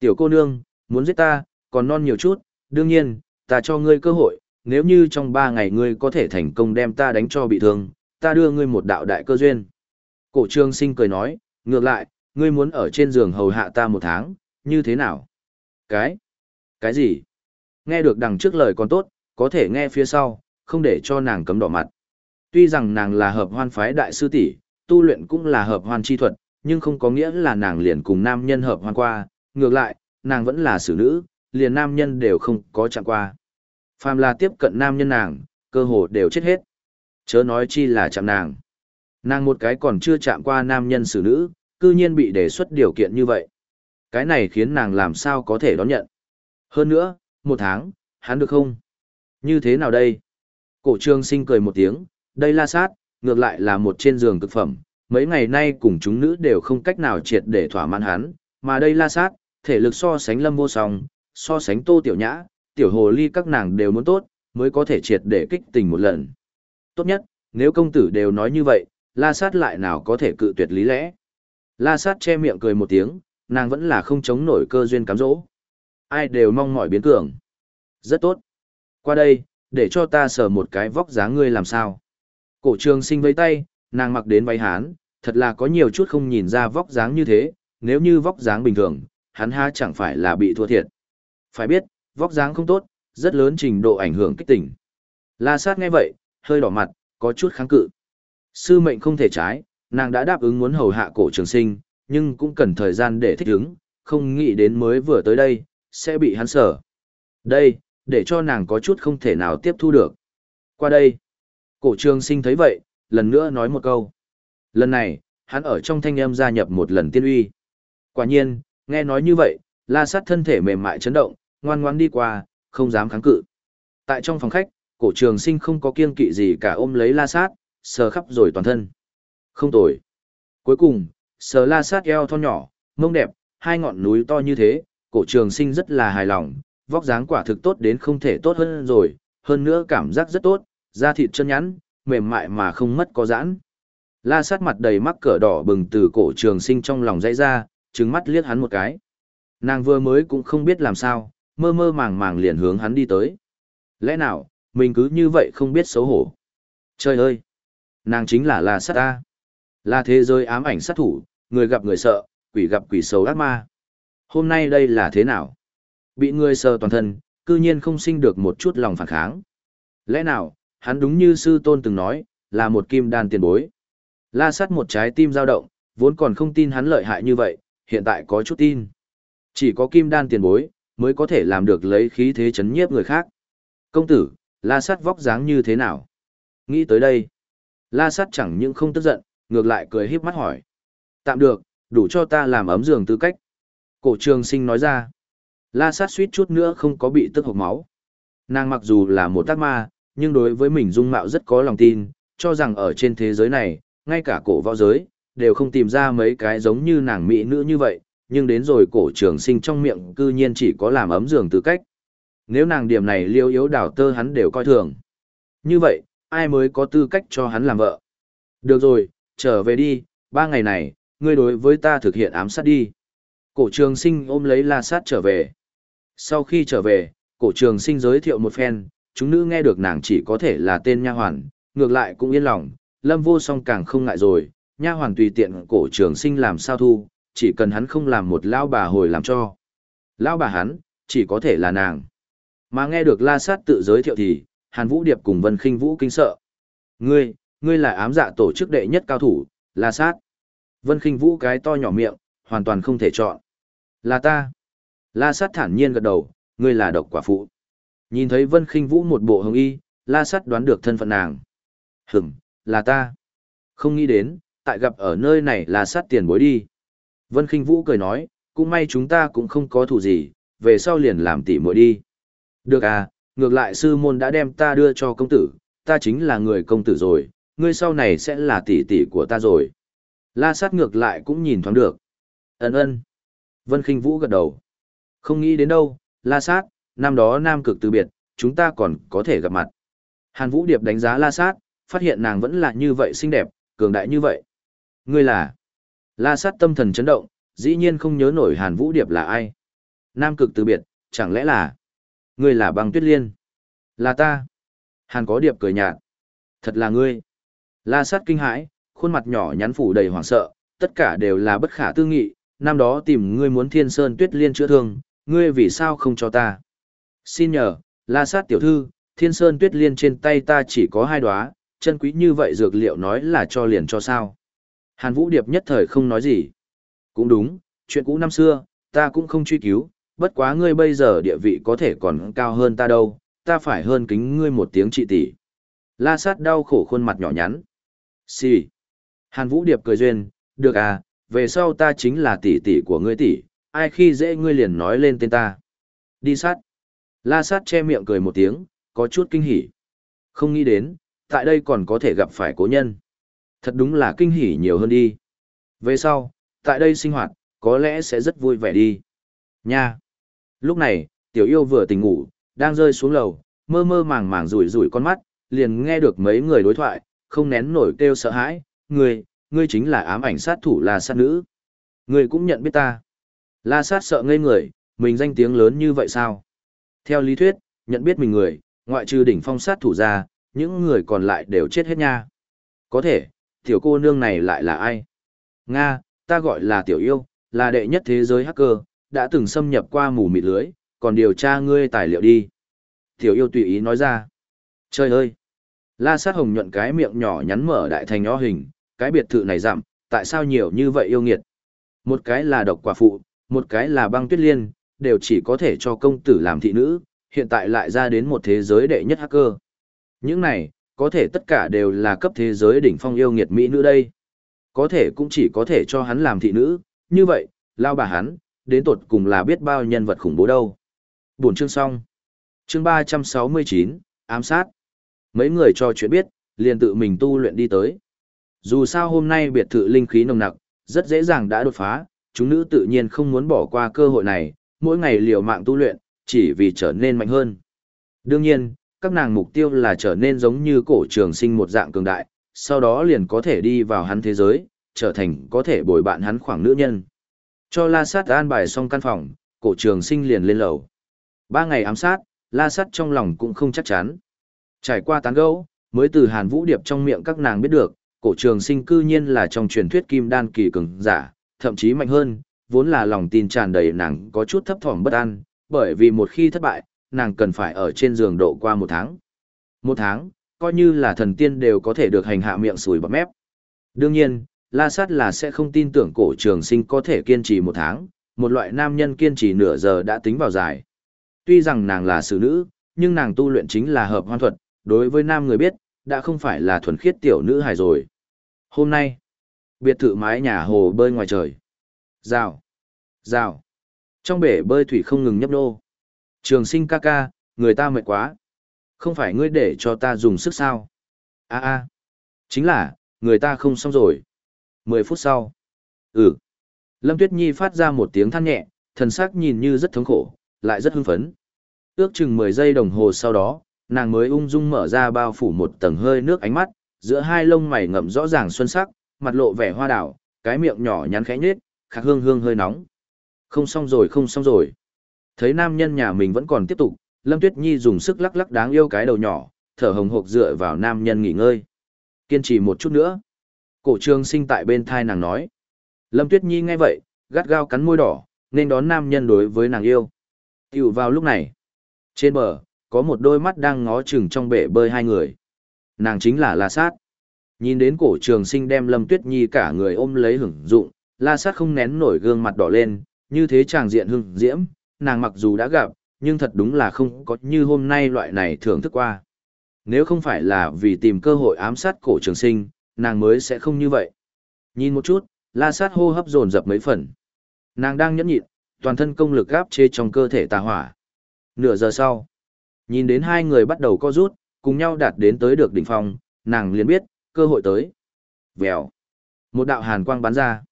Tiểu cô nương, muốn giết ta, còn non nhiều chút, đương nhiên, ta cho ngươi cơ hội, nếu như trong ba ngày ngươi có thể thành công đem ta đánh cho bị thương, ta đưa ngươi một đạo đại cơ duyên. Cổ trương sinh cười nói, ngược lại, ngươi muốn ở trên giường hầu hạ ta một tháng, như thế nào? Cái? Cái gì? Nghe được đằng trước lời còn tốt, có thể nghe phía sau, không để cho nàng cấm đỏ mặt. Tuy rằng nàng là hợp hoan phái đại sư tỷ, tu luyện cũng là hợp hoan chi thuật, nhưng không có nghĩa là nàng liền cùng nam nhân hợp hoan qua, ngược lại, nàng vẫn là xử nữ, liền nam nhân đều không có chạm qua. Phàm là tiếp cận nam nhân nàng, cơ hồ đều chết hết. Chớ nói chi là chạm nàng. Nàng một cái còn chưa chạm qua nam nhân xử nữ, cư nhiên bị đề xuất điều kiện như vậy. Cái này khiến nàng làm sao có thể đón nhận. Hơn nữa, một tháng, hắn được không? Như thế nào đây? Cổ trương sinh cười một tiếng, đây la sát, ngược lại là một trên giường cực phẩm, mấy ngày nay cùng chúng nữ đều không cách nào triệt để thỏa mãn hắn, mà đây la sát, thể lực so sánh lâm vô song, so sánh tô tiểu nhã, tiểu hồ ly các nàng đều muốn tốt, mới có thể triệt để kích tình một lần. Tốt nhất, nếu công tử đều nói như vậy, la sát lại nào có thể cự tuyệt lý lẽ. La sát che miệng cười một tiếng, nàng vẫn là không chống nổi cơ duyên cám dỗ. Ai đều mong mỏi biến cường. Rất tốt. Qua đây, để cho ta sờ một cái vóc dáng ngươi làm sao. Cổ trường sinh với tay, nàng mặc đến váy hán, thật là có nhiều chút không nhìn ra vóc dáng như thế, nếu như vóc dáng bình thường, hắn ha chẳng phải là bị thua thiệt. Phải biết, vóc dáng không tốt, rất lớn trình độ ảnh hưởng kích tỉnh. La sát nghe vậy, hơi đỏ mặt, có chút kháng cự. Sư mệnh không thể trái, nàng đã đáp ứng muốn hầu hạ cổ trường sinh, nhưng cũng cần thời gian để thích ứng, không nghĩ đến mới vừa tới đây, sẽ bị hắn sở. Đây, để cho nàng có chút không thể nào tiếp thu được. Qua đây, cổ trường sinh thấy vậy, lần nữa nói một câu. Lần này, hắn ở trong thanh âm gia nhập một lần tiên uy. Quả nhiên, nghe nói như vậy, la sát thân thể mềm mại chấn động, ngoan ngoãn đi qua, không dám kháng cự. Tại trong phòng khách, cổ trường sinh không có kiêng kỵ gì cả ôm lấy la sát, sờ khắp rồi toàn thân. Không tồi. Cuối cùng, sờ la sát eo thon nhỏ, mông đẹp, hai ngọn núi to như thế, cổ trường sinh rất là hài lòng, vóc dáng quả thực tốt đến không thể tốt hơn rồi, hơn nữa cảm giác rất tốt, da thịt chân nhắn, mềm mại mà không mất có giãn. La sát mặt đầy mắc cỡ đỏ bừng từ cổ trường sinh trong lòng dãy ra, trừng mắt liếc hắn một cái. Nàng vừa mới cũng không biết làm sao, mơ mơ màng màng liền hướng hắn đi tới. Lẽ nào, mình cứ như vậy không biết xấu hổ. Trời ơi! Nàng chính là La sát ta. Là thế giới ám ảnh sát thủ, người gặp người sợ, quỷ gặp quỷ xấu ác ma. Hôm nay đây là thế nào? Bị người sờ toàn thân, cư nhiên không sinh được một chút lòng phản kháng. Lẽ nào, hắn đúng như sư tôn từng nói, là một kim đan tiền bối. La sát một trái tim dao động, vốn còn không tin hắn lợi hại như vậy, hiện tại có chút tin. Chỉ có kim đan tiền bối, mới có thể làm được lấy khí thế chấn nhiếp người khác. Công tử, la sát vóc dáng như thế nào? Nghĩ tới đây. La sát chẳng những không tức giận, ngược lại cười híp mắt hỏi. Tạm được, đủ cho ta làm ấm giường tư cách. Cổ trường sinh nói ra. La sát suýt chút nữa không có bị tức hộc máu. Nàng mặc dù là một tác ma, nhưng đối với mình dung mạo rất có lòng tin, cho rằng ở trên thế giới này, ngay cả cổ võ giới, đều không tìm ra mấy cái giống như nàng mỹ nữ như vậy, nhưng đến rồi cổ trường sinh trong miệng cư nhiên chỉ có làm ấm giường tư cách. Nếu nàng điểm này liêu yếu đảo tơ hắn đều coi thường. Như vậy, ai mới có tư cách cho hắn làm vợ? Được rồi, trở về đi, ba ngày này, ngươi đối với ta thực hiện ám sát đi. Cổ trường sinh ôm lấy la sát trở về. Sau khi trở về, cổ trường sinh giới thiệu một phen, chúng nữ nghe được nàng chỉ có thể là tên nha hoàn, ngược lại cũng yên lòng, lâm vô song càng không ngại rồi, nha hoàn tùy tiện cổ trường sinh làm sao thu, chỉ cần hắn không làm một lao bà hồi làm cho. Lao bà hắn, chỉ có thể là nàng. Mà nghe được la sát tự giới thiệu thì, Hàn Vũ Điệp cùng Vân Kinh Vũ kinh sợ. Ngươi, ngươi là ám dạ tổ chức đệ nhất cao thủ, la sát. Vân Kinh Vũ cái to nhỏ miệng, hoàn toàn không thể chọn. Là ta. La sát thản nhiên gật đầu, ngươi là độc quả phụ. Nhìn thấy Vân Kinh Vũ một bộ hồng y, La sát đoán được thân phận nàng. Hửm, là ta. Không nghĩ đến, tại gặp ở nơi này La sát tiền bối đi. Vân Kinh Vũ cười nói, cũng may chúng ta cũng không có thù gì, về sau liền làm tỉ muội đi. Được à, ngược lại sư môn đã đem ta đưa cho công tử, ta chính là người công tử rồi, ngươi sau này sẽ là tỷ tỷ của ta rồi. La sát ngược lại cũng nhìn thoáng được. Ấn ơn. Vân Kinh Vũ gật đầu. Không nghĩ đến đâu, La sát, năm đó nam cực từ biệt, chúng ta còn có thể gặp mặt. Hàn Vũ Điệp đánh giá La sát, phát hiện nàng vẫn là như vậy xinh đẹp, cường đại như vậy. Ngươi là? La sát tâm thần chấn động, dĩ nhiên không nhớ nổi Hàn Vũ Điệp là ai. Nam cực từ biệt, chẳng lẽ là? Ngươi là băng tuyết liên? Là ta. Hàn có điệp cười nhạt. Thật là ngươi. La sát kinh hãi, khuôn mặt nhỏ nhắn phủ đầy hoảng sợ, tất cả đều là bất khả tư nghị, năm đó tìm ngươi muốn thiên sơn tuyết liên chữa thương, ngươi vì sao không cho ta? Xin nhờ, la sát tiểu thư, thiên sơn tuyết liên trên tay ta chỉ có hai đóa, chân quý như vậy dược liệu nói là cho liền cho sao. Hàn Vũ Điệp nhất thời không nói gì. Cũng đúng, chuyện cũ năm xưa, ta cũng không truy cứu, bất quá ngươi bây giờ địa vị có thể còn cao hơn ta đâu, ta phải hơn kính ngươi một tiếng trị tỷ. La sát đau khổ khuôn mặt nhỏ nhắn. Xì. Hàn Vũ Điệp cười duyên, được à, về sau ta chính là tỷ tỷ của ngươi tỷ, ai khi dễ ngươi liền nói lên tên ta. Đi sát. La sát che miệng cười một tiếng, có chút kinh hỉ. Không nghĩ đến, tại đây còn có thể gặp phải cố nhân. Thật đúng là kinh hỉ nhiều hơn đi. Về sau, tại đây sinh hoạt, có lẽ sẽ rất vui vẻ đi. Nha. Lúc này, tiểu yêu vừa tỉnh ngủ, đang rơi xuống lầu, mơ mơ màng màng rủi rủi con mắt, liền nghe được mấy người đối thoại, không nén nổi kêu sợ hãi, ngươi, ngươi chính là ám ảnh sát thủ là sát nữ. Ngươi cũng nhận biết ta. La sát sợ ngây người, mình danh tiếng lớn như vậy sao? Theo lý thuyết, nhận biết mình người, ngoại trừ đỉnh phong sát thủ ra, những người còn lại đều chết hết nha. Có thể, tiểu cô nương này lại là ai? Nga, ta gọi là tiểu yêu, là đệ nhất thế giới hacker, đã từng xâm nhập qua mù mịt lưới, còn điều tra ngươi tài liệu đi. Tiểu yêu tùy ý nói ra. Trời ơi! La sát hồng nhuận cái miệng nhỏ nhắn mở đại thành nho hình, cái biệt thự này giảm, tại sao nhiều như vậy yêu nghiệt? Một cái là độc quả phụ, một cái là băng tuyết liên, đều chỉ có thể cho công tử làm thị nữ, hiện tại lại ra đến một thế giới đệ nhất hacker. Những này, có thể tất cả đều là cấp thế giới đỉnh phong yêu nghiệt mỹ nữ đây. Có thể cũng chỉ có thể cho hắn làm thị nữ, như vậy, lao bà hắn, đến tột cùng là biết bao nhân vật khủng bố đâu. Buồn chương xong. Chương 369, ám sát. Mấy người cho chuyện biết, liền tự mình tu luyện đi tới. Dù sao hôm nay biệt thự linh khí nồng nặc, rất dễ dàng đã đột phá, chúng nữ tự nhiên không muốn bỏ qua cơ hội này, mỗi ngày liều mạng tu luyện, chỉ vì trở nên mạnh hơn. Đương nhiên, các nàng mục tiêu là trở nên giống như cổ trường sinh một dạng cường đại, sau đó liền có thể đi vào hắn thế giới, trở thành có thể bồi bạn hắn khoảng nữ nhân. Cho La Sát an bài xong căn phòng, cổ trường sinh liền lên lầu. Ba ngày ám sát, La Sát trong lòng cũng không chắc chắn. Trải qua tán gẫu, mới từ Hàn Vũ Điệp trong miệng các nàng biết được, cổ trường sinh cư nhiên là trong truyền thuyết kim đan kỳ cường giả, thậm chí mạnh hơn, vốn là lòng tin tràn đầy nàng có chút thấp thỏm bất an, bởi vì một khi thất bại, nàng cần phải ở trên giường độ qua một tháng. Một tháng, coi như là thần tiên đều có thể được hành hạ miệng sùi bọt mép. Đương nhiên, La Sát là sẽ không tin tưởng cổ trường sinh có thể kiên trì một tháng, một loại nam nhân kiên trì nửa giờ đã tính vào dài. Tuy rằng nàng là xử nữ, nhưng nàng tu luyện chính là hợp hoan thuật, đối với nam người biết, đã không phải là thuần khiết tiểu nữ hài rồi. Hôm nay, biệt thự mái nhà hồ bơi ngoài trời. Rào, rào. Trong bể bơi thủy không ngừng nhấp nô. Trường sinh ca ca, người ta mệt quá. Không phải ngươi để cho ta dùng sức sao? a a chính là, người ta không xong rồi. Mười phút sau. Ừ. Lâm Tuyết Nhi phát ra một tiếng than nhẹ, thần sắc nhìn như rất thống khổ, lại rất hưng phấn. Ước chừng mười giây đồng hồ sau đó, nàng mới ung dung mở ra bao phủ một tầng hơi nước ánh mắt, giữa hai lông mày ngậm rõ ràng xuân sắc, mặt lộ vẻ hoa đảo, cái miệng nhỏ nhắn khẽ nhếch, khạc hương hương hơi nóng. Không xong rồi không xong rồi. Thấy nam nhân nhà mình vẫn còn tiếp tục, Lâm Tuyết Nhi dùng sức lắc lắc đáng yêu cái đầu nhỏ, thở hồng hộc dựa vào nam nhân nghỉ ngơi. Kiên trì một chút nữa. Cổ trường sinh tại bên thai nàng nói. Lâm Tuyết Nhi nghe vậy, gắt gao cắn môi đỏ, nên đón nam nhân đối với nàng yêu. Tiểu vào lúc này. Trên bờ, có một đôi mắt đang ngó chừng trong bể bơi hai người. Nàng chính là La Sát. Nhìn đến cổ trường sinh đem Lâm Tuyết Nhi cả người ôm lấy hưởng dụng, La Sát không nén nổi gương mặt đỏ lên, như thế chàng diện hưng diễm, nàng mặc dù đã gặp, nhưng thật đúng là không có như hôm nay loại này thưởng thức qua. Nếu không phải là vì tìm cơ hội ám sát cổ trường sinh, nàng mới sẽ không như vậy. Nhìn một chút, la sát hô hấp dồn dập mấy phần. Nàng đang nhẫn nhịn, toàn thân công lực gáp chê trong cơ thể tà hỏa. Nửa giờ sau, nhìn đến hai người bắt đầu co rút, cùng nhau đạt đến tới được đỉnh phong, nàng liền biết, cơ hội tới. Vèo. Một đạo hàn quang bắn ra.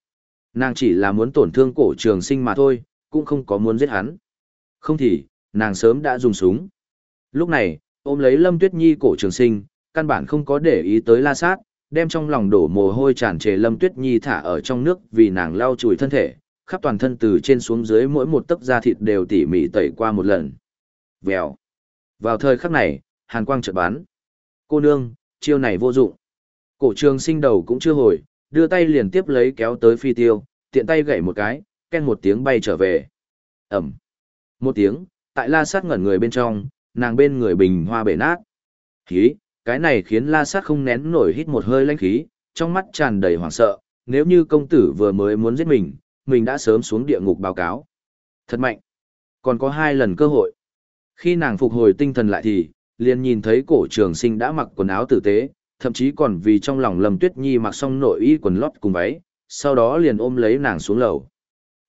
Nàng chỉ là muốn tổn thương cổ trường sinh mà thôi, cũng không có muốn giết hắn. Không thì, nàng sớm đã dùng súng. Lúc này, ôm lấy Lâm Tuyết Nhi cổ trường sinh, căn bản không có để ý tới la sát, đem trong lòng đổ mồ hôi tràn trề Lâm Tuyết Nhi thả ở trong nước vì nàng lau chùi thân thể, khắp toàn thân từ trên xuống dưới mỗi một tấc da thịt đều tỉ mỉ tẩy qua một lần. Vèo. Vào thời khắc này, hàn quang chợt bắn. Cô nương, chiêu này vô dụng. Cổ trường sinh đầu cũng chưa hồi, đưa tay liền tiếp lấy kéo tới phi tiêu, tiện tay gậy một cái, ken một tiếng bay trở về. Ẩm. Một tiếng, tại la sát ngẩn người bên trong, nàng bên người bình hoa bể nát. Khí, cái này khiến la sát không nén nổi hít một hơi lãnh khí, trong mắt tràn đầy hoảng sợ, nếu như công tử vừa mới muốn giết mình, mình đã sớm xuống địa ngục báo cáo. Thật mạnh. Còn có hai lần cơ hội. Khi nàng phục hồi tinh thần lại thì, liền nhìn thấy cổ trường sinh đã mặc quần áo tử tế, thậm chí còn vì trong lòng Lâm Tuyết Nhi mặc xong nội y quần lót cùng váy, sau đó liền ôm lấy nàng xuống lầu.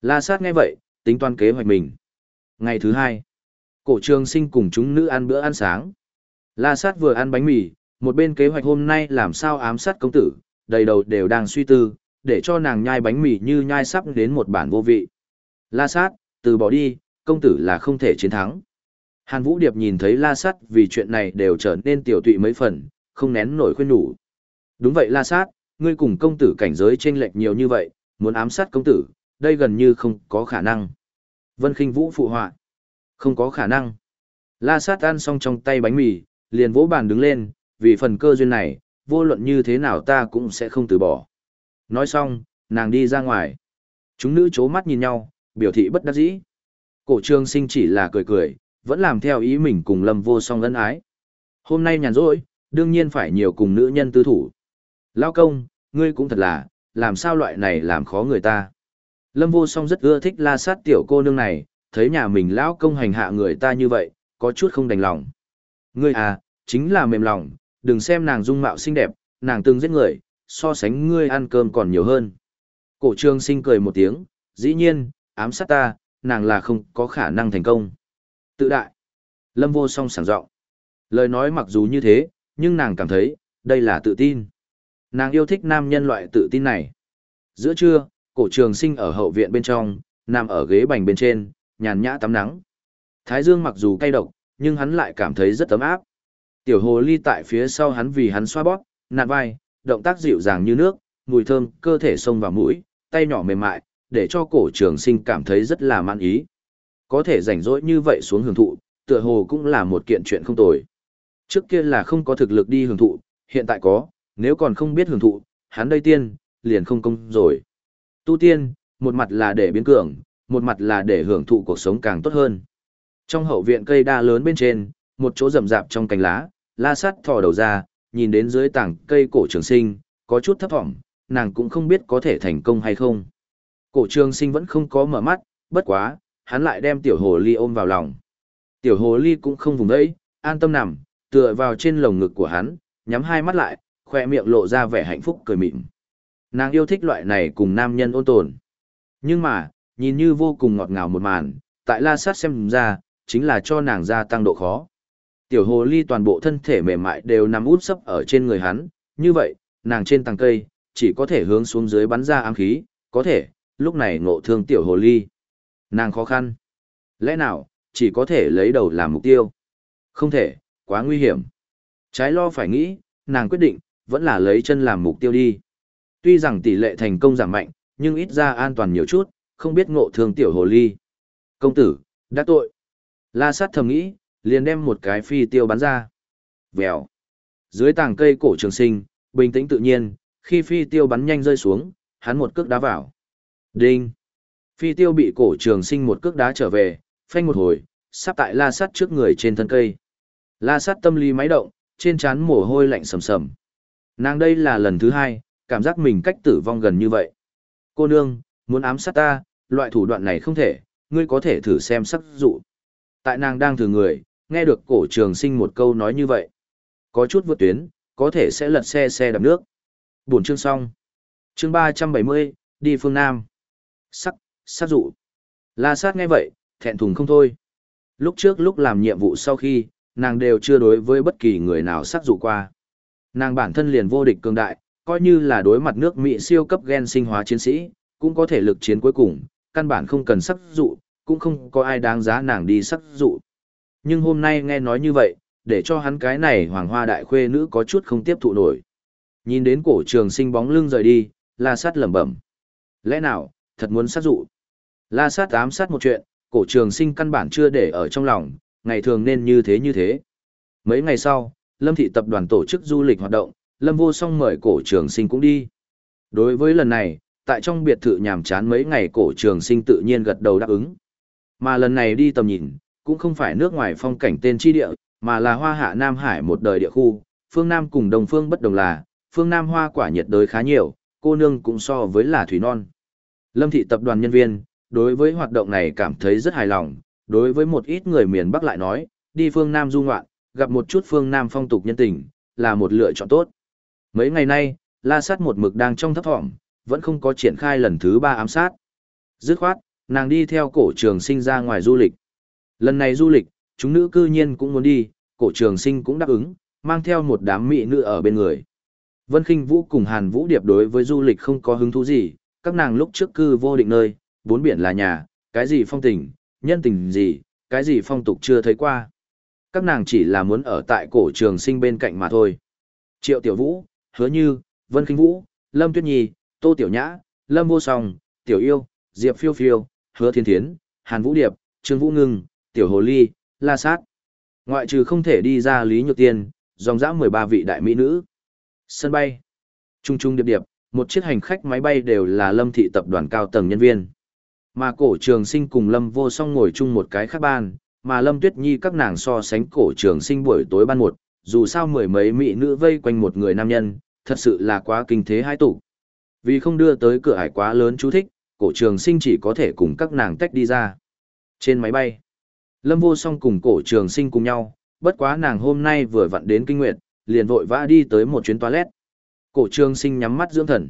La sát nghe vậy, tính toán kế hoạch mình. Ngày thứ hai, cổ trường sinh cùng chúng nữ ăn bữa ăn sáng. La sát vừa ăn bánh mì, một bên kế hoạch hôm nay làm sao ám sát công tử, đầy đầu đều đang suy tư, để cho nàng nhai bánh mì như nhai sắp đến một bản vô vị. La sát, từ bỏ đi, công tử là không thể chiến thắng. Hàn Vũ Điệp nhìn thấy La Sát vì chuyện này đều trở nên tiểu tụy mấy phần, không nén nổi khuyên nhủ. Đúng vậy La Sát, ngươi cùng công tử cảnh giới chênh lệch nhiều như vậy, muốn ám sát công tử, đây gần như không có khả năng. Vân Khinh Vũ phụ họa. Không có khả năng. La Sát ăn xong trong tay bánh mì, liền vỗ bàn đứng lên, vì phần cơ duyên này, vô luận như thế nào ta cũng sẽ không từ bỏ. Nói xong, nàng đi ra ngoài. Chúng nữ chố mắt nhìn nhau, biểu thị bất đắc dĩ. Cổ trương sinh chỉ là cười cười, vẫn làm theo ý mình cùng lâm vô song ân ái. Hôm nay nhàn rỗi, đương nhiên phải nhiều cùng nữ nhân tư thủ. Lao công, ngươi cũng thật là, làm sao loại này làm khó người ta. Lâm vô song rất ưa thích la sát tiểu cô nương này, thấy nhà mình lão công hành hạ người ta như vậy, có chút không đành lòng. Ngươi à, chính là mềm lòng, đừng xem nàng dung mạo xinh đẹp, nàng từng giết người, so sánh ngươi ăn cơm còn nhiều hơn. Cổ trương sinh cười một tiếng, dĩ nhiên, ám sát ta, nàng là không có khả năng thành công. Tự đại. Lâm vô song sảng giọng Lời nói mặc dù như thế, nhưng nàng cảm thấy, đây là tự tin. Nàng yêu thích nam nhân loại tự tin này. Giữa trưa, cổ trường sinh ở hậu viện bên trong, nằm ở ghế bành bên trên, nhàn nhã tắm nắng. Thái dương mặc dù cay độc, nhưng hắn lại cảm thấy rất ấm áp. Tiểu hồ ly tại phía sau hắn vì hắn xoa bóp, nạt vai, động tác dịu dàng như nước, mùi thơm, cơ thể sông vào mũi, tay nhỏ mềm mại, để cho cổ trường sinh cảm thấy rất là man ý. Có thể rảnh rỗi như vậy xuống hưởng thụ, tựa hồ cũng là một kiện chuyện không tồi. Trước kia là không có thực lực đi hưởng thụ, hiện tại có, nếu còn không biết hưởng thụ, hắn đây tiên, liền không công rồi. Tu tiên, một mặt là để biến cường, một mặt là để hưởng thụ cuộc sống càng tốt hơn. Trong hậu viện cây đa lớn bên trên, một chỗ rậm rạp trong cành lá, la Sát thò đầu ra, nhìn đến dưới tảng cây cổ trường sinh, có chút thấp thỏm, nàng cũng không biết có thể thành công hay không. Cổ trường sinh vẫn không có mở mắt, bất quá, hắn lại đem tiểu hồ ly ôm vào lòng. Tiểu hồ ly cũng không vùng đấy, an tâm nằm, tựa vào trên lồng ngực của hắn, nhắm hai mắt lại, khoe miệng lộ ra vẻ hạnh phúc cười mịn. Nàng yêu thích loại này cùng nam nhân ôn tồn. Nhưng mà, nhìn như vô cùng ngọt ngào một màn, tại la sát xem ra, chính là cho nàng gia tăng độ khó. Tiểu hồ ly toàn bộ thân thể mềm mại đều nằm út sấp ở trên người hắn, như vậy, nàng trên tầng cây, chỉ có thể hướng xuống dưới bắn ra ám khí, có thể, lúc này ngộ thương tiểu hồ ly. Nàng khó khăn. Lẽ nào, chỉ có thể lấy đầu làm mục tiêu? Không thể, quá nguy hiểm. Trái lo phải nghĩ, nàng quyết định, vẫn là lấy chân làm mục tiêu đi. Tuy rằng tỷ lệ thành công giảm mạnh, nhưng ít ra an toàn nhiều chút, không biết ngộ thương tiểu hồ ly. Công tử, đã tội. La sát thầm nghĩ, liền đem một cái phi tiêu bắn ra. Vèo. Dưới tàng cây cổ trường sinh, bình tĩnh tự nhiên, khi phi tiêu bắn nhanh rơi xuống, hắn một cước đá vào. Đinh. Phi tiêu bị cổ trường sinh một cước đá trở về, phanh một hồi, sắp tại la sát trước người trên thân cây. La sát tâm lý máy động, trên trán mồ hôi lạnh sầm sầm. Nàng đây là lần thứ hai, cảm giác mình cách tử vong gần như vậy. Cô nương, muốn ám sát ta, loại thủ đoạn này không thể, ngươi có thể thử xem sắc dụ. Tại nàng đang thử người, nghe được cổ trường sinh một câu nói như vậy. Có chút vượt tuyến, có thể sẽ lật xe xe đập nước. Buổi chương xong. Chương 370, đi phương Nam. Sắc, sát dụ. La sát nghe vậy, thẹn thùng không thôi. Lúc trước lúc làm nhiệm vụ sau khi, nàng đều chưa đối với bất kỳ người nào sát dụ qua. Nàng bản thân liền vô địch cường đại, coi như là đối mặt nước Mỹ siêu cấp gen sinh hóa chiến sĩ, cũng có thể lực chiến cuối cùng, căn bản không cần sắc dụ, cũng không có ai đáng giá nàng đi sắc dụ. Nhưng hôm nay nghe nói như vậy, để cho hắn cái này hoàng hoa đại khuê nữ có chút không tiếp thụ nổi. Nhìn đến cổ trường sinh bóng lưng rời đi, la sát lẩm bẩm. Lẽ nào, thật muốn sát dụ. La sát ám sát một chuyện, cổ trường sinh căn bản chưa để ở trong lòng, ngày thường nên như thế như thế. Mấy ngày sau, Lâm thị tập đoàn tổ chức du lịch hoạt động, Lâm vô song mời cổ trường sinh cũng đi. Đối với lần này, tại trong biệt thự nhàm chán mấy ngày cổ trường sinh tự nhiên gật đầu đáp ứng. Mà lần này đi tầm nhìn, cũng không phải nước ngoài phong cảnh tên chi địa, mà là hoa hạ Nam Hải một đời địa khu, phương Nam cùng đồng phương bất đồng là, phương Nam hoa quả nhiệt đới khá nhiều, cô nương cũng so với là thủy non. Lâm thị tập đoàn nhân viên, đối với hoạt động này cảm thấy rất hài lòng, đối với một ít người miền Bắc lại nói, đi phương Nam du ngoạn, gặp một chút phương Nam phong tục nhân tình, là một lựa chọn tốt. Mấy ngày nay, La Sát một mực đang trong thấp thỏm, vẫn không có triển khai lần thứ ba ám sát. Dứt khoát, nàng đi theo cổ trường sinh ra ngoài du lịch. Lần này du lịch, chúng nữ cư nhiên cũng muốn đi, cổ trường sinh cũng đáp ứng, mang theo một đám mỹ nữ ở bên người. Vân Kinh Vũ cùng Hàn Vũ Điệp đối với du lịch không có hứng thú gì, các nàng lúc trước cư vô định nơi, bốn biển là nhà, cái gì phong tình, nhân tình gì, cái gì phong tục chưa thấy qua. Các nàng chỉ là muốn ở tại cổ trường sinh bên cạnh mà thôi. Triệu Tiểu Vũ, Hứa Như, Vân Kinh Vũ, Lâm Tuyết Nhi, Tô Tiểu Nhã, Lâm Vô Song, Tiểu Yêu, Diệp Phiêu Phiêu, Hứa Thiên Thiến, Hàn Vũ Điệp, Trương Vũ Ngưng, Tiểu Hồ Ly, La Sát. Ngoại trừ không thể đi ra Lý Nhược Tiên, dòng dã 13 vị đại mỹ nữ. Sân bay. Trung trung điệp điệp, một chiếc hành khách máy bay đều là lâm thị tập đoàn cao tầng nhân viên. Mà cổ trường sinh cùng lâm vô song ngồi chung một cái khác ban, mà lâm tuyết nhi các nàng so sánh cổ trường sinh buổi tối ban một, dù sao mười mấy mỹ nữ vây quanh một người nam nhân, thật sự là quá kinh thế hai tủ. Vì không đưa tới cửa hải quá lớn chú thích, cổ trường sinh chỉ có thể cùng các nàng tách đi ra. Trên máy bay, lâm vô song cùng cổ trường sinh cùng nhau, bất quá nàng hôm nay vừa vặn đến kinh nguyệt, liền vội vã đi tới một chuyến toilet. Cổ trường sinh nhắm mắt dưỡng thần.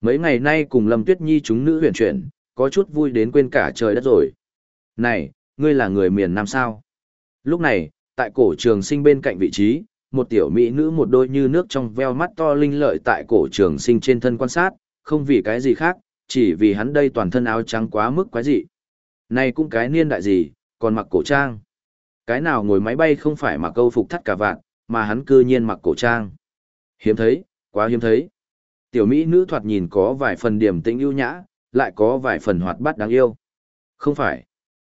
Mấy ngày nay cùng Lâm Tuyết Nhi chúng nữ huyền chuyển, có chút vui đến quên cả trời đất rồi. Này, ngươi là người miền Nam sao? Lúc này, tại cổ trường sinh bên cạnh vị trí, một tiểu mỹ nữ một đôi như nước trong veo mắt to linh lợi tại cổ trường sinh trên thân quan sát, không vì cái gì khác, chỉ vì hắn đây toàn thân áo trắng quá mức quái dị. Này cũng cái niên đại gì, còn mặc cổ trang. Cái nào ngồi máy bay không phải mặc câu phục thắt cả vạn, mà hắn cư nhiên mặc cổ trang. Hiếm thấy, quá hiếm thấy. Tiểu mỹ nữ thoạt nhìn có vài phần điểm tĩnh ưu nhã, lại có vài phần hoạt bát đáng yêu. Không phải.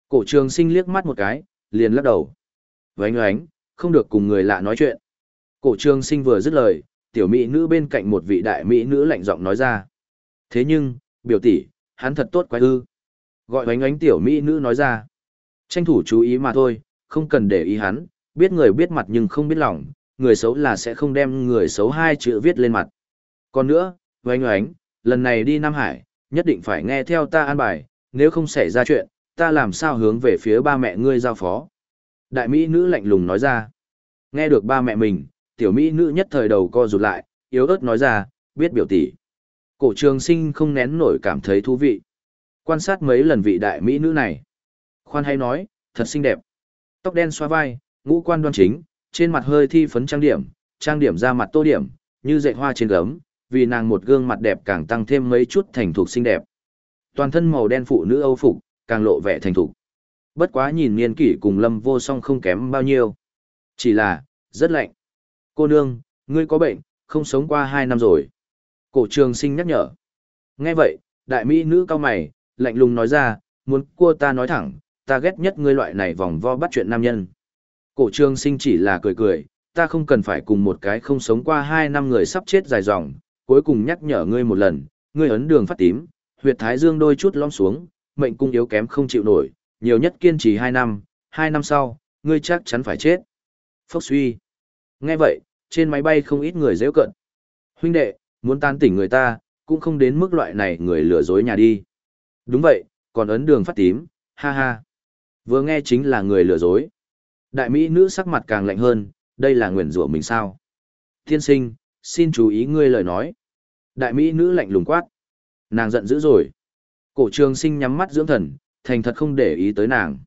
Cổ trường sinh liếc mắt một cái, liền lắc đầu. Vánh oánh, không được cùng người lạ nói chuyện. Cổ trường sinh vừa dứt lời, tiểu mỹ nữ bên cạnh một vị đại mỹ nữ lạnh giọng nói ra. Thế nhưng, biểu tỷ, hắn thật tốt quái ư. Gọi vánh oánh tiểu mỹ nữ nói ra. Tranh thủ chú ý mà thôi, không cần để ý hắn, biết người biết mặt nhưng không biết lòng, người xấu là sẽ không đem người xấu hai chữ viết lên mặt. Còn nữa, vánh oánh, lần này đi Nam Hải, nhất định phải nghe theo ta an bài, nếu không xảy ra chuyện, ta làm sao hướng về phía ba mẹ ngươi giao phó. Đại Mỹ nữ lạnh lùng nói ra. Nghe được ba mẹ mình, tiểu Mỹ nữ nhất thời đầu co rụt lại, yếu ớt nói ra, biết biểu tỷ. Cổ trường sinh không nén nổi cảm thấy thú vị. Quan sát mấy lần vị đại Mỹ nữ này. Khoan hay nói, thật xinh đẹp. Tóc đen xoa vai, ngũ quan đoan chính, trên mặt hơi thi phấn trang điểm, trang điểm ra mặt tô điểm, như dạy hoa trên gấm, vì nàng một gương mặt đẹp càng tăng thêm mấy chút thành thục xinh đẹp. Toàn thân màu đen phụ nữ Âu phục, càng lộ vẻ thành thục. Bất quá nhìn niên kỷ cùng Lâm Vô Song không kém bao nhiêu. Chỉ là, rất lạnh. Cô nương, ngươi có bệnh, không sống qua hai năm rồi. Cổ trường sinh nhắc nhở. Nghe vậy, đại mỹ nữ cao mày, lạnh lùng nói ra, muốn cua ta nói thẳng, ta ghét nhất ngươi loại này vòng vo bắt chuyện nam nhân. Cổ trường sinh chỉ là cười cười, ta không cần phải cùng một cái không sống qua hai năm người sắp chết dài dòng, cuối cùng nhắc nhở ngươi một lần, ngươi ấn đường phát tím, huyệt thái dương đôi chút lõm xuống, mệnh cung yếu kém không chịu nổi, nhiều nhất kiên trì hai năm, hai năm sau, ngươi chắc chắn phải chết. Phốc suy. Nghe vậy, trên máy bay không ít người dễ cận. Huynh đệ, muốn tan tỉnh người ta, cũng không đến mức loại này người lừa dối nhà đi. Đúng vậy, còn ấn đường phát tím, ha ha. Vừa nghe chính là người lừa dối. Đại mỹ nữ sắc mặt càng lạnh hơn, đây là nguyền rủa mình sao? Tiên sinh, xin chú ý ngươi lời nói. Đại mỹ nữ lạnh lùng quát. Nàng giận dữ rồi. Cổ trường sinh nhắm mắt dưỡng thần, thành thật không để ý tới nàng.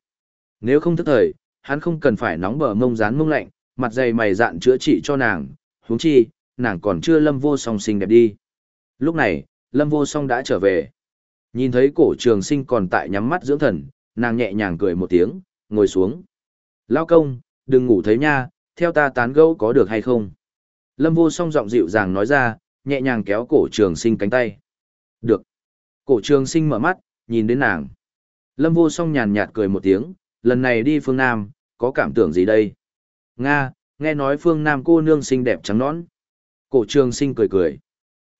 Nếu không thức thời, hắn không cần phải nóng bờ mông rán mông lạnh, mặt dày mày dạn chữa trị cho nàng, huống chi, nàng còn chưa lâm vô song xinh đẹp đi. Lúc này, lâm vô song đã trở về. Nhìn thấy cổ trường sinh còn tại nhắm mắt dưỡng thần, nàng nhẹ nhàng cười một tiếng, ngồi xuống. Lao công, đừng ngủ thấy nha, theo ta tán gẫu có được hay không? Lâm vô song giọng dịu dàng nói ra, nhẹ nhàng kéo cổ trường sinh cánh tay. Được. Cổ trường sinh mở mắt, nhìn đến nàng. Lâm vô song nhàn nhạt cười một tiếng, lần này đi phương Nam, có cảm tưởng gì đây? Nga, nghe nói phương Nam cô nương xinh đẹp trắng nõn. Cổ trường sinh cười cười.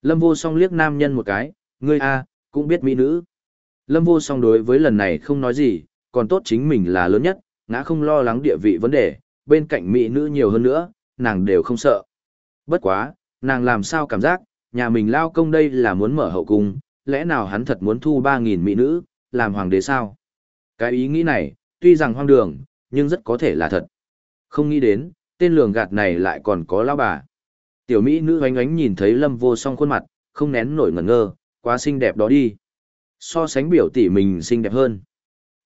Lâm vô song liếc nam nhân một cái, ngươi a cũng biết mỹ nữ. Lâm vô song đối với lần này không nói gì, còn tốt chính mình là lớn nhất, ngã không lo lắng địa vị vấn đề, bên cạnh mỹ nữ nhiều hơn nữa, nàng đều không sợ. Bất quá, nàng làm sao cảm giác, nhà mình lao công đây là muốn mở hậu cung, lẽ nào hắn thật muốn thu 3.000 mỹ nữ, làm hoàng đế sao? Cái ý nghĩ này, tuy rằng hoang đường, nhưng rất có thể là thật. Không nghĩ đến, tên lường gạt này lại còn có lao bà. Tiểu mỹ nữ oánh oánh nhìn thấy lâm vô song khuôn mặt, không nén nổi ngẩn ngơ, quá xinh đẹp đó đi. So sánh biểu tỷ mình xinh đẹp hơn.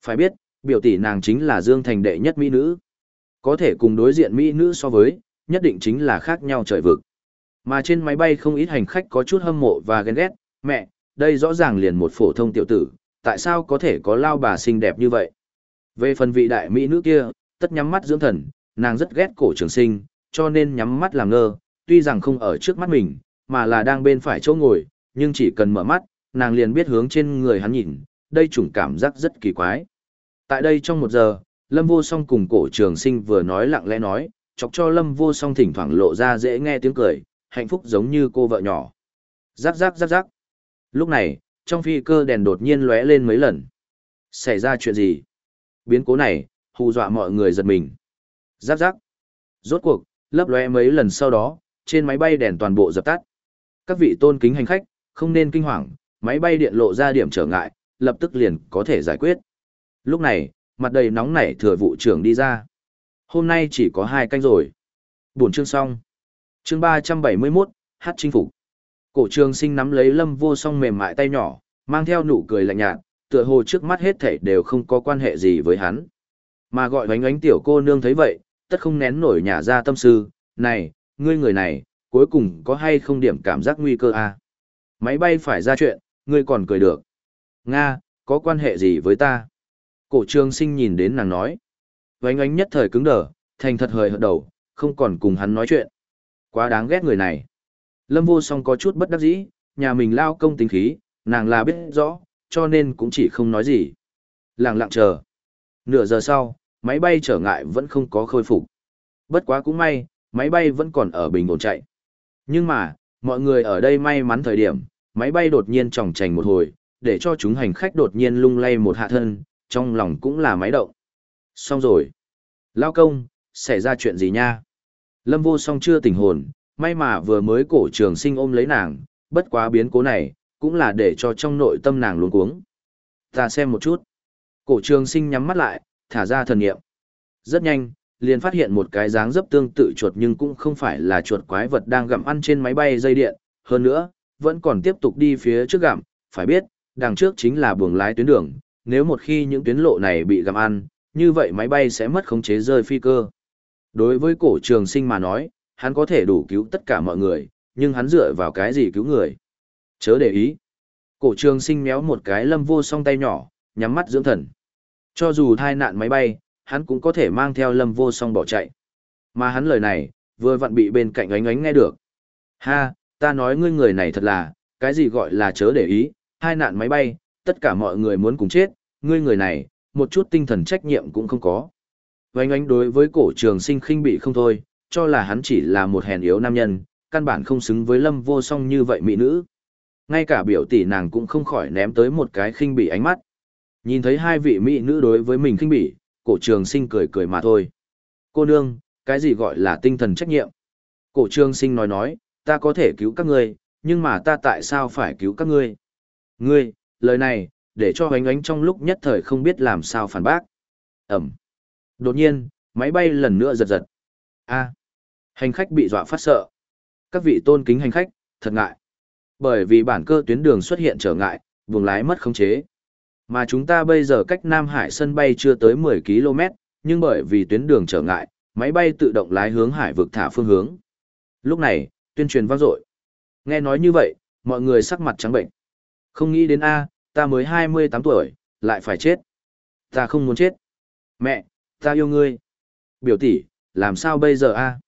Phải biết, biểu tỷ nàng chính là Dương Thành đệ nhất mỹ nữ. Có thể cùng đối diện mỹ nữ so với, nhất định chính là khác nhau trời vực. Mà trên máy bay không ít hành khách có chút hâm mộ và ghen ghét, mẹ, đây rõ ràng liền một phổ thông tiểu tử, tại sao có thể có lao bà xinh đẹp như vậy? Về phần vị đại mỹ nữ kia, tất nhắm mắt dưỡng thần, nàng rất ghét cổ trường sinh, cho nên nhắm mắt làm ngơ, tuy rằng không ở trước mắt mình, mà là đang bên phải chỗ ngồi, nhưng chỉ cần mở mắt, nàng liền biết hướng trên người hắn nhìn, đây chủng cảm giác rất kỳ quái. Tại đây trong một giờ, Lâm Vô Song cùng cổ trường sinh vừa nói lặng lẽ nói, chọc cho Lâm Vô Song thỉnh thoảng lộ ra dễ nghe tiếng cười, hạnh phúc giống như cô vợ nhỏ. Rắc rắc rắc rắc. Lúc này, trong phi cơ đèn đột nhiên lóe lên mấy lần. Xảy ra chuyện gì? Biến cố này, hù dọa mọi người giật mình. Rắc rắc. Rốt cuộc, lấp lóe mấy lần sau đó, trên máy bay đèn toàn bộ dập tắt. Các vị tôn kính hành khách, không nên kinh hoàng, máy bay điện lộ ra điểm trở ngại, lập tức liền có thể giải quyết. Lúc này, mặt đầy nóng nảy thừa vụ trưởng đi ra. Hôm nay chỉ có hai canh rồi. Buổi chương xong. Chương 371, hát chinh phục. Cổ trường sinh nắm lấy lâm vô song mềm mại tay nhỏ, mang theo nụ cười lạnh nhạt, tựa hồ trước mắt hết thảy đều không có quan hệ gì với hắn. Mà gọi bánh ánh tiểu cô nương thấy vậy, tất không nén nổi nhà ra tâm sư, này, ngươi người này, cuối cùng có hay không điểm cảm giác nguy cơ à? Máy bay phải ra chuyện, ngươi còn cười được. Nga, có quan hệ gì với ta? Cổ trường sinh nhìn đến nàng nói. Vánh ánh nhất thời cứng đờ, thành thật hời hợt đầu, không còn cùng hắn nói chuyện. Quá đáng ghét người này. Lâm vô song có chút bất đắc dĩ, nhà mình lao công tính khí, nàng là biết rõ, cho nên cũng chỉ không nói gì. Lặng lặng chờ. Nửa giờ sau, máy bay trở ngại vẫn không có khôi phục. Bất quá cũng may, máy bay vẫn còn ở bình ổn chạy. Nhưng mà, mọi người ở đây may mắn thời điểm, máy bay đột nhiên tròng trành một hồi, để cho chúng hành khách đột nhiên lung lay một hạ thân, trong lòng cũng là máy động. Xong rồi. Lao công, xảy ra chuyện gì nha? Lâm vô song chưa tỉnh hồn, may mà vừa mới cổ trường sinh ôm lấy nàng, bất quá biến cố này, cũng là để cho trong nội tâm nàng luống cuống. Ta xem một chút. Cổ trường sinh nhắm mắt lại, thả ra thần nghiệm. Rất nhanh, liền phát hiện một cái dáng dấp tương tự chuột nhưng cũng không phải là chuột quái vật đang gặm ăn trên máy bay dây điện. Hơn nữa, vẫn còn tiếp tục đi phía trước gặm, phải biết, đằng trước chính là buồng lái tuyến đường. Nếu một khi những tuyến lộ này bị gặm ăn, như vậy máy bay sẽ mất khống chế rơi phi cơ. Đối với cổ trường sinh mà nói, hắn có thể đủ cứu tất cả mọi người, nhưng hắn dựa vào cái gì cứu người? Chớ để ý. Cổ trường sinh méo một cái lâm vô song tay nhỏ, nhắm mắt dưỡng thần. Cho dù thai nạn máy bay, hắn cũng có thể mang theo lâm vô song bỏ chạy. Mà hắn lời này, vừa vặn bị bên cạnh ánh ánh nghe được. Ha, ta nói ngươi người này thật là, cái gì gọi là chớ để ý, hai nạn máy bay, tất cả mọi người muốn cùng chết, ngươi người này, một chút tinh thần trách nhiệm cũng không có. Oanh oanh đối với cổ trường sinh khinh bị không thôi, cho là hắn chỉ là một hèn yếu nam nhân, căn bản không xứng với lâm vô song như vậy mỹ nữ. Ngay cả biểu tỷ nàng cũng không khỏi ném tới một cái khinh bị ánh mắt. Nhìn thấy hai vị mỹ nữ đối với mình khinh bỉ, cổ trường sinh cười cười mà thôi. Cô nương, cái gì gọi là tinh thần trách nhiệm? Cổ trường sinh nói nói, ta có thể cứu các ngươi, nhưng mà ta tại sao phải cứu các ngươi? Ngươi, lời này, để cho ánh ánh trong lúc nhất thời không biết làm sao phản bác. Ẩm. Đột nhiên, máy bay lần nữa giật giật. A. hành khách bị dọa phát sợ. Các vị tôn kính hành khách, thật ngại. Bởi vì bản cơ tuyến đường xuất hiện trở ngại, vùng lái mất khống chế. Mà chúng ta bây giờ cách Nam Hải sân bay chưa tới 10 km, nhưng bởi vì tuyến đường trở ngại, máy bay tự động lái hướng hải vực thả phương hướng. Lúc này, tuyên truyền vang dội. Nghe nói như vậy, mọi người sắc mặt trắng bệnh. Không nghĩ đến A, ta mới 28 tuổi, lại phải chết. Ta không muốn chết. Mẹ, ta yêu ngươi. Biểu tỷ, làm sao bây giờ A?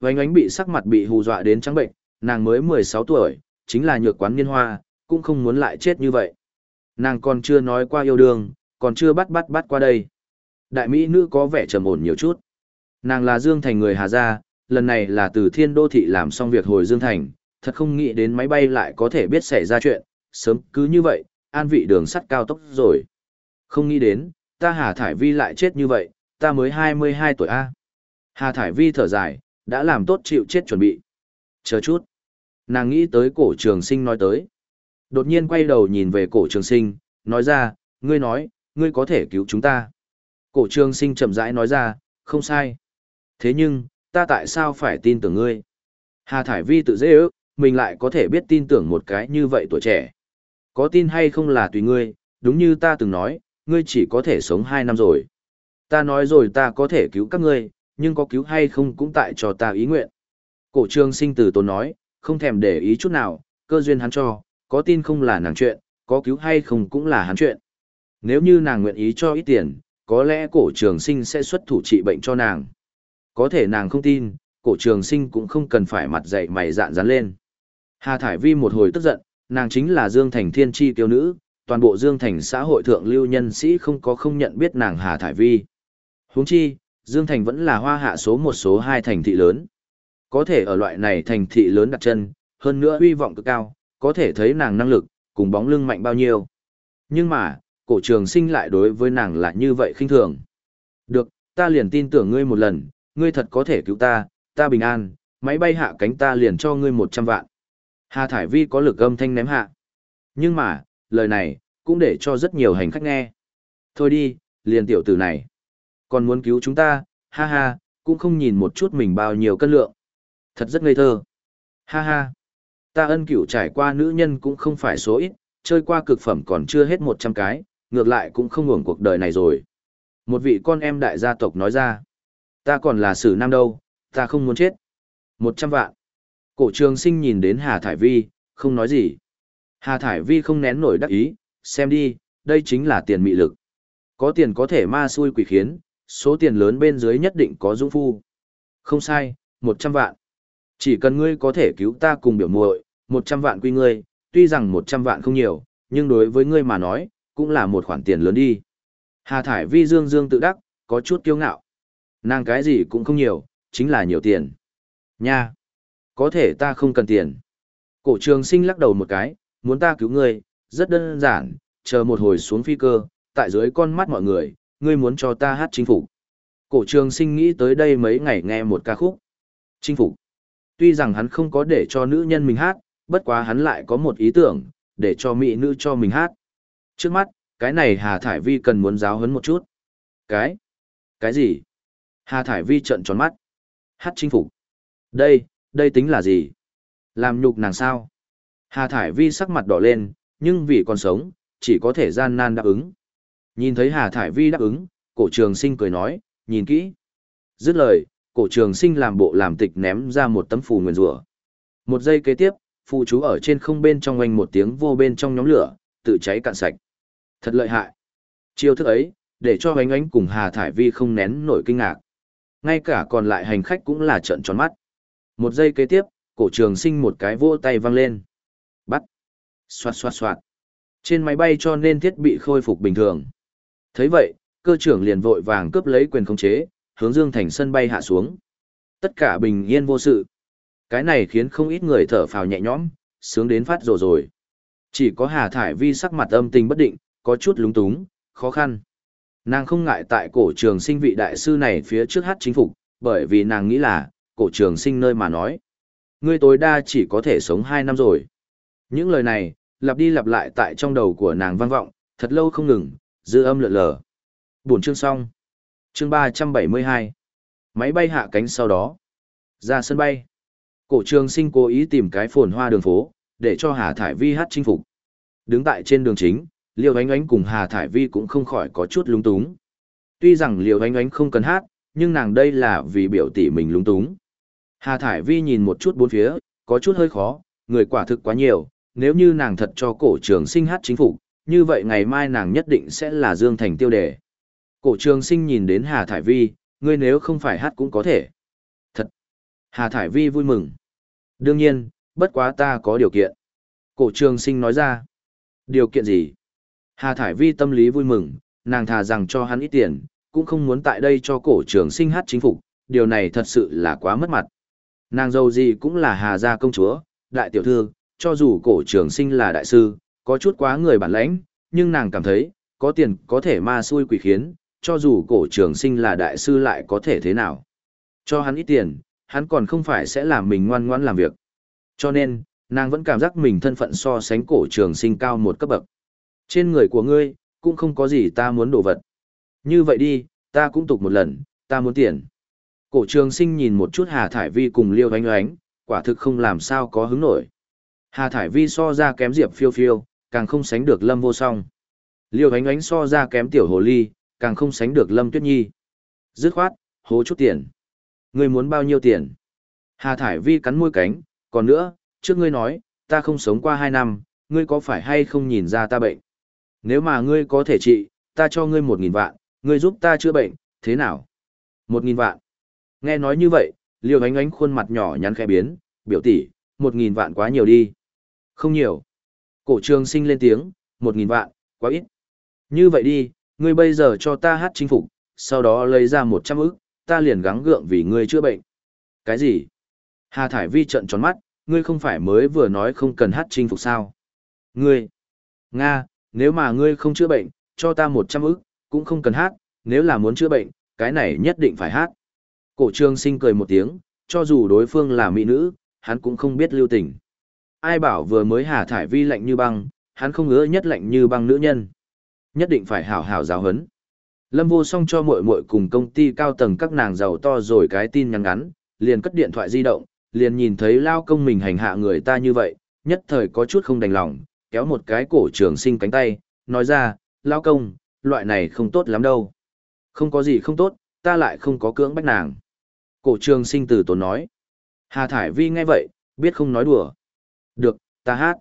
Vánh ánh bị sắc mặt bị hù dọa đến trắng bệnh, nàng mới 16 tuổi, chính là nhược quán niên hoa, cũng không muốn lại chết như vậy. Nàng còn chưa nói qua yêu đương, còn chưa bắt bắt bắt qua đây. Đại mỹ nữ có vẻ trầm ổn nhiều chút. Nàng là Dương Thành người Hà Gia, lần này là từ thiên đô thị làm xong việc hồi Dương Thành, thật không nghĩ đến máy bay lại có thể biết xảy ra chuyện, sớm cứ như vậy, an vị đường sắt cao tốc rồi. Không nghĩ đến, ta Hà Thải Vi lại chết như vậy, ta mới 22 tuổi A. Hà Thải Vi thở dài, đã làm tốt chịu chết chuẩn bị. Chờ chút. Nàng nghĩ tới cổ trường sinh nói tới. Đột nhiên quay đầu nhìn về cổ trường sinh, nói ra, ngươi nói, ngươi có thể cứu chúng ta. Cổ trường sinh chậm rãi nói ra, không sai. Thế nhưng, ta tại sao phải tin tưởng ngươi? Hà Thải Vi tự dễ ước, mình lại có thể biết tin tưởng một cái như vậy tuổi trẻ. Có tin hay không là tùy ngươi, đúng như ta từng nói, ngươi chỉ có thể sống hai năm rồi. Ta nói rồi ta có thể cứu các ngươi, nhưng có cứu hay không cũng tại cho ta ý nguyện. Cổ trường sinh từ tốn nói, không thèm để ý chút nào, cơ duyên hắn cho, có tin không là nàng chuyện, có cứu hay không cũng là hắn chuyện. Nếu như nàng nguyện ý cho ít tiền, có lẽ cổ trường sinh sẽ xuất thủ trị bệnh cho nàng. Có thể nàng không tin, cổ trường sinh cũng không cần phải mặt dậy mày dạn dán lên. Hà Thải Vi một hồi tức giận, nàng chính là Dương Thành thiên tri kiêu nữ, toàn bộ Dương Thành xã hội thượng lưu nhân sĩ không có không nhận biết nàng Hà Thải Vi huống chi, Dương Thành vẫn là hoa hạ số một số hai thành thị lớn. Có thể ở loại này thành thị lớn đặt chân, hơn nữa uy vọng cực cao, có thể thấy nàng năng lực, cùng bóng lưng mạnh bao nhiêu. Nhưng mà, cổ trường sinh lại đối với nàng là như vậy khinh thường. Được, ta liền tin tưởng ngươi một lần, ngươi thật có thể cứu ta, ta bình an, máy bay hạ cánh ta liền cho ngươi một trăm vạn. Hà Thải Vi có lực âm thanh ném hạ. Nhưng mà, lời này, cũng để cho rất nhiều hành khách nghe. Thôi đi, liền tiểu tử này. Còn muốn cứu chúng ta, ha ha, cũng không nhìn một chút mình bao nhiêu cân lượng. Thật rất ngây thơ. Ha ha. Ta ân cửu trải qua nữ nhân cũng không phải số ít, chơi qua cực phẩm còn chưa hết một trăm cái, ngược lại cũng không ngủng cuộc đời này rồi. Một vị con em đại gia tộc nói ra. Ta còn là sử nam đâu, ta không muốn chết. Một trăm vạn. Cổ trường sinh nhìn đến Hà Thải Vi, không nói gì. Hà Thải Vi không nén nổi đắc ý, xem đi, đây chính là tiền mị lực. Có tiền có thể ma xui quỷ khiến, số tiền lớn bên dưới nhất định có dũng phu. Không sai, một trăm vạn. Chỉ cần ngươi có thể cứu ta cùng biểu muội, một trăm vạn quy ngươi, tuy rằng một trăm vạn không nhiều, nhưng đối với ngươi mà nói, cũng là một khoản tiền lớn đi. Hà Thải Vi dương dương tự đắc, có chút kiêu ngạo. Nàng cái gì cũng không nhiều, chính là nhiều tiền. Nha! Có thể ta không cần tiền. Cổ trường sinh lắc đầu một cái, muốn ta cứu ngươi, rất đơn giản, chờ một hồi xuống phi cơ, tại dưới con mắt mọi người, ngươi muốn cho ta hát chính phủ. Cổ trường sinh nghĩ tới đây mấy ngày nghe một ca khúc. Chinh phục. Tuy rằng hắn không có để cho nữ nhân mình hát, bất quá hắn lại có một ý tưởng, để cho mỹ nữ cho mình hát. Trước mắt, cái này Hà Thải Vi cần muốn giáo hấn một chút. Cái? Cái gì? Hà Thải Vi trợn tròn mắt. Hát chinh phục. Đây, đây tính là gì? Làm nhục nàng sao? Hà Thải Vi sắc mặt đỏ lên, nhưng vì còn sống, chỉ có thể gian nan đáp ứng. Nhìn thấy Hà Thải Vi đáp ứng, cổ trường sinh cười nói, nhìn kỹ. Dứt lời, cổ trường sinh làm bộ làm tịch ném ra một tấm phù nguyền rủa. Một giây kế tiếp, phù chú ở trên không bên trong oanh một tiếng vô bên trong nhóm lửa, tự cháy cạn sạch. Thật lợi hại. Chiêu thức ấy, để cho ánh ánh cùng Hà Thải Vi không nén nổi kinh ngạc. Ngay cả còn lại hành khách cũng là trợn tròn mắt. Một giây kế tiếp, cổ trường sinh một cái vỗ tay văng lên. Bắt. Xoạt xoạt xoạt. Trên máy bay cho nên thiết bị khôi phục bình thường thấy vậy, cơ trưởng liền vội vàng cướp lấy quyền khống chế, hướng Dương Thành sân bay hạ xuống. Tất cả bình yên vô sự. Cái này khiến không ít người thở phào nhẹ nhõm, sướng đến phát rồ rồi. Chỉ có Hà Thải Vi sắc mặt âm tình bất định, có chút lúng túng, khó khăn. Nàng không ngại tại cổ trường sinh vị đại sư này phía trước hát chính phục, bởi vì nàng nghĩ là, cổ trường sinh nơi mà nói. Ngươi tối đa chỉ có thể sống hai năm rồi. Những lời này, lặp đi lặp lại tại trong đầu của nàng vang vọng, thật lâu không ngừng, dư âm lượn lờ. Buổi chương xong. Chương 372. Máy bay hạ cánh sau đó. Ra sân bay. Cổ trường sinh cố ý tìm cái phồn hoa đường phố, để cho Hà Thải Vi hát chinh phục. Đứng tại trên đường chính, Liêu Ánh Ánh cùng Hà Thải Vi cũng không khỏi có chút lúng túng. Tuy rằng Liêu Ánh Ánh không cần hát, nhưng nàng đây là vì biểu tỷ mình lúng túng. Hà Thải Vi nhìn một chút bốn phía, có chút hơi khó, người quả thực quá nhiều, nếu như nàng thật cho cổ trường sinh hát chính phủ, như vậy ngày mai nàng nhất định sẽ là Dương Thành tiêu đề. Cổ trường sinh nhìn đến Hà Thải Vi, ngươi nếu không phải hát cũng có thể. Thật! Hà Thải Vi vui mừng. Đương nhiên, bất quá ta có điều kiện. Cổ trường sinh nói ra. Điều kiện gì? Hà Thải Vi tâm lý vui mừng, nàng thà rằng cho hắn ít tiền, cũng không muốn tại đây cho cổ trường sinh hát chính phục điều này thật sự là quá mất mặt. Nàng dâu gì cũng là Hà gia công chúa, đại tiểu thư, cho dù cổ trường sinh là đại sư, có chút quá người bản lãnh, nhưng nàng cảm thấy, có tiền có thể ma xui quỷ khiến, cho dù cổ trường sinh là đại sư lại có thể thế nào. Cho hắn ít tiền, hắn còn không phải sẽ làm mình ngoan ngoãn làm việc. Cho nên, nàng vẫn cảm giác mình thân phận so sánh cổ trường sinh cao một cấp bậc. Trên người của ngươi, cũng không có gì ta muốn đổ vật. Như vậy đi, ta cũng tục một lần, ta muốn tiền. Cổ trường sinh nhìn một chút Hà Thải Vi cùng Liêu Oánh Oánh, quả thực không làm sao có hứng nổi. Hà Thải Vi so ra kém Diệp phiêu phiêu, càng không sánh được Lâm vô song. Liêu ánh ánh so ra kém Tiểu Hồ Ly, càng không sánh được Lâm Tuyết Nhi. Dứt khoát, hố chút tiền. Ngươi muốn bao nhiêu tiền? Hà Thải Vi cắn môi cánh, còn nữa, trước ngươi nói, ta không sống qua hai năm, ngươi có phải hay không nhìn ra ta bệnh? Nếu mà ngươi có thể trị, ta cho ngươi một nghìn vạn, ngươi giúp ta chữa bệnh, thế nào? Một nghìn vạn. Nghe nói như vậy, liêu ánh ánh khuôn mặt nhỏ nhắn khẽ biến, biểu tỷ, một nghìn vạn quá nhiều đi. Không nhiều. Cổ trường sinh lên tiếng, một nghìn vạn, quá ít. Như vậy đi, ngươi bây giờ cho ta hát chinh phục, sau đó lấy ra một trăm ức, ta liền gắng gượng vì ngươi chữa bệnh. Cái gì? Hà Thải Vi trận tròn mắt, ngươi không phải mới vừa nói không cần hát chinh phục sao? Ngươi! Nga, nếu mà ngươi không chữa bệnh, cho ta một trăm ức, cũng không cần hát, nếu là muốn chữa bệnh, cái này nhất định phải hát. Cổ Trường sinh cười một tiếng, cho dù đối phương là mỹ nữ, hắn cũng không biết lưu tình. Ai bảo vừa mới hà thải vi lạnh như băng, hắn không ngứa nhất lạnh như băng nữ nhân. Nhất định phải hảo hảo giáo huấn. Lâm vô song cho muội muội cùng công ty cao tầng các nàng giàu to rồi cái tin nhắn ngắn, liền cất điện thoại di động, liền nhìn thấy lao công mình hành hạ người ta như vậy, nhất thời có chút không đành lòng, kéo một cái cổ trường sinh cánh tay, nói ra, lao công, loại này không tốt lắm đâu. Không có gì không tốt, ta lại không có cưỡng bách nàng. Cổ trường sinh từ tốn nói. Hà Thải Vi nghe vậy, biết không nói đùa. Được, ta hát.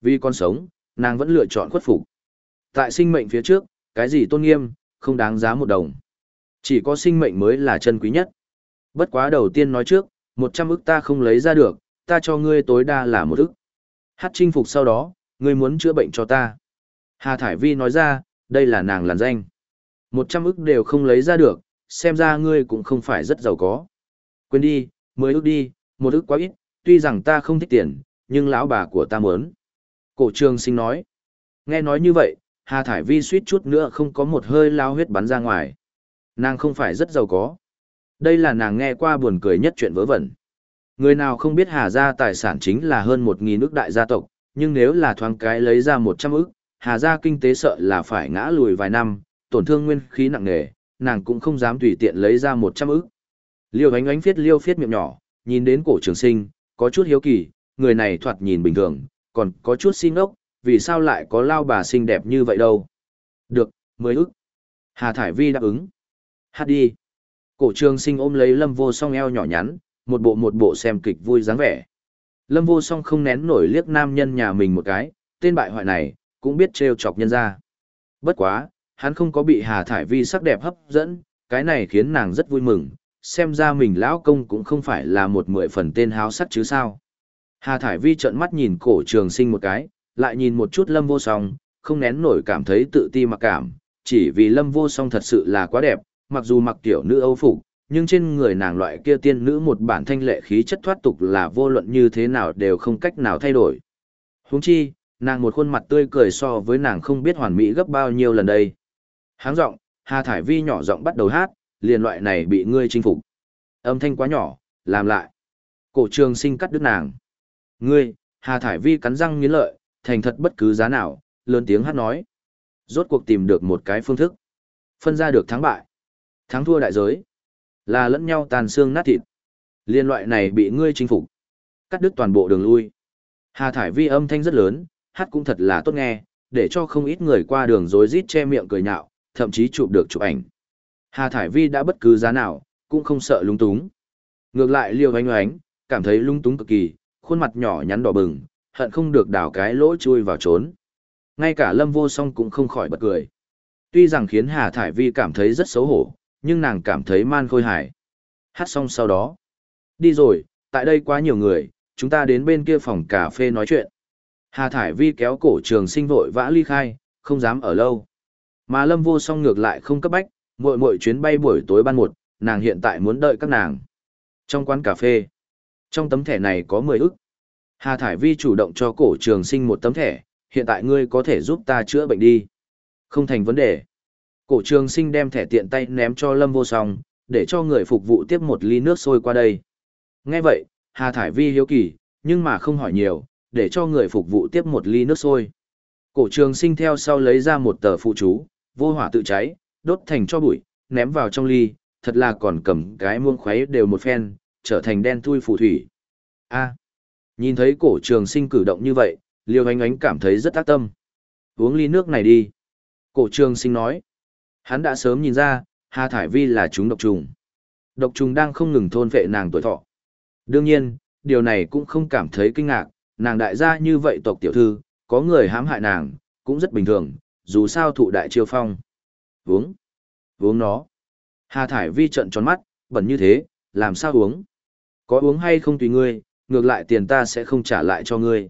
Vì con sống, nàng vẫn lựa chọn khuất phục. Tại sinh mệnh phía trước, cái gì tôn nghiêm, không đáng giá một đồng. Chỉ có sinh mệnh mới là chân quý nhất. Bất quá đầu tiên nói trước, một trăm ức ta không lấy ra được, ta cho ngươi tối đa là một ức. Hát chinh phục sau đó, ngươi muốn chữa bệnh cho ta. Hà Thải Vi nói ra, đây là nàng làn danh. Một trăm ức đều không lấy ra được, xem ra ngươi cũng không phải rất giàu có. Quên đi, mười ức đi, một ức quá ít, tuy rằng ta không thích tiền, nhưng lão bà của ta muốn. Cổ trường sinh nói. Nghe nói như vậy, Hà Thải Vi suýt chút nữa không có một hơi lao huyết bắn ra ngoài. Nàng không phải rất giàu có. Đây là nàng nghe qua buồn cười nhất chuyện vớ vẩn. Người nào không biết Hà gia tài sản chính là hơn một nghìn ức đại gia tộc, nhưng nếu là thoáng cái lấy ra một trăm ức, Hà gia kinh tế sợ là phải ngã lùi vài năm, tổn thương nguyên khí nặng nề, nàng cũng không dám tùy tiện lấy ra một trăm ức. Liêu ánh ánh phiết liêu phiết miệng nhỏ, nhìn đến cổ trường sinh, có chút hiếu kỳ, người này thoạt nhìn bình thường, còn có chút xin ốc, vì sao lại có lao bà xinh đẹp như vậy đâu. Được, mới ức. Hà Thải Vi đáp ứng. Hát đi. Cổ trường sinh ôm lấy lâm vô song eo nhỏ nhắn, một bộ một bộ xem kịch vui dáng vẻ. Lâm vô song không nén nổi liếc nam nhân nhà mình một cái, tên bại hoại này, cũng biết trêu chọc nhân ra. Bất quá, hắn không có bị Hà Thải Vi sắc đẹp hấp dẫn, cái này khiến nàng rất vui mừng, xem ra mình lão công cũng không phải là một mười phần tên háo sắc chứ sao. Hà Thải Vi trợn mắt nhìn cổ trường sinh một cái, lại nhìn một chút lâm vô song, không nén nổi cảm thấy tự ti mặc cảm, chỉ vì lâm vô song thật sự là quá đẹp, mặc dù mặc tiểu nữ âu phục, nhưng trên người nàng loại kia tiên nữ một bản thanh lệ khí chất thoát tục là vô luận như thế nào đều không cách nào thay đổi. Huống chi, nàng một khuôn mặt tươi cười so với nàng không biết hoàn mỹ gấp bao nhiêu lần đây. Háng giọng, Hà Thải Vi nhỏ giọng bắt đầu hát, liền loại này bị ngươi chinh phục. Âm thanh quá nhỏ, làm lại. Cổ trường sinh cắt đứt nàng. Ngươi, Hà Thải Vi cắn răng nghiến lợi, thành thật bất cứ giá nào, lớn tiếng hát nói. Rốt cuộc tìm được một cái phương thức. Phân ra được thắng bại. Thắng thua đại giới. Là lẫn nhau tàn xương nát thịt. Liên loại này bị ngươi chinh phục. Cắt đứt toàn bộ đường lui. Hà Thải Vi âm thanh rất lớn, hát cũng thật là tốt nghe, để cho không ít người qua đường rối rít che miệng cười nhạo, thậm chí chụp được chụp ảnh. Hà Thải Vi đã bất cứ giá nào, cũng không sợ lung túng. Ngược lại Liêu Ánh Ánh, cảm thấy lung túng cực kỳ, khuôn mặt nhỏ nhắn đỏ bừng, hận không được đào cái lỗ chui vào trốn. Ngay cả Lâm Vô Song cũng không khỏi bật cười. Tuy rằng khiến Hà Thải Vi cảm thấy rất xấu hổ, nhưng nàng cảm thấy man khôi hài. Hát xong sau đó. Đi rồi, tại đây quá nhiều người, chúng ta đến bên kia phòng cà phê nói chuyện. Hà Thải Vi kéo cổ trường sinh vội vã ly khai, không dám ở lâu. Mà Lâm Vô Song ngược lại không cấp bách, muội muội chuyến bay buổi tối ban một, nàng hiện tại muốn đợi các nàng. Trong quán cà phê, trong tấm thẻ này có 10 ức. Hà Thải Vi chủ động cho cổ trường sinh một tấm thẻ, hiện tại ngươi có thể giúp ta chữa bệnh đi. Không thành vấn đề. Cổ trường sinh đem thẻ tiện tay ném cho Lâm vô song, để cho người phục vụ tiếp một ly nước sôi qua đây. Nghe vậy, Hà Thải Vi hiếu kỳ, nhưng mà không hỏi nhiều, để cho người phục vụ tiếp một ly nước sôi. Cổ trường sinh theo sau lấy ra một tờ phụ chú, vô hỏa tự cháy, đốt thành cho bụi, ném vào trong ly, thật là còn cầm cái muông khuấy đều một phen, trở thành đen thui phù thủy. A. nhìn thấy cổ trường sinh cử động như vậy, liêu ánh ánh cảm thấy rất tác tâm. Uống ly nước này đi. Cổ trường sinh nói. Hắn đã sớm nhìn ra, Hà Thải Vi là chúng độc trùng. Độc trùng đang không ngừng thôn vệ nàng tuổi thọ. Đương nhiên, điều này cũng không cảm thấy kinh ngạc, nàng đại gia như vậy tộc tiểu thư, có người hãm hại nàng, cũng rất bình thường, dù sao thụ đại chiêu phong. Uống. Uống nó. Hà Thải Vi trận tròn mắt, bẩn như thế, làm sao uống? Có uống hay không tùy ngươi, ngược lại tiền ta sẽ không trả lại cho ngươi.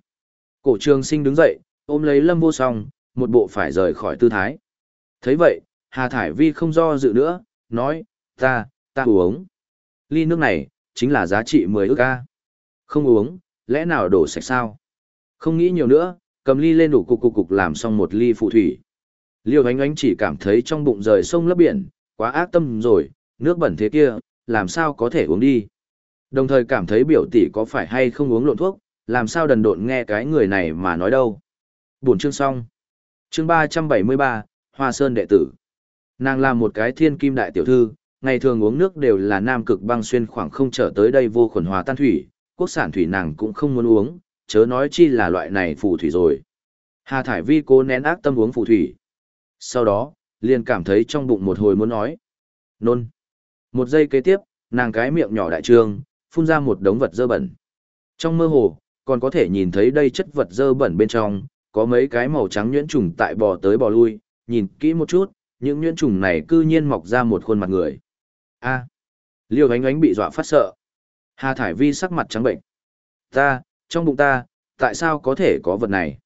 Cổ trường sinh đứng dậy, ôm lấy lâm vô song, một bộ phải rời khỏi tư thái. thấy vậy, Hà Thải Vi không do dự nữa, nói, ta, ta uống. Ly nước này, chính là giá trị 10 ức ca. Không uống, lẽ nào đổ sạch sao? Không nghĩ nhiều nữa, cầm ly lên đủ cục cục cục làm xong một ly phụ thủy. Liêu ánh ánh chỉ cảm thấy trong bụng rời sông lấp biển, quá ác tâm rồi, nước bẩn thế kia, làm sao có thể uống đi. Đồng thời cảm thấy biểu tỷ có phải hay không uống lộn thuốc, làm sao đần độn nghe cái người này mà nói đâu. Buồn chương xong. Chương 373, Hoa Sơn đệ tử. Nàng là một cái thiên kim đại tiểu thư, ngày thường uống nước đều là nam cực băng xuyên khoảng không trở tới đây vô khuẩn hòa tan thủy, quốc sản thủy nàng cũng không muốn uống, chớ nói chi là loại này phù thủy rồi. Hà Thải Vi cố nén ác tâm uống phù thủy. Sau đó, liền cảm thấy trong bụng một hồi muốn nói. Nôn. Một giây kế tiếp, nàng cái miệng nhỏ đại trương, phun ra một đống vật dơ bẩn. Trong mơ hồ, còn có thể nhìn thấy đây chất vật dơ bẩn bên trong, có mấy cái màu trắng nhuyễn trùng tại bò tới bò lui, nhìn kỹ một chút, những nhuyễn trùng này cư nhiên mọc ra một khuôn mặt người. A. Liêu ánh ánh bị dọa phát sợ. Hà Thải Vi sắc mặt trắng bệnh. Ta, trong bụng ta, tại sao có thể có vật này?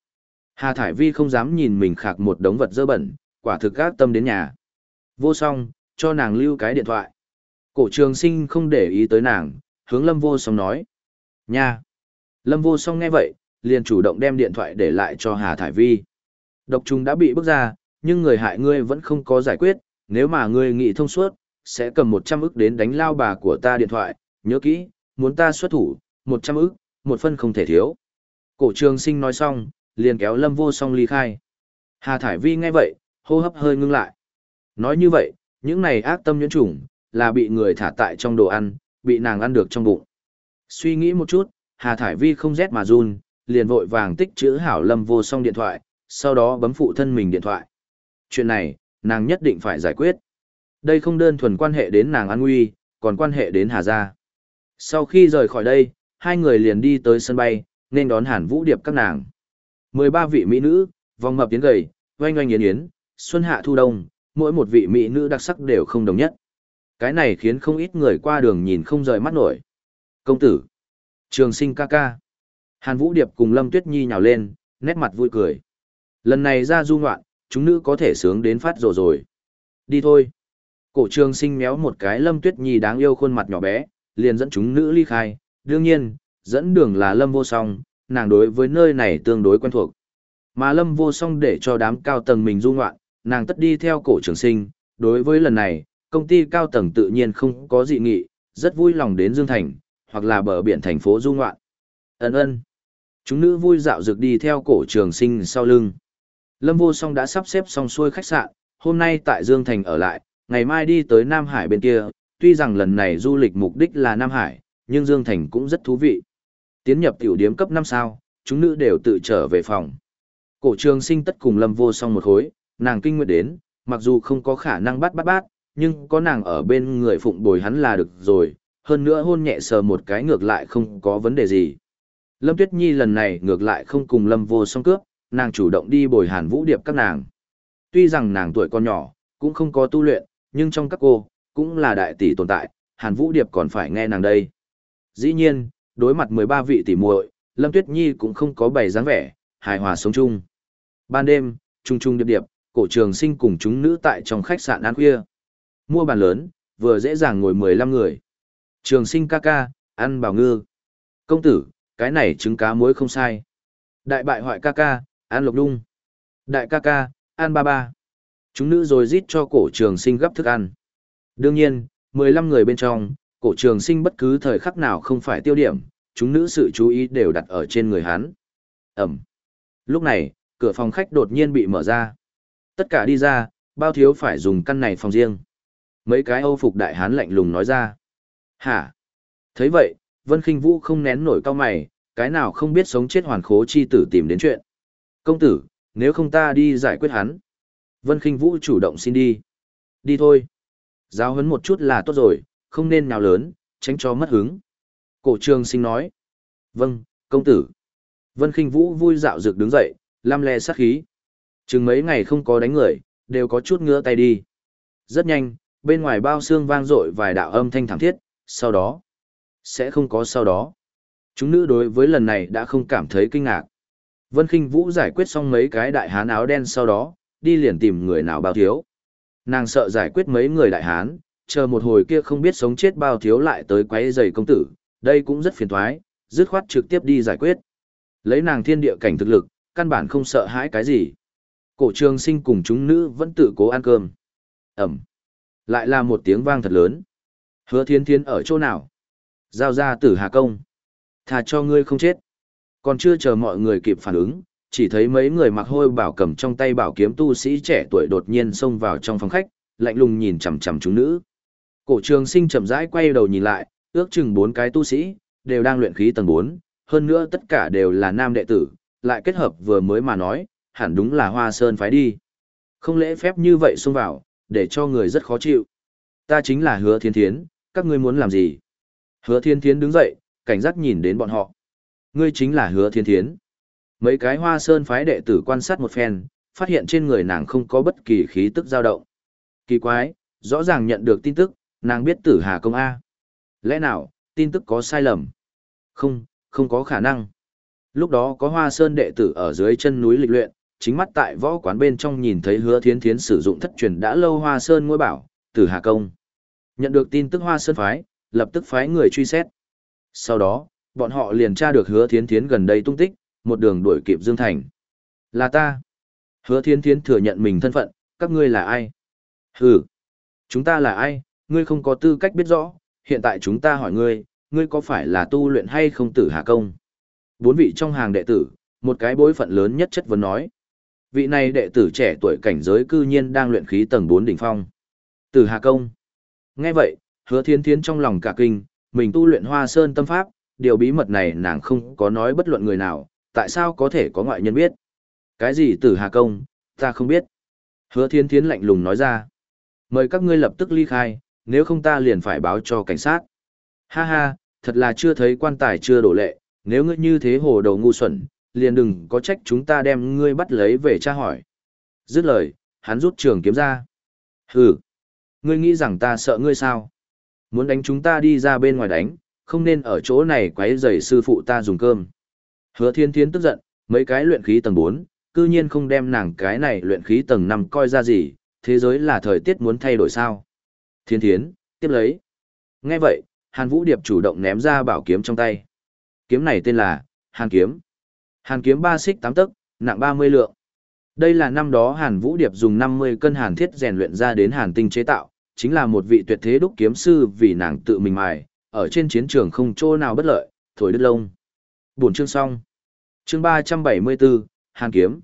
Hà Thải Vi không dám nhìn mình khạc một đống vật dơ bẩn, quả thực gác tâm đến nhà. Vô song, cho nàng lưu cái điện thoại. Cổ trường sinh không để ý tới nàng, hướng lâm vô song nói. Nha! Lâm vô song nghe vậy, liền chủ động đem điện thoại để lại cho Hà Thải Vi. Độc trùng đã bị bước ra, nhưng người hại ngươi vẫn không có giải quyết, nếu mà ngươi nghĩ thông suốt, sẽ cầm 100 ức đến đánh lao bà của ta điện thoại, nhớ kỹ, muốn ta xuất thủ, 100 ức, một phân không thể thiếu. Cổ trường sinh nói xong, liền kéo lâm vô song ly khai. Hà Thải Vi nghe vậy, hô hấp hơi ngưng lại. Nói như vậy, những này ác tâm nhuyễn chủng, là bị người thả tại trong đồ ăn, bị nàng ăn được trong bụng. Suy nghĩ một chút, Hà Thải Vi không rét mà run, liền vội vàng tích chữ hảo lâm vô song điện thoại, sau đó bấm phụ thân mình điện thoại. Chuyện này, nàng nhất định phải giải quyết. Đây không đơn thuần quan hệ đến nàng an nguy, còn quan hệ đến Hà Gia. Sau khi rời khỏi đây, hai người liền đi tới sân bay, nên đón Hàn Vũ Điệp các nàng. 13 vị mỹ nữ, vòng mập tiến gầy, oanh oanh yến yến, xuân hạ thu đông, mỗi một vị mỹ nữ đặc sắc đều không đồng nhất. Cái này khiến không ít người qua đường nhìn không rời mắt nổi. Công tử, trường sinh ca ca. Hàn Vũ Điệp cùng Lâm Tuyết Nhi nhào lên, nét mặt vui cười. Lần này ra du ngoạn, chúng nữ có thể sướng đến phát rồ rồi. Đi thôi. Cổ trường sinh méo một cái Lâm Tuyết Nhi đáng yêu khuôn mặt nhỏ bé, liền dẫn chúng nữ ly khai. Đương nhiên, dẫn đường là Lâm vô song, nàng đối với nơi này tương đối quen thuộc. Mà Lâm vô song để cho đám cao tầng mình du ngoạn, nàng tất đi theo cổ trường sinh. Đối với lần này, công ty cao tầng tự nhiên không có dị nghị, rất vui lòng đến Dương Thành, hoặc là bờ biển thành phố du ngoạn. Ấn ơn. Chúng nữ vui dạo dược đi theo cổ trường sinh sau lưng. Lâm vô song đã sắp xếp xong xuôi khách sạn, hôm nay tại Dương Thành ở lại, ngày mai đi tới Nam Hải bên kia, tuy rằng lần này du lịch mục đích là Nam Hải, nhưng Dương Thành cũng rất thú vị. Tiến nhập tiểu điếm cấp 5 sao, chúng nữ đều tự trở về phòng. Cổ trường sinh tất cùng Lâm vô song một khối, nàng kinh nguyện đến, mặc dù không có khả năng bắt bắt bắt, nhưng có nàng ở bên người phụng bồi hắn là được rồi, hơn nữa hôn nhẹ sờ một cái ngược lại không có vấn đề gì. Lâm Tuyết Nhi lần này ngược lại không cùng Lâm vô song cướp, nàng chủ động đi bồi hàn vũ điệp các nàng. Tuy rằng nàng tuổi còn nhỏ, cũng không có tu luyện, nhưng trong các cô, cũng là đại tỷ tồn tại, hàn vũ điệp còn phải nghe nàng đây. Dĩ nhiên, đối mặt 13 vị tỷ muội, Lâm Tuyết Nhi cũng không có bày dáng vẻ, hài hòa sống chung. Ban đêm, trung trung điệp điệp, cổ trường sinh cùng chúng nữ tại trong khách sạn ăn khuya. Mua bàn lớn, vừa dễ dàng ngồi 15 người. Trường sinh ca ca, ăn bào ngư. Công tử, cái này trứng cá muối không sai. Đại bại hoại ca ca, ăn lộc đung. Đại ca ca, ăn ba ba. Chúng nữ rồi rít cho cổ trường sinh gấp thức ăn. Đương nhiên, 15 người bên trong, cổ trường sinh bất cứ thời khắc nào không phải tiêu điểm, chúng nữ sự chú ý đều đặt ở trên người hắn. Ẩm. Lúc này, cửa phòng khách đột nhiên bị mở ra. Tất cả đi ra, bao thiếu phải dùng căn này phòng riêng. Mấy cái âu phục đại hán lạnh lùng nói ra. Hả? thấy vậy, Vân Kinh Vũ không nén nổi cao mày, cái nào không biết sống chết hoàn khố chi tử tìm đến chuyện. Công tử, nếu không ta đi giải quyết hắn. Vân Kinh Vũ chủ động xin đi. Đi thôi. Giáo huấn một chút là tốt rồi, không nên nào lớn, tránh cho mất hứng. Cổ trường sinh nói. Vâng, công tử. Vân Kinh Vũ vui dạo dược đứng dậy, lam le sát khí. Chừng mấy ngày không có đánh người, đều có chút ngứa tay đi. Rất nhanh, bên ngoài bao xương vang dội vài đạo âm thanh thảm thiết, sau đó, sẽ không có sau đó. Chúng nữ đối với lần này đã không cảm thấy kinh ngạc. Vân Kinh Vũ giải quyết xong mấy cái đại hán áo đen sau đó, đi liền tìm người nào bao thiếu. Nàng sợ giải quyết mấy người đại hán, chờ một hồi kia không biết sống chết bao thiếu lại tới quấy giày công tử, đây cũng rất phiền toái, dứt khoát trực tiếp đi giải quyết. Lấy nàng thiên địa cảnh thực lực, căn bản không sợ hãi cái gì. Cổ trường sinh cùng chúng nữ vẫn tự cố ăn cơm. Ẩm. Lại là một tiếng vang thật lớn. Hứa thiên thiên ở chỗ nào? Giao ra tử hà công. Thà cho ngươi không chết. Còn chưa chờ mọi người kịp phản ứng, chỉ thấy mấy người mặc hôi bảo cầm trong tay bảo kiếm tu sĩ trẻ tuổi đột nhiên xông vào trong phòng khách, lạnh lùng nhìn chằm chằm chúng nữ. Cổ trường sinh chậm rãi quay đầu nhìn lại, ước chừng bốn cái tu sĩ, đều đang luyện khí tầng 4, hơn nữa tất cả đều là nam đệ tử, lại kết hợp vừa mới mà nói, hẳn đúng là hoa sơn phái đi. Không lễ phép như vậy xông vào, để cho người rất khó chịu. Ta chính là hứa thiên thiến, các ngươi muốn làm gì? Hứa thiên thiến đứng dậy, cảnh giác nhìn đến bọn họ. Ngươi chính là hứa thiên thiến. Mấy cái hoa sơn phái đệ tử quan sát một phen, phát hiện trên người nàng không có bất kỳ khí tức dao động. Kỳ quái, rõ ràng nhận được tin tức, nàng biết tử hà công A. Lẽ nào, tin tức có sai lầm? Không, không có khả năng. Lúc đó có hoa sơn đệ tử ở dưới chân núi lịch luyện, chính mắt tại võ quán bên trong nhìn thấy hứa thiến thiến sử dụng thất truyền đã lâu hoa sơn ngôi bảo, tử hà công. Nhận được tin tức hoa sơn phái, lập tức phái người truy xét. Sau đó, bọn họ liền tra được hứa thiến thiến gần đây tung tích, một đường đuổi kịp Dương Thành. Là ta. Hứa thiến thiến thừa nhận mình thân phận, các ngươi là ai? Hừ. Chúng ta là ai, ngươi không có tư cách biết rõ, hiện tại chúng ta hỏi ngươi, ngươi có phải là tu luyện hay không tử hà công? Bốn vị trong hàng đệ tử, một cái bối phận lớn nhất chất vấn nói. Vị này đệ tử trẻ tuổi cảnh giới cư nhiên đang luyện khí tầng 4 đỉnh phong. Từ hà công. Nghe vậy, hứa thiên thiến trong lòng cả kinh, mình tu luyện hoa sơn tâm pháp, điều bí mật này nàng không có nói bất luận người nào, tại sao có thể có ngoại nhân biết. Cái gì Từ hà công, ta không biết. Hứa thiên thiến lạnh lùng nói ra. Mời các ngươi lập tức ly khai, nếu không ta liền phải báo cho cảnh sát. Ha ha, thật là chưa thấy quan tài chưa đổ lệ, nếu ngươi như thế hồ đầu ngu xuẩn, liền đừng có trách chúng ta đem ngươi bắt lấy về tra hỏi. Dứt lời, hắn rút trường kiếm ra. Hừ, ngươi nghĩ rằng ta sợ ngươi sao? Muốn đánh chúng ta đi ra bên ngoài đánh, không nên ở chỗ này quấy rầy sư phụ ta dùng cơm. Hứa thiên thiến tức giận, mấy cái luyện khí tầng 4, cư nhiên không đem nàng cái này luyện khí tầng 5 coi ra gì, thế giới là thời tiết muốn thay đổi sao. Thiên thiến, tiếp lấy. Nghe vậy, Hàn Vũ Điệp chủ động ném ra bảo kiếm trong tay. Kiếm này tên là Hàn Kiếm. Hàn Kiếm ba xích tám tấc, nặng 30 lượng. Đây là năm đó Hàn Vũ Điệp dùng 50 cân hàn thiết rèn luyện ra đến hàn tinh chế tạo, chính là một vị tuyệt thế đúc kiếm sư vì nàng tự mình mài, ở trên chiến trường không chỗ nào bất lợi, thổi đứt lông. Buổi chương xong. Chương 374, Hàn Kiếm.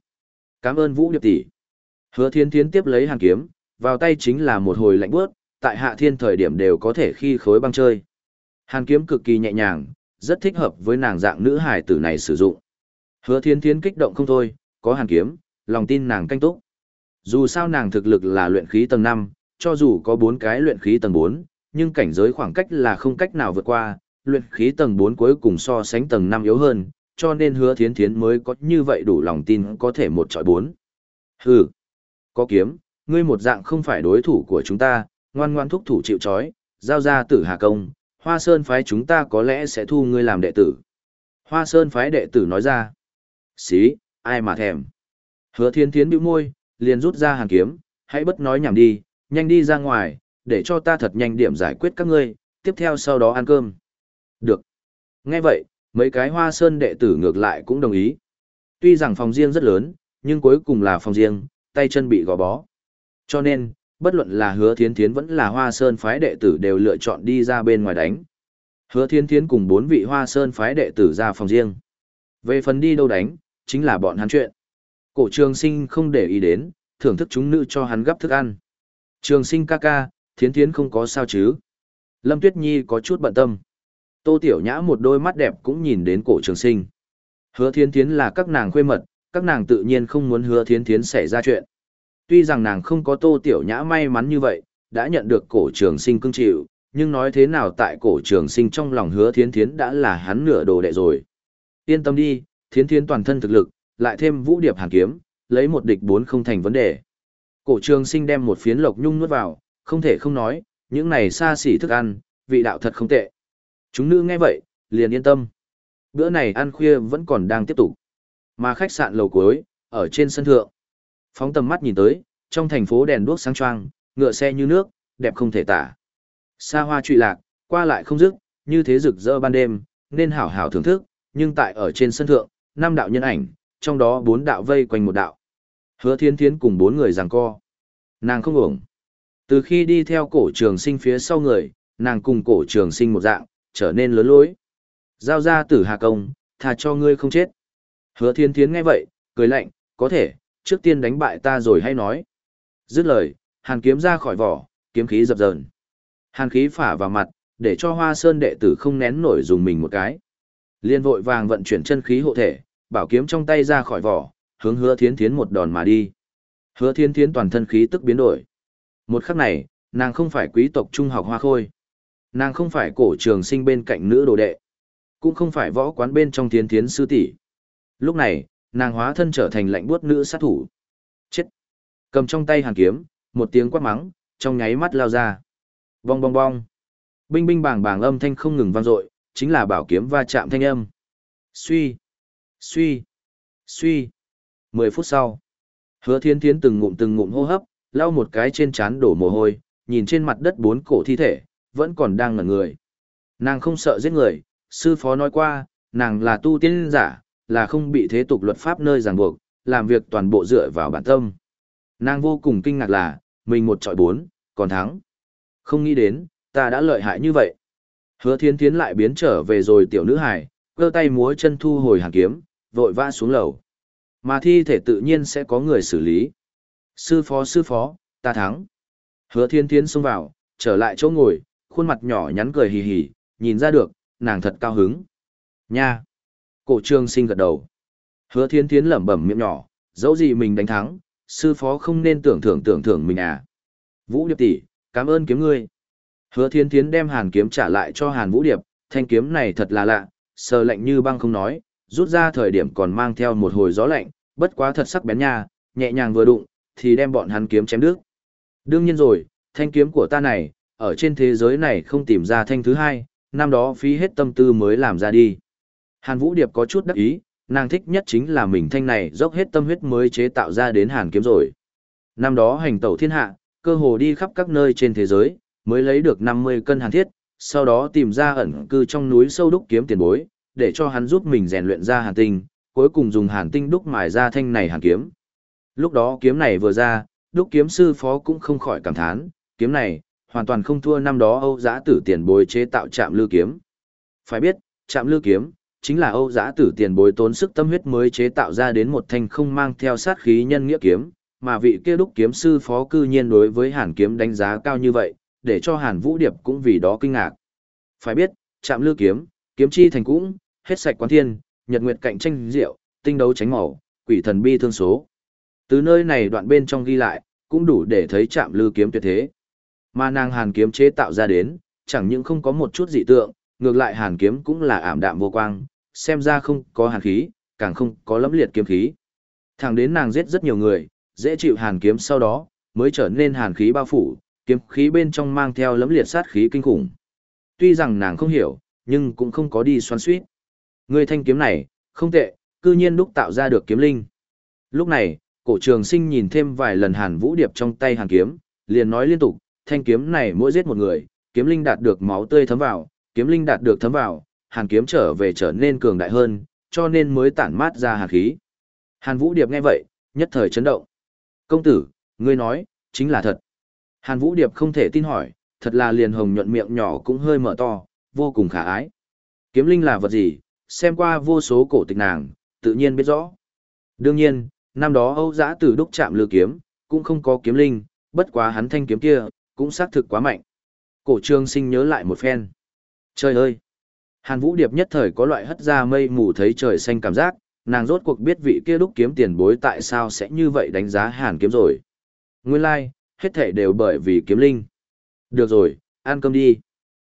Cảm ơn Vũ Điệp tỷ. Hứa Thiên Thiến tiếp lấy Hàn Kiếm, vào tay chính là một hồi lạnh bước, tại hạ thiên thời điểm đều có thể khi khối băng chơi. Hàn kiếm cực kỳ nhẹ nhàng, rất thích hợp với nàng dạng nữ hài tử này sử dụng. Hứa thiên thiến kích động không thôi, có hàn kiếm, lòng tin nàng canh túc. Dù sao nàng thực lực là luyện khí tầng 5, cho dù có 4 cái luyện khí tầng 4, nhưng cảnh giới khoảng cách là không cách nào vượt qua, luyện khí tầng 4 cuối cùng so sánh tầng 5 yếu hơn, cho nên hứa thiến thiến mới có như vậy đủ lòng tin có thể một trọi bốn. Hừ, có kiếm, ngươi một dạng không phải đối thủ của chúng ta, ngoan ngoan thúc thủ chịu trói, giao ra tử hà công, Hoa Sơn phái chúng ta có lẽ sẽ thu ngươi làm đệ tử. Hoa Sơn phái đệ tử nói ra. Xí, ai mà thèm. Hứa thiên thiến bĩu môi, liền rút ra hàng kiếm, hãy bất nói nhảm đi, nhanh đi ra ngoài, để cho ta thật nhanh điểm giải quyết các ngươi, tiếp theo sau đó ăn cơm. Được. Nghe vậy, mấy cái hoa sơn đệ tử ngược lại cũng đồng ý. Tuy rằng phòng riêng rất lớn, nhưng cuối cùng là phòng riêng, tay chân bị gò bó. Cho nên, bất luận là hứa thiến thiến vẫn là hoa sơn phái đệ tử đều lựa chọn đi ra bên ngoài đánh. Hứa thiến thiến cùng bốn vị hoa sơn phái đệ tử ra phòng riêng. Về phần đi đâu đánh, chính là bọn hắn chuyện. Cổ trường sinh không để ý đến, thưởng thức chúng nữ cho hắn gấp thức ăn. Trường sinh ca ca, thiến thiến không có sao chứ. Lâm Tuyết Nhi có chút bận tâm. Tô Tiểu Nhã một đôi mắt đẹp cũng nhìn đến cổ trường sinh. Hứa thiến thiến là các nàng khuê mật, các nàng tự nhiên không muốn hứa thiến thiến xảy ra chuyện. Tuy rằng nàng không có Tô Tiểu Nhã may mắn như vậy, đã nhận được cổ trường sinh cưng chịu, nhưng nói thế nào tại cổ trường sinh trong lòng hứa thiến thiến đã là hắn nửa đồ đệ rồi. Yên tâm đi, thiến thiến toàn thân thực lực, lại thêm vũ điệp hàn kiếm, lấy một địch bốn không thành vấn đề. Cổ trường sinh đem một phiến lộc nhung nuốt vào, không thể không nói, những này xa xỉ thức ăn, vị đạo thật không tệ. Chúng nữ nghe vậy, liền yên tâm. Bữa này ăn khuya vẫn còn đang tiếp tục. Mà khách sạn lầu cuối, ở trên sân thượng. Phóng tầm mắt nhìn tới, trong thành phố đèn đuốc sáng choang, ngựa xe như nước, đẹp không thể tả. Xa hoa trụy lạc, qua lại không dứt, như thế rực rỡ ban đêm, nên hảo hảo thưởng thức, nhưng tại ở trên sân thượng, năm đạo nhân ảnh, trong đó bốn đạo vây quanh một đạo. Hứa thiên thiến cùng bốn người giằng co. Nàng không ổng. Từ khi đi theo cổ trường sinh phía sau người, nàng cùng cổ trường sinh một dạng, trở nên lớn lối. Giao ra tử hà công, thà cho ngươi không chết. Hứa thiên thiến nghe vậy, cười lạnh, có thể, trước tiên đánh bại ta rồi hay nói. Dứt lời, hàn kiếm ra khỏi vỏ, kiếm khí dập dờn. Hàn khí phả vào mặt, để cho hoa sơn đệ tử không nén nổi dùng mình một cái. Liên vội vàng vận chuyển chân khí hộ thể, bảo kiếm trong tay ra khỏi vỏ, hướng hứa thiến thiến một đòn mà đi. Hứa thiến thiến toàn thân khí tức biến đổi. Một khắc này, nàng không phải quý tộc trung học hoa khôi. Nàng không phải cổ trường sinh bên cạnh nữ đồ đệ. Cũng không phải võ quán bên trong thiến thiến sư tỷ. Lúc này, nàng hóa thân trở thành lạnh buốt nữ sát thủ. Chết! Cầm trong tay hàn kiếm, một tiếng quát mắng, trong nháy mắt lao ra. Bong bong bong! Binh binh bàng bàng âm thanh không ngừng vang dội, chính là bảo kiếm va chạm thanh âm. Suy! Suy! Suy! Mười phút sau, hứa thiên thiến từng ngụm từng ngụm hô hấp, lau một cái trên trán đổ mồ hôi, nhìn trên mặt đất bốn cổ thi thể, vẫn còn đang ngẩn người. Nàng không sợ giết người, sư phó nói qua, nàng là tu tiên giả, là không bị thế tục luật pháp nơi ràng buộc, làm việc toàn bộ dựa vào bản tâm. Nàng vô cùng kinh ngạc là, mình một trọi bốn, còn thắng. Không nghĩ đến, ta đã lợi hại như vậy. Hứa thiên thiến lại biến trở về rồi tiểu nữ hải, cơ tay múa chân thu hồi hàng kiếm, vội vã xuống lầu. Mà thi thể tự nhiên sẽ có người xử lý. Sư phó sư phó, ta thắng. Hứa thiên thiến xông vào, trở lại chỗ ngồi, khuôn mặt nhỏ nhắn cười hì hì, nhìn ra được, nàng thật cao hứng. Nha! Cổ trương sinh gật đầu. Hứa thiên thiến lẩm bẩm miệng nhỏ, dẫu gì mình đánh thắng, sư phó không nên tưởng thưởng tưởng thưởng mình à. Vũ Điệp tỷ, cảm ơn kiếm ngươi. Hứa thiên thiến đem hàn kiếm trả lại cho hàn Vũ Điệp, thanh kiếm này thật là lạ, sờ lạnh như băng không nói, rút ra thời điểm còn mang theo một hồi gió lạnh, bất quá thật sắc bén nha, nhẹ nhàng vừa đụng, thì đem bọn hắn kiếm chém đứt. Đương nhiên rồi, thanh kiếm của ta này, ở trên thế giới này không tìm ra thanh thứ hai, năm đó phí hết tâm tư mới làm ra đi. Hàn Vũ Điệp có chút đắc ý, nàng thích nhất chính là mình thanh này dốc hết tâm huyết mới chế tạo ra đến hàn kiếm rồi. Năm đó hành tẩu thiên hạ, cơ hồ đi khắp các nơi trên thế giới, mới lấy được 50 cân hàn thiết, sau đó tìm ra ẩn cư trong núi sâu đúc kiếm tiền bối, để cho hắn giúp mình rèn luyện ra hàn tinh, cuối cùng dùng hàn tinh đúc mài ra thanh này hàn kiếm. Lúc đó kiếm này vừa ra, đúc kiếm sư phó cũng không khỏi cảm thán, kiếm này, hoàn toàn không thua năm đó Âu Giã Tử tiền bối chế tạo trạm lưu kiếm. Phải biết, trạm lưu kiếm, chính là Âu Giã Tử tiền bối tốn sức tâm huyết mới chế tạo ra đến một thanh không mang theo sát khí nhân nghĩa kiếm, mà vị kia đúc kiếm sư phó cư nhiên đối với Hàn kiếm đánh giá cao như vậy, để cho Hàn Vũ Điệp cũng vì đó kinh ngạc. Phải biết, trạm Lư kiếm, kiếm chi thành cũng, hết sạch quán thiên, nhật nguyệt cạnh tranh diệu, tinh đấu tránh màu, quỷ thần bi thương số. Từ nơi này đoạn bên trong ghi lại, cũng đủ để thấy chạm lư kiếm tuyệt thế. Mà nàng hàn kiếm chế tạo ra đến, chẳng những không có một chút dị tượng, ngược lại hàn kiếm cũng là ảm đạm vô quang, xem ra không có hàn khí, càng không có lẫm liệt kiếm khí. Thẳng đến nàng giết rất nhiều người, dễ chịu hàn kiếm sau đó, mới trở nên hàn khí bao phủ, kiếm khí bên trong mang theo lẫm liệt sát khí kinh khủng. Tuy rằng nàng không hiểu, nhưng cũng không có đi xoắn suýt. Người thanh kiếm này, không tệ, cư nhiên đúc tạo ra được kiếm linh. Lúc này, cổ trường sinh nhìn thêm vài lần hàn vũ điệp trong tay hàn kiếm, liền nói liên tục, thanh kiếm này mỗi giết một người, kiếm linh đạt được máu tươi thấm vào, kiếm linh đạt được thấm vào, hàn kiếm trở về trở nên cường đại hơn, cho nên mới tản mát ra hàn khí. Hàn Vũ Điệp nghe vậy, nhất thời chấn động. Công tử, ngươi nói, chính là thật. Hàn Vũ Điệp không thể tin hỏi, thật là liền hồng nhuận miệng nhỏ cũng hơi mở to, vô cùng khả ái. Kiếm linh là vật gì, xem qua vô số cổ tịch nàng, tự nhiên biết rõ. Đương nhiên, năm đó Âu Giã Tử đúc chạm lừa kiếm, cũng không có kiếm linh, bất quá hắn thanh kiếm kia, cũng xác thực quá mạnh. Cổ Trương sinh nhớ lại một phen. Trời ơi! Hàn Vũ Điệp nhất thời có loại hất ra mây mù thấy trời xanh cảm giác, nàng rốt cuộc biết vị kia đúc kiếm tiền bối tại sao sẽ như vậy đánh giá hàn kiếm rồi. Nguyên lai, like, hết thể đều bởi vì kiếm linh. Được rồi, ăn cơm đi.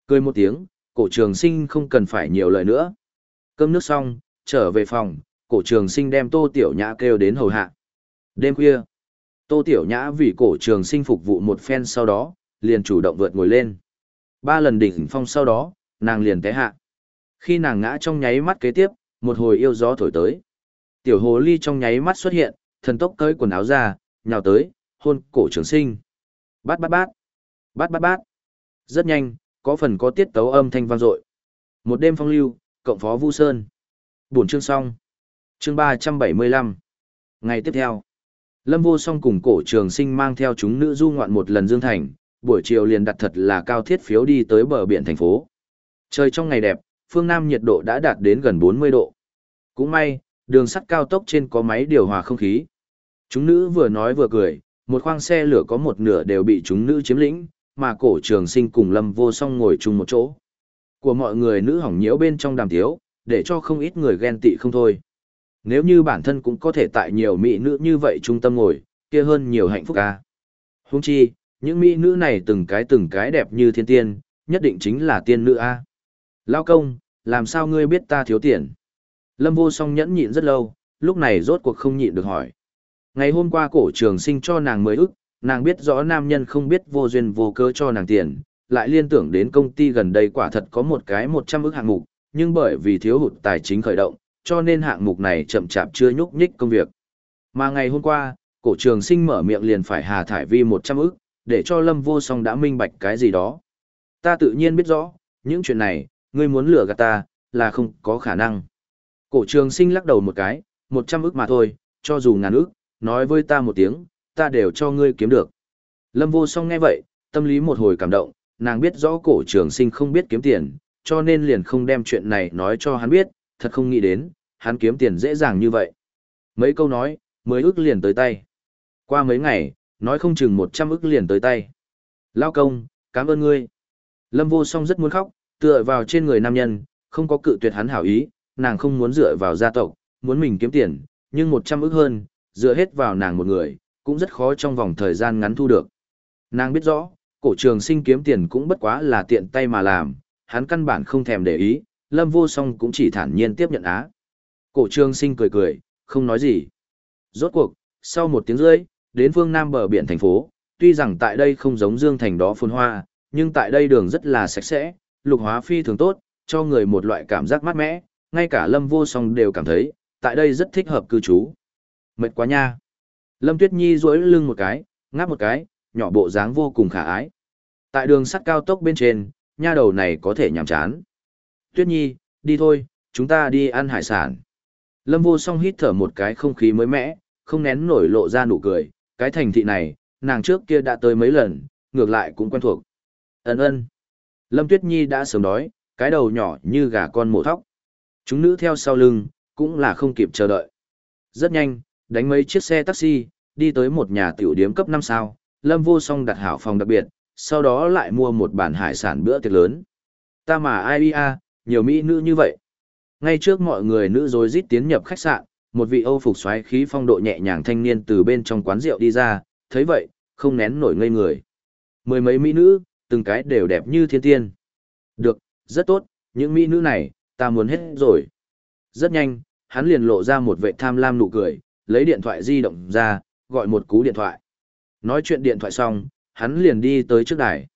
Cười một tiếng, cổ trường sinh không cần phải nhiều lời nữa. Cơm nước xong, trở về phòng, cổ trường sinh đem tô tiểu nhã kêu đến hầu hạ. Đêm khuya, tô tiểu nhã vì cổ trường sinh phục vụ một phen sau đó, liền chủ động vượt ngồi lên. Ba lần đỉnh phong sau đó, nàng liền té hạ. Khi nàng ngã trong nháy mắt kế tiếp, một hồi yêu gió thổi tới. Tiểu hồ ly trong nháy mắt xuất hiện, thần tốc cởi quần áo ra, nhào tới, hôn cổ trường sinh. Bát bát bát, bát bát bát. Rất nhanh, có phần có tiết tấu âm thanh vang dội. Một đêm phong lưu, cộng phó Vu Sơn. Buổi chương xong. Chương ba trăm bảy mươi lăm. Ngày tiếp theo, Lâm Vô Song cùng cổ trường sinh mang theo chúng nữ du ngoạn một lần Dương Thành, buổi chiều liền đặt thật là cao thiết phiếu đi tới bờ biển thành phố. Trời trong ngày đẹp, phương Nam nhiệt độ đã đạt đến gần bốn mươi độ. Cũng may, đường sắt cao tốc trên có máy điều hòa không khí. Chúng nữ vừa nói vừa cười, một khoang xe lửa có một nửa đều bị chúng nữ chiếm lĩnh, mà cổ trường sinh cùng lâm vô song ngồi chung một chỗ. Của mọi người nữ hỏng nhiễu bên trong đàm tiếu, để cho không ít người ghen tị không thôi. Nếu như bản thân cũng có thể tại nhiều mỹ nữ như vậy trung tâm ngồi, kia hơn nhiều hạnh phúc ca. Huống chi, những mỹ nữ này từng cái từng cái đẹp như thiên tiên, nhất định chính là tiên nữ a. Lao công, làm sao ngươi biết ta thiếu tiền? Lâm vô song nhẫn nhịn rất lâu, lúc này rốt cuộc không nhịn được hỏi. Ngày hôm qua cổ trường sinh cho nàng mới ức, nàng biết rõ nam nhân không biết vô duyên vô cớ cho nàng tiền, lại liên tưởng đến công ty gần đây quả thật có một cái 100 ức hạng mục, nhưng bởi vì thiếu hụt tài chính khởi động, cho nên hạng mục này chậm chạp chưa nhúc nhích công việc. Mà ngày hôm qua, cổ trường sinh mở miệng liền phải hà thải vi 100 ức, để cho lâm vô song đã minh bạch cái gì đó. Ta tự nhiên biết rõ, những chuyện này, ngươi muốn lừa gạt ta, là không có khả năng. Cổ trường sinh lắc đầu một cái, 100 ức mà thôi, cho dù ngàn ức, nói với ta một tiếng, ta đều cho ngươi kiếm được. Lâm vô song nghe vậy, tâm lý một hồi cảm động, nàng biết rõ cổ trường sinh không biết kiếm tiền, cho nên liền không đem chuyện này nói cho hắn biết, thật không nghĩ đến, hắn kiếm tiền dễ dàng như vậy. Mấy câu nói, mới ức liền tới tay. Qua mấy ngày, nói không chừng 100 ức liền tới tay. Lao công, cảm ơn ngươi. Lâm vô song rất muốn khóc, tựa vào trên người nam nhân, không có cự tuyệt hắn hảo ý, nàng không muốn dựa vào gia tộc, muốn mình kiếm tiền, nhưng 100 ức hơn, dựa hết vào nàng một người, cũng rất khó trong vòng thời gian ngắn thu được. Nàng biết rõ, cổ trường sinh kiếm tiền cũng bất quá là tiện tay mà làm, hắn căn bản không thèm để ý, lâm vô song cũng chỉ thản nhiên tiếp nhận á. Cổ trường sinh cười cười, không nói gì. Rốt cuộc, sau một tiếng rưỡi, đến phương Nam bờ biển thành phố, tuy rằng tại đây không giống Dương Thành đó phồn hoa, nhưng tại đây đường rất là sạch sẽ, lục hóa phi thường tốt, cho người một loại cảm giác mát mẻ, ngay cả lâm vô song đều cảm thấy, tại đây rất thích hợp cư trú. Mệt quá nha. Lâm Tuyết Nhi duỗi lưng một cái, ngáp một cái, nhỏ bộ dáng vô cùng khả ái. Tại đường sắt cao tốc bên trên, nha đầu này có thể nhàm chán. Tuyết Nhi, đi thôi, chúng ta đi ăn hải sản. Lâm vô song hít thở một cái không khí mới mẻ, không nén nổi lộ ra nụ cười, cái thành thị này, nàng trước kia đã tới mấy lần, ngược lại cũng quen thuộc. Ấn ơn. Lâm Tuyết Nhi đã sớm đói, cái đầu nhỏ như gà con mổ thóc. Chúng nữ theo sau lưng, cũng là không kịp chờ đợi. Rất nhanh, đánh mấy chiếc xe taxi, đi tới một nhà tiểu điếm cấp 5 sao, Lâm Vô Song đặt hảo phòng đặc biệt, sau đó lại mua một bản hải sản bữa tiệc lớn. Ta mà ai a, nhiều mỹ nữ như vậy. Ngay trước mọi người nữ rồi rít tiến nhập khách sạn, một vị Âu phục xoáy khí phong độ nhẹ nhàng thanh niên từ bên trong quán rượu đi ra, thấy vậy, không nén nổi ngây người. Mười mấy mỹ nữ, từng cái đều đẹp như thiên tiên. Được, rất tốt, những mỹ nữ này, ta muốn hết rồi. Rất nhanh, hắn liền lộ ra một vệ tham lam nụ cười, lấy điện thoại di động ra, gọi một cú điện thoại. Nói chuyện điện thoại xong, hắn liền đi tới trước đài.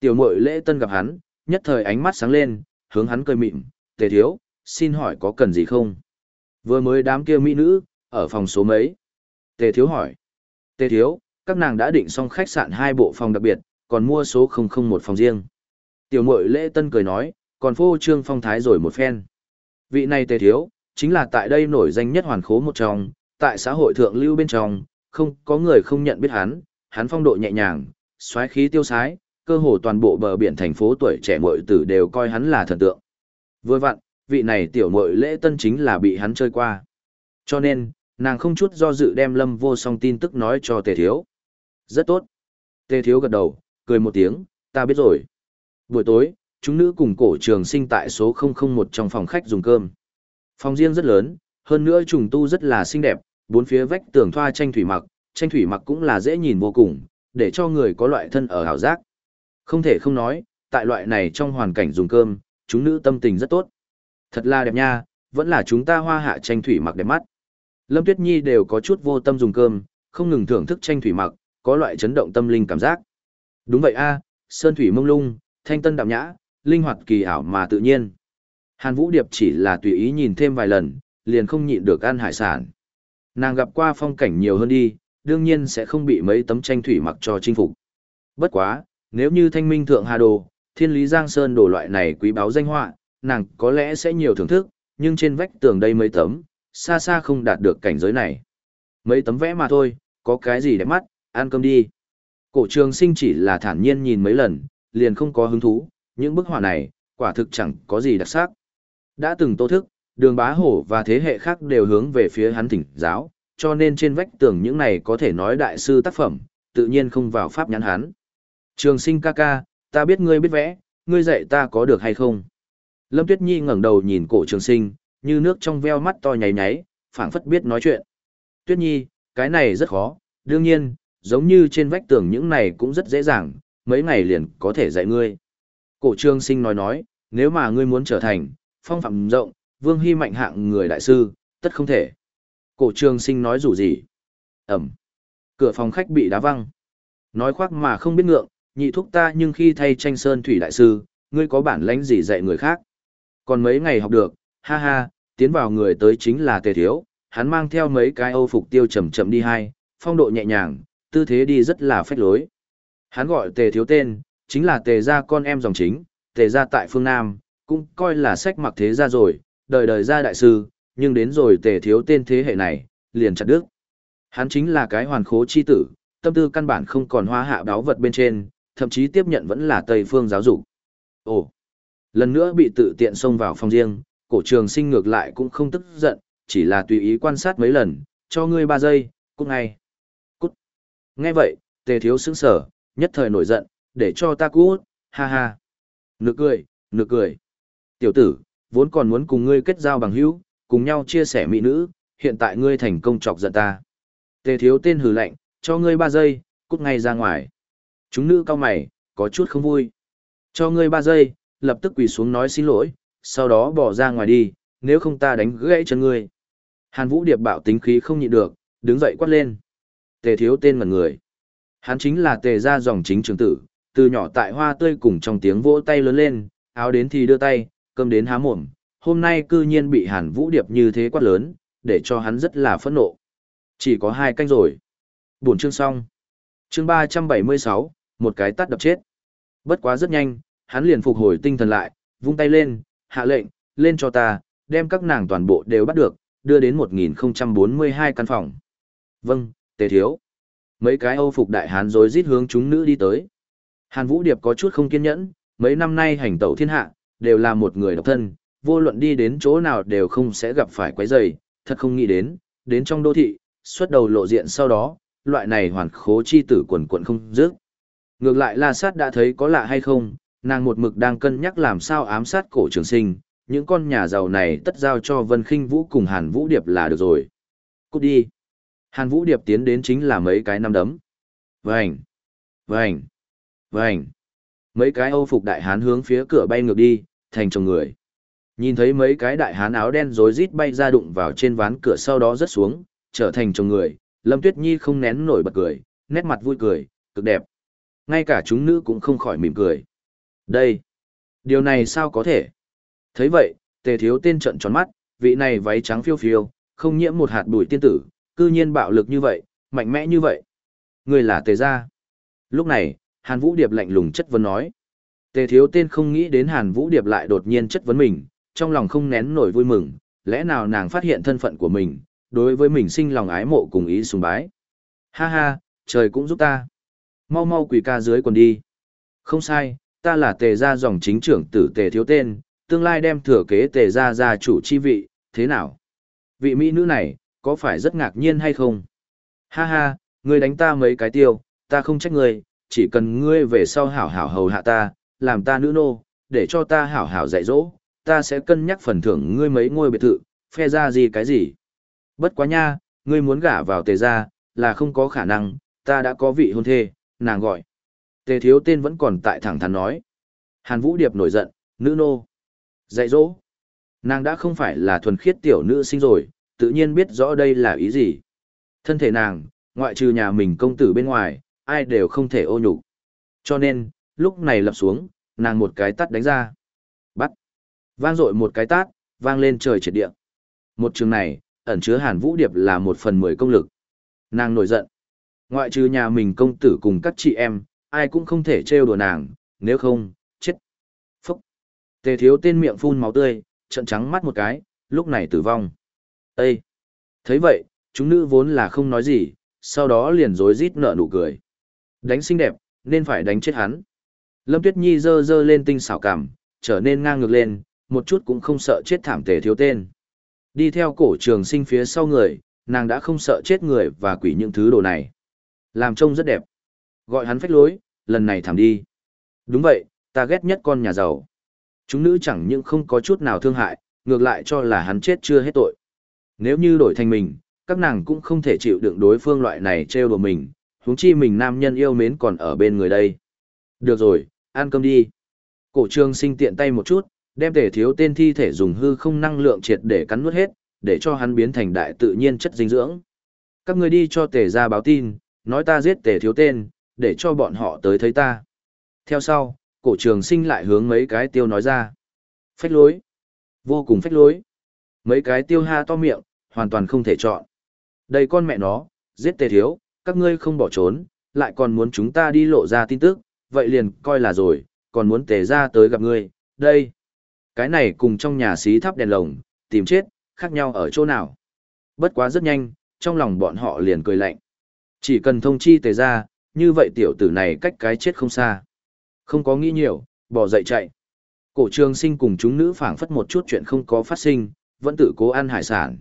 Tiểu mội lễ tân gặp hắn, nhất thời ánh mắt sáng lên, hướng hắn cười mịn, tề thiếu, xin hỏi có cần gì không? Vừa mới đám kia mỹ nữ, ở phòng số mấy? Tề thiếu hỏi. Tề thiếu, các nàng đã định xong khách sạn hai bộ phòng đặc biệt, còn mua số 001 phòng riêng. Tiểu mội lễ tân cười nói, còn phô trương phong thái rồi một phen. Vị này tề thiếu, chính là tại đây nổi danh nhất hoàn khố một trong, tại xã hội thượng lưu bên trong, không có người không nhận biết hắn, hắn phong độ nhẹ nhàng, xoáy khí tiêu sái, cơ hồ toàn bộ bờ biển thành phố tuổi trẻ muội tử đều coi hắn là thần tượng. Vừa vặn, vị này tiểu muội lễ tân chính là bị hắn chơi qua. Cho nên, nàng không chút do dự đem lâm vô song tin tức nói cho tề thiếu. Rất tốt. Tề thiếu gật đầu, cười một tiếng, ta biết rồi. Buổi tối, chúng nữ cùng cổ trường sinh tại số 001 trong phòng khách dùng cơm. Phòng riêng rất lớn, hơn nữa trùng tu rất là xinh đẹp, bốn phía vách tường thoa tranh thủy mặc, tranh thủy mặc cũng là dễ nhìn vô cùng, để cho người có loại thân ở hảo giác. Không thể không nói, tại loại này trong hoàn cảnh dùng cơm, chúng nữ tâm tình rất tốt. Thật là đẹp nha, vẫn là chúng ta hoa hạ tranh thủy mặc đẹp mắt. Lâm Tuyết Nhi đều có chút vô tâm dùng cơm, không ngừng thưởng thức tranh thủy mặc, có loại chấn động tâm linh cảm giác. Đúng vậy a, sơn thủy mông lung, thanh tân đạm nhã, linh hoạt kỳ ảo mà tự nhiên. Hàn Vũ Điệp chỉ là tùy ý nhìn thêm vài lần, liền không nhịn được ăn hải sản. Nàng gặp qua phong cảnh nhiều hơn đi, đương nhiên sẽ không bị mấy tấm tranh thủy mặc cho chinh phục. Bất quá, nếu như thanh minh thượng hà đồ, thiên lý giang sơn đồ loại này quý báu danh họa, nàng có lẽ sẽ nhiều thưởng thức, nhưng trên vách tường đây mấy tấm, xa xa không đạt được cảnh giới này. Mấy tấm vẽ mà thôi, có cái gì đẹp mắt, ăn cơm đi. Cổ trường sinh chỉ là thản nhiên nhìn mấy lần, liền không có hứng thú, những bức họa này, quả thực chẳng có gì đặc sắc. Đã từng tô thức, đường bá hổ và thế hệ khác đều hướng về phía hắn thỉnh giáo, cho nên trên vách tường những này có thể nói đại sư tác phẩm, tự nhiên không vào pháp nhãn hắn. Trường sinh ca ca, ta biết ngươi biết vẽ, ngươi dạy ta có được hay không? Lâm Tuyết Nhi ngẩng đầu nhìn cổ trường sinh, như nước trong veo mắt to nháy nháy, phảng phất biết nói chuyện. Tuyết Nhi, cái này rất khó, đương nhiên, giống như trên vách tường những này cũng rất dễ dàng, mấy ngày liền có thể dạy ngươi. Cổ trường sinh nói nói, nếu mà ngươi muốn trở thành, phong phạm rộng, vương hy mạnh hạng người đại sư, tất không thể. Cổ trường sinh nói rủ gì? Ẩm. Cửa phòng khách bị đá văng. Nói khoác mà không biết ngượng, nhị thúc ta nhưng khi thay tranh sơn thủy đại sư, ngươi có bản lãnh gì dạy người khác. Còn mấy ngày học được, ha ha, tiến vào người tới chính là tề thiếu, hắn mang theo mấy cái âu phục tiêu chầm chậm đi hai, phong độ nhẹ nhàng, tư thế đi rất là phách lối. Hắn gọi tề thiếu tên, chính là tề gia con em dòng chính, tề gia tại phương Nam, cũng coi là sách mặc thế gia rồi, đời đời ra đại sư, nhưng đến rồi tề thiếu tên thế hệ này, liền chặt đứt. Hắn chính là cái hoàn khố chi tử, tâm tư căn bản không còn hoa hạ đáo vật bên trên, thậm chí tiếp nhận vẫn là Tây phương giáo dục. Ồ, lần nữa bị tự tiện xông vào phòng riêng, cổ trường sinh ngược lại cũng không tức giận, chỉ là tùy ý quan sát mấy lần, cho ngươi ba giây, cút ngay. Cút. Nghe vậy, tề thiếu sững sở, nhất thời nổi giận, để cho ta cút, ha ha. Nực cười, nực cười. Tiểu tử, vốn còn muốn cùng ngươi kết giao bằng hữu, cùng nhau chia sẻ mỹ nữ, hiện tại ngươi thành công chọc giận ta. Tề thiếu tên hừ lạnh, cho ngươi ba giây, cút ngay ra ngoài. Chúng nữ cao mày, có chút không vui. Cho ngươi ba giây, lập tức quỳ xuống nói xin lỗi, sau đó bỏ ra ngoài đi, nếu không ta đánh gãy chân ngươi. Hàn Vũ Điệp bạo tính khí không nhịn được, đứng dậy quát lên. Tề thiếu tên ngần người. Hắn chính là tề gia dòng chính trường tử, từ nhỏ tại hoa tươi cùng trong tiếng vỗ tay lớn lên, áo đến thì đưa tay, cơm đến há mồm. Hôm nay cư nhiên bị Hàn Vũ Điệp như thế quát lớn, để cho hắn rất là phẫn nộ. Chỉ có hai canh rồi. Buổi chương xong. Chương 376, một cái tắt đập chết. Bất quá rất nhanh, hắn liền phục hồi tinh thần lại, vung tay lên, hạ lệnh, lên cho ta, đem các nàng toàn bộ đều bắt được, đưa đến 1042 căn phòng. Vâng, tề thiếu. Mấy cái âu phục đại hán rồi rít hướng chúng nữ đi tới. Hàn Vũ Điệp có chút không kiên nhẫn, mấy năm nay hành tẩu thiên hạ, đều là một người độc thân, vô luận đi đến chỗ nào đều không sẽ gặp phải quấy rầy, thật không nghĩ đến, đến trong đô thị, xuất đầu lộ diện sau đó, loại này hoàn khố chi tử quần quần không dứt. Ngược lại La Sát đã thấy có lạ hay không, nàng một mực đang cân nhắc làm sao ám sát cổ trường sinh, những con nhà giàu này tất giao cho Vân Khinh Vũ cùng Hàn Vũ Điệp là được rồi. Cút đi. Hàn Vũ Điệp tiến đến chính là mấy cái năm đấm. Vành, vành, vành. Mấy cái âu phục đại hán hướng phía cửa bay ngược đi, thành chồng người. Nhìn thấy mấy cái đại hán áo đen rối rít bay ra đụng vào trên ván cửa sau đó rớt xuống, trở thành chồng người, Lâm Tuyết Nhi không nén nổi bật cười, nét mặt vui cười, cực đẹp. Ngay cả chúng nữ cũng không khỏi mỉm cười. Đây, điều này sao có thể? thấy vậy, tề thiếu tên trận tròn mắt, vị này váy trắng phiêu phiêu, không nhiễm một hạt bụi tiên tử, cư nhiên bạo lực như vậy, mạnh mẽ như vậy. Người là tề gia. Lúc này, Hàn Vũ Điệp lạnh lùng chất vấn nói. Tề thiếu tên không nghĩ đến Hàn Vũ Điệp lại đột nhiên chất vấn mình, trong lòng không nén nổi vui mừng, lẽ nào nàng phát hiện thân phận của mình, đối với mình sinh lòng ái mộ cùng ý sùng bái. Ha ha, trời cũng giúp ta. Mau mau quỳ ca dưới quần đi. Không sai, ta là tề gia dòng chính trưởng tử tề thiếu tên, tương lai đem thừa kế tề gia gia chủ chi vị, thế nào? Vị mỹ nữ này, có phải rất ngạc nhiên hay không? Ha ha, ngươi đánh ta mấy cái tiêu, ta không trách ngươi, chỉ cần ngươi về sau hảo hảo hầu hạ ta, làm ta nữ nô, để cho ta hảo hảo dạy dỗ, ta sẽ cân nhắc phần thưởng ngươi mấy ngôi biệt thự, phe ra gì cái gì. Bất quá nha, ngươi muốn gả vào tề gia, là không có khả năng, ta đã có vị hôn thê, nàng gọi. Tề thiếu tên vẫn còn tại thẳng thắn nói. Hàn Vũ Điệp nổi giận, nữ nô. Dạy dỗ. Nàng đã không phải là thuần khiết tiểu nữ sinh rồi, tự nhiên biết rõ đây là ý gì. Thân thể nàng, ngoại trừ nhà mình công tử bên ngoài, ai đều không thể ô nhục. Cho nên, lúc này lập xuống, nàng một cái tát đánh ra. Bắt. Vang dội một cái tát, vang lên trời triệt địa. Một trường này, ẩn chứa Hàn Vũ Điệp là một phần mười công lực. Nàng nổi giận. Ngoại trừ nhà mình công tử cùng các chị em, ai cũng không thể trêu đùa nàng, nếu không, chết. Phúc. Tề thiếu tên miệng phun máu tươi, trận trắng mắt một cái, lúc này tử vong. Ê! thấy vậy, chúng nữ vốn là không nói gì, sau đó liền rối rít nở nụ cười. Đánh xinh đẹp, nên phải đánh chết hắn. Lâm Tuyết Nhi dơ dơ lên tinh xảo cảm, trở nên ngang ngược lên, một chút cũng không sợ chết thảm tề thiếu tên. Đi theo cổ trường sinh phía sau người, nàng đã không sợ chết người và quỷ những thứ đồ này. Làm trông rất đẹp. Gọi hắn phách lối, lần này thảm đi. Đúng vậy, ta ghét nhất con nhà giàu. Chúng nữ chẳng những không có chút nào thương hại, ngược lại cho là hắn chết chưa hết tội. Nếu như đổi thành mình, các nàng cũng không thể chịu đựng đối phương loại này trêu đùa mình, huống chi mình nam nhân yêu mến còn ở bên người đây. Được rồi, ăn cơm đi. Cổ trường sinh tiện tay một chút, đem tể thiếu tên thi thể dùng hư không năng lượng triệt để cắn nuốt hết, để cho hắn biến thành đại tự nhiên chất dinh dưỡng. Các người đi cho tể ra báo tin, nói ta giết tể thiếu tên, để cho bọn họ tới thấy ta. Theo sau, cổ trường sinh lại hướng mấy cái tiêu nói ra. Phách lối. Vô cùng phách lối. Mấy cái tiêu ha to miệng, hoàn toàn không thể chọn. Đây con mẹ nó, giết tề thiếu, các ngươi không bỏ trốn, lại còn muốn chúng ta đi lộ ra tin tức, vậy liền coi là rồi, còn muốn tề ra tới gặp ngươi, đây. Cái này cùng trong nhà xí thắp đèn lồng, tìm chết, khác nhau ở chỗ nào. Bất quá rất nhanh, trong lòng bọn họ liền cười lạnh. Chỉ cần thông chi tề ra, như vậy tiểu tử này cách cái chết không xa. Không có nghĩ nhiều, bỏ dậy chạy. Cổ trường sinh cùng chúng nữ phảng phất một chút chuyện không có phát sinh, vẫn tự cố ăn hải sản.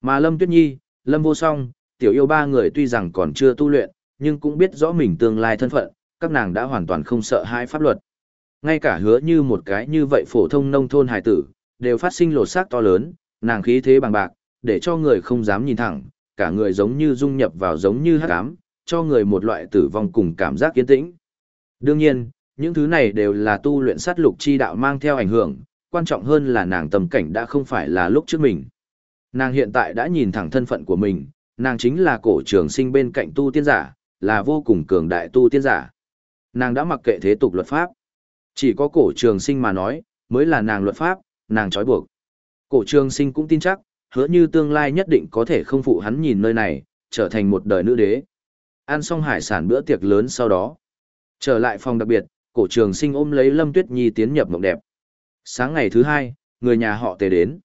Mà Lâm Tuyết Nhi, Lâm Vô Song, tiểu yêu ba người tuy rằng còn chưa tu luyện, nhưng cũng biết rõ mình tương lai thân phận, các nàng đã hoàn toàn không sợ hai pháp luật. Ngay cả hứa như một cái như vậy phổ thông nông thôn hải tử, đều phát sinh lột xác to lớn, nàng khí thế bằng bạc, để cho người không dám nhìn thẳng, cả người giống như dung nhập vào giống như hát cám, cho người một loại tử vong cùng cảm giác kiên tĩnh. Đương nhiên, những thứ này đều là tu luyện sát lục chi đạo mang theo ảnh hưởng, quan trọng hơn là nàng tầm cảnh đã không phải là lúc trước mình. Nàng hiện tại đã nhìn thẳng thân phận của mình, nàng chính là cổ trường sinh bên cạnh tu tiên giả, là vô cùng cường đại tu tiên giả. Nàng đã mặc kệ thế tục luật pháp. Chỉ có cổ trường sinh mà nói, mới là nàng luật pháp, nàng trói buộc. Cổ trường sinh cũng tin chắc, hứa như tương lai nhất định có thể không phụ hắn nhìn nơi này, trở thành một đời nữ đế. Ăn xong hải sản bữa tiệc lớn sau đó. Trở lại phòng đặc biệt, cổ trường sinh ôm lấy Lâm Tuyết Nhi tiến nhập mộng đẹp. Sáng ngày thứ hai, người nhà họ tề đến.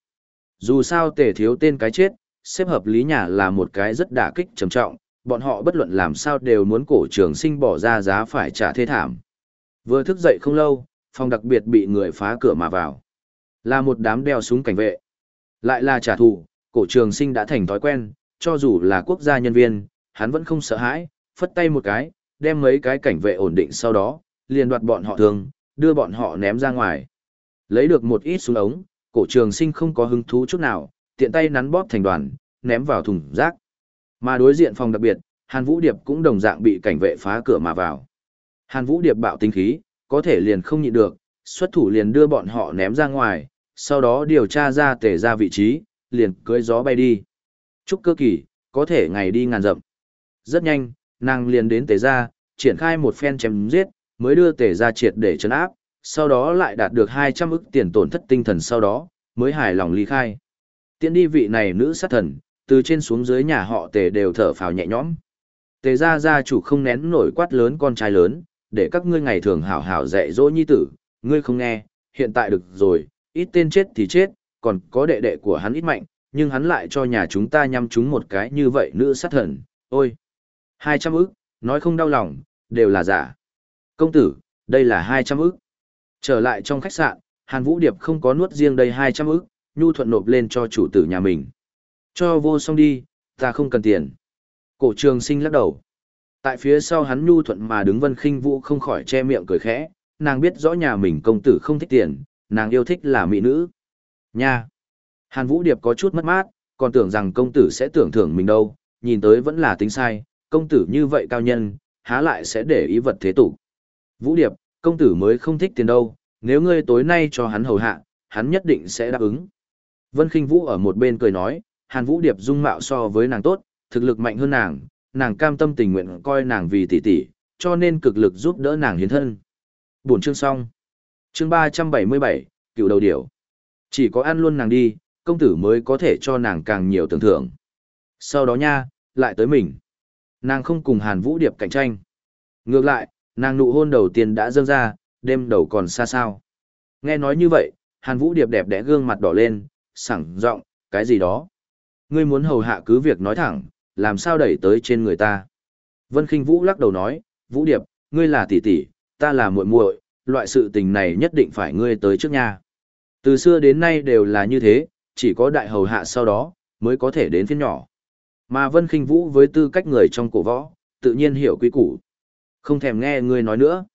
Dù sao tề thiếu tên cái chết, xếp hợp lý nhà là một cái rất đả kích trầm trọng, bọn họ bất luận làm sao đều muốn cổ trường sinh bỏ ra giá phải trả thê thảm. Vừa thức dậy không lâu, phòng đặc biệt bị người phá cửa mà vào. Là một đám đeo súng cảnh vệ. Lại là trả thù, cổ trường sinh đã thành thói quen, cho dù là quốc gia nhân viên, hắn vẫn không sợ hãi, phất tay một cái, đem mấy cái cảnh vệ ổn định sau đó, liền đoạt bọn họ thương, đưa bọn họ ném ra ngoài. Lấy được một ít súng ống, cổ trường sinh không có hứng thú chút nào, tiện tay nắn bóp thành đoàn, ném vào thùng rác. Mà đối diện phòng đặc biệt, Hàn Vũ Điệp cũng đồng dạng bị cảnh vệ phá cửa mà vào. Hàn Vũ Điệp bạo tinh khí, có thể liền không nhịn được, xuất thủ liền đưa bọn họ ném ra ngoài, sau đó điều tra ra tể ra vị trí, liền cưới gió bay đi. Chúc cơ kỳ, có thể ngày đi ngàn dặm. Rất nhanh, nàng liền đến tể ra, triển khai một phen chém giết, mới đưa tể ra triệt để chấn áp, sau đó lại đạt được 200 ức tiền tổn thất tinh thần sau đó, mới hài lòng ly khai. Tiến đi vị này nữ sát thần, từ trên xuống dưới nhà họ tề đều thở phào nhẹ nhõm. Tề gia gia chủ không nén nổi quát lớn con trai lớn, để các ngươi ngày thường hảo hảo dạy dỗ nhi tử, ngươi không nghe, hiện tại được rồi, ít tên chết thì chết, còn có đệ đệ của hắn ít mạnh, nhưng hắn lại cho nhà chúng ta nhắm chúng một cái như vậy nữ sát thần, ôi. hai trăm ức, nói không đau lòng, đều là giả. Công tử, đây là hai trăm ức. Trở lại trong khách sạn, Hàn Vũ Điệp không có nuốt riêng đây hai trăm ức, nhu thuận nộp lên cho chủ tử nhà mình. Cho vô xong đi, ta không cần tiền. Cổ trường sinh lắc đầu. Tại phía sau hắn nhu thuận mà đứng vân khinh vũ không khỏi che miệng cười khẽ, nàng biết rõ nhà mình công tử không thích tiền, nàng yêu thích là mỹ nữ. Nha! Hàn Vũ Điệp có chút mất mát, còn tưởng rằng công tử sẽ tưởng thưởng mình đâu, nhìn tới vẫn là tính sai, công tử như vậy cao nhân, há lại sẽ để ý vật thế tục. Vũ Điệp, công tử mới không thích tiền đâu, nếu ngươi tối nay cho hắn hầu hạ, hắn nhất định sẽ đáp ứng. Vân Kinh Vũ ở một bên cười nói, Hàn Vũ Điệp dung mạo so với nàng tốt, thực lực mạnh hơn nàng, nàng cam tâm tình nguyện coi nàng vì tỷ tỷ, cho nên cực lực giúp đỡ nàng hiến thân. Buổi chương xong. Chương 377, cựu đầu điểu. Chỉ có ăn luôn nàng đi, công tử mới có thể cho nàng càng nhiều tưởng thưởng. Sau đó nha, lại tới mình. Nàng không cùng Hàn Vũ Điệp cạnh tranh. Ngược lại, nàng nụ hôn đầu tiên đã dâng ra, đêm đầu còn xa sao. Nghe nói như vậy, Hàn Vũ Điệp đẹp đẽ gương mặt đỏ lên, sẵn giọng cái gì đó. Ngươi muốn hầu hạ cứ việc nói thẳng, làm sao đẩy tới trên người ta. Vân Kinh Vũ lắc đầu nói, Vũ Điệp, ngươi là tỷ tỷ, ta là muội muội, loại sự tình này nhất định phải ngươi tới trước nha. Từ xưa đến nay đều là như thế, chỉ có đại hầu hạ sau đó, mới có thể đến phiên nhỏ. Mà Vân Kinh Vũ với tư cách người trong cổ võ, tự nhiên hiểu quy củ. Không thèm nghe ngươi nói nữa.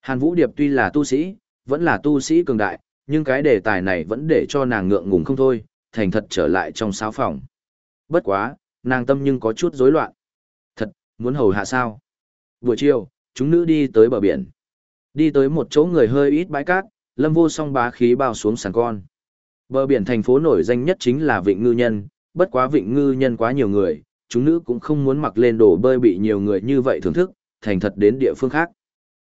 Hàn Vũ Điệp tuy là tu sĩ, vẫn là tu sĩ cường đại, nhưng cái đề tài này vẫn để cho nàng ngượng ngùng không thôi, thành thật trở lại trong sáo phòng. Bất quá, nàng tâm nhưng có chút rối loạn. Thật, muốn hầu hạ sao? Buổi chiều, chúng nữ đi tới bờ biển. Đi tới một chỗ người hơi ít bãi cát, lâm vô song bá khí bao xuống sàn con. Bờ biển thành phố nổi danh nhất chính là Vịnh Ngư Nhân, bất quá Vịnh Ngư Nhân quá nhiều người, chúng nữ cũng không muốn mặc lên đồ bơi bị nhiều người như vậy thưởng thức, thành thật đến địa phương khác.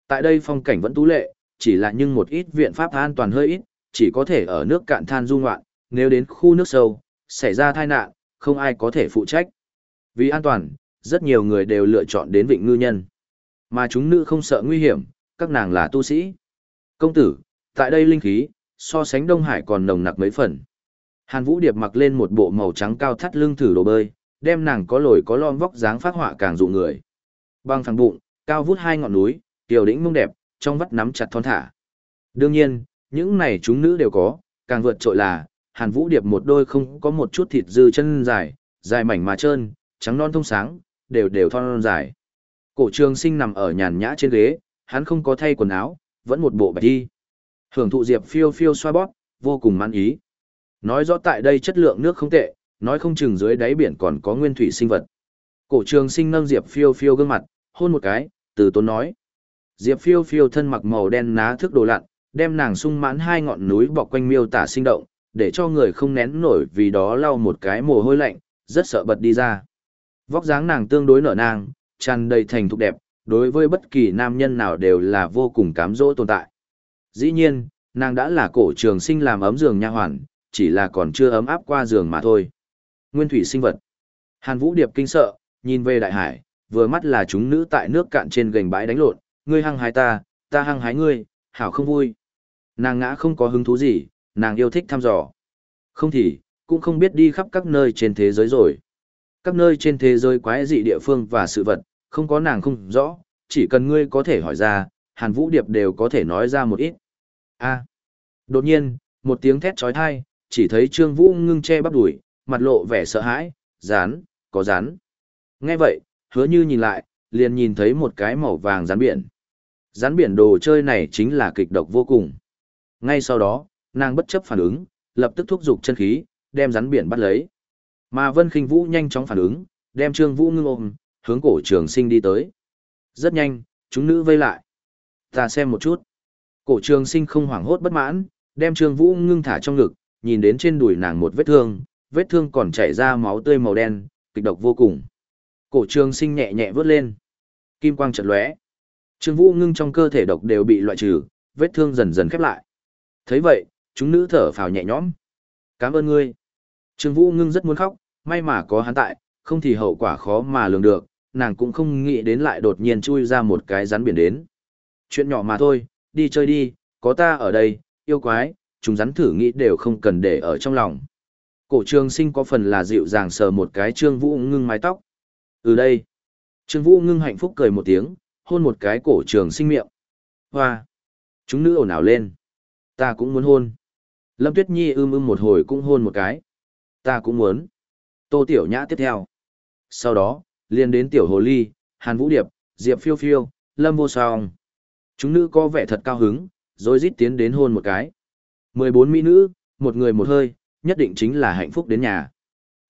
Tại đây phong cảnh vẫn tú lệ, chỉ là nhưng một ít viện pháp an toàn hơi ít, chỉ có thể ở nước cạn than du ngoạn, nếu đến khu nước sâu, xảy ra tai nạn, không ai có thể phụ trách. Vì an toàn, rất nhiều người đều lựa chọn đến Vịnh Ngư Nhân. Mà chúng nữ không sợ nguy hiểm, các nàng là tu sĩ. Công tử, tại đây linh khí, so sánh Đông Hải còn nồng nặc mấy phần. Hàn Vũ Điệp mặc lên một bộ màu trắng cao thắt lưng thử đồ bơi, đem nàng có lồi có lon vóc dáng phát họa càng dụ người. Băng phẳng bụng, cao vút hai ngọn núi, tiểu đỉnh mông đẹp, trong vắt nắm chặt thon thả. Đương nhiên, những này chúng nữ đều có, càng vượt trội là, Hàn Vũ Điệp một đôi không có một chút thịt dư chân dài, dài mảnh mà trơn, trắng non thông sáng, đều đều thon dài. Cổ trường sinh nằm ở nhàn nhã trên ghế, hắn không có thay quần áo, vẫn một bộ bạch đi. Hưởng thụ Diệp phiêu phiêu xoa bóp, vô cùng mãn ý. Nói rõ tại đây chất lượng nước không tệ, nói không chừng dưới đáy biển còn có nguyên thủy sinh vật. Cổ trường sinh nâng Diệp phiêu phiêu gương mặt, hôn một cái, từ tốn nói. Diệp phiêu phiêu thân mặc màu đen ná thức đồ lặn, đem nàng sung mãn hai ngọn núi bọc quanh miêu tả sinh động, để cho người không nén nổi vì đó lau một cái mồ hôi lạnh, rất sợ bật đi ra. Vóc dáng nàng tương đối nở nang, tràn đầy thành thục đẹp, đối với bất kỳ nam nhân nào đều là vô cùng cám dỗ tồn tại. Dĩ nhiên, nàng đã là cổ trường sinh làm ấm giường nha hoàn, chỉ là còn chưa ấm áp qua giường mà thôi. Nguyên thủy sinh vật. Hàn Vũ Điệp kinh sợ, nhìn về đại hải, vừa mắt là chúng nữ tại nước cạn trên gành bãi đánh lộn, ngươi hăng hái ta, ta hăng hái ngươi, hảo không vui. Nàng ngã không có hứng thú gì, nàng yêu thích thăm dò. Không thì, cũng không biết đi khắp các nơi trên thế giới rồi. Các nơi trên thế giới quái dị địa phương và sự vật, không có nàng không rõ, chỉ cần ngươi có thể hỏi ra, Hàn Vũ Điệp đều có thể nói ra một ít. A. Đột nhiên, một tiếng thét chói tai, chỉ thấy Trương Vũ ngưng che bắp đùi, mặt lộ vẻ sợ hãi, rán, có rán. Nghe vậy, hứa như nhìn lại, liền nhìn thấy một cái màu vàng rán biển. Rán biển đồ chơi này chính là kịch độc vô cùng. Ngay sau đó, nàng bất chấp phản ứng, lập tức thúc giục chân khí, đem rắn biển bắt lấy. Mà Vân Khinh Vũ nhanh chóng phản ứng, đem Trương Vũ ngưng ôm, hướng cổ trường sinh đi tới. Rất nhanh, chúng nữ vây lại. Ta xem một chút. Cổ trường sinh không hoảng hốt bất mãn, đem Trương Vũ ngưng thả trong ngực, nhìn đến trên đùi nàng một vết thương, vết thương còn chảy ra máu tươi màu đen, kịch độc vô cùng. Cổ trường sinh nhẹ nhẹ vớt lên. Kim quang chợt lóe. Trương Vũ ngưng trong cơ thể độc đều bị loại trừ, vết thương dần dần khép lại. thấy vậy, chúng nữ thở phào nhẹ nhõm. Cảm ơn ngươi. Trương Vũ ngưng rất muốn khóc, may mà có hắn tại, không thì hậu quả khó mà lường được, nàng cũng không nghĩ đến lại đột nhiên chui ra một cái rắn biển đến. Chuyện nhỏ mà thôi, đi chơi đi, có ta ở đây, yêu quái, chúng rắn thử nghĩ đều không cần để ở trong lòng. Cổ trường sinh có phần là dịu dàng sờ một cái trương vũ ngưng mái tóc. Từ đây, trương vũ ngưng hạnh phúc cười một tiếng, hôn một cái cổ trường sinh miệng. Hoa! Chúng nữ ồn ào lên. Ta cũng muốn hôn. Lâm Tuyết Nhi ưm ưm một hồi cũng hôn một cái. Ta cũng muốn. Tô Tiểu Nhã tiếp theo. Sau đó, liền đến Tiểu Hồ Ly, Hàn Vũ Điệp, Diệp Phiêu Phiêu, Lâm Vô Song. Chúng nữ có vẻ thật cao hứng, rồi rít tiến đến hôn một cái. 14 mỹ nữ, một người một hơi, nhất định chính là hạnh phúc đến nhà.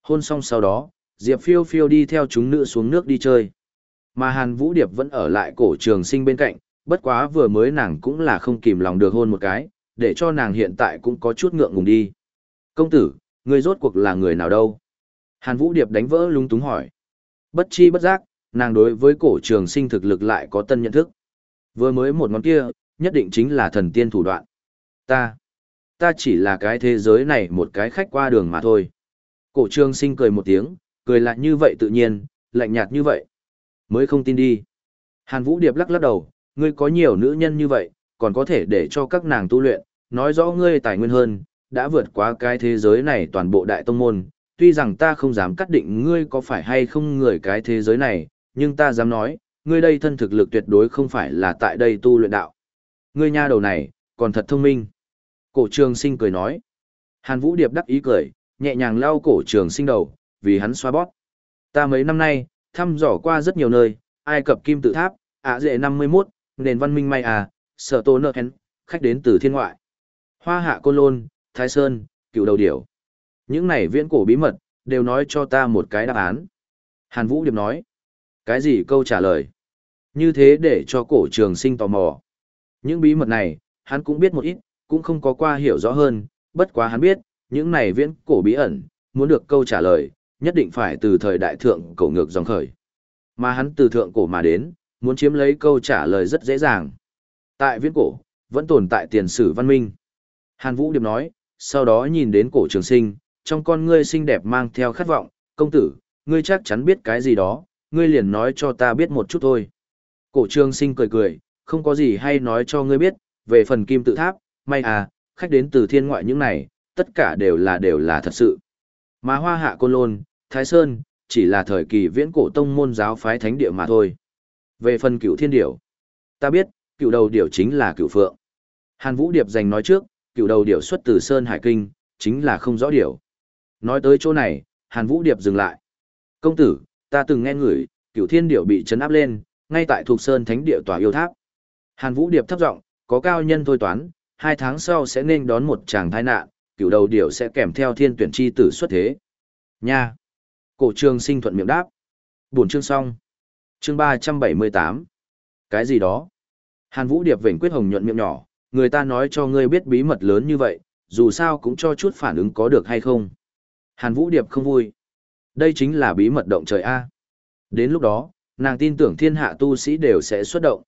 Hôn xong sau đó, Diệp Phiêu Phiêu đi theo chúng nữ xuống nước đi chơi. Mà Hàn Vũ Điệp vẫn ở lại cổ trường sinh bên cạnh, bất quá vừa mới nàng cũng là không kìm lòng được hôn một cái, để cho nàng hiện tại cũng có chút ngượng ngùng đi. Công tử, người rốt cuộc là người nào đâu? Hàn Vũ Điệp đánh vỡ lung túng hỏi. Bất chi bất giác, nàng đối với cổ trường sinh thực lực lại có tân nhận thức. Vừa mới một ngón kia, nhất định chính là thần tiên thủ đoạn. Ta, ta chỉ là cái thế giới này một cái khách qua đường mà thôi. Cổ trường sinh cười một tiếng, cười lại như vậy tự nhiên, lạnh nhạt như vậy. Mới không tin đi. Hàn Vũ Điệp lắc lắc đầu, ngươi có nhiều nữ nhân như vậy, còn có thể để cho các nàng tu luyện, nói rõ ngươi tài nguyên hơn, đã vượt qua cái thế giới này toàn bộ đại tông môn. Tuy rằng ta không dám cắt định ngươi có phải hay không người cái thế giới này, nhưng ta dám nói, ngươi đây thân thực lực tuyệt đối không phải là tại đây tu luyện đạo. Ngươi nha đầu này, còn thật thông minh. Cổ trường sinh cười nói. Hàn Vũ Điệp đắc ý cười, nhẹ nhàng lau cổ trường sinh đầu, vì hắn xoa bóp. Ta mấy năm nay, thăm dò qua rất nhiều nơi, Ai Cập Kim Tự Tháp, Ả Dệ 51, nền văn minh may à, sở tô nợ hén, khách đến từ thiên ngoại. Hoa hạ côn lôn, Thái Sơn, cựu đầu điểu. Những này viễn cổ bí mật, đều nói cho ta một cái đáp án. Hàn Vũ Điệp nói. Cái gì câu trả lời? Như thế để cho cổ trường sinh tò mò. Những bí mật này, hắn cũng biết một ít, cũng không có qua hiểu rõ hơn, bất quá hắn biết, những này viễn cổ bí ẩn, muốn được câu trả lời, nhất định phải từ thời đại thượng cổ ngược dòng khởi. Mà hắn từ thượng cổ mà đến, muốn chiếm lấy câu trả lời rất dễ dàng. Tại viễn cổ, vẫn tồn tại tiền sử văn minh. Hàn Vũ Điệp nói, sau đó nhìn đến cổ trường sinh, trong con ngươi xinh đẹp mang theo khát vọng, công tử, ngươi chắc chắn biết cái gì đó, ngươi liền nói cho ta biết một chút thôi. Cổ trường sinh cười cười, không có gì hay nói cho ngươi biết, về phần kim tự tháp, may à, khách đến từ thiên ngoại những này, tất cả đều là đều là thật sự. Mà hoa hạ côn lôn, Thái Sơn, chỉ là thời kỳ viễn cổ tông môn giáo phái thánh địa mà thôi. Về phần cựu thiên điểu, ta biết, cựu đầu điểu chính là cựu phượng. Hàn Vũ Điệp dành nói trước, cựu đầu điểu xuất từ Sơn Hải Kinh, chính là không rõ điểu. Nói tới chỗ này, Hàn Vũ Điệp dừng lại. Công tử, ta từng nghe người, cựu thiên điểu bị chấn áp lên, ngay tại thuộc Sơn Thánh địa tòa yêu tháp. Hàn Vũ Điệp thấp giọng, có cao nhân thôi toán, hai tháng sau sẽ nên đón một chàng tai nạn, cựu đầu điểu sẽ kèm theo thiên tuyển chi tử xuất thế. Nha! Cổ trường sinh thuận miệng đáp. Buồn chương xong. Chương ba trăm bảy mươi tám. Cái gì đó? Hàn Vũ Điệp vểnh quyết hồng nhuận miệng nhỏ, người ta nói cho ngươi biết bí mật lớn như vậy, dù sao cũng cho chút phản ứng có được hay không. Hàn Vũ Điệp không vui. Đây chính là bí mật động trời A. Đến lúc đó, nàng tin tưởng thiên hạ tu sĩ đều sẽ xuất động.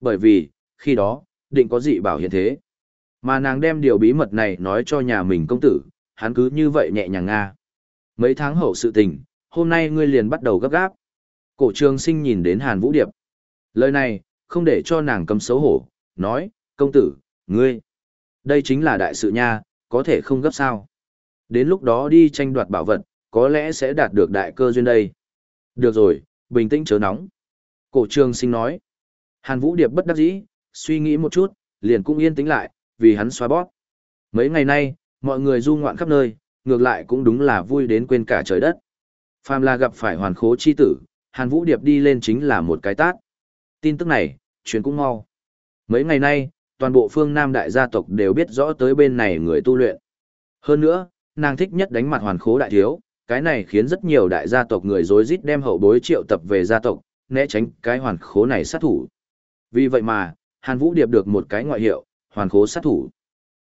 Bởi vì, khi đó, định có dị bảo hiện thế. Mà nàng đem điều bí mật này nói cho nhà mình công tử, hắn cứ như vậy nhẹ nhàng nga. Mấy tháng hậu sự tình, hôm nay ngươi liền bắt đầu gấp gáp. Cổ trường sinh nhìn đến Hàn Vũ Điệp. Lời này, không để cho nàng cấm xấu hổ, nói, công tử, ngươi. Đây chính là đại sự nha, có thể không gấp sao. Đến lúc đó đi tranh đoạt bảo vật, có lẽ sẽ đạt được đại cơ duyên đây. Được rồi, bình tĩnh chớ nóng. Cổ trường sinh nói. Hàn Vũ Điệp bất đắc dĩ, suy nghĩ một chút, liền cũng yên tĩnh lại, vì hắn xóa bóp. Mấy ngày nay, mọi người du ngoạn khắp nơi, ngược lại cũng đúng là vui đến quên cả trời đất. Phàm là gặp phải hoàn khố chi tử, Hàn Vũ Điệp đi lên chính là một cái tát. Tin tức này, truyền cũng mau. Mấy ngày nay, toàn bộ phương Nam đại gia tộc đều biết rõ tới bên này người tu luyện. Hơn nữa, nàng thích nhất đánh mặt hoàn khố đại thiếu, cái này khiến rất nhiều đại gia tộc người rối rít đem hậu bối triệu tập về gia tộc, né tránh cái hoàn khố này sát thủ. Vì vậy mà, Hàn Vũ Điệp được một cái ngoại hiệu, hoàn khố sát thủ.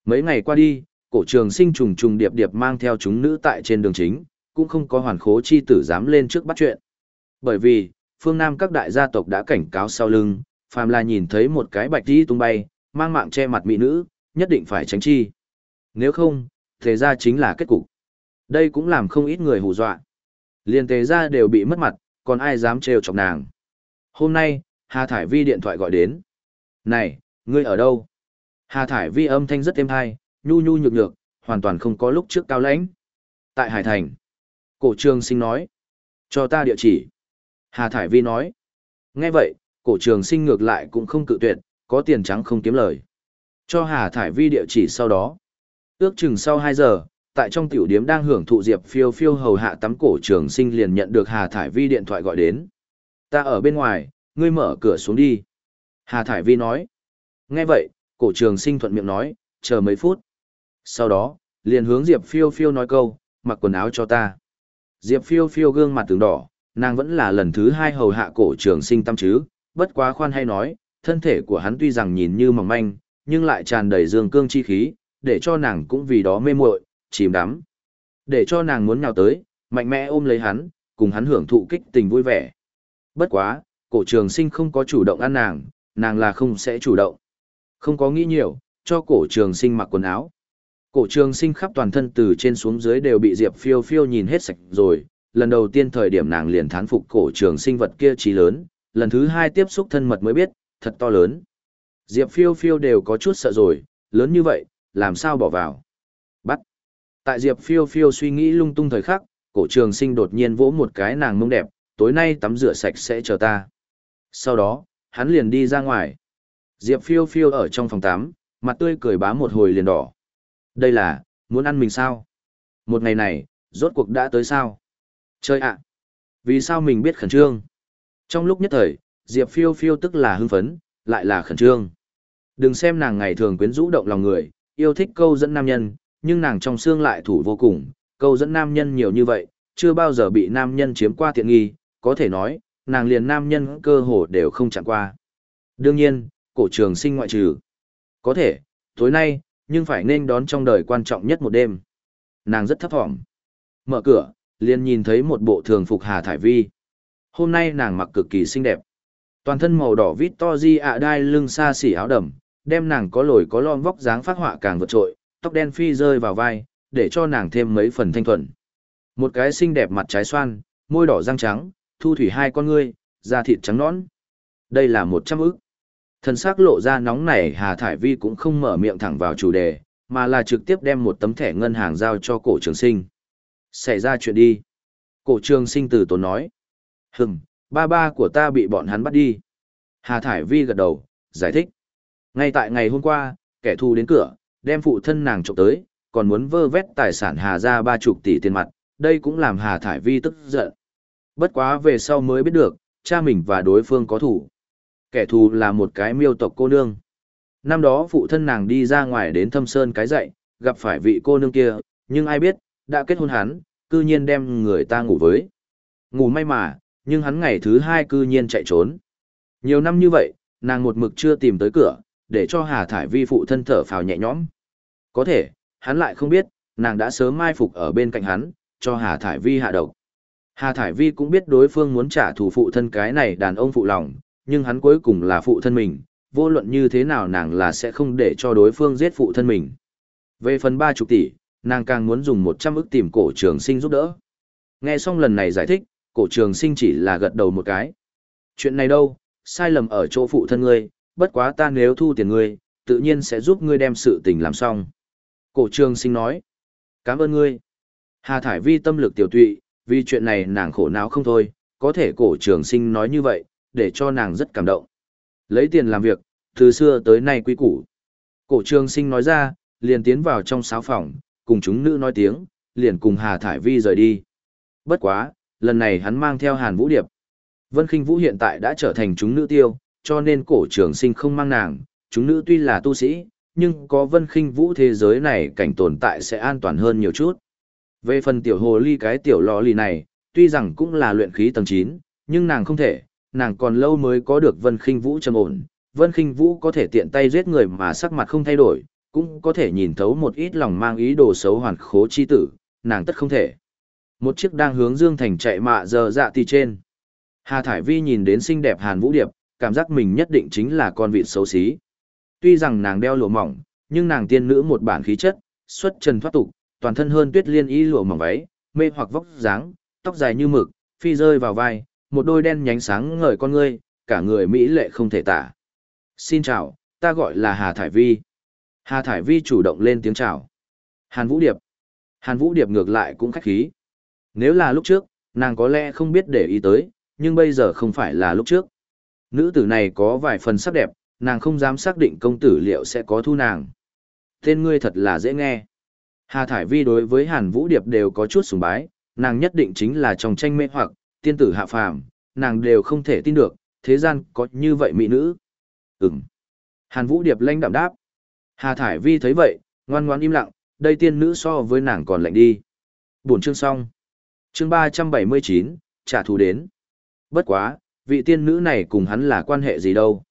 Mấy ngày qua đi, cổ trường sinh trùng trùng điệp điệp mang theo chúng nữ tại trên đường chính, cũng không có hoàn khố chi tử dám lên trước bắt chuyện. Bởi vì, phương Nam các đại gia tộc đã cảnh cáo sau lưng, phàm là nhìn thấy một cái bạch đi tung bay, mang mạng che mặt mỹ nữ, nhất định phải tránh chi. Nếu không, thế ra chính là kết cục. Đây cũng làm không ít người hù dọa. Liên tế ra đều bị mất mặt, còn ai dám trêu chọc nàng. Hôm nay, Hà Thải Vi điện thoại gọi đến. Này, ngươi ở đâu? Hà Thải Vi âm thanh rất êm hay, nhu nhu nhược nhược, hoàn toàn không có lúc trước cao lãnh. Tại Hải Thành. Cổ trường sinh nói. Cho ta địa chỉ. Hà Thải Vi nói. Nghe vậy, cổ trường sinh ngược lại cũng không cự tuyệt, có tiền trắng không kiếm lời. Cho Hà Thải Vi địa chỉ sau đó. Ước chừng sau 2 giờ, tại trong tiểu điếm đang hưởng thụ diệp phiêu phiêu hầu hạ tắm cổ trường sinh liền nhận được Hà Thải Vi điện thoại gọi đến. Ta ở bên ngoài, ngươi mở cửa xuống đi. Hà Thải Vi nói. Nghe vậy, cổ trường sinh thuận miệng nói, chờ mấy phút. Sau đó, liền hướng Diệp phiêu phiêu nói câu, mặc quần áo cho ta. Diệp phiêu phiêu gương mặt tướng đỏ, nàng vẫn là lần thứ hai hầu hạ cổ trường sinh tâm chứ, bất quá khoan hay nói, thân thể của hắn tuy rằng nhìn như mỏng manh, nhưng lại tràn đầy dương cương chi khí, để cho nàng cũng vì đó mê muội, chìm đắm. Để cho nàng muốn nhào tới, mạnh mẽ ôm lấy hắn, cùng hắn hưởng thụ kích tình vui vẻ. Bất quá, cổ trường sinh không có chủ động ăn nàng, nàng là không sẽ chủ động. Không có nghĩ nhiều, cho cổ trường sinh mặc quần áo. Cổ trường sinh khắp toàn thân từ trên xuống dưới đều bị Diệp phiêu phiêu nhìn hết sạch rồi. Lần đầu tiên thời điểm nàng liền thán phục cổ trường sinh vật kia trí lớn, lần thứ hai tiếp xúc thân mật mới biết, thật to lớn. Diệp phiêu phiêu đều có chút sợ rồi, lớn như vậy, làm sao bỏ vào. Bắt. Tại Diệp phiêu phiêu suy nghĩ lung tung thời khắc, cổ trường sinh đột nhiên vỗ một cái nàng mông đẹp, tối nay tắm rửa sạch sẽ chờ ta. Sau đó, hắn liền đi ra ngoài. Diệp phiêu phiêu ở trong phòng tắm, mặt tươi cười bá một hồi liền đỏ. Đây là, muốn ăn mình sao? Một ngày này, rốt cuộc đã tới sao? Chơi ạ! Vì sao mình biết khẩn trương? Trong lúc nhất thời, Diệp phiêu phiêu tức là hưng phấn, lại là khẩn trương. Đừng xem nàng ngày thường quyến rũ động lòng người, yêu thích câu dẫn nam nhân, nhưng nàng trong xương lại thủ vô cùng, câu dẫn nam nhân nhiều như vậy, chưa bao giờ bị nam nhân chiếm qua tiện nghi, có thể nói, nàng liền nam nhân cơ hồ đều không chạm qua. Đương nhiên, cổ trường sinh ngoại trừ. Có thể, tối nay, nhưng phải nên đón trong đời quan trọng nhất một đêm. Nàng rất thấp thỏm. Mở cửa, liền nhìn thấy một bộ thường phục Hà Thải Vi. Hôm nay nàng mặc cực kỳ xinh đẹp. Toàn thân màu đỏ vít to di ạ đai lưng xa xỉ áo đầm, đem nàng có lồi có lon vóc dáng phát họa càng vượt trội, tóc đen phi rơi vào vai, để cho nàng thêm mấy phần thanh thuần. Một cái xinh đẹp mặt trái xoan, môi đỏ răng trắng, thu thủy hai con ngươi, da thịt trắng nõn. Đây là một trăm ức. Thần sắc lộ ra nóng nảy Hà Thải Vi cũng không mở miệng thẳng vào chủ đề, mà là trực tiếp đem một tấm thẻ ngân hàng giao cho cổ trường sinh. Xảy ra chuyện đi. Cổ trường sinh từ tốn nói. Hừm, ba ba của ta bị bọn hắn bắt đi. Hà Thải Vi gật đầu, giải thích. Ngay tại ngày hôm qua, kẻ thù đến cửa, đem phụ thân nàng trộm tới, còn muốn vơ vét tài sản Hà ra ba chục tỷ tiền mặt, đây cũng làm Hà Thải Vi tức giận. Bất quá về sau mới biết được, cha mình và đối phương có thủ. Kẻ thù là một cái miêu tộc cô nương. Năm đó phụ thân nàng đi ra ngoài đến thâm sơn cái dạy, gặp phải vị cô nương kia, nhưng ai biết, đã kết hôn hắn, cư nhiên đem người ta ngủ với. Ngủ may mà, nhưng hắn ngày thứ hai cư nhiên chạy trốn. Nhiều năm như vậy, nàng một mực chưa tìm tới cửa, để cho Hà Thải Vi phụ thân thở phào nhẹ nhõm. Có thể, hắn lại không biết, nàng đã sớm mai phục ở bên cạnh hắn, cho Hà Thải Vi hạ độc. Hà Thải Vi cũng biết đối phương muốn trả thù phụ thân cái này đàn ông phụ lòng, nhưng hắn cuối cùng là phụ thân mình, vô luận như thế nào nàng là sẽ không để cho đối phương giết phụ thân mình. Về phần ba chục tỷ, nàng càng muốn dùng một trăm ức tìm cổ trường sinh giúp đỡ. Nghe xong lần này giải thích, cổ trường sinh chỉ là gật đầu một cái. Chuyện này đâu, sai lầm ở chỗ phụ thân ngươi, bất quá ta nếu thu tiền ngươi, tự nhiên sẽ giúp ngươi đem sự tình làm xong. Cổ trường sinh nói, cảm ơn ngươi. Hà Thải Vi tâm lực tiểu tụy, vì chuyện này nàng khổ não không thôi, có thể cổ trường sinh nói như vậy, để cho nàng rất cảm động. Lấy tiền làm việc, từ xưa tới nay quý củ. Cổ trường sinh nói ra, liền tiến vào trong sáo phòng, cùng chúng nữ nói tiếng, liền cùng Hà Thải Vi rời đi. Bất quá, lần này hắn mang theo Hàn Vũ Điệp. Vân Kinh Vũ hiện tại đã trở thành chúng nữ tiêu, cho nên cổ trường sinh không mang nàng, chúng nữ tuy là tu sĩ, nhưng có Vân Kinh Vũ thế giới này cảnh tồn tại sẽ an toàn hơn nhiều chút. Về phần tiểu hồ ly cái tiểu lò lì này, tuy rằng cũng là luyện khí tầng 9, nhưng nàng không thể, nàng còn lâu mới có được Vân Khinh Vũ trầm ổn. Vân Khinh Vũ có thể tiện tay giết người mà sắc mặt không thay đổi, cũng có thể nhìn thấu một ít lòng mang ý đồ xấu hoàn khố chi tử, nàng tất không thể. Một chiếc đang hướng Dương Thành chạy mạ giờ dạ tì trên. Hà Thải Vi nhìn đến xinh đẹp Hàn Vũ Điệp, cảm giác mình nhất định chính là con vịt xấu xí. Tuy rằng nàng đeo lụa mỏng, nhưng nàng tiên nữ một bản khí chất, xuất trần thoát tục, toàn thân hơn tuyết liên y lụa mỏng váy, mê hoặc vóc dáng, tóc dài như mực, phi rơi vào vai, một đôi đen nhánh sáng ngời con ngươi, cả người mỹ lệ không thể tả. Xin chào, ta gọi là Hà Thải Vi. Hà Thải Vi chủ động lên tiếng chào. Hàn Vũ Điệp. Hàn Vũ Điệp ngược lại cũng khách khí. Nếu là lúc trước, nàng có lẽ không biết để ý tới, nhưng bây giờ không phải là lúc trước. Nữ tử này có vài phần sắc đẹp, nàng không dám xác định công tử liệu sẽ có thu nàng. Tên ngươi thật là dễ nghe. Hà Thải Vi đối với Hàn Vũ Điệp đều có chút sùng bái, nàng nhất định chính là trong tranh mê hoặc, tiên tử hạ phàm, nàng đều không thể tin được, thế gian có như vậy mỹ nữ. Ừm. Hàn Vũ Điệp lanh đạm đáp. Hà Thải Vi thấy vậy, ngoan ngoan im lặng, đây tiên nữ so với nàng còn lạnh đi. Buổi chương xong. Chương 379, trả thù đến. Bất quá, vị tiên nữ này cùng hắn là quan hệ gì đâu.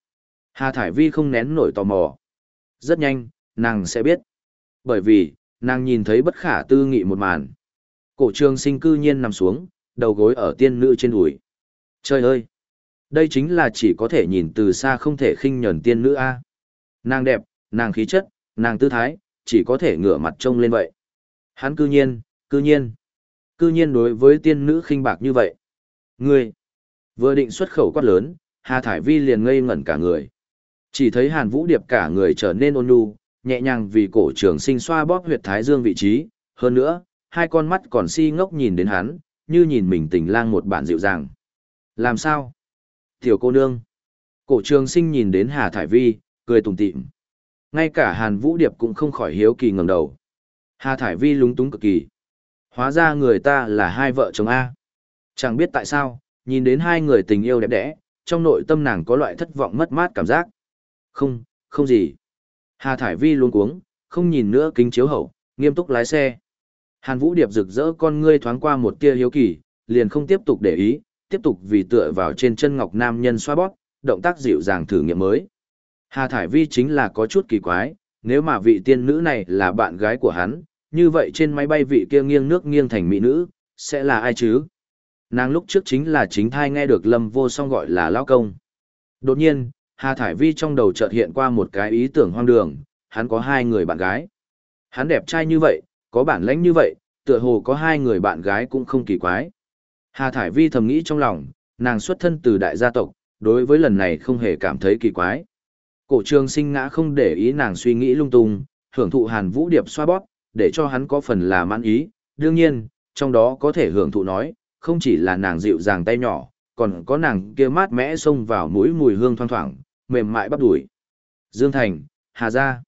Hà Thải Vi không nén nổi tò mò. Rất nhanh, nàng sẽ biết. Bởi vì, nàng nhìn thấy bất khả tư nghị một màn. Cổ trường sinh cư nhiên nằm xuống, đầu gối ở tiên nữ trên đùi. Trời ơi! Đây chính là chỉ có thể nhìn từ xa không thể khinh nhẫn tiên nữ A. Nàng đẹp, nàng khí chất, nàng tư thái, chỉ có thể ngửa mặt trông lên vậy. Hắn cư nhiên, cư nhiên, cư nhiên đối với tiên nữ khinh bạc như vậy. Ngươi, vừa định xuất khẩu quát lớn, Hà Thải Vi liền ngây ngẩn cả người. Chỉ thấy Hàn Vũ Điệp cả người trở nên ôn nhu, nhẹ nhàng vì cổ trường sinh xoa bóp huyệt thái dương vị trí, hơn nữa, hai con mắt còn si ngốc nhìn đến hắn, như nhìn mình tình lang một bản dịu dàng. Làm sao? Tiểu cô nương. Cổ trường sinh nhìn đến Hà Thải Vi, cười tủm tỉm. Ngay cả Hàn Vũ Điệp cũng không khỏi hiếu kỳ ngẩng đầu. Hà Thải Vi lúng túng cực kỳ. Hóa ra người ta là hai vợ chồng A. Chẳng biết tại sao, nhìn đến hai người tình yêu đẹp đẽ, trong nội tâm nàng có loại thất vọng mất mát cảm giác. Không, không gì. Hà Thải Vi luôn cuống, không nhìn nữa kính chiếu hậu, nghiêm túc lái xe. Hàn Vũ Điệp rực rỡ con ngươi thoáng qua một tia hiếu kỳ, liền không tiếp tục để ý, tiếp tục vì tựa vào trên chân ngọc nam nhân xoa bóp, động tác dịu dàng thử nghiệm mới. Hà Thải Vi chính là có chút kỳ quái, nếu mà vị tiên nữ này là bạn gái của hắn, như vậy trên máy bay vị kia nghiêng nước nghiêng thành mỹ nữ, sẽ là ai chứ? Nàng lúc trước chính là chính thai nghe được Lâm Vô Song gọi là lao công. Đột nhiên, Hà Thải Vi trong đầu chợt hiện qua một cái ý tưởng hoang đường, hắn có hai người bạn gái. Hắn đẹp trai như vậy, có bản lãnh như vậy, tựa hồ có hai người bạn gái cũng không kỳ quái. Hà Thải Vi thầm nghĩ trong lòng, nàng xuất thân từ đại gia tộc, đối với lần này không hề cảm thấy kỳ quái. Cổ trường sinh ngã không để ý nàng suy nghĩ lung tung, hưởng thụ hàn vũ điệp xoa bóp, để cho hắn có phần là mãn ý, đương nhiên, trong đó có thể hưởng thụ nói, không chỉ là nàng dịu dàng tay nhỏ, còn có nàng kia mát mẽ xông vào mũi mùi hương thoang thoảng, mềm mại bắp đuổi. Dương Thành, Hà Gia.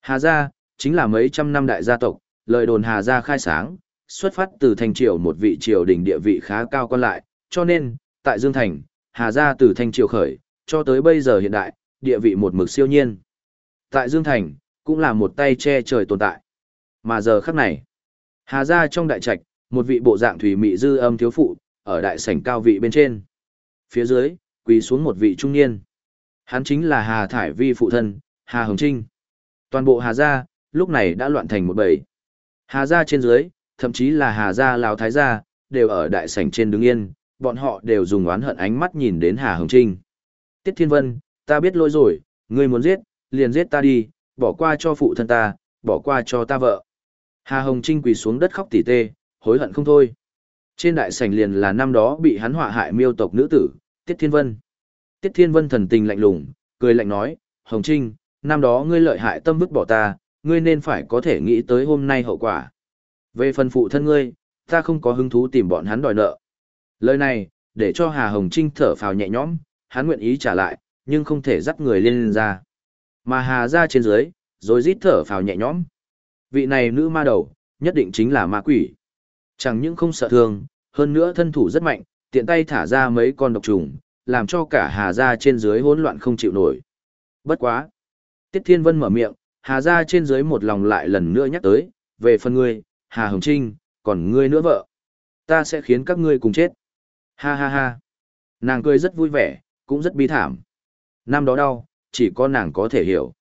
Hà Gia, chính là mấy trăm năm đại gia tộc, lời đồn Hà Gia khai sáng, xuất phát từ thành triều một vị triều đình địa vị khá cao con lại, cho nên, tại Dương Thành, Hà Gia từ thành triều khởi, cho tới bây giờ hiện đại, địa vị một mực siêu nhiên. Tại Dương Thành, cũng là một tay che trời tồn tại. Mà giờ khắc này, Hà Gia trong đại trạch, một vị bộ dạng thủy mị dư âm thiếu phụ, ở đại sảnh cao vị bên trên. Phía dưới, quỳ xuống một vị trung niên. Hắn chính là Hà Thải Vi phụ thân, Hà Hồng Trinh. Toàn bộ Hà Gia, lúc này đã loạn thành một bầy. Hà Gia trên dưới, thậm chí là Hà Gia Lào Thái Gia, đều ở đại sảnh trên đứng yên, bọn họ đều dùng oán hận ánh mắt nhìn đến Hà Hồng Trinh. Tiết Thiên Vân, ta biết lỗi rồi, ngươi muốn giết, liền giết ta đi, bỏ qua cho phụ thân ta, bỏ qua cho ta vợ. Hà Hồng Trinh quỳ xuống đất khóc tỉ tê, hối hận không thôi. Trên đại sảnh liền là năm đó bị hắn họa hại miêu tộc nữ tử, Tiết Thiên Vân. Tiết Thiên Vân thần tình lạnh lùng, cười lạnh nói, Hồng Trinh, năm đó ngươi lợi hại tâm bức bỏ ta, ngươi nên phải có thể nghĩ tới hôm nay hậu quả. Về phần phụ thân ngươi, ta không có hứng thú tìm bọn hắn đòi nợ. Lời này, để cho Hà Hồng Trinh thở phào nhẹ nhõm, hắn nguyện ý trả lại, nhưng không thể dắt người lên, lên ra. Mà Hà ra trên dưới, rồi rít thở phào nhẹ nhõm. Vị này nữ ma đầu, nhất định chính là ma quỷ. Chẳng những không sợ thương, hơn nữa thân thủ rất mạnh, tiện tay thả ra mấy con độc trùng, làm cho cả Hà gia trên dưới hỗn loạn không chịu nổi. Bất quá. Tiết Thiên Vân mở miệng, Hà gia trên dưới một lòng lại lần nữa nhắc tới, về phần ngươi, Hà Hồng Trinh, còn ngươi nữa vợ. Ta sẽ khiến các ngươi cùng chết. Ha ha ha. Nàng cười rất vui vẻ, cũng rất bi thảm. Năm đó đau, chỉ có nàng có thể hiểu.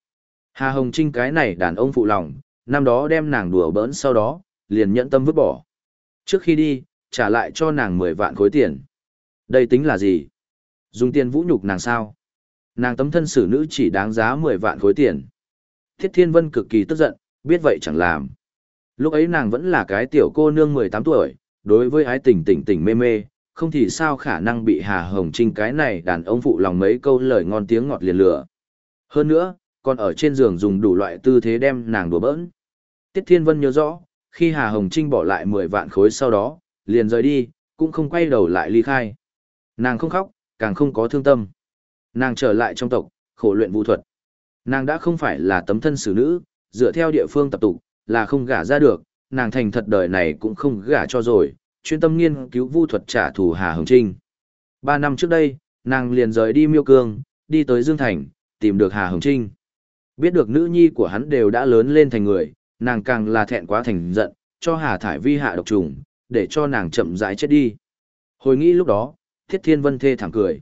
Hà Hồng Trinh cái này đàn ông phụ lòng, năm đó đem nàng đùa bỡn sau đó, liền nhẫn tâm vứt bỏ. Trước khi đi, trả lại cho nàng 10 vạn khối tiền. Đây tính là gì? Dùng tiền vũ nhục nàng sao? Nàng tấm thân xử nữ chỉ đáng giá 10 vạn khối tiền. Thiết Thiên Vân cực kỳ tức giận, biết vậy chẳng làm. Lúc ấy nàng vẫn là cái tiểu cô nương 18 tuổi, đối với ái tình tỉnh tỉnh mê mê, không thì sao khả năng bị Hà Hồng Trinh cái này đàn ông phụ lòng mấy câu lời ngon tiếng ngọt liền lửa. Hơn nữa, còn ở trên giường dùng đủ loại tư thế đem nàng đùa bỡn. Tiết Thiên Vân nhớ rõ, khi Hà Hồng Trinh bỏ lại 10 vạn khối sau đó, liền rời đi, cũng không quay đầu lại ly khai. Nàng không khóc, càng không có thương tâm. Nàng trở lại trong tộc, khổ luyện vũ thuật. Nàng đã không phải là tấm thân xử nữ, dựa theo địa phương tập tụ, là không gả ra được, nàng thành thật đời này cũng không gả cho rồi, chuyên tâm nghiên cứu vu thuật trả thù Hà Hồng Trinh. Ba năm trước đây, nàng liền rời đi Miêu Cương, đi tới Dương Thành, tìm được Hà Hồng Trinh. Biết được nữ nhi của hắn đều đã lớn lên thành người, nàng càng là thẹn quá thành giận, cho Hà Thải Vi hạ độc trùng, để cho nàng chậm rãi chết đi. Hồi nghĩ lúc đó, Thiết Thiên Vân thê thảm cười.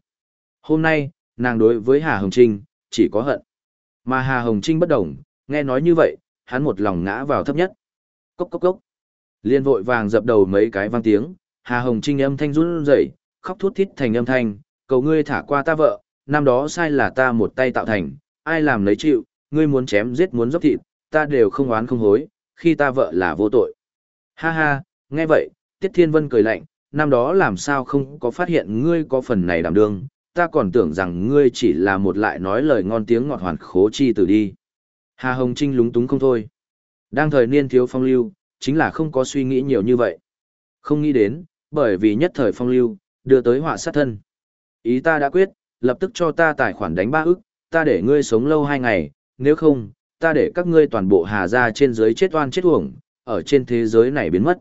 Hôm nay, nàng đối với Hà Hồng Trinh, chỉ có hận. Mà Hà Hồng Trinh bất đồng, nghe nói như vậy, hắn một lòng ngã vào thấp nhất. Cốc cốc cốc. Liên vội vàng dập đầu mấy cái vang tiếng, Hà Hồng Trinh âm thanh run rẩy, khóc thút thít thành âm thanh, cầu ngươi thả qua ta vợ, năm đó sai là ta một tay tạo thành, ai làm lấy chịu, ngươi muốn chém giết muốn dốc thịt, ta đều không oán không hối, khi ta vợ là vô tội. Ha ha, nghe vậy, Tiết Thiên Vân cười lạnh, năm đó làm sao không có phát hiện ngươi có phần này đảm đương, ta còn tưởng rằng ngươi chỉ là một lại nói lời ngon tiếng ngọt hoàn khố chi từ đi. Hà Hồng Trinh lúng túng không thôi. Đang thời niên thiếu phong lưu, chính là không có suy nghĩ nhiều như vậy. Không nghĩ đến, bởi vì nhất thời phong lưu, đưa tới họa sát thân. Ý ta đã quyết, lập tức cho ta tài khoản đánh ba ức, ta để ngươi sống lâu hai ngày, nếu không, ta để các ngươi toàn bộ hà ra trên dưới chết oan chết uổng, ở trên thế giới này biến mất.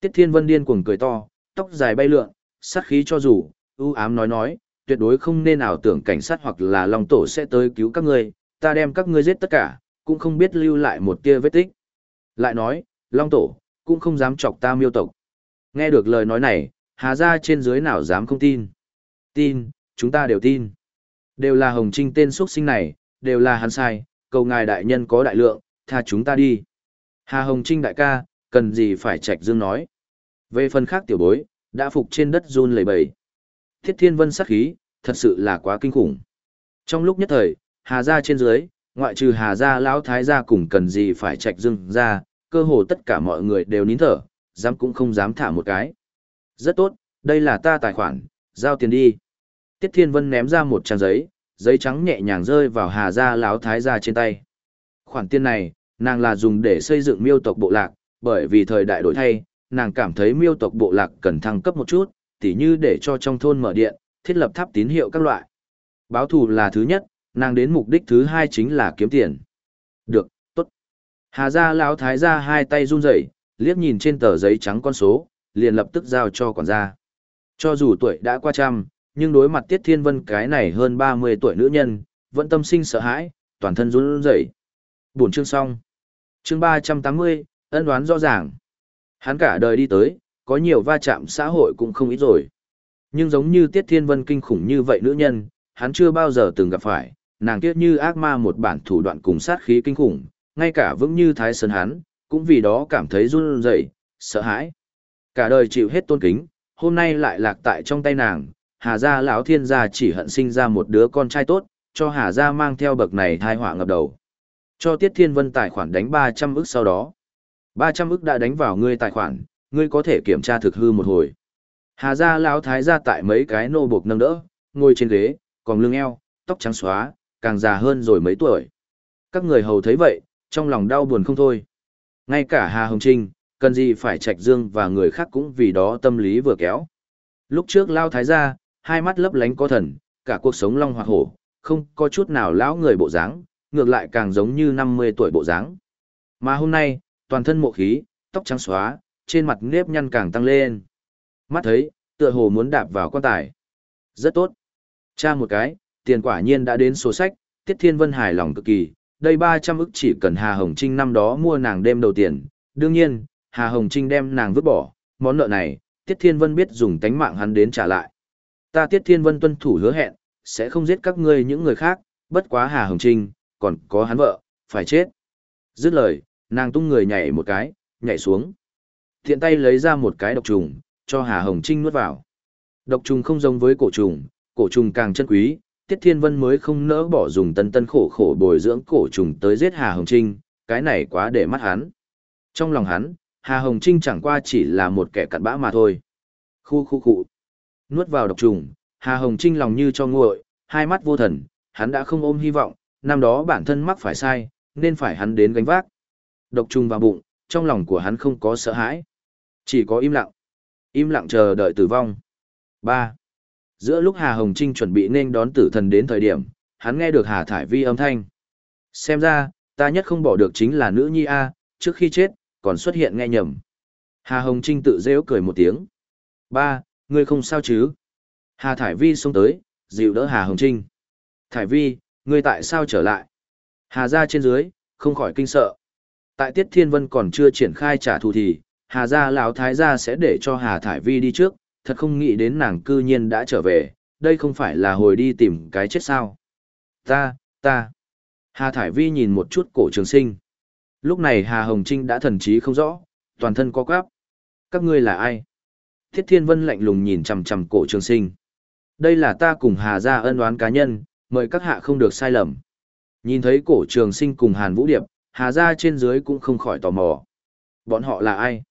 Tiết Thiên Vân điên cuồng cười to, tóc dài bay lượn, sát khí cho dù, ưu ám nói nói, tuyệt đối không nên ảo tưởng cảnh sát hoặc là Long Tổ sẽ tới cứu các ngươi, ta đem các ngươi giết tất cả, cũng không biết lưu lại một tia vết tích. Lại nói, Long Tổ, cũng không dám chọc ta miêu tộc. Nghe được lời nói này, Hà ra trên dưới nào dám không tin. Tin, chúng ta đều tin. Đều là Hồng Trinh tên xuất sinh này, đều là hắn sai, cầu ngài đại nhân có đại lượng, tha chúng ta đi. Hà Hồng Trinh đại ca, cần gì phải trạch dương nói. Về phần khác tiểu bối, đã phục trên đất run lẩy bẩy. Thiết Thiên Vân sát khí, thật sự là quá kinh khủng. Trong lúc nhất thời, Hà gia trên dưới, ngoại trừ Hà gia lão thái gia cùng cần gì phải trạch dương ra, cơ hồ tất cả mọi người đều nín thở, dám cũng không dám thả một cái. Rất tốt, đây là ta tài khoản, giao tiền đi. Tiết Thiên Vân ném ra một trang giấy, giấy trắng nhẹ nhàng rơi vào Hà gia lão thái gia trên tay. Khoản tiền này, nàng là dùng để xây dựng miêu tộc bộ lạc, bởi vì thời đại đổi thay, nàng cảm thấy miêu tộc bộ lạc cần thăng cấp một chút, tỉ như để cho trong thôn mở điện, thiết lập tháp tín hiệu các loại. Báo thù là thứ nhất, nàng đến mục đích thứ hai chính là kiếm tiền. Được, tốt. Hà gia lão thái gia hai tay run rẩy, liếc nhìn trên tờ giấy trắng con số, liền lập tức giao cho quản gia. Cho dù tuổi đã qua trăm, nhưng đối mặt Tiết Thiên Vân cái này hơn 30 tuổi nữ nhân, vẫn tâm sinh sợ hãi, toàn thân run rẩy. Buổi chương xong. Chương 380, ân đoán rõ ràng. Hắn cả đời đi tới, có nhiều va chạm xã hội cũng không ít rồi. Nhưng giống như Tiết Thiên Vân kinh khủng như vậy nữ nhân, hắn chưa bao giờ từng gặp phải, nàng tiết như ác ma một bản thủ đoạn cùng sát khí kinh khủng, ngay cả vững như thái sơn hắn, cũng vì đó cảm thấy run rẩy, sợ hãi. Cả đời chịu hết tôn kính, hôm nay lại lạc tại trong tay nàng, Hà gia lão thiên gia chỉ hận sinh ra một đứa con trai tốt, cho Hà gia mang theo bậc này thai họa ngập đầu. Cho Tiết Thiên Vân tài khoản đánh 300 ức sau đó. 300 ức đã đánh vào ngươi tài khoản, ngươi có thể kiểm tra thực hư một hồi. Hà gia lão thái gia tại mấy cái nô buộc nâng đỡ, ngồi trên ghế, còn lưng eo, tóc trắng xóa, càng già hơn rồi mấy tuổi. Các người hầu thấy vậy, trong lòng đau buồn không thôi. Ngay cả Hà Hồng Trinh, cần gì phải trạch dương và người khác cũng vì đó tâm lý vừa kéo. Lúc trước lao thái gia, hai mắt lấp lánh có thần, cả cuộc sống long hoặc hổ, không có chút nào lão người bộ dáng, ngược lại càng giống như 50 tuổi bộ dáng. Mà hôm nay, toàn thân mộ khí, tóc trắng xóa, trên mặt nếp nhăn càng tăng lên. Mắt thấy, tựa hồ muốn đạp vào quan tài. Rất tốt. Cha một cái, tiền quả nhiên đã đến sổ sách, Tiết Thiên Vân hài lòng cực kỳ, đây 300 ức chỉ cần Hà Hồng Trinh năm đó mua nàng đêm đầu tiền. Đương nhiên, Hà Hồng Trinh đem nàng vứt bỏ, món nợ này, Tiết Thiên Vân biết dùng tánh mạng hắn đến trả lại. Ta Tiết Thiên Vân tuân thủ hứa hẹn, sẽ không giết các ngươi những người khác, bất quá Hà Hồng Trinh, còn có hắn vợ, phải chết. Dứt lời, nàng tung người nhảy một cái, nhảy xuống. Thiện tay lấy ra một cái độc trùng, cho Hà Hồng Trinh nuốt vào. Độc trùng không giống với cổ trùng, cổ trùng càng chân quý, Tiết Thiên Vân mới không nỡ bỏ dùng tân tân khổ khổ bồi dưỡng cổ trùng tới giết Hà Hồng Trinh, cái này quá để mắt hắn. Trong lòng hắn, Hà Hồng Trinh chẳng qua chỉ là một kẻ cặn bã mà thôi. Khu khu khu. Nuốt vào độc trùng, Hà Hồng Trinh lòng như cho nguội, hai mắt vô thần, hắn đã không ôm hy vọng, năm đó bản thân mắc phải sai, nên phải hắn đến gánh vác. Độc trùng vào bụng, trong lòng của hắn không có sợ hãi. Chỉ có im lặng. Im lặng chờ đợi tử vong. 3. Giữa lúc Hà Hồng Trinh chuẩn bị nên đón tử thần đến thời điểm, hắn nghe được Hà Thải Vi âm thanh. Xem ra, ta nhất không bỏ được chính là nữ nhi A, trước khi chết, còn xuất hiện nghe nhầm. Hà Hồng Trinh tự rêu cười một tiếng. Ba, ngươi không sao chứ? Hà Thải Vi xông tới, dịu đỡ Hà Hồng Trinh. Thải Vi, ngươi tại sao trở lại? Hà ra trên dưới, không khỏi kinh sợ. Tại Tiết Thiên Vân còn chưa triển khai trả thù thì, Hà gia lão thái gia sẽ để cho Hà Thải Vi đi trước, thật không nghĩ đến nàng cư nhiên đã trở về, đây không phải là hồi đi tìm cái chết sao. Ta, ta. Hà Thải Vi nhìn một chút cổ trường sinh. Lúc này Hà Hồng Trinh đã thần trí không rõ, toàn thân co quắp. Các ngươi là ai? Thiết Thiên Vân lạnh lùng nhìn chằm chằm cổ trường sinh. Đây là ta cùng Hà gia ân oán cá nhân, mời các hạ không được sai lầm. Nhìn thấy cổ trường sinh cùng Hàn Vũ Điệp, Hà gia trên dưới cũng không khỏi tò mò. Bọn họ là ai?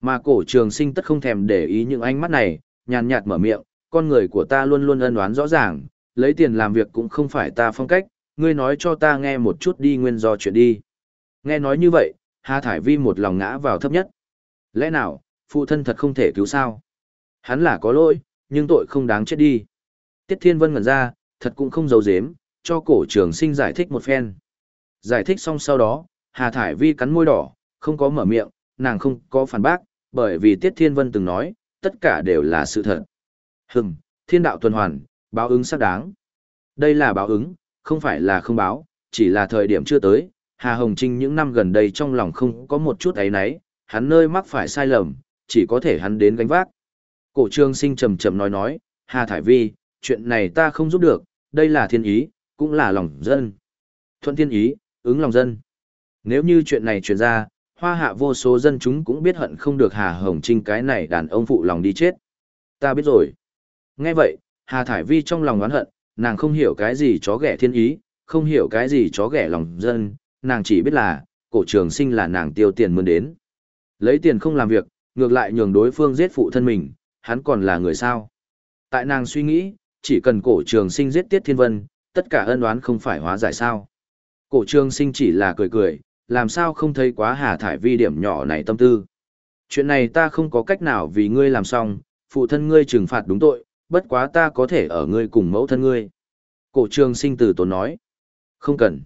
Mà cổ trường sinh tất không thèm để ý những ánh mắt này, nhàn nhạt mở miệng, con người của ta luôn luôn ân oán rõ ràng, lấy tiền làm việc cũng không phải ta phong cách, ngươi nói cho ta nghe một chút đi nguyên do chuyện đi. Nghe nói như vậy, Hà Thải Vi một lòng ngã vào thấp nhất. Lẽ nào, phụ thân thật không thể cứu sao? Hắn là có lỗi, nhưng tội không đáng chết đi. Tiết Thiên Vân ngẩn ra, thật cũng không giấu giếm, cho cổ trường sinh giải thích một phen. Giải thích xong sau đó, Hà Thải Vi cắn môi đỏ, không có mở miệng, nàng không có phản bác, bởi vì Tiết Thiên Vân từng nói, tất cả đều là sự thật. Hừm, thiên đạo tuần hoàn, báo ứng xác đáng. Đây là báo ứng, không phải là không báo, chỉ là thời điểm chưa tới. Hà Hồng Trinh những năm gần đây trong lòng không có một chút ấy nấy, hắn nơi mắc phải sai lầm, chỉ có thể hắn đến gánh vác. Cổ trương sinh trầm trầm nói nói, Hà Thải Vi, chuyện này ta không giúp được, đây là thiên ý, cũng là lòng dân. Thuận thiên ý, ứng lòng dân. Nếu như chuyện này truyền ra, hoa hạ vô số dân chúng cũng biết hận không được Hà Hồng Trinh cái này đàn ông phụ lòng đi chết. Ta biết rồi. Nghe vậy, Hà Thải Vi trong lòng oán hận, nàng không hiểu cái gì chó ghẻ thiên ý, không hiểu cái gì chó ghẻ lòng dân, nàng chỉ biết là, cổ trường sinh là nàng tiêu tiền mượn đến. Lấy tiền không làm việc, ngược lại nhường đối phương giết phụ thân mình, hắn còn là người sao. Tại nàng suy nghĩ, chỉ cần cổ trường sinh giết tiết thiên vân, tất cả ân oán không phải hóa giải sao. Cổ trường sinh chỉ là cười cười, làm sao không thấy quá hà thải vi điểm nhỏ này tâm tư. Chuyện này ta không có cách nào vì ngươi làm xong, phụ thân ngươi trừng phạt đúng tội, bất quá ta có thể ở ngươi cùng mẫu thân ngươi. Cổ trường sinh từ tốn nói. Không cần.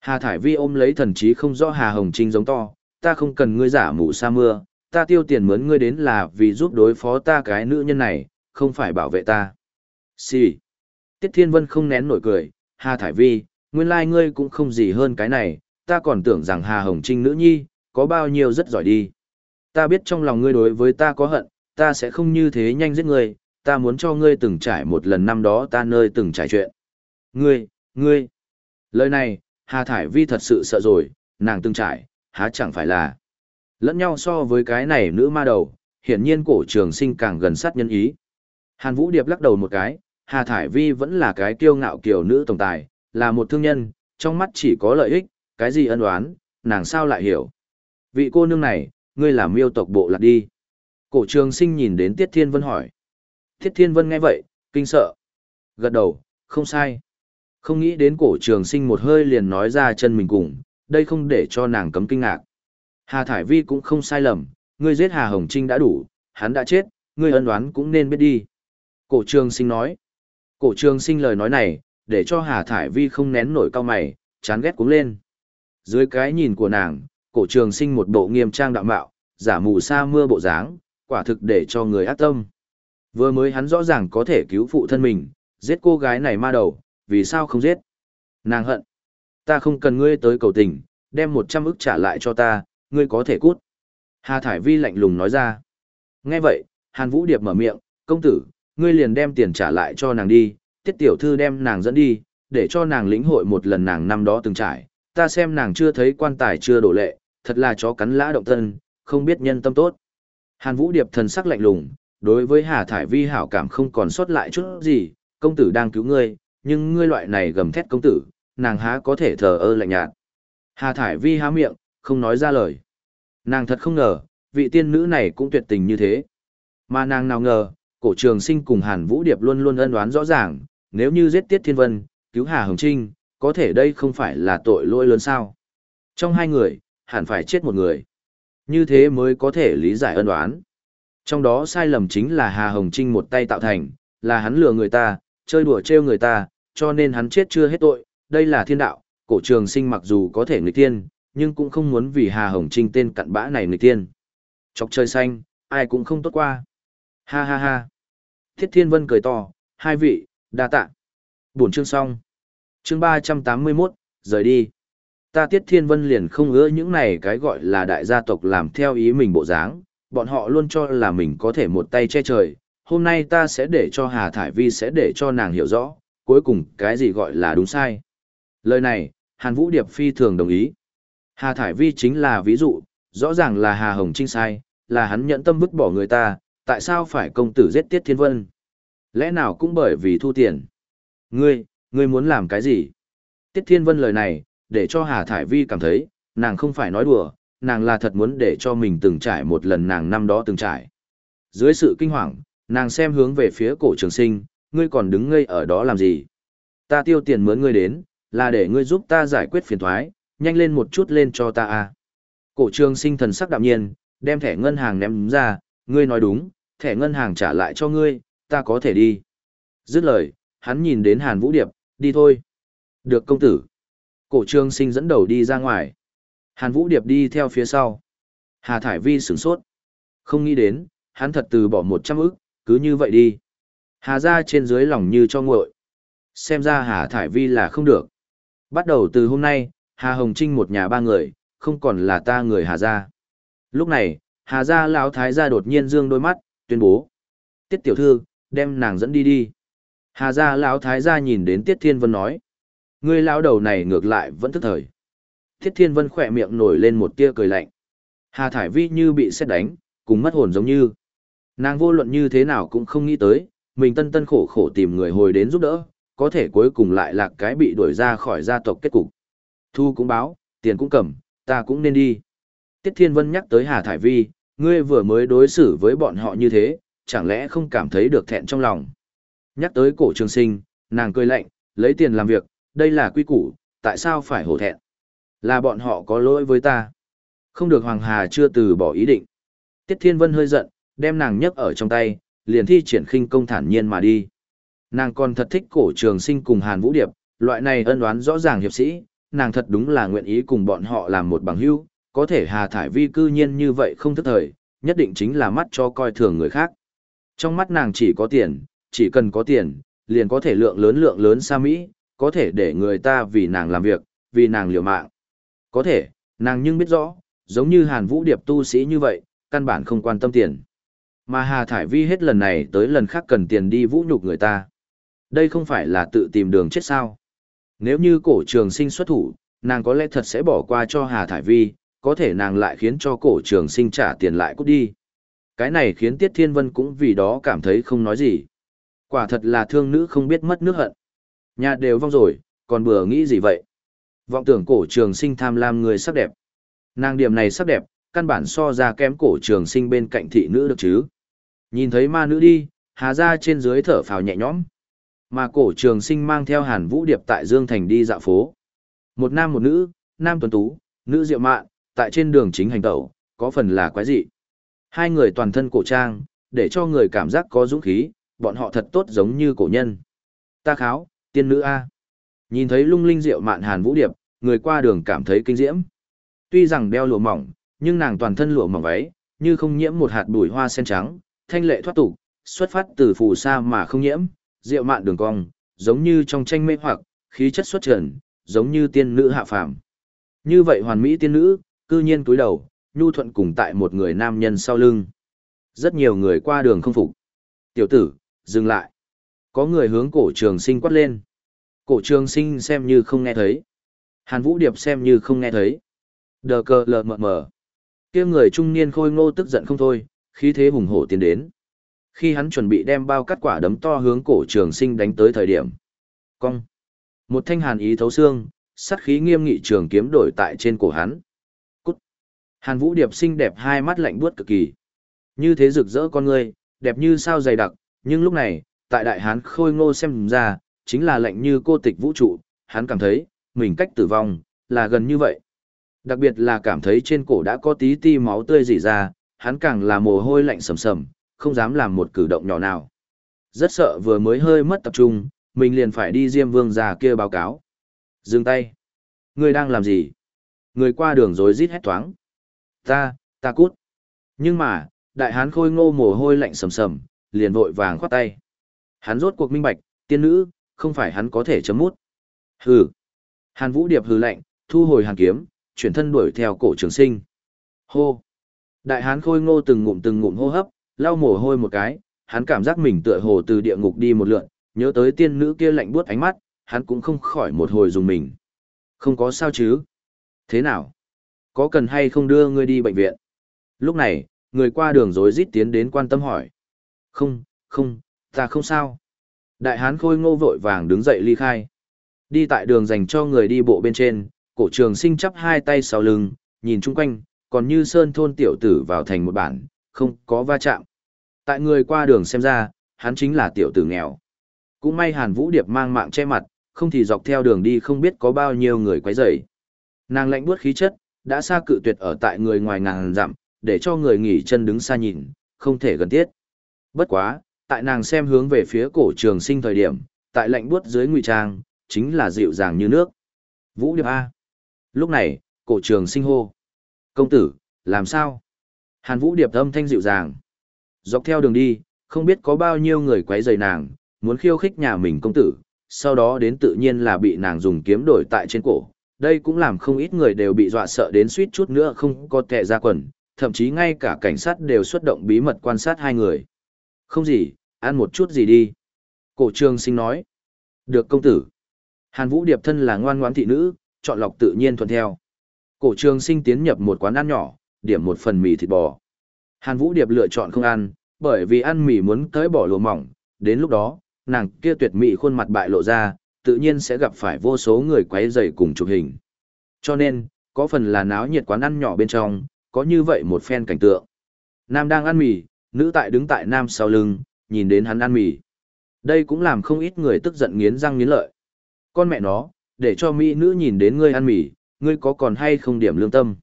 Hà Thải Vi ôm lấy thần trí không rõ Hà Hồng Trinh giống to, ta không cần ngươi giả mù sa mưa, ta tiêu tiền mướn ngươi đến là vì giúp đối phó ta cái nữ nhân này, không phải bảo vệ ta. Xì. Tiết Thiên Vân không nén nổi cười, Hà Thải Vi, nguyên lai like ngươi cũng không gì hơn cái này, ta còn tưởng rằng Hà Hồng Trinh nữ nhi, có bao nhiêu rất giỏi đi. Ta biết trong lòng ngươi đối với ta có hận, ta sẽ không như thế nhanh giết ngươi, ta muốn cho ngươi từng trải một lần năm đó ta nơi từng trải chuyện. Ngươi, ngươi. Lời này, Hà Thải Vi thật sự sợ rồi, nàng từng trải, há chẳng phải là. Lẫn nhau so với cái này nữ ma đầu, hiển nhiên cổ trường sinh càng gần sát nhân ý. Hàn Vũ Điệp lắc đầu một cái, Hà Thải Vi vẫn là cái kiêu ngạo kiểu nữ tổng tài, là một thương nhân, trong mắt chỉ có lợi ích, cái gì ân oán, nàng sao lại hiểu. Vị cô nương này, ngươi là miêu tộc bộ lạc đi. Cổ trường sinh nhìn đến Tiết Thiên Vân hỏi. Tiết Thiên Vân nghe vậy, kinh sợ. Gật đầu, không sai. Không nghĩ đến cổ trường sinh một hơi liền nói ra chân mình cùng, đây không để cho nàng cấm kinh ngạc. Hà Thải Vi cũng không sai lầm, ngươi giết Hà Hồng Trinh đã đủ, hắn đã chết, ngươi ân đoán cũng nên biết đi. Cổ trường sinh nói. Cổ trường sinh lời nói này, để cho Hà Thải Vi không nén nổi cao mày, chán ghét cuống lên. Dưới cái nhìn của nàng, cổ trường sinh một bộ nghiêm trang đạo mạo, giả mù sa mưa bộ dáng, quả thực để cho người ác tâm. Vừa mới hắn rõ ràng có thể cứu phụ thân mình, giết cô gái này ma đầu, vì sao không giết? Nàng hận. Ta không cần ngươi tới cầu tình, đem một trăm ức trả lại cho ta, ngươi có thể cút. Hà Thải Vi lạnh lùng nói ra. Nghe vậy, Hàn Vũ Điệp mở miệng, công tử, ngươi liền đem tiền trả lại cho nàng đi, tiết tiểu thư đem nàng dẫn đi, để cho nàng lĩnh hội một lần nàng năm đó từng trải, ta xem nàng chưa thấy quan tài chưa đổ lệ, thật là chó cắn lã động thân, không biết nhân tâm tốt. Hàn Vũ Điệp thần sắc lạnh lùng, đối với Hà Thải Vi hảo cảm không còn sót lại chút gì, công tử đang cứu ngươi, nhưng ngươi loại này gầm thét công tử, nàng há có thể thờ ơ lạnh nhạt. Hà Thải Vi há miệng, không nói ra lời. Nàng thật không ngờ, vị tiên nữ này cũng tuyệt tình như thế. Mà nàng nào ngờ, cổ trường sinh cùng Hàn Vũ Điệp luôn luôn ân oán rõ ràng, nếu như giết Tiết Thiên Vân, cứu Hà Hồng Trinh, có thể đây không phải là tội lỗi lớn sao. Trong hai người, hẳn phải chết một người. Như thế mới có thể lý giải ân oán Trong đó sai lầm chính là Hà Hồng Trinh một tay tạo thành, là hắn lừa người ta, chơi đùa trêu người ta, cho nên hắn chết chưa hết tội, đây là thiên đạo, cổ trường sinh mặc dù có thể nghịch tiên, nhưng cũng không muốn vì Hà Hồng Trinh tên cặn bã này người tiên. Chọc trời xanh, ai cũng không tốt qua. Ha ha ha. Thiết Thiên Vân cười to, hai vị, đa tạ. Buổi chương xong. Chương 381, rời đi. Ta Tiết Thiên Vân liền không ưa những này cái gọi là đại gia tộc làm theo ý mình bộ dáng, bọn họ luôn cho là mình có thể một tay che trời. Hôm nay ta sẽ để cho Hà Thải Vi sẽ để cho nàng hiểu rõ, cuối cùng cái gì gọi là đúng sai. Lời này, Hàn Vũ Điệp phi thường đồng ý. Hà Thải Vi chính là ví dụ, rõ ràng là Hà Hồng Trinh sai, là hắn nhẫn tâm vứt bỏ người ta, tại sao phải công tử giết Tiết Thiên Vân? Lẽ nào cũng bởi vì thu tiền? Ngươi, ngươi muốn làm cái gì? Tiết Thiên Vân lời này, để cho Hà Thải Vi cảm thấy, nàng không phải nói đùa, nàng là thật muốn để cho mình từng trải một lần nàng năm đó từng trải. Dưới sự kinh hoàng, nàng xem hướng về phía cổ trường sinh, ngươi còn đứng ngây ở đó làm gì? Ta tiêu tiền mướn ngươi đến, là để ngươi giúp ta giải quyết phiền thoái, nhanh lên một chút lên cho ta a. Cổ trường sinh thần sắc đạm nhiên, đem thẻ ngân hàng ném ra, ngươi nói đúng, thẻ ngân hàng trả lại cho ngươi, ta có thể đi. Dứt lời, hắn nhìn đến Hàn Vũ Điệp, đi thôi. Được công tử. Cổ trường sinh dẫn đầu đi ra ngoài. Hàn Vũ Điệp đi theo phía sau. Hà Thải Vi sửng sốt. Không nghĩ đến, hắn thật từ bỏ một trăm ức, cứ như vậy đi. Hà ra trên dưới lòng như cho nguội. Xem ra Hà Thải Vi là không được. Bắt đầu từ hôm nay, Hà Hồng Trinh một nhà ba người, không còn là ta người Hà gia. Lúc này, Hà gia lão thái gia đột nhiên dương đôi mắt, tuyên bố: "Tiết tiểu thư, đem nàng dẫn đi đi." Hà gia lão thái gia nhìn đến Tiết Thiên Vân nói: "Ngươi lão đầu này ngược lại vẫn thức thời." Tiết Thiên Vân khỏe miệng nổi lên một tia cười lạnh. Hà Thải Vi như bị sét đánh, cùng mất hồn giống như. Nàng vô luận như thế nào cũng không nghĩ tới, mình tân tân khổ khổ tìm người hồi đến giúp đỡ, có thể cuối cùng lại là cái bị đuổi ra khỏi gia tộc kết cục. Thu cũng báo, tiền cũng cầm, ta cũng nên đi. Tiết Thiên Vân nhắc tới Hà Thải Vi, ngươi vừa mới đối xử với bọn họ như thế, chẳng lẽ không cảm thấy được thẹn trong lòng. Nhắc tới cổ trường sinh, nàng cười lạnh, lấy tiền làm việc, đây là quy củ, tại sao phải hổ thẹn? Là bọn họ có lỗi với ta. Không được Hoàng Hà chưa từ bỏ ý định. Tiết Thiên Vân hơi giận, đem nàng nhấc ở trong tay, liền thi triển khinh công thản nhiên mà đi. Nàng còn thật thích cổ trường sinh cùng Hàn Vũ Điệp, loại này ân oán rõ ràng hiệp sĩ, nàng thật đúng là nguyện ý cùng bọn họ làm một bằng hữu, có thể Hà Thải Vi cư nhiên như vậy không thức thời, nhất định chính là mắt cho coi thường người khác. Trong mắt nàng chỉ có tiền, chỉ cần có tiền, liền có thể lượng lớn lượng lớn xa Mỹ, có thể để người ta vì nàng làm việc, vì nàng liều mạng. Có thể, nàng nhưng biết rõ, giống như Hàn Vũ Điệp tu sĩ như vậy, căn bản không quan tâm tiền. Mà Hà Thải Vi hết lần này tới lần khác cần tiền đi vũ nhục người ta. Đây không phải là tự tìm đường chết sao. Nếu như cổ trường sinh xuất thủ, nàng có lẽ thật sẽ bỏ qua cho Hà Thải Vi, có thể nàng lại khiến cho cổ trường sinh trả tiền lại cút đi. Cái này khiến Tiết Thiên Vân cũng vì đó cảm thấy không nói gì. Quả thật là thương nữ không biết mất nước hận. Nhà đều vong rồi, còn bừa nghĩ gì vậy? Vọng tưởng cổ trường sinh tham lam người sắc đẹp. Nàng điểm này sắc đẹp, căn bản so ra kém cổ trường sinh bên cạnh thị nữ được chứ. Nhìn thấy ma nữ đi, hà ra trên dưới thở phào nhẹ nhõm. Mà cổ trường sinh mang theo hàn vũ điệp tại Dương Thành đi dạo phố. Một nam một nữ, nam tuấn tú, nữ diệu mạn, tại trên đường chính hành tẩu, có phần là quái dị. Hai người toàn thân cổ trang, để cho người cảm giác có dũng khí, bọn họ thật tốt giống như cổ nhân. Ta kháo, tiên nữ A. Nhìn thấy lung linh diệu mạn hàn vũ điệp, người qua đường cảm thấy kinh diễm. Tuy rằng đeo lụa mỏng, nhưng nàng toàn thân lụa mỏng váy, như không nhiễm một hạt bụi hoa sen trắng, thanh lệ thoát tục, xuất phát từ phù sa mà không nhiễm, rượu mạn đường cong, giống như trong tranh mê hoặc, khí chất xuất trần, giống như tiên nữ hạ phàm. Như vậy hoàn mỹ tiên nữ, cư nhiên cúi đầu, nhu thuận cùng tại một người nam nhân sau lưng. Rất nhiều người qua đường không phục. Tiểu tử, dừng lại. Có người hướng cổ trường sinh quát lên. Cổ trường sinh xem như không nghe thấy. Hàn Vũ Điệp xem như không nghe thấy. Đờ cờ lờ mờ mờ. kia người trung niên khôi ngô tức giận không thôi, khí thế hùng hổ tiến đến. Khi hắn chuẩn bị đem bao cắt quả đấm to hướng cổ trường sinh đánh tới thời điểm. Cong. Một thanh hàn ý thấu xương, sát khí nghiêm nghị trường kiếm đổi tại trên cổ hắn. Cút. Hàn Vũ Điệp xinh đẹp hai mắt lạnh buốt cực kỳ. Như thế rực rỡ con người, đẹp như sao dày đặc, nhưng lúc này, tại đại hán khôi ngô xem ra, chính là lạnh như cô tịch vũ trụ, hắn cảm thấy, mình cách tử vong, là gần như vậy. Đặc biệt là cảm thấy trên cổ đã có tí ti máu tươi rỉ ra, hắn càng là mồ hôi lạnh sầm sầm, không dám làm một cử động nhỏ nào. Rất sợ vừa mới hơi mất tập trung, mình liền phải đi Diêm Vương già kia báo cáo. Dừng tay. Người đang làm gì? Người qua đường rồi rít hét thoáng. Ta, ta cút. Nhưng mà, đại hán khôi ngô mồ hôi lạnh sầm sầm, liền vội vàng khoát tay. Hắn rốt cuộc minh bạch, tiên nữ, không phải hắn có thể chấm mút. Hừ. Hàn Vũ Điệp hừ lạnh, thu hồi hàn kiếm, chuyển thân đuổi theo cổ trường sinh. Hô. Đại hán khôi ngô từng ngụm từng ngụm hô hấp, lau mồ hôi một cái, hắn cảm giác mình tựa hồ từ địa ngục đi một lượn, nhớ tới tiên nữ kia lạnh buốt ánh mắt, hắn cũng không khỏi một hồi dùng mình. Không có sao chứ? Thế nào? Có cần hay không đưa ngươi đi bệnh viện? Lúc này, người qua đường rối rít tiến đến quan tâm hỏi. Không, không, ta không sao. Đại hán khôi ngô vội vàng đứng dậy ly khai. Đi tại đường dành cho người đi bộ bên trên, cổ trường sinh chắp hai tay sau lưng, nhìn chung quanh, còn như sơn thôn tiểu tử vào thành một bản, không có va chạm. Tại người qua đường xem ra, hắn chính là tiểu tử nghèo. Cũng may Hàn Vũ Điệp mang mạng che mặt, không thì dọc theo đường đi không biết có bao nhiêu người quấy rầy. Nàng lạnh buốt khí chất, đã xa cự tuyệt ở tại người ngoài ngàn dặm, để cho người nghỉ chân đứng xa nhìn, không thể gần tiết. Bất quá, tại nàng xem hướng về phía cổ trường sinh thời điểm, tại lạnh buốt dưới ngụy trang, chính là dịu dàng như nước. Vũ Điệp A. Lúc này, cổ trường sinh hô. Công tử, làm sao? Hàn Vũ Điệp âm thanh dịu dàng. Dọc theo đường đi, không biết có bao nhiêu người quấy rầy nàng, muốn khiêu khích nhà mình công tử, sau đó đến tự nhiên là bị nàng dùng kiếm đổi tại trên cổ. Đây cũng làm không ít người đều bị dọa sợ đến suýt chút nữa không có tệ ra quần, thậm chí ngay cả cảnh sát đều xuất động bí mật quan sát hai người. Không gì, ăn một chút gì đi. Cổ trường sinh nói. Được công tử. Hàn Vũ Điệp thân là ngoan ngoãn thị nữ, chọn lọc tự nhiên thuận theo. Cổ trường sinh tiến nhập một quán ăn nhỏ, điểm một phần mì thịt bò. Hàn Vũ Điệp lựa chọn không ăn, bởi vì ăn mì muốn tới bỏ lùa mỏng, đến lúc đó, nàng kia tuyệt mỹ khuôn mặt bại lộ ra, tự nhiên sẽ gặp phải vô số người quấy rầy cùng chụp hình. Cho nên, có phần là náo nhiệt quán ăn nhỏ bên trong, có như vậy một phen cảnh tượng. Nam đang ăn mì, nữ tại đứng tại nam sau lưng, nhìn đến hắn ăn mì. Đây cũng làm không ít người tức giận nghiến răng nghiến lợi. Con mẹ nó, để cho mỹ nữ nhìn đến ngươi ăn mì, ngươi có còn hay không điểm lương tâm.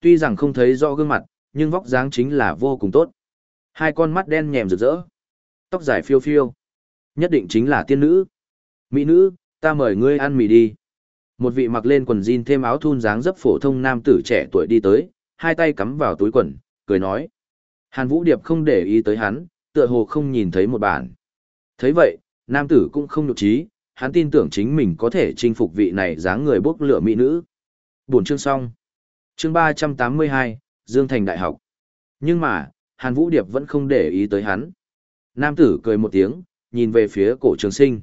Tuy rằng không thấy rõ gương mặt, nhưng vóc dáng chính là vô cùng tốt. Hai con mắt đen nhèm rực rỡ. Tóc dài phiêu phiêu. Nhất định chính là tiên nữ. Mỹ nữ, ta mời ngươi ăn mì đi. Một vị mặc lên quần jean thêm áo thun dáng dấp phổ thông nam tử trẻ tuổi đi tới, hai tay cắm vào túi quần, cười nói. Hàn Vũ Điệp không để ý tới hắn, tựa hồ không nhìn thấy một bản. thấy vậy, nam tử cũng không nhục trí, hắn tin tưởng chính mình có thể chinh phục vị này dáng người bốc lửa mỹ nữ. Buồn chương xong. Chương 382, Dương Thành Đại học. Nhưng mà, Hàn Vũ Điệp vẫn không để ý tới hắn. Nam tử cười một tiếng, nhìn về phía cổ trường sinh.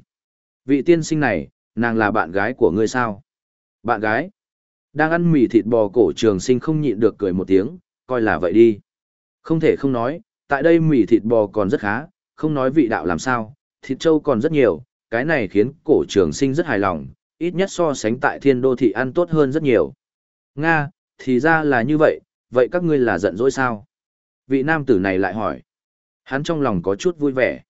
Vị tiên sinh này, nàng là bạn gái của ngươi sao? Bạn gái? Đang ăn mì thịt bò cổ trường sinh không nhịn được cười một tiếng, coi là vậy đi. Không thể không nói, tại đây mì thịt bò còn rất khá, không nói vị đạo làm sao, thịt trâu còn rất nhiều, cái này khiến cổ trường sinh rất hài lòng, ít nhất so sánh tại thiên đô thị ăn tốt hơn rất nhiều. Nga, thì ra là như vậy, vậy các ngươi là giận dỗi sao? Vị nam tử này lại hỏi. Hắn trong lòng có chút vui vẻ.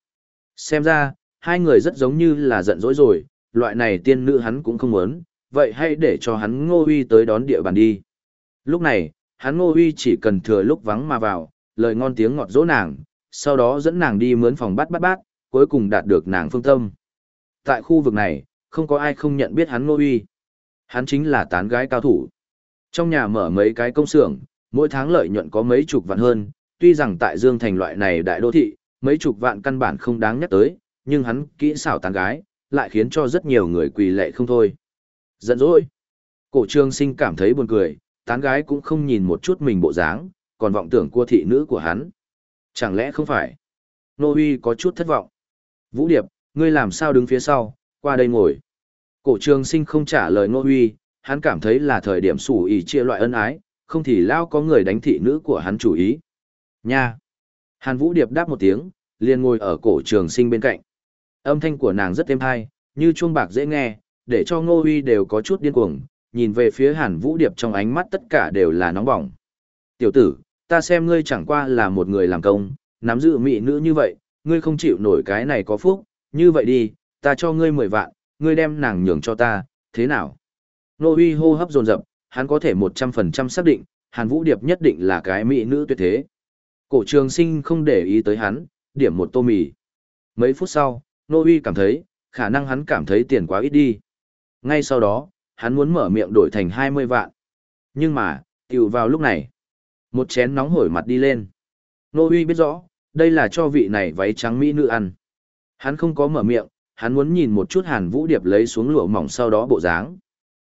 Xem ra, hai người rất giống như là giận dỗi rồi, loại này tiên nữ hắn cũng không muốn, vậy hãy để cho hắn ngô huy tới đón địa bàn đi. Lúc này, hắn ngô huy chỉ cần thừa lúc vắng mà vào, lời ngon tiếng ngọt dỗ nàng, sau đó dẫn nàng đi mướn phòng bắt bắt bát, cuối cùng đạt được nàng phương tâm. Tại khu vực này, không có ai không nhận biết hắn ngô huy. Hắn chính là tán gái cao thủ. Trong nhà mở mấy cái công xưởng, mỗi tháng lợi nhuận có mấy chục vạn hơn, tuy rằng tại Dương Thành loại này đại đô thị, mấy chục vạn căn bản không đáng nhắc tới, nhưng hắn kỹ xảo tán gái, lại khiến cho rất nhiều người quỳ lệ không thôi. Giận dỗi. Cổ trương sinh cảm thấy buồn cười, tán gái cũng không nhìn một chút mình bộ dáng, còn vọng tưởng cua thị nữ của hắn. Chẳng lẽ không phải? Nô Huy có chút thất vọng. Vũ Điệp, ngươi làm sao đứng phía sau, qua đây ngồi. Cổ trường sinh không trả lời Nô Huy, hắn cảm thấy là thời điểm sủ ý chia loại ân ái, không thì lao có người đánh thị nữ của hắn chủ ý. Nha! Hàn Vũ Điệp đáp một tiếng, liền ngồi ở cổ trường sinh bên cạnh. Âm thanh của nàng rất êm hay, như chuông bạc dễ nghe, để cho Ngô Huy đều có chút điên cuồng, nhìn về phía Hàn Vũ Điệp trong ánh mắt tất cả đều là nóng bỏng. Tiểu tử, ta xem ngươi chẳng qua là một người làm công, nắm giữ mỹ nữ như vậy, ngươi không chịu nổi cái này có phúc, như vậy đi, ta cho ngươi mười vạn, ngươi đem nàng nhường cho ta, thế nào? Ngô Huy hô hấp dồn dập, hắn có thể 100% xác định, Hàn Vũ Điệp nhất định là cái mỹ nữ tuyệt thế. Cổ trường sinh không để ý tới hắn, điểm một tô mì. Mấy phút sau, Nô Uy cảm thấy, khả năng hắn cảm thấy tiền quá ít đi. Ngay sau đó, hắn muốn mở miệng đổi thành 20 vạn. Nhưng mà, tiểu vào lúc này, một chén nóng hổi mặt đi lên. Nô Uy biết rõ, đây là cho vị này váy trắng mỹ nữ ăn. Hắn không có mở miệng, hắn muốn nhìn một chút Hàn Vũ Điệp lấy xuống lụa mỏng sau đó bộ dáng.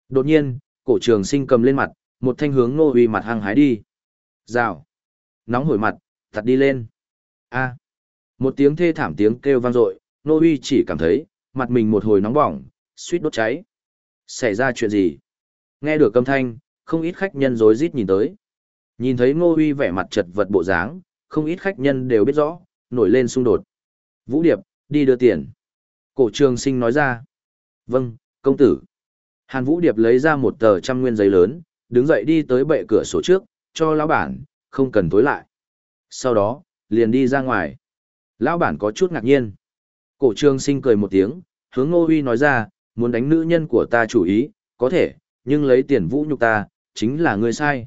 Đột nhiên, cổ trường sinh cầm lên mặt, một thanh hướng Ngô Uy mặt hăng hái đi. Rào. Nóng hổi mặt, thật đi lên. A. Một tiếng thê thảm tiếng kêu vang dội, Ngô Uy chỉ cảm thấy, mặt mình một hồi nóng bỏng, suýt đốt cháy. Xảy ra chuyện gì? Nghe được âm thanh, không ít khách nhân rối rít nhìn tới. Nhìn thấy Ngô Uy vẻ mặt chật vật bộ dáng, không ít khách nhân đều biết rõ, nổi lên xung đột. Vũ Điệp, đi đưa tiền. Cổ trường sinh nói ra. Vâng, công tử. Hàn Vũ Điệp lấy ra một tờ trăm nguyên giấy lớn, đứng dậy đi tới bệ cửa sổ trước, cho lão bản, không cần tối lại. Sau đó, liền đi ra ngoài. Lão bản có chút ngạc nhiên. Cổ trường sinh cười một tiếng, hướng Ngô Huy nói ra, muốn đánh nữ nhân của ta chủ ý, có thể, nhưng lấy tiền vũ nhục ta, chính là người sai.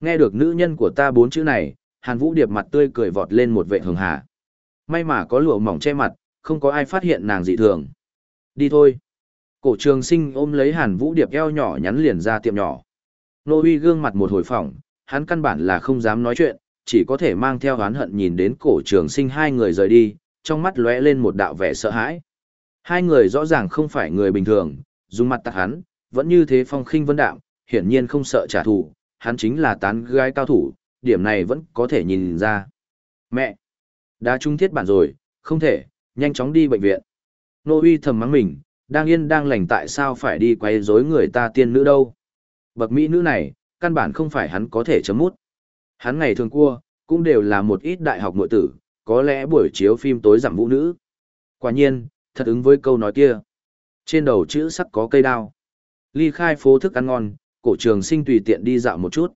Nghe được nữ nhân của ta bốn chữ này, Hàn Vũ Điệp mặt tươi cười vọt lên một vệ hường hà. May mà có lụa mỏng che mặt, không có ai phát hiện nàng dị thường. Đi thôi. Cổ trường sinh ôm lấy Hàn Vũ Điệp eo nhỏ nhắn liền ra tiệm nhỏ. Nô uy gương mặt một hồi phỏng, hắn căn bản là không dám nói chuyện, chỉ có thể mang theo oán hận nhìn đến cổ trường sinh hai người rời đi, trong mắt lóe lên một đạo vẻ sợ hãi. Hai người rõ ràng không phải người bình thường, dùng mặt tặc hắn, vẫn như thế phong khinh vân đạm, hiển nhiên không sợ trả thù, hắn chính là tán gái cao thủ, điểm này vẫn có thể nhìn ra. Mẹ! Đã trung thiết bản rồi, không thể, nhanh chóng đi bệnh viện. Nô uy thầm mắng mình, đang yên đang lành tại sao phải đi quay rối người ta tiên nữ đâu. Bậc mỹ nữ này, căn bản không phải hắn có thể chấm mút. Hắn ngày thường cua, cũng đều là một ít đại học nội tử, có lẽ buổi chiếu phim tối giảm vũ nữ. Quả nhiên, thật ứng với câu nói kia. Trên đầu chữ sắc có cây đao. Ly khai phố thức ăn ngon, cổ trường sinh tùy tiện đi dạo một chút.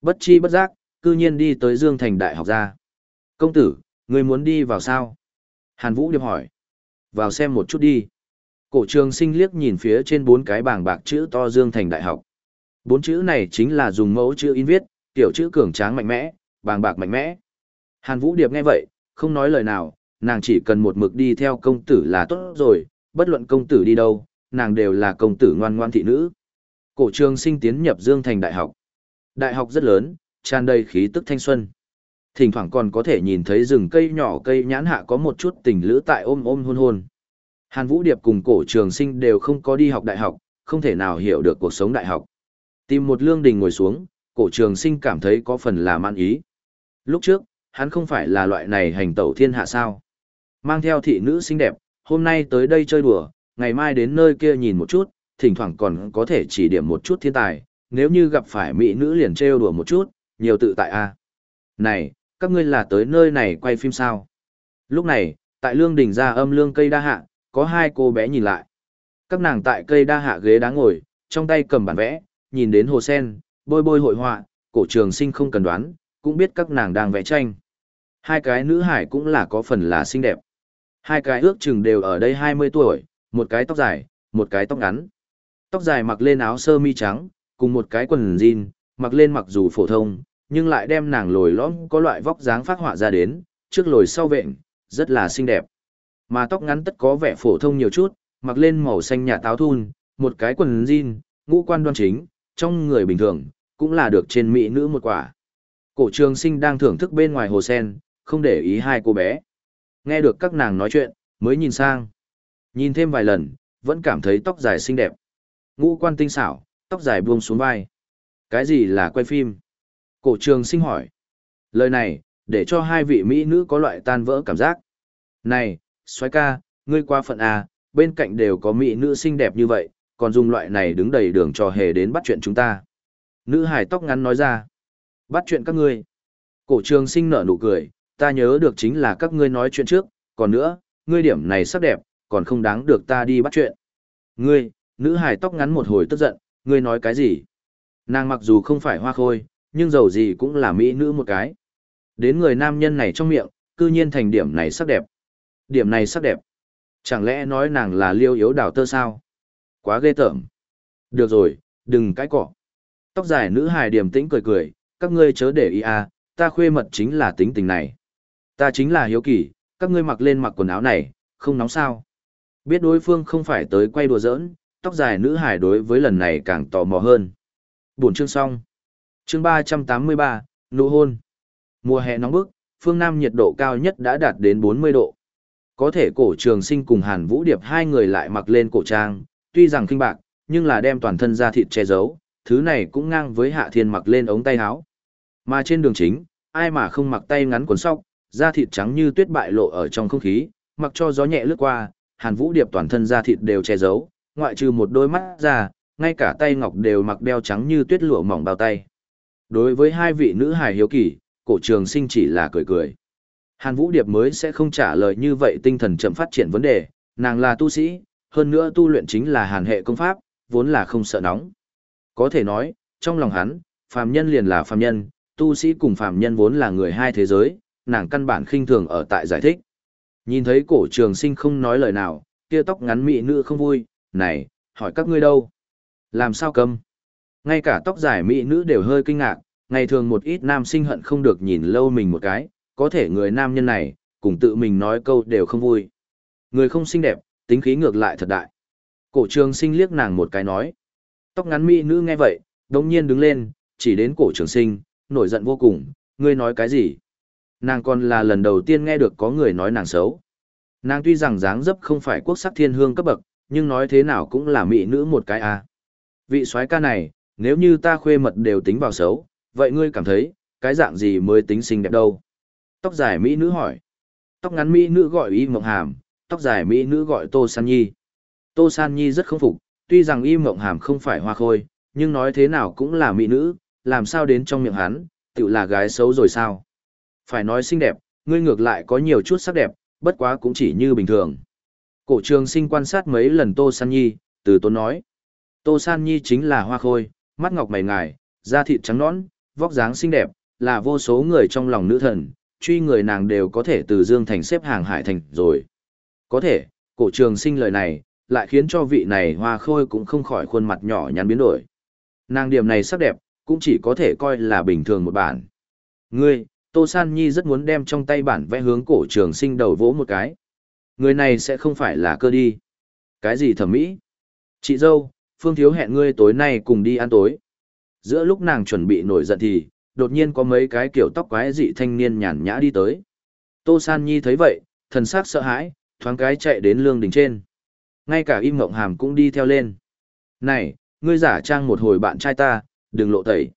Bất chi bất giác, cư nhiên đi tới Dương Thành Đại học ra. Công tử, người muốn đi vào sao? Hàn Vũ điệp hỏi. Vào xem một chút đi. Cổ trường sinh liếc nhìn phía trên bốn cái bảng bạc chữ to Dương Thành Đại học. Bốn chữ này chính là dùng mẫu chữ in viết, tiểu chữ cường tráng mạnh mẽ, bàng bạc mạnh mẽ. Hàn Vũ Điệp nghe vậy, không nói lời nào, nàng chỉ cần một mực đi theo công tử là tốt rồi, bất luận công tử đi đâu, nàng đều là công tử ngoan ngoan thị nữ. Cổ trường sinh tiến nhập Dương Thành Đại học. Đại học rất lớn, tràn đầy khí tức thanh xuân. Thỉnh thoảng còn có thể nhìn thấy rừng cây nhỏ cây nhãn hạ có một chút tình lữ tại ôm ôm hôn hôn. Hàn Vũ Điệp cùng cổ trường sinh đều không có đi học đại học, không thể nào hiểu được cuộc sống đại học. Tìm một lương đình ngồi xuống, cổ trường sinh cảm thấy có phần là man ý. Lúc trước, hắn không phải là loại này hành tẩu thiên hạ sao. Mang theo thị nữ xinh đẹp, hôm nay tới đây chơi đùa, ngày mai đến nơi kia nhìn một chút, thỉnh thoảng còn có thể chỉ điểm một chút thiên tài, nếu như gặp phải mỹ nữ liền trêu đùa một chút, nhiều tự tại a. Này, các ngươi là tới nơi này quay phim sao? Lúc này, tại lương đỉnh ra âm lương cây đa hạ, có hai cô bé nhìn lại. Các nàng tại cây đa hạ ghế đá ngồi, trong tay cầm bản vẽ, nhìn đến hồ sen, bôi bôi hội họa, cổ trường sinh không cần đoán, cũng biết các nàng đang vẽ tranh. Hai cái nữ hải cũng là có phần là xinh đẹp. Hai cái ước chừng đều ở đây 20 tuổi, một cái tóc dài, một cái tóc ngắn. Tóc dài mặc lên áo sơ mi trắng, cùng một cái quần jean, mặc lên mặc dù phổ thông, nhưng lại đem nàng lồi lõm có loại vóc dáng phát họa ra đến, trước lồi sau vện, rất là xinh đẹp. Mà tóc ngắn tất có vẻ phổ thông nhiều chút, mặc lên màu xanh nhà táo thun, một cái quần jean, ngũ quan đoan chính, trong người bình thường, cũng là được trên mỹ nữ một quả. Cổ trường sinh đang thưởng thức bên ngoài hồ sen, không để ý hai cô bé. Nghe được các nàng nói chuyện, mới nhìn sang. Nhìn thêm vài lần, vẫn cảm thấy tóc dài xinh đẹp. Ngũ quan tinh xảo, tóc dài buông xuống vai. Cái gì là quay phim? Cổ trường sinh hỏi. Lời này, để cho hai vị mỹ nữ có loại tan vỡ cảm giác. Này, xoái ca, ngươi qua phận à, bên cạnh đều có mỹ nữ xinh đẹp như vậy, còn dùng loại này đứng đầy đường trò hề đến bắt chuyện chúng ta. Nữ hải tóc ngắn nói ra. Bắt chuyện các ngươi. Cổ trường sinh nở nụ cười, ta nhớ được chính là các ngươi nói chuyện trước, còn nữa, ngươi điểm này sắc đẹp, còn không đáng được ta đi bắt chuyện. Ngươi, nữ hải tóc ngắn một hồi tức giận, ngươi nói cái gì? Nàng mặc dù không phải hoa khôi, nhưng dầu gì cũng là mỹ nữ một cái. Đến người nam nhân này trong miệng, cư nhiên thành điểm này sắc đẹp. Điểm này sắc đẹp. Chẳng lẽ nói nàng là liêu yếu đào tơ sao? Quá ghê tởm. Được rồi, đừng cãi cọ. Tóc dài nữ hài điềm tĩnh cười cười, các ngươi chớ để ý à, ta khuê mật chính là tính tình này. Ta chính là hiếu kỳ, các ngươi mặc lên mặc quần áo này, không nóng sao. Biết đối phương không phải tới quay đùa giỡn, tóc dài nữ hài đối với lần này càng tò mò hơn. Buổi chương xong. Chương 383, nụ hôn. Mùa hè nóng bức, phương Nam nhiệt độ cao nhất đã đạt đến 40 độ. Có thể cổ trường sinh cùng Hàn Vũ Điệp hai người lại mặc lên cổ trang, tuy rằng kinh bạc, nhưng là đem toàn thân da thịt che giấu, thứ này cũng ngang với hạ thiên mặc lên ống tay áo. Mà trên đường chính, ai mà không mặc tay ngắn quần sóc, da thịt trắng như tuyết bại lộ ở trong không khí, mặc cho gió nhẹ lướt qua, Hàn Vũ Điệp toàn thân da thịt đều che giấu, ngoại trừ một đôi mắt ra, ngay cả tay ngọc đều mặc đeo trắng như tuyết lụa mỏng bao tay. Đối với hai vị nữ hài hiếu kỳ, cổ trường sinh chỉ là cười cười. Hàn Vũ Điệp mới sẽ không trả lời như vậy tinh thần chậm phát triển vấn đề, nàng là tu sĩ, hơn nữa tu luyện chính là hàn hệ công pháp, vốn là không sợ nóng. Có thể nói, trong lòng hắn, phàm nhân liền là phàm nhân, tu sĩ cùng phàm nhân vốn là người hai thế giới, nàng căn bản khinh thường ở tại giải thích. Nhìn thấy cổ trường sinh không nói lời nào, kia tóc ngắn mị nữ không vui, này, hỏi các ngươi đâu? Làm sao cầm? Ngay cả tóc dài mỹ nữ đều hơi kinh ngạc, ngày thường một ít nam sinh hận không được nhìn lâu mình một cái, có thể người nam nhân này, cùng tự mình nói câu đều không vui. Người không xinh đẹp, tính khí ngược lại thật đại. Cổ trường sinh liếc nàng một cái nói. Tóc ngắn mỹ nữ nghe vậy, đồng nhiên đứng lên, chỉ đến cổ trường sinh, nổi giận vô cùng, ngươi nói cái gì? Nàng còn là lần đầu tiên nghe được có người nói nàng xấu. Nàng tuy rằng dáng dấp không phải quốc sắc thiên hương cấp bậc, nhưng nói thế nào cũng là mỹ nữ một cái a. À. Vị soái ca này, nếu như ta khuê mật đều tính vào xấu, vậy ngươi cảm thấy, cái dạng gì mới tính xinh đẹp đâu? Tóc dài mỹ nữ hỏi. Tóc ngắn mỹ nữ gọi y mộng hàm, tóc dài mỹ nữ gọi tô san nhi. Tô san nhi rất không phục, tuy rằng y mộng hàm không phải hoa khôi, nhưng nói thế nào cũng là mỹ nữ, làm sao đến trong miệng hắn, tự là gái xấu rồi sao? Phải nói xinh đẹp, ngươi ngược lại có nhiều chút sắc đẹp, bất quá cũng chỉ như bình thường. Cổ trường sinh quan sát mấy lần Tô San Nhi, từ tốn nói. Tô San Nhi chính là hoa khôi, mắt ngọc mày ngài, da thịt trắng nõn, vóc dáng xinh đẹp, là vô số người trong lòng nữ thần, truy người nàng đều có thể từ Dương Thành xếp hàng hải thành rồi. Có thể, cổ trường sinh lời này, lại khiến cho vị này hoa khôi cũng không khỏi khuôn mặt nhỏ nhắn biến đổi. Nàng điểm này sắc đẹp, cũng chỉ có thể coi là bình thường một bản. Ngươi, Tô San Nhi rất muốn đem trong tay bản vẽ hướng cổ trường sinh đầu vỗ một cái. Người này sẽ không phải là cơ đi. Cái gì thẩm mỹ? Chị dâu, Phương Thiếu hẹn ngươi tối nay cùng đi ăn tối. Giữa lúc nàng chuẩn bị nổi giận thì, đột nhiên có mấy cái kiểu tóc quái dị thanh niên nhàn nhã đi tới. Tô San Nhi thấy vậy, thần sắc sợ hãi, thoáng cái chạy đến lương đỉnh trên. Ngay cả im mộng hàm cũng đi theo lên. Này, ngươi giả trang một hồi bạn trai ta, đừng lộ tẩy.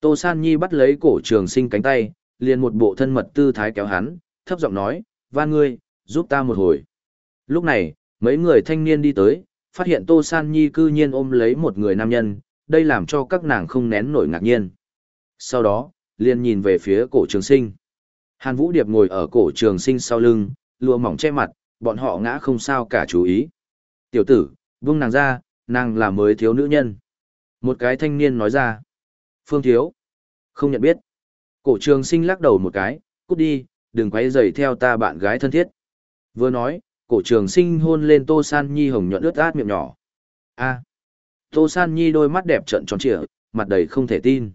Tô San Nhi bắt lấy cổ trường sinh cánh tay, liền một bộ thân mật tư thái kéo hắn, thấp giọng nói, van ngươi, giúp ta một hồi. Lúc này, mấy người thanh niên đi tới, phát hiện Tô San Nhi cư nhiên ôm lấy một người nam nhân, đây làm cho các nàng không nén nổi ngạc nhiên. Sau đó, liền nhìn về phía cổ trường sinh. Hàn Vũ Điệp ngồi ở cổ trường sinh sau lưng, lụa mỏng che mặt, bọn họ ngã không sao cả chú ý. Tiểu tử, vung nàng ra, nàng là mới thiếu nữ nhân. Một cái thanh niên nói ra. Phương thiếu. Không nhận biết. Cổ trường sinh lắc đầu một cái, cút đi, đừng quay rầy theo ta bạn gái thân thiết. Vừa nói, cổ trường sinh hôn lên Tô San Nhi hồng nhuận ướt át miệng nhỏ. a Tô San Nhi đôi mắt đẹp trợn tròn trịa, mặt đầy không thể tin.